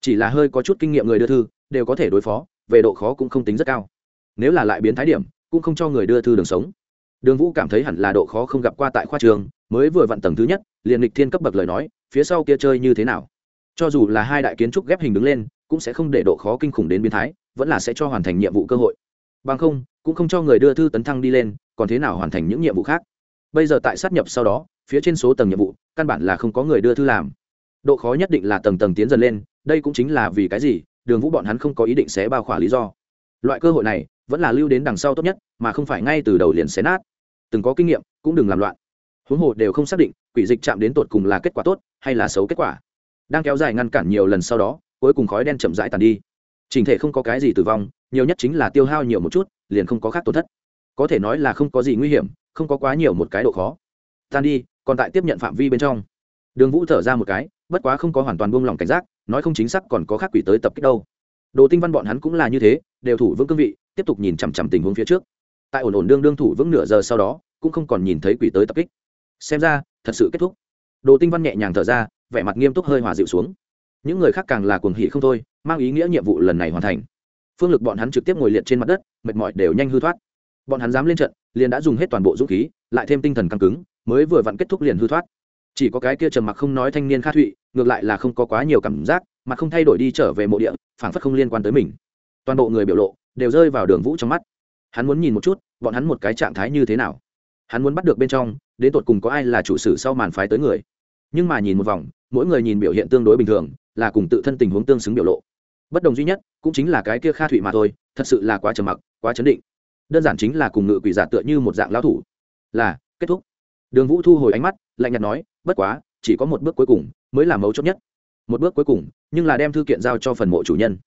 Chỉ là hơi có chút kinh nghiệm người đưa thư, đều có thể đối phó, về độ khó cũng không tính rất cao. Nếu là lại biến thái điểm, cũng không cho người đưa thư đường sống đường vũ cảm thấy hẳn là độ khó không gặp qua tại khoa trường, mới vừa vặn tầng thứ nhất, liền lịch thiên cấp bậc lời nói, phía sau kia chơi như thế nào. Cho dù là hai đại kiến trúc ghép hình đứng lên, cũng sẽ không để độ khó kinh khủng đến biến thái, vẫn là sẽ cho hoàn thành nhiệm vụ cơ hội. Bằng không, cũng không cho người đưa thư tấn thăng đi lên, còn thế nào hoàn thành những nhiệm vụ khác? Bây giờ tại sát nhập sau đó, phía trên số tầng nhiệm vụ, căn bản là không có người đưa thư làm. Độ khó nhất định là tầng tầng tiến dần lên, đây cũng chính là vì cái gì, đường vũ bọn hắn không có ý định xé bao khỏa lý do. Loại cơ hội này vẫn là lưu đến đằng sau tốt nhất, mà không phải ngay từ đầu liền xé nát. Từng có kinh nghiệm, cũng đừng làm loạn. Huống hồ đều không xác định, quỷ dịch chạm đến tột cùng là kết quả tốt, hay là xấu kết quả. Đang kéo dài ngăn cản nhiều lần sau đó, cuối cùng khói đen chậm rãi tàn đi. Trình thể không có cái gì tử vong, nhiều nhất chính là tiêu hao nhiều một chút, liền không có khác tổn thất. Có thể nói là không có gì nguy hiểm, không có quá nhiều một cái độ khó. Tan đi, còn tại tiếp nhận phạm vi bên trong. Đường vũ thở ra một cái, bất quá không có hoàn toàn buông lỏng cảnh giác, nói không chính xác còn có khác quỷ tới tập kích đâu đồ tinh văn bọn hắn cũng là như thế, đều thủ vững cương vị, tiếp tục nhìn chằm chằm tình huống phía trước. Tại ổn ổn đương đương thủ vững nửa giờ sau đó, cũng không còn nhìn thấy quỷ tới tập kích. Xem ra, thật sự kết thúc. Đồ tinh văn nhẹ nhàng thở ra, vẻ mặt nghiêm túc hơi hòa dịu xuống. Những người khác càng là cuồng hỉ không thôi, mang ý nghĩa nhiệm vụ lần này hoàn thành. Phương lực bọn hắn trực tiếp ngồi liệt trên mặt đất, mệt mỏi đều nhanh hư thoát. Bọn hắn dám lên trận, liền đã dùng hết toàn bộ dũng khí, lại thêm tinh thần căng cứng, mới vừa vặn kết thúc liền hư thoát. Chỉ có cái kia trầm mặc không nói thanh niên khát thụy, ngược lại là không có quá nhiều cảm giác mà không thay đổi đi trở về mộ địa, phảng phất không liên quan tới mình. Toàn bộ người biểu lộ đều rơi vào đường vũ trong mắt. Hắn muốn nhìn một chút, bọn hắn một cái trạng thái như thế nào. Hắn muốn bắt được bên trong, đến tột cùng có ai là chủ sử sau màn phái tới người. Nhưng mà nhìn một vòng, mỗi người nhìn biểu hiện tương đối bình thường, là cùng tự thân tình huống tương xứng biểu lộ. Bất đồng duy nhất, cũng chính là cái kia kha thụy mà thôi, thật sự là quá trầm mặc, quá chấn định. Đơn giản chính là cùng ngự quỷ giả tựa như một dạng lão thủ. Là, kết thúc. Đường vũ thu hồi ánh mắt, lạnh nhạt nói, bất quá, chỉ có một bước cuối cùng, mới là mấu chốt nhất một bước cuối cùng, nhưng là đem thư kiện giao cho phần mộ chủ nhân.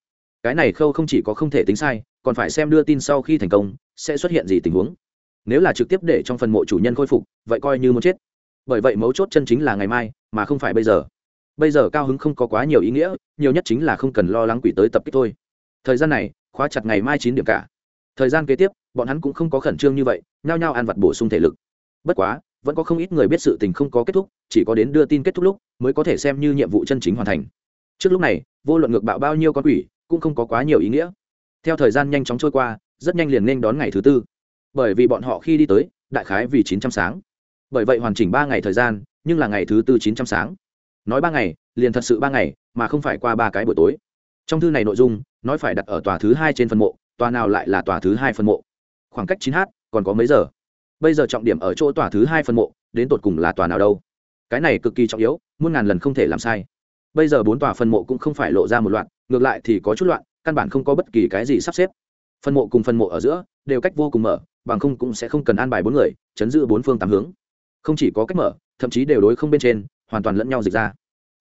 Cái này khâu không chỉ có không thể tính sai, còn phải xem đưa tin sau khi thành công, sẽ xuất hiện gì tình huống. Nếu là trực tiếp để trong phần mộ chủ nhân khôi phục, vậy coi như muốn chết. Bởi vậy mấu chốt chân chính là ngày mai, mà không phải bây giờ. Bây giờ cao hứng không có quá nhiều ý nghĩa, nhiều nhất chính là không cần lo lắng quỷ tới tập kích thôi. Thời gian này, khóa chặt ngày mai chín điểm cả. Thời gian kế tiếp, bọn hắn cũng không có khẩn trương như vậy, nhao nhao ăn vặt bổ sung thể lực. Bất quá vẫn có không ít người biết sự tình không có kết thúc, chỉ có đến đưa tin kết thúc lúc mới có thể xem như nhiệm vụ chân chính hoàn thành. Trước lúc này, vô luận ngược bạo bao nhiêu con quỷ, cũng không có quá nhiều ý nghĩa. Theo thời gian nhanh chóng trôi qua, rất nhanh liền nên đón ngày thứ tư. Bởi vì bọn họ khi đi tới, đại khái vì chín trăm sáng. Bởi vậy hoàn chỉnh ba ngày thời gian, nhưng là ngày thứ tư chín trăm sáng. Nói ba ngày, liền thật sự ba ngày, mà không phải qua ba cái buổi tối. Trong thư này nội dung, nói phải đặt ở tòa thứ hai trên phân mộ, tòa nào lại là tòa thứ hai phân mộ? Khoảng cách chín h còn có mấy giờ? Bây giờ trọng điểm ở chỗ tòa thứ hai phân mộ, đến tột cùng là tòa nào đâu? Cái này cực kỳ trọng yếu, muôn ngàn lần không thể làm sai. Bây giờ bốn tòa phân mộ cũng không phải lộ ra một loạt, ngược lại thì có chút loạn, căn bản không có bất kỳ cái gì sắp xếp. Phân mộ cùng phân mộ ở giữa, đều cách vô cùng mở, bằng không cũng sẽ không cần an bài bốn người, chấn giữ bốn phương tám hướng. Không chỉ có cách mở, thậm chí đều đối không bên trên, hoàn toàn lẫn nhau dịch ra.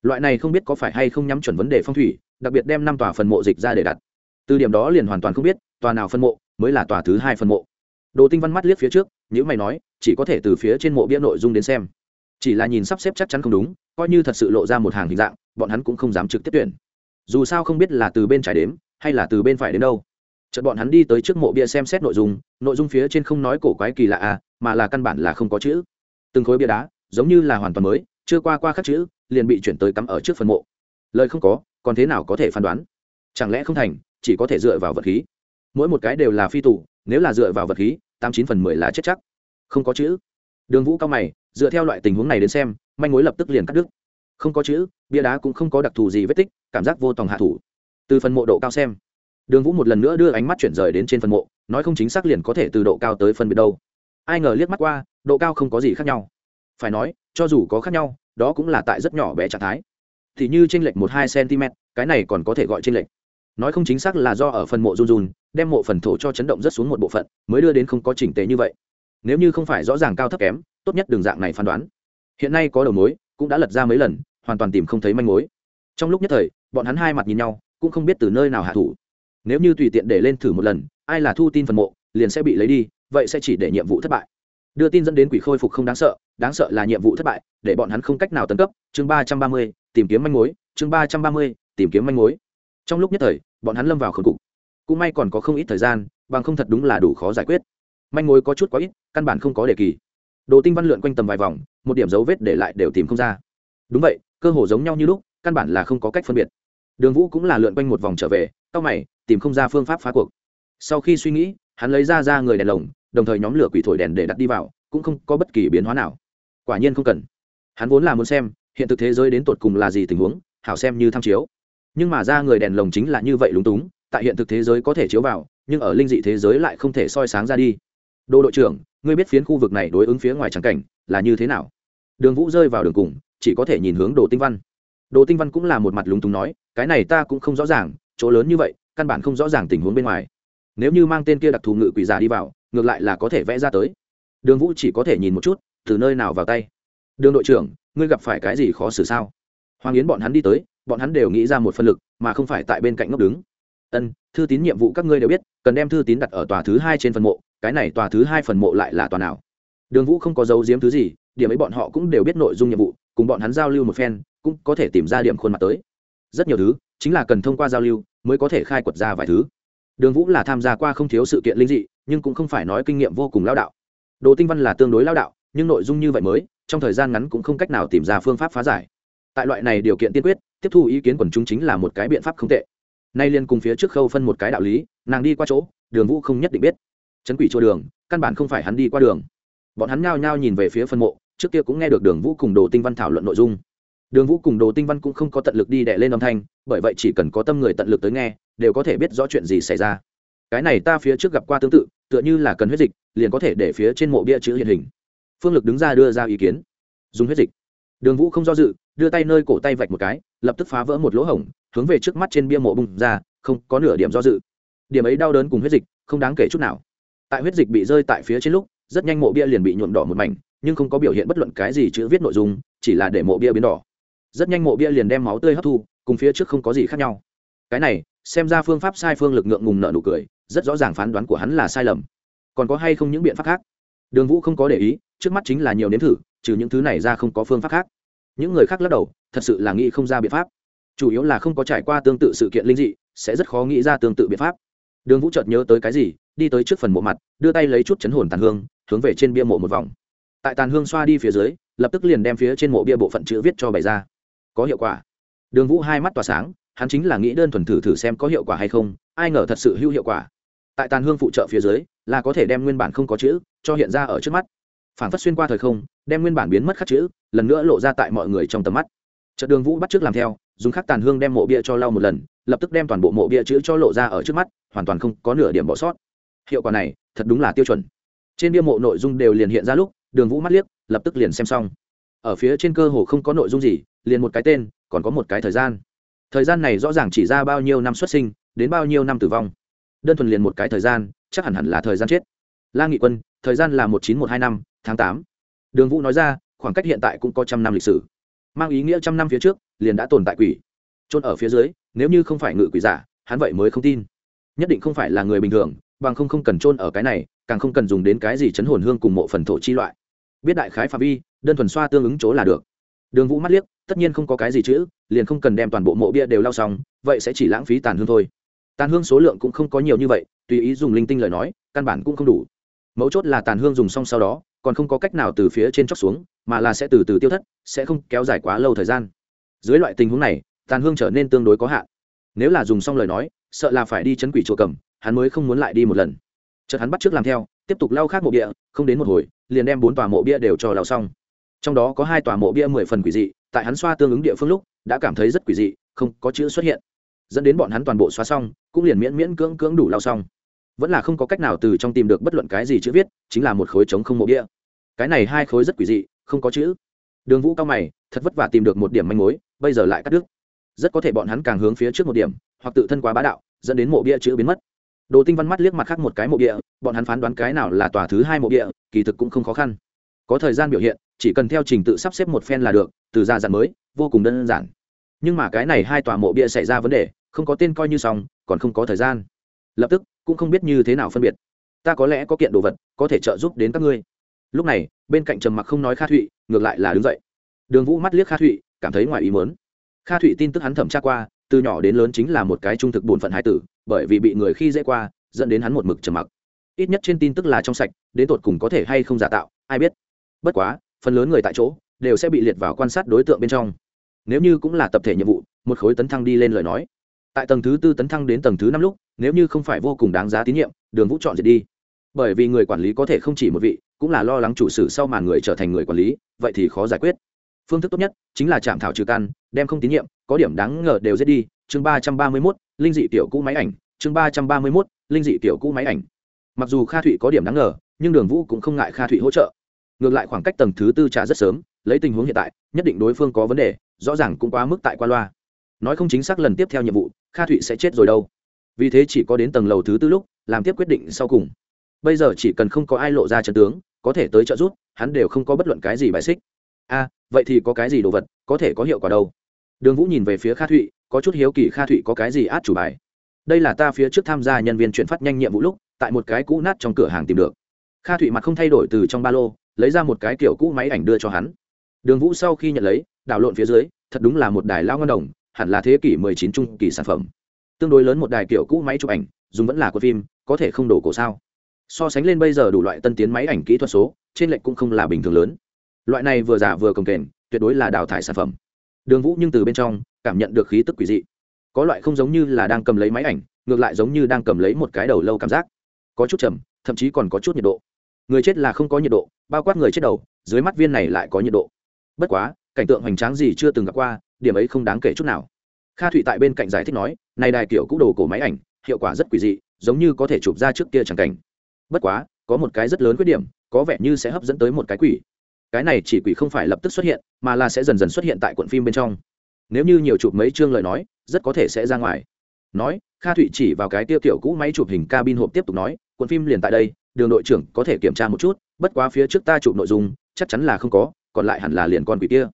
Loại này không biết có phải hay không nhắm chuẩn vấn đề phong thủy, đặc biệt đem năm tòa phần mộ dịch ra để đặt. Từ điểm đó liền hoàn toàn không biết, tòa nào phân mộ mới là tòa thứ hai phân mộ. Đồ tinh văn mắt liếc phía trước những mày nói, chỉ có thể từ phía trên mộ bia nội dung đến xem. Chỉ là nhìn sắp xếp chắc chắn không đúng, coi như thật sự lộ ra một hàng hình dạng, bọn hắn cũng không dám trực tiếp tuyển. Dù sao không biết là từ bên trái đếm, hay là từ bên phải đến đâu. Chợt bọn hắn đi tới trước mộ bia xem xét nội dung nội dung phía trên không nói cổ quái kỳ lạ à mà là căn bản là không có chữ. Từng khối bia đá, giống như là hoàn toàn mới, chưa qua qua khắc chữ, liền bị chuyển tới cắm ở trước phần mộ. Lời không có, còn thế nào có thể phán đoán? Chẳng lẽ không thành, chỉ có thể dựa vào vật khí? Mỗi một cái đều là phi tù, nếu là dựa vào vật khí tám chín phần mười là chết chắc. Không có chữ. Đường vũ cao mày, dựa theo loại tình huống này đến xem, manh mối lập tức liền cắt đứt. Không có chữ, bia đá cũng không có đặc thù gì vết tích, cảm giác vô tòng hạ thủ. Từ phần mộ độ cao xem, đường vũ một lần nữa đưa ánh mắt chuyển rời đến trên phần mộ, nói không chính xác liền có thể từ độ cao tới phân biệt đâu. Ai ngờ liếc mắt qua, độ cao không có gì khác nhau. Phải nói, cho dù có khác nhau, đó cũng là tại rất nhỏ bé trạng thái. Thì như t r ê n lệch một hai cm cái này còn có thể gọi t r ê n lệch. Nói không chính xác là do ở phần mộ run run đem mộ phần thổ cho chấn động rất xuống một bộ phận, mới đưa đến không có chỉnh tế như vậy. Nếu như không phải rõ ràng cao thấp kém, tốt nhất đường dạng này phán đoán. Hiện nay có đầu mối, cũng đã lật ra mấy lần, hoàn toàn tìm không thấy manh mối. Trong lúc nhất thời, bọn hắn hai mặt nhìn nhau, cũng không biết từ nơi nào hạ thủ. Nếu như tùy tiện để lên thử một lần, ai là thu tin phần mộ, liền sẽ bị lấy đi, vậy sẽ chỉ để nhiệm vụ thất bại. Đưa tin dẫn đến quỷ khôi phục không đáng sợ đáng sợ là nhiệm vụ thất bại, để bọn hắn không cách nào tấn cấp. Chương ba trăm ba mươi, tìm kiếm manh mối, chương ba trăm ba mươi, tìm kiếm manh mối. Trong lúc nhất thời, bọn hắn lâm vào khẩn cục cũng may còn có không ít thời gian, bằng không thật đúng là đủ khó giải quyết. Manh mối có chút quá ít, căn bản không có đề kỳ. Đồ tinh văn lượn quanh tầm vài vòng, một điểm dấu vết để lại đều tìm không ra. Đúng vậy, cơ hồ giống nhau như lúc, căn bản là không có cách phân biệt. Đường vũ cũng là lượn quanh một vòng trở về tao mày, tìm không ra phương pháp phá cuộc. Sau khi suy nghĩ, hắn lấy ra ra người đèn lồng, đồng thời nhóm lửa quỷ thổi đèn để đặt đi vào, cũng không có bất kỳ biến hóa nào. Quả nhiên không cần. Hắn vốn là muốn xem, hiện thực thế giới đến tột cùng là gì tình huống, hảo xem như tham chiếu. Nhưng mà ra người đèn lồng chính là như vậy lúng túng tại hiện thực thế giới có thể chiếu vào, nhưng ở linh dị thế giới lại không thể soi sáng ra đi. Đô đội trưởng, ngươi biết phiến khu vực này đối ứng phía ngoài trắng cảnh, là như thế nào? Đường vũ rơi vào đường cùng, chỉ có thể nhìn hướng đồ tinh văn. Đồ tinh văn cũng là một mặt lúng túng nói, cái này ta cũng không rõ ràng, chỗ lớn như vậy, căn bản không rõ ràng tình huống bên ngoài. Nếu như mang tên kia đặc thù ngự quỷ giả đi vào, ngược lại là có thể vẽ ra tới. Đường vũ chỉ có thể nhìn một chút, từ nơi nào vào tay. Đường đội trưởng, ngươi gặp phải cái gì khó xử sao? Hoàng yến bọn hắn đi tới, bọn hắn đều nghĩ ra một phân lực, mà không phải tại bên cạnh ngốc đứng ân, thư tín nhiệm vụ các ngươi đều biết, cần đem thư tín đặt ở tòa thứ hai trên phần mộ, cái này tòa thứ hai phần mộ lại là tòa nào? Đường vũ không có dấu giếm thứ gì, điểm ấy bọn họ cũng đều biết nội dung nhiệm vụ, cùng bọn hắn giao lưu một phen, cũng có thể tìm ra điểm khuôn mặt tới. Rất nhiều thứ, chính là cần thông qua giao lưu mới có thể khai quật ra vài thứ. Đường vũ là tham gia qua không thiếu sự kiện linh dị, nhưng cũng không phải nói kinh nghiệm vô cùng lao đạo. Đồ tinh văn là tương đối lao đạo, nhưng nội dung như vậy mới, trong thời gian ngắn cũng không cách nào tìm ra phương pháp phá giải. Tại loại này điều kiện tiên quyết, tiếp thu ý kiến quần chúng chính là một cái biện pháp không tệ nay liên cùng phía trước khâu phân một cái đạo lý, nàng đi qua chỗ, đường vũ không nhất định biết. Chấn quỷ chỗ đường, căn bản không phải hắn đi qua đường. Bọn hắn nhao nhao nhìn về phía phân mộ, trước kia cũng nghe được đường vũ cùng đồ tinh văn thảo luận nội dung. Đường vũ cùng đồ tinh văn cũng không có tận lực đi đẻ lên âm thanh, bởi vậy chỉ cần có tâm người tận lực tới nghe, đều có thể biết rõ chuyện gì xảy ra. Cái này ta phía trước gặp qua tương tự, tựa như là cần huyết dịch, liền có thể để phía trên mộ bia chữ hiện hình. Phương lực đứng ra đưa ra ý kiến. Dùng huyết dịch. Đường vũ không do dự, đưa tay nơi cổ tay vạch một cái, lập tức phá vỡ một lỗ hổng hướng về trước mắt trên bia mộ bung ra, không có nửa điểm do dự. Điểm ấy đau đớn cùng huyết dịch, không đáng kể chút nào. Tại huyết dịch bị rơi tại phía trên lúc, rất nhanh mộ bia liền bị nhuộm đỏ một mảnh, nhưng không có biểu hiện bất luận cái gì chữ viết nội dung, chỉ là để mộ bia biến đỏ. Rất nhanh mộ bia liền đem máu tươi hấp thu, cùng phía trước không có gì khác nhau. Cái này, xem ra phương pháp sai phương lực ngượng ngùng nợ nụ cười, rất rõ ràng phán đoán của hắn là sai lầm. Còn có hay không những biện pháp khác? Đường vũ không có để ý, trước mắt chính là nhiều nếm thử, trừ những thứ này ra không có phương pháp khác. Những người khác lắc đầu, thật sự là nghĩ không ra biện pháp chủ yếu là không có trải qua tương tự sự kiện linh dị, sẽ rất khó nghĩ ra tương tự biện pháp. Đường vũ chợt nhớ tới cái gì, đi tới trước phần mộ mặt, đưa tay lấy chút chấn hồn tàn hương, hướng về trên bia mộ một vòng. Tại tàn hương xoa đi phía dưới, lập tức liền đem phía trên mộ bia bộ phận chữ viết cho bày ra. Có hiệu quả. Đường vũ hai mắt tỏa sáng, hắn chính là nghĩ đơn thuần thử thử xem có hiệu quả hay không, ai ngờ thật sự hữu hiệu quả. Tại tàn hương phụ trợ phía dưới, là có thể đem nguyên bản không có chữ, cho hiện ra ở trước mắt. Phản phất xuyên qua thời không, đem nguyên bản biến mất khắc chữ, lần nữa lộ ra tại mọi người trong tầm mắt. Trận đường vũ bắt trước làm theo dùng khắc tàn hương đem mộ bia cho lau một lần, lập tức đem toàn bộ mộ bia chữ cho lộ ra ở trước mắt, hoàn toàn không có nửa điểm bỏ sót. Hiệu quả này, thật đúng là tiêu chuẩn. Trên bia mộ nội dung đều liền hiện ra lúc, đường vũ mắt liếc, lập tức liền xem xong. Ở phía trên cơ hồ không có nội dung gì, liền một cái tên, còn có một cái thời gian. Thời gian này rõ ràng chỉ ra bao nhiêu năm xuất sinh, đến bao nhiêu năm tử vong. Đơn thuần liền một cái thời gian, chắc hẳn hẳn là thời gian chết. La nghị quân, thời gian là một chín một hai năm, tháng tám. Đường vũ nói ra, khoảng cách hiện tại cũng có trăm năm lịch sử. Mang ý nghĩa trăm năm phía trước liền đã tồn tại quỷ. Trôn ở phía dưới, nếu như không phải ngự quỷ giả, hắn vậy mới không tin. Nhất định không phải là người bình thường, bằng không không cần trôn ở cái này, càng không cần dùng đến cái gì chấn hồn hương cùng mộ phần thổ chi loại. Biết đại khái phạm vi, đơn thuần xoa tương ứng chỗ là được. Đường vũ mắt liếc, tất nhiên không có cái gì chữ, liền không cần đem toàn bộ mộ bia đều lao xong, vậy sẽ chỉ lãng phí tàn hương thôi. Tàn hương số lượng cũng không có nhiều như vậy, tùy ý dùng linh tinh lời nói, căn bản cũng không đủ. Mấu chốt là tàn hương dùng xong sau đó, còn không có cách nào từ phía trên chóc xuống, mà là sẽ từ từ tiêu thất, sẽ không kéo dài quá lâu thời gian dưới loại tình huống này, tàn hương trở nên tương đối có hạn. Nếu là dùng xong lời nói, sợ là phải đi chấn quỷ chùa cầm, hắn mới không muốn lại đi một lần. Chợt hắn bắt trước làm theo, tiếp tục lau khác mộ bia, không đến một hồi, liền đem bốn tòa mộ bia đều cho lau xong. Trong đó có hai tòa mộ bia mười phần quỷ dị, tại hắn xoa tương ứng địa phương lúc, đã cảm thấy rất quỷ dị, không có chữ xuất hiện. Dẫn đến bọn hắn toàn bộ xóa xong, cũng liền miễn miễn cưỡng cưỡng đủ lau xong. Vẫn là không có cách nào từ trong tìm được bất luận cái gì chữ viết, chính là một khối trống không mộ bia. Cái này hai khối rất quỷ dị, không có chữ. Đường vũ cao mày, thật vất vả tìm được một điểm manh mối bây giờ lại cắt đứt. Rất có thể bọn hắn càng hướng phía trước một điểm, hoặc tự thân quá bá đạo, dẫn đến mộ bia chữ biến mất. Đồ tinh văn mắt liếc mặt khác một cái mộ bia, bọn hắn phán đoán cái nào là tòa thứ hai mộ bia, kỳ thực cũng không khó khăn. Có thời gian biểu hiện, chỉ cần theo trình tự sắp xếp một phen là được, từ ra dặn mới, vô cùng đơn giản. Nhưng mà cái này hai tòa mộ bia xảy ra vấn đề, không có tên coi như xong, còn không có thời gian. Lập tức, cũng không biết như thế nào phân biệt. Ta có lẽ có kiện đồ vật, có thể trợ giúp đến các ngươi. Lúc này, bên cạnh trầm mặc không nói kha thụy, ngược lại là đứng dậy. Đường vũ mắt liếc kha thụy cảm thấy ngoài ý muốn, kha thụy tin tức hắn thẩm tra qua từ nhỏ đến lớn chính là một cái trung thực bổn phận hải tử bởi vì bị người khi dễ qua dẫn đến hắn một mực trầm mặc. Ít nhất trên tin tức là trong sạch đến tột cùng có thể hay không giả tạo ai biết. Bất quá phần lớn người tại chỗ đều sẽ bị liệt vào quan sát đối tượng bên trong. Nếu như cũng là tập thể nhiệm vụ một khối tấn thăng đi lên lời nói. Tại tầng thứ tư tấn thăng đến tầng thứ năm lúc nếu như không phải vô cùng đáng giá tín nhiệm đường vũ chọn diệt đi. Bởi vì người quản lý có thể không chỉ một vị cũng là lo lắng chủ sử sau màn người trở thành người quản lý vậy thì khó giải quyết phương thức tốt nhất chính là chạm thảo trừ căn, đem không tín nhiệm, có điểm đáng ngờ đều giết đi. Chương ba trăm ba mươi mốt, linh dị tiểu cũ máy ảnh. Chương ba trăm ba mươi mốt, linh dị tiểu cũ máy ảnh. Mặc dù kha thụy có điểm đáng ngờ, nhưng đường vũ cũng không ngại kha thụy hỗ trợ. Ngược lại khoảng cách tầng thứ tư trả rất sớm, lấy tình huống hiện tại, nhất định đối phương có vấn đề, rõ ràng cũng quá mức tại qua loa. Nói không chính xác lần tiếp theo nhiệm vụ, kha thụy sẽ chết rồi đâu. Vì thế chỉ có đến tầng lầu thứ tư lúc, làm tiếp quyết định sau cùng. Bây giờ chỉ cần không có ai lộ ra trận tướng, có thể tới trợ giúp, hắn đều không có bất luận cái gì bài xích. A vậy thì có cái gì đồ vật, có thể có hiệu quả đâu? Đường vũ nhìn về phía kha thụy, có chút hiếu kỳ kha thụy có cái gì át chủ bài? Đây là ta phía trước tham gia nhân viên chuyển phát nhanh nhiệm vụ lúc, tại một cái cũ nát trong cửa hàng tìm được. Kha thụy mặt không thay đổi từ trong ba lô, lấy ra một cái kiểu cũ máy ảnh đưa cho hắn. Đường vũ sau khi nhận lấy, đảo lộn phía dưới, thật đúng là một đài lao ngân đồng, hẳn là thế kỷ 19 trung kỳ sản phẩm. Tương đối lớn một đài kiểu cũ máy chụp ảnh, dùng vẫn là của phim, có thể không đổ cổ sao? So sánh lên bây giờ đủ loại tân tiến máy ảnh kỹ thuật số, trên lệnh cũng không là bình thường lớn loại này vừa giả vừa cồng kềnh, tuyệt đối là đào thải sản phẩm. Đường vũ nhưng từ bên trong, cảm nhận được khí tức quỷ dị. Có loại không giống như là đang cầm lấy máy ảnh, ngược lại giống như đang cầm lấy một cái đầu lâu cảm giác. Có chút trầm, thậm chí còn có chút nhiệt độ. Người chết là không có nhiệt độ, bao quát người chết đầu, dưới mắt viên này lại có nhiệt độ. Bất quá, cảnh tượng hoành tráng gì chưa từng gặp qua, điểm ấy không đáng kể chút nào. Kha thụy tại bên cạnh giải thích nói, này đài kiểu cũ đồ cổ máy ảnh, hiệu quả rất quỷ dị, giống như có thể chụp ra trước kia chẳng cảnh. Bất quá, có một cái rất lớn khuyết điểm, có vẻ như sẽ hấp dẫn tới một cái quỷ cái này chỉ quỷ không phải lập tức xuất hiện, mà là sẽ dần dần xuất hiện tại cuộn phim bên trong. Nếu như nhiều chụp mấy chương lời nói, rất có thể sẽ ra ngoài. Nói, kha thụy chỉ vào cái tiêu kiểu cũ máy chụp hình cabin hộp tiếp tục nói, cuộn phim liền tại đây, đường đội trưởng có thể kiểm tra một chút, bất quá phía trước ta chụp nội dung, chắc chắn là không có, còn lại hẳn là liền con quỷ kia.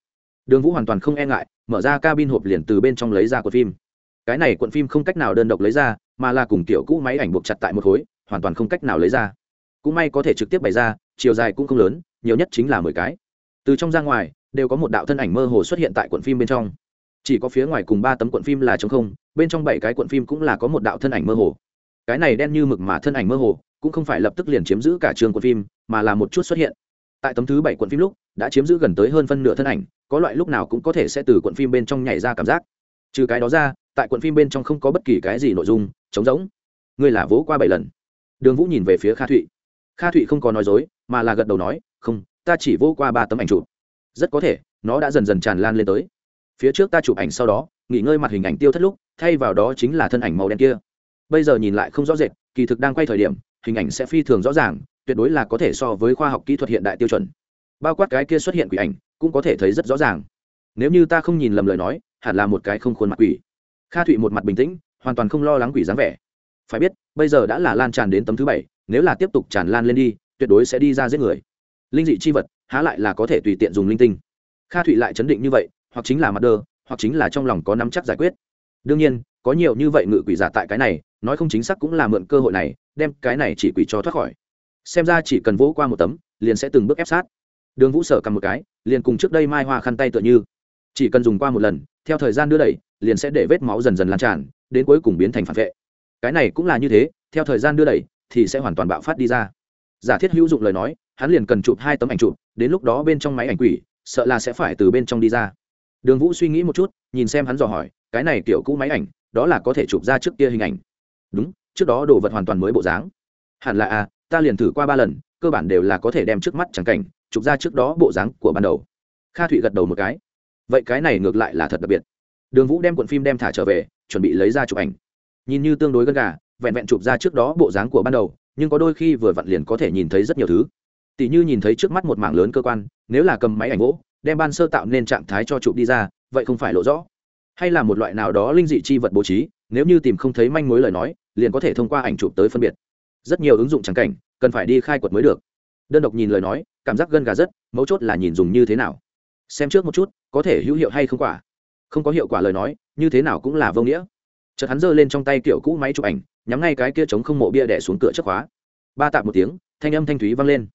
Đường vũ hoàn toàn không e ngại, mở ra cabin hộp liền từ bên trong lấy ra cuộn phim. Cái này cuộn phim không cách nào đơn độc lấy ra, mà là cùng kiểu cũ máy ảnh buộc chặt tại một khối, hoàn toàn không cách nào lấy ra. Cũng may có thể trực tiếp bày ra, chiều dài cũng không lớn nhiều nhất chính là mười cái. Từ trong ra ngoài, đều có một đạo thân ảnh mơ hồ xuất hiện tại cuộn phim bên trong. Chỉ có phía ngoài cùng ba tấm cuộn phim là t không, bên trong bảy cái cuộn phim cũng là có một đạo thân ảnh mơ hồ. Cái này đen như mực mà thân ảnh mơ hồ, cũng không phải lập tức liền chiếm giữ cả trường cuộn phim, mà là một chút xuất hiện. Tại tấm thứ bảy cuộn phim lúc, đã chiếm giữ gần tới hơn phân nửa thân ảnh, có loại lúc nào cũng có thể sẽ từ cuộn phim bên trong nhảy ra cảm giác. Trừ cái đó ra, tại cuộn phim bên trong không có bất kỳ cái gì nội dung, trống rỗng. Ngươi là vỗ qua bảy lần. Đường vũ nhìn về phía kha thụy. Kha thụy không có nói dối, mà là gật đầu nói không, ta chỉ vô qua ba tấm ảnh chụp. Rất có thể, nó đã dần dần tràn lan lên tới. Phía trước ta chụp ảnh sau đó, nghỉ ngơi mặt hình ảnh tiêu thất lúc, thay vào đó chính là thân ảnh màu đen kia. Bây giờ nhìn lại không rõ rệt, kỳ thực đang quay thời điểm, hình ảnh sẽ phi thường rõ ràng, tuyệt đối là có thể so với khoa học kỹ thuật hiện đại tiêu chuẩn. Bao quát cái kia xuất hiện quỷ ảnh, cũng có thể thấy rất rõ ràng. Nếu như ta không nhìn lầm lời nói, hẳn là một cái không khuôn mặt quỷ. Kha thụy một mặt bình tĩnh, hoàn toàn không lo lắng quỷ dáng vẻ. Phải biết, bây giờ đã là lan tràn đến tấm thứ bảy, nếu là tiếp tục tràn lan lên đi, tuyệt đối sẽ đi ra giết người linh dị chi vật, há lại là có thể tùy tiện dùng linh tinh. Kha thụy lại chấn định như vậy, hoặc chính là mặt đơ, hoặc chính là trong lòng có nắm chắc giải quyết. Đương nhiên, có nhiều như vậy ngự quỷ giả tại cái này, nói không chính xác cũng là mượn cơ hội này, đem cái này chỉ quỷ cho thoát khỏi. Xem ra chỉ cần vỗ qua một tấm, liền sẽ từng bước ép sát. Đường vũ sở cầm một cái, liền cùng trước đây mai hoa khăn tay tựa như. Chỉ cần dùng qua một lần, theo thời gian đưa đẩy, liền sẽ để vết máu dần dần lan tràn, đến cuối cùng biến thành phản vệ. Cái này cũng là như thế, theo thời gian đưa đẩy, thì sẽ hoàn toàn bạo phát đi ra. Giả thiết hữu dụng lời nói hắn liền cần chụp hai tấm ảnh chụp, đến lúc đó bên trong máy ảnh quỷ, sợ là sẽ phải từ bên trong đi ra. Đường vũ suy nghĩ một chút, nhìn xem hắn dò hỏi, cái này kiểu cũ máy ảnh, đó là có thể chụp ra trước kia hình ảnh. Đúng, trước đó đồ vật hoàn toàn mới bộ dáng. Hẳn là à ta liền thử qua ba lần, cơ bản đều là có thể đem trước mắt chẳng cảnh, chụp ra trước đó bộ dáng của ban đầu. Kha thụy gật đầu một cái. Vậy cái này ngược lại là thật đặc biệt. Đường vũ đem cuộn phim đem thả trở về, chuẩn bị lấy ra chụp ảnh. Nhìn như tương đối gần gà, vẹn vẹn chụp ra trước đó bộ dáng của ban đầu, nhưng có đôi khi vừa vặn liền có thể nhìn thấy rất nhiều thứ tỷ như nhìn thấy trước mắt một mảng lớn cơ quan, nếu là cầm máy ảnh gỗ, đem ban sơ tạo nên trạng thái cho chụp đi ra, vậy không phải lộ rõ. Hay là một loại nào đó linh dị chi vật bố trí, nếu như tìm không thấy manh mối lời nói, liền có thể thông qua ảnh chụp tới phân biệt. Rất nhiều ứng dụng trắng cảnh, cần phải đi khai quật mới được. Đơn độc nhìn lời nói, cảm giác gân gà rất, mấu chốt là nhìn dùng như thế nào. Xem trước một chút, có thể hữu hiệu hay không quả. Không có hiệu quả lời nói, như thế nào cũng là vô nghĩa. Chợt hắn giơ lên trong tay kiểu cũ máy chụp ảnh, nhắm ngay cái kia chống không mộ bia đẻ xuống cửa chất khóa. Ba tạm một tiếng, thanh âm thanh thúy vang lên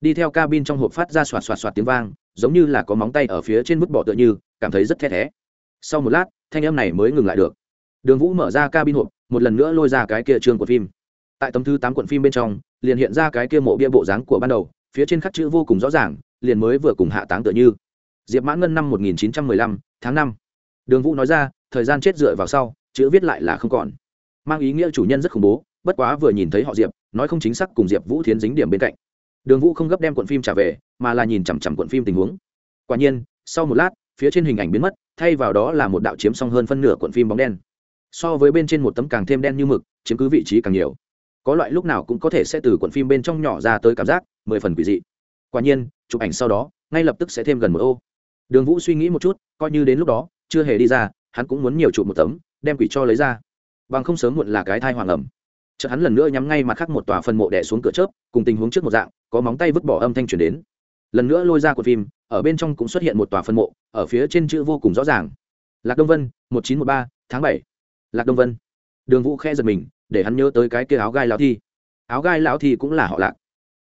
đi theo cabin trong hộp phát ra xoạt xoạt xoạt tiếng vang giống như là có móng tay ở phía trên mức bỏ tựa như cảm thấy rất the thé. Sau một lát thanh âm này mới ngừng lại được. Đường vũ mở ra cabin hộp một lần nữa lôi ra cái kia trường của phim. Tại tấm thứ tám cuộn phim bên trong liền hiện ra cái kia mộ bia bộ dáng của ban đầu phía trên khắc chữ vô cùng rõ ràng liền mới vừa cùng hạ táng tựa như. Diệp mãn ngân năm 1915, tháng năm. Đường vũ nói ra thời gian chết dựa vào sau chữ viết lại là không còn. Mang ý nghĩa chủ nhân rất khủng bố bất quá vừa nhìn thấy họ diệp nói không chính xác cùng diệp vũ thiến dính điểm bên cạnh đường vũ không gấp đem cuộn phim trả về, mà là nhìn chằm chằm cuộn phim tình huống. Quả nhiên, sau một lát, phía trên hình ảnh biến mất, thay vào đó là một đạo chiếm xong hơn phân nửa cuộn phim bóng đen. So với bên trên một tấm càng thêm đen như mực, chiếm cứ vị trí càng nhiều. Có loại lúc nào cũng có thể sẽ từ cuộn phim bên trong nhỏ ra tới cảm giác, mười phần quỷ dị. Quả nhiên, chụp ảnh sau đó, ngay lập tức sẽ thêm gần một ô. Đường vũ suy nghĩ một chút, coi như đến lúc đó, chưa hề đi ra, hắn cũng muốn nhiều chụp một tấm, đem quỷ cho lấy ra. Bằng không sớm muộn là cái thai hoàng ẩm chợt hắn lần nữa nhắm ngay mặt khác một tòa phần mộ đẻ xuống cửa chớp, cùng tình huống trước một dạng, có móng tay vứt bỏ âm thanh truyền đến. Lần nữa lôi ra của phim, ở bên trong cũng xuất hiện một tòa phân mộ, ở phía trên chữ vô cùng rõ ràng. Lạc đông vân, một nghìn chín trăm một ba, tháng bảy. Lạc đông vân. Đường vũ khe giật mình, để hắn nhớ tới cái kia áo gai lão thi. Áo gai lão thi cũng là họ lạc.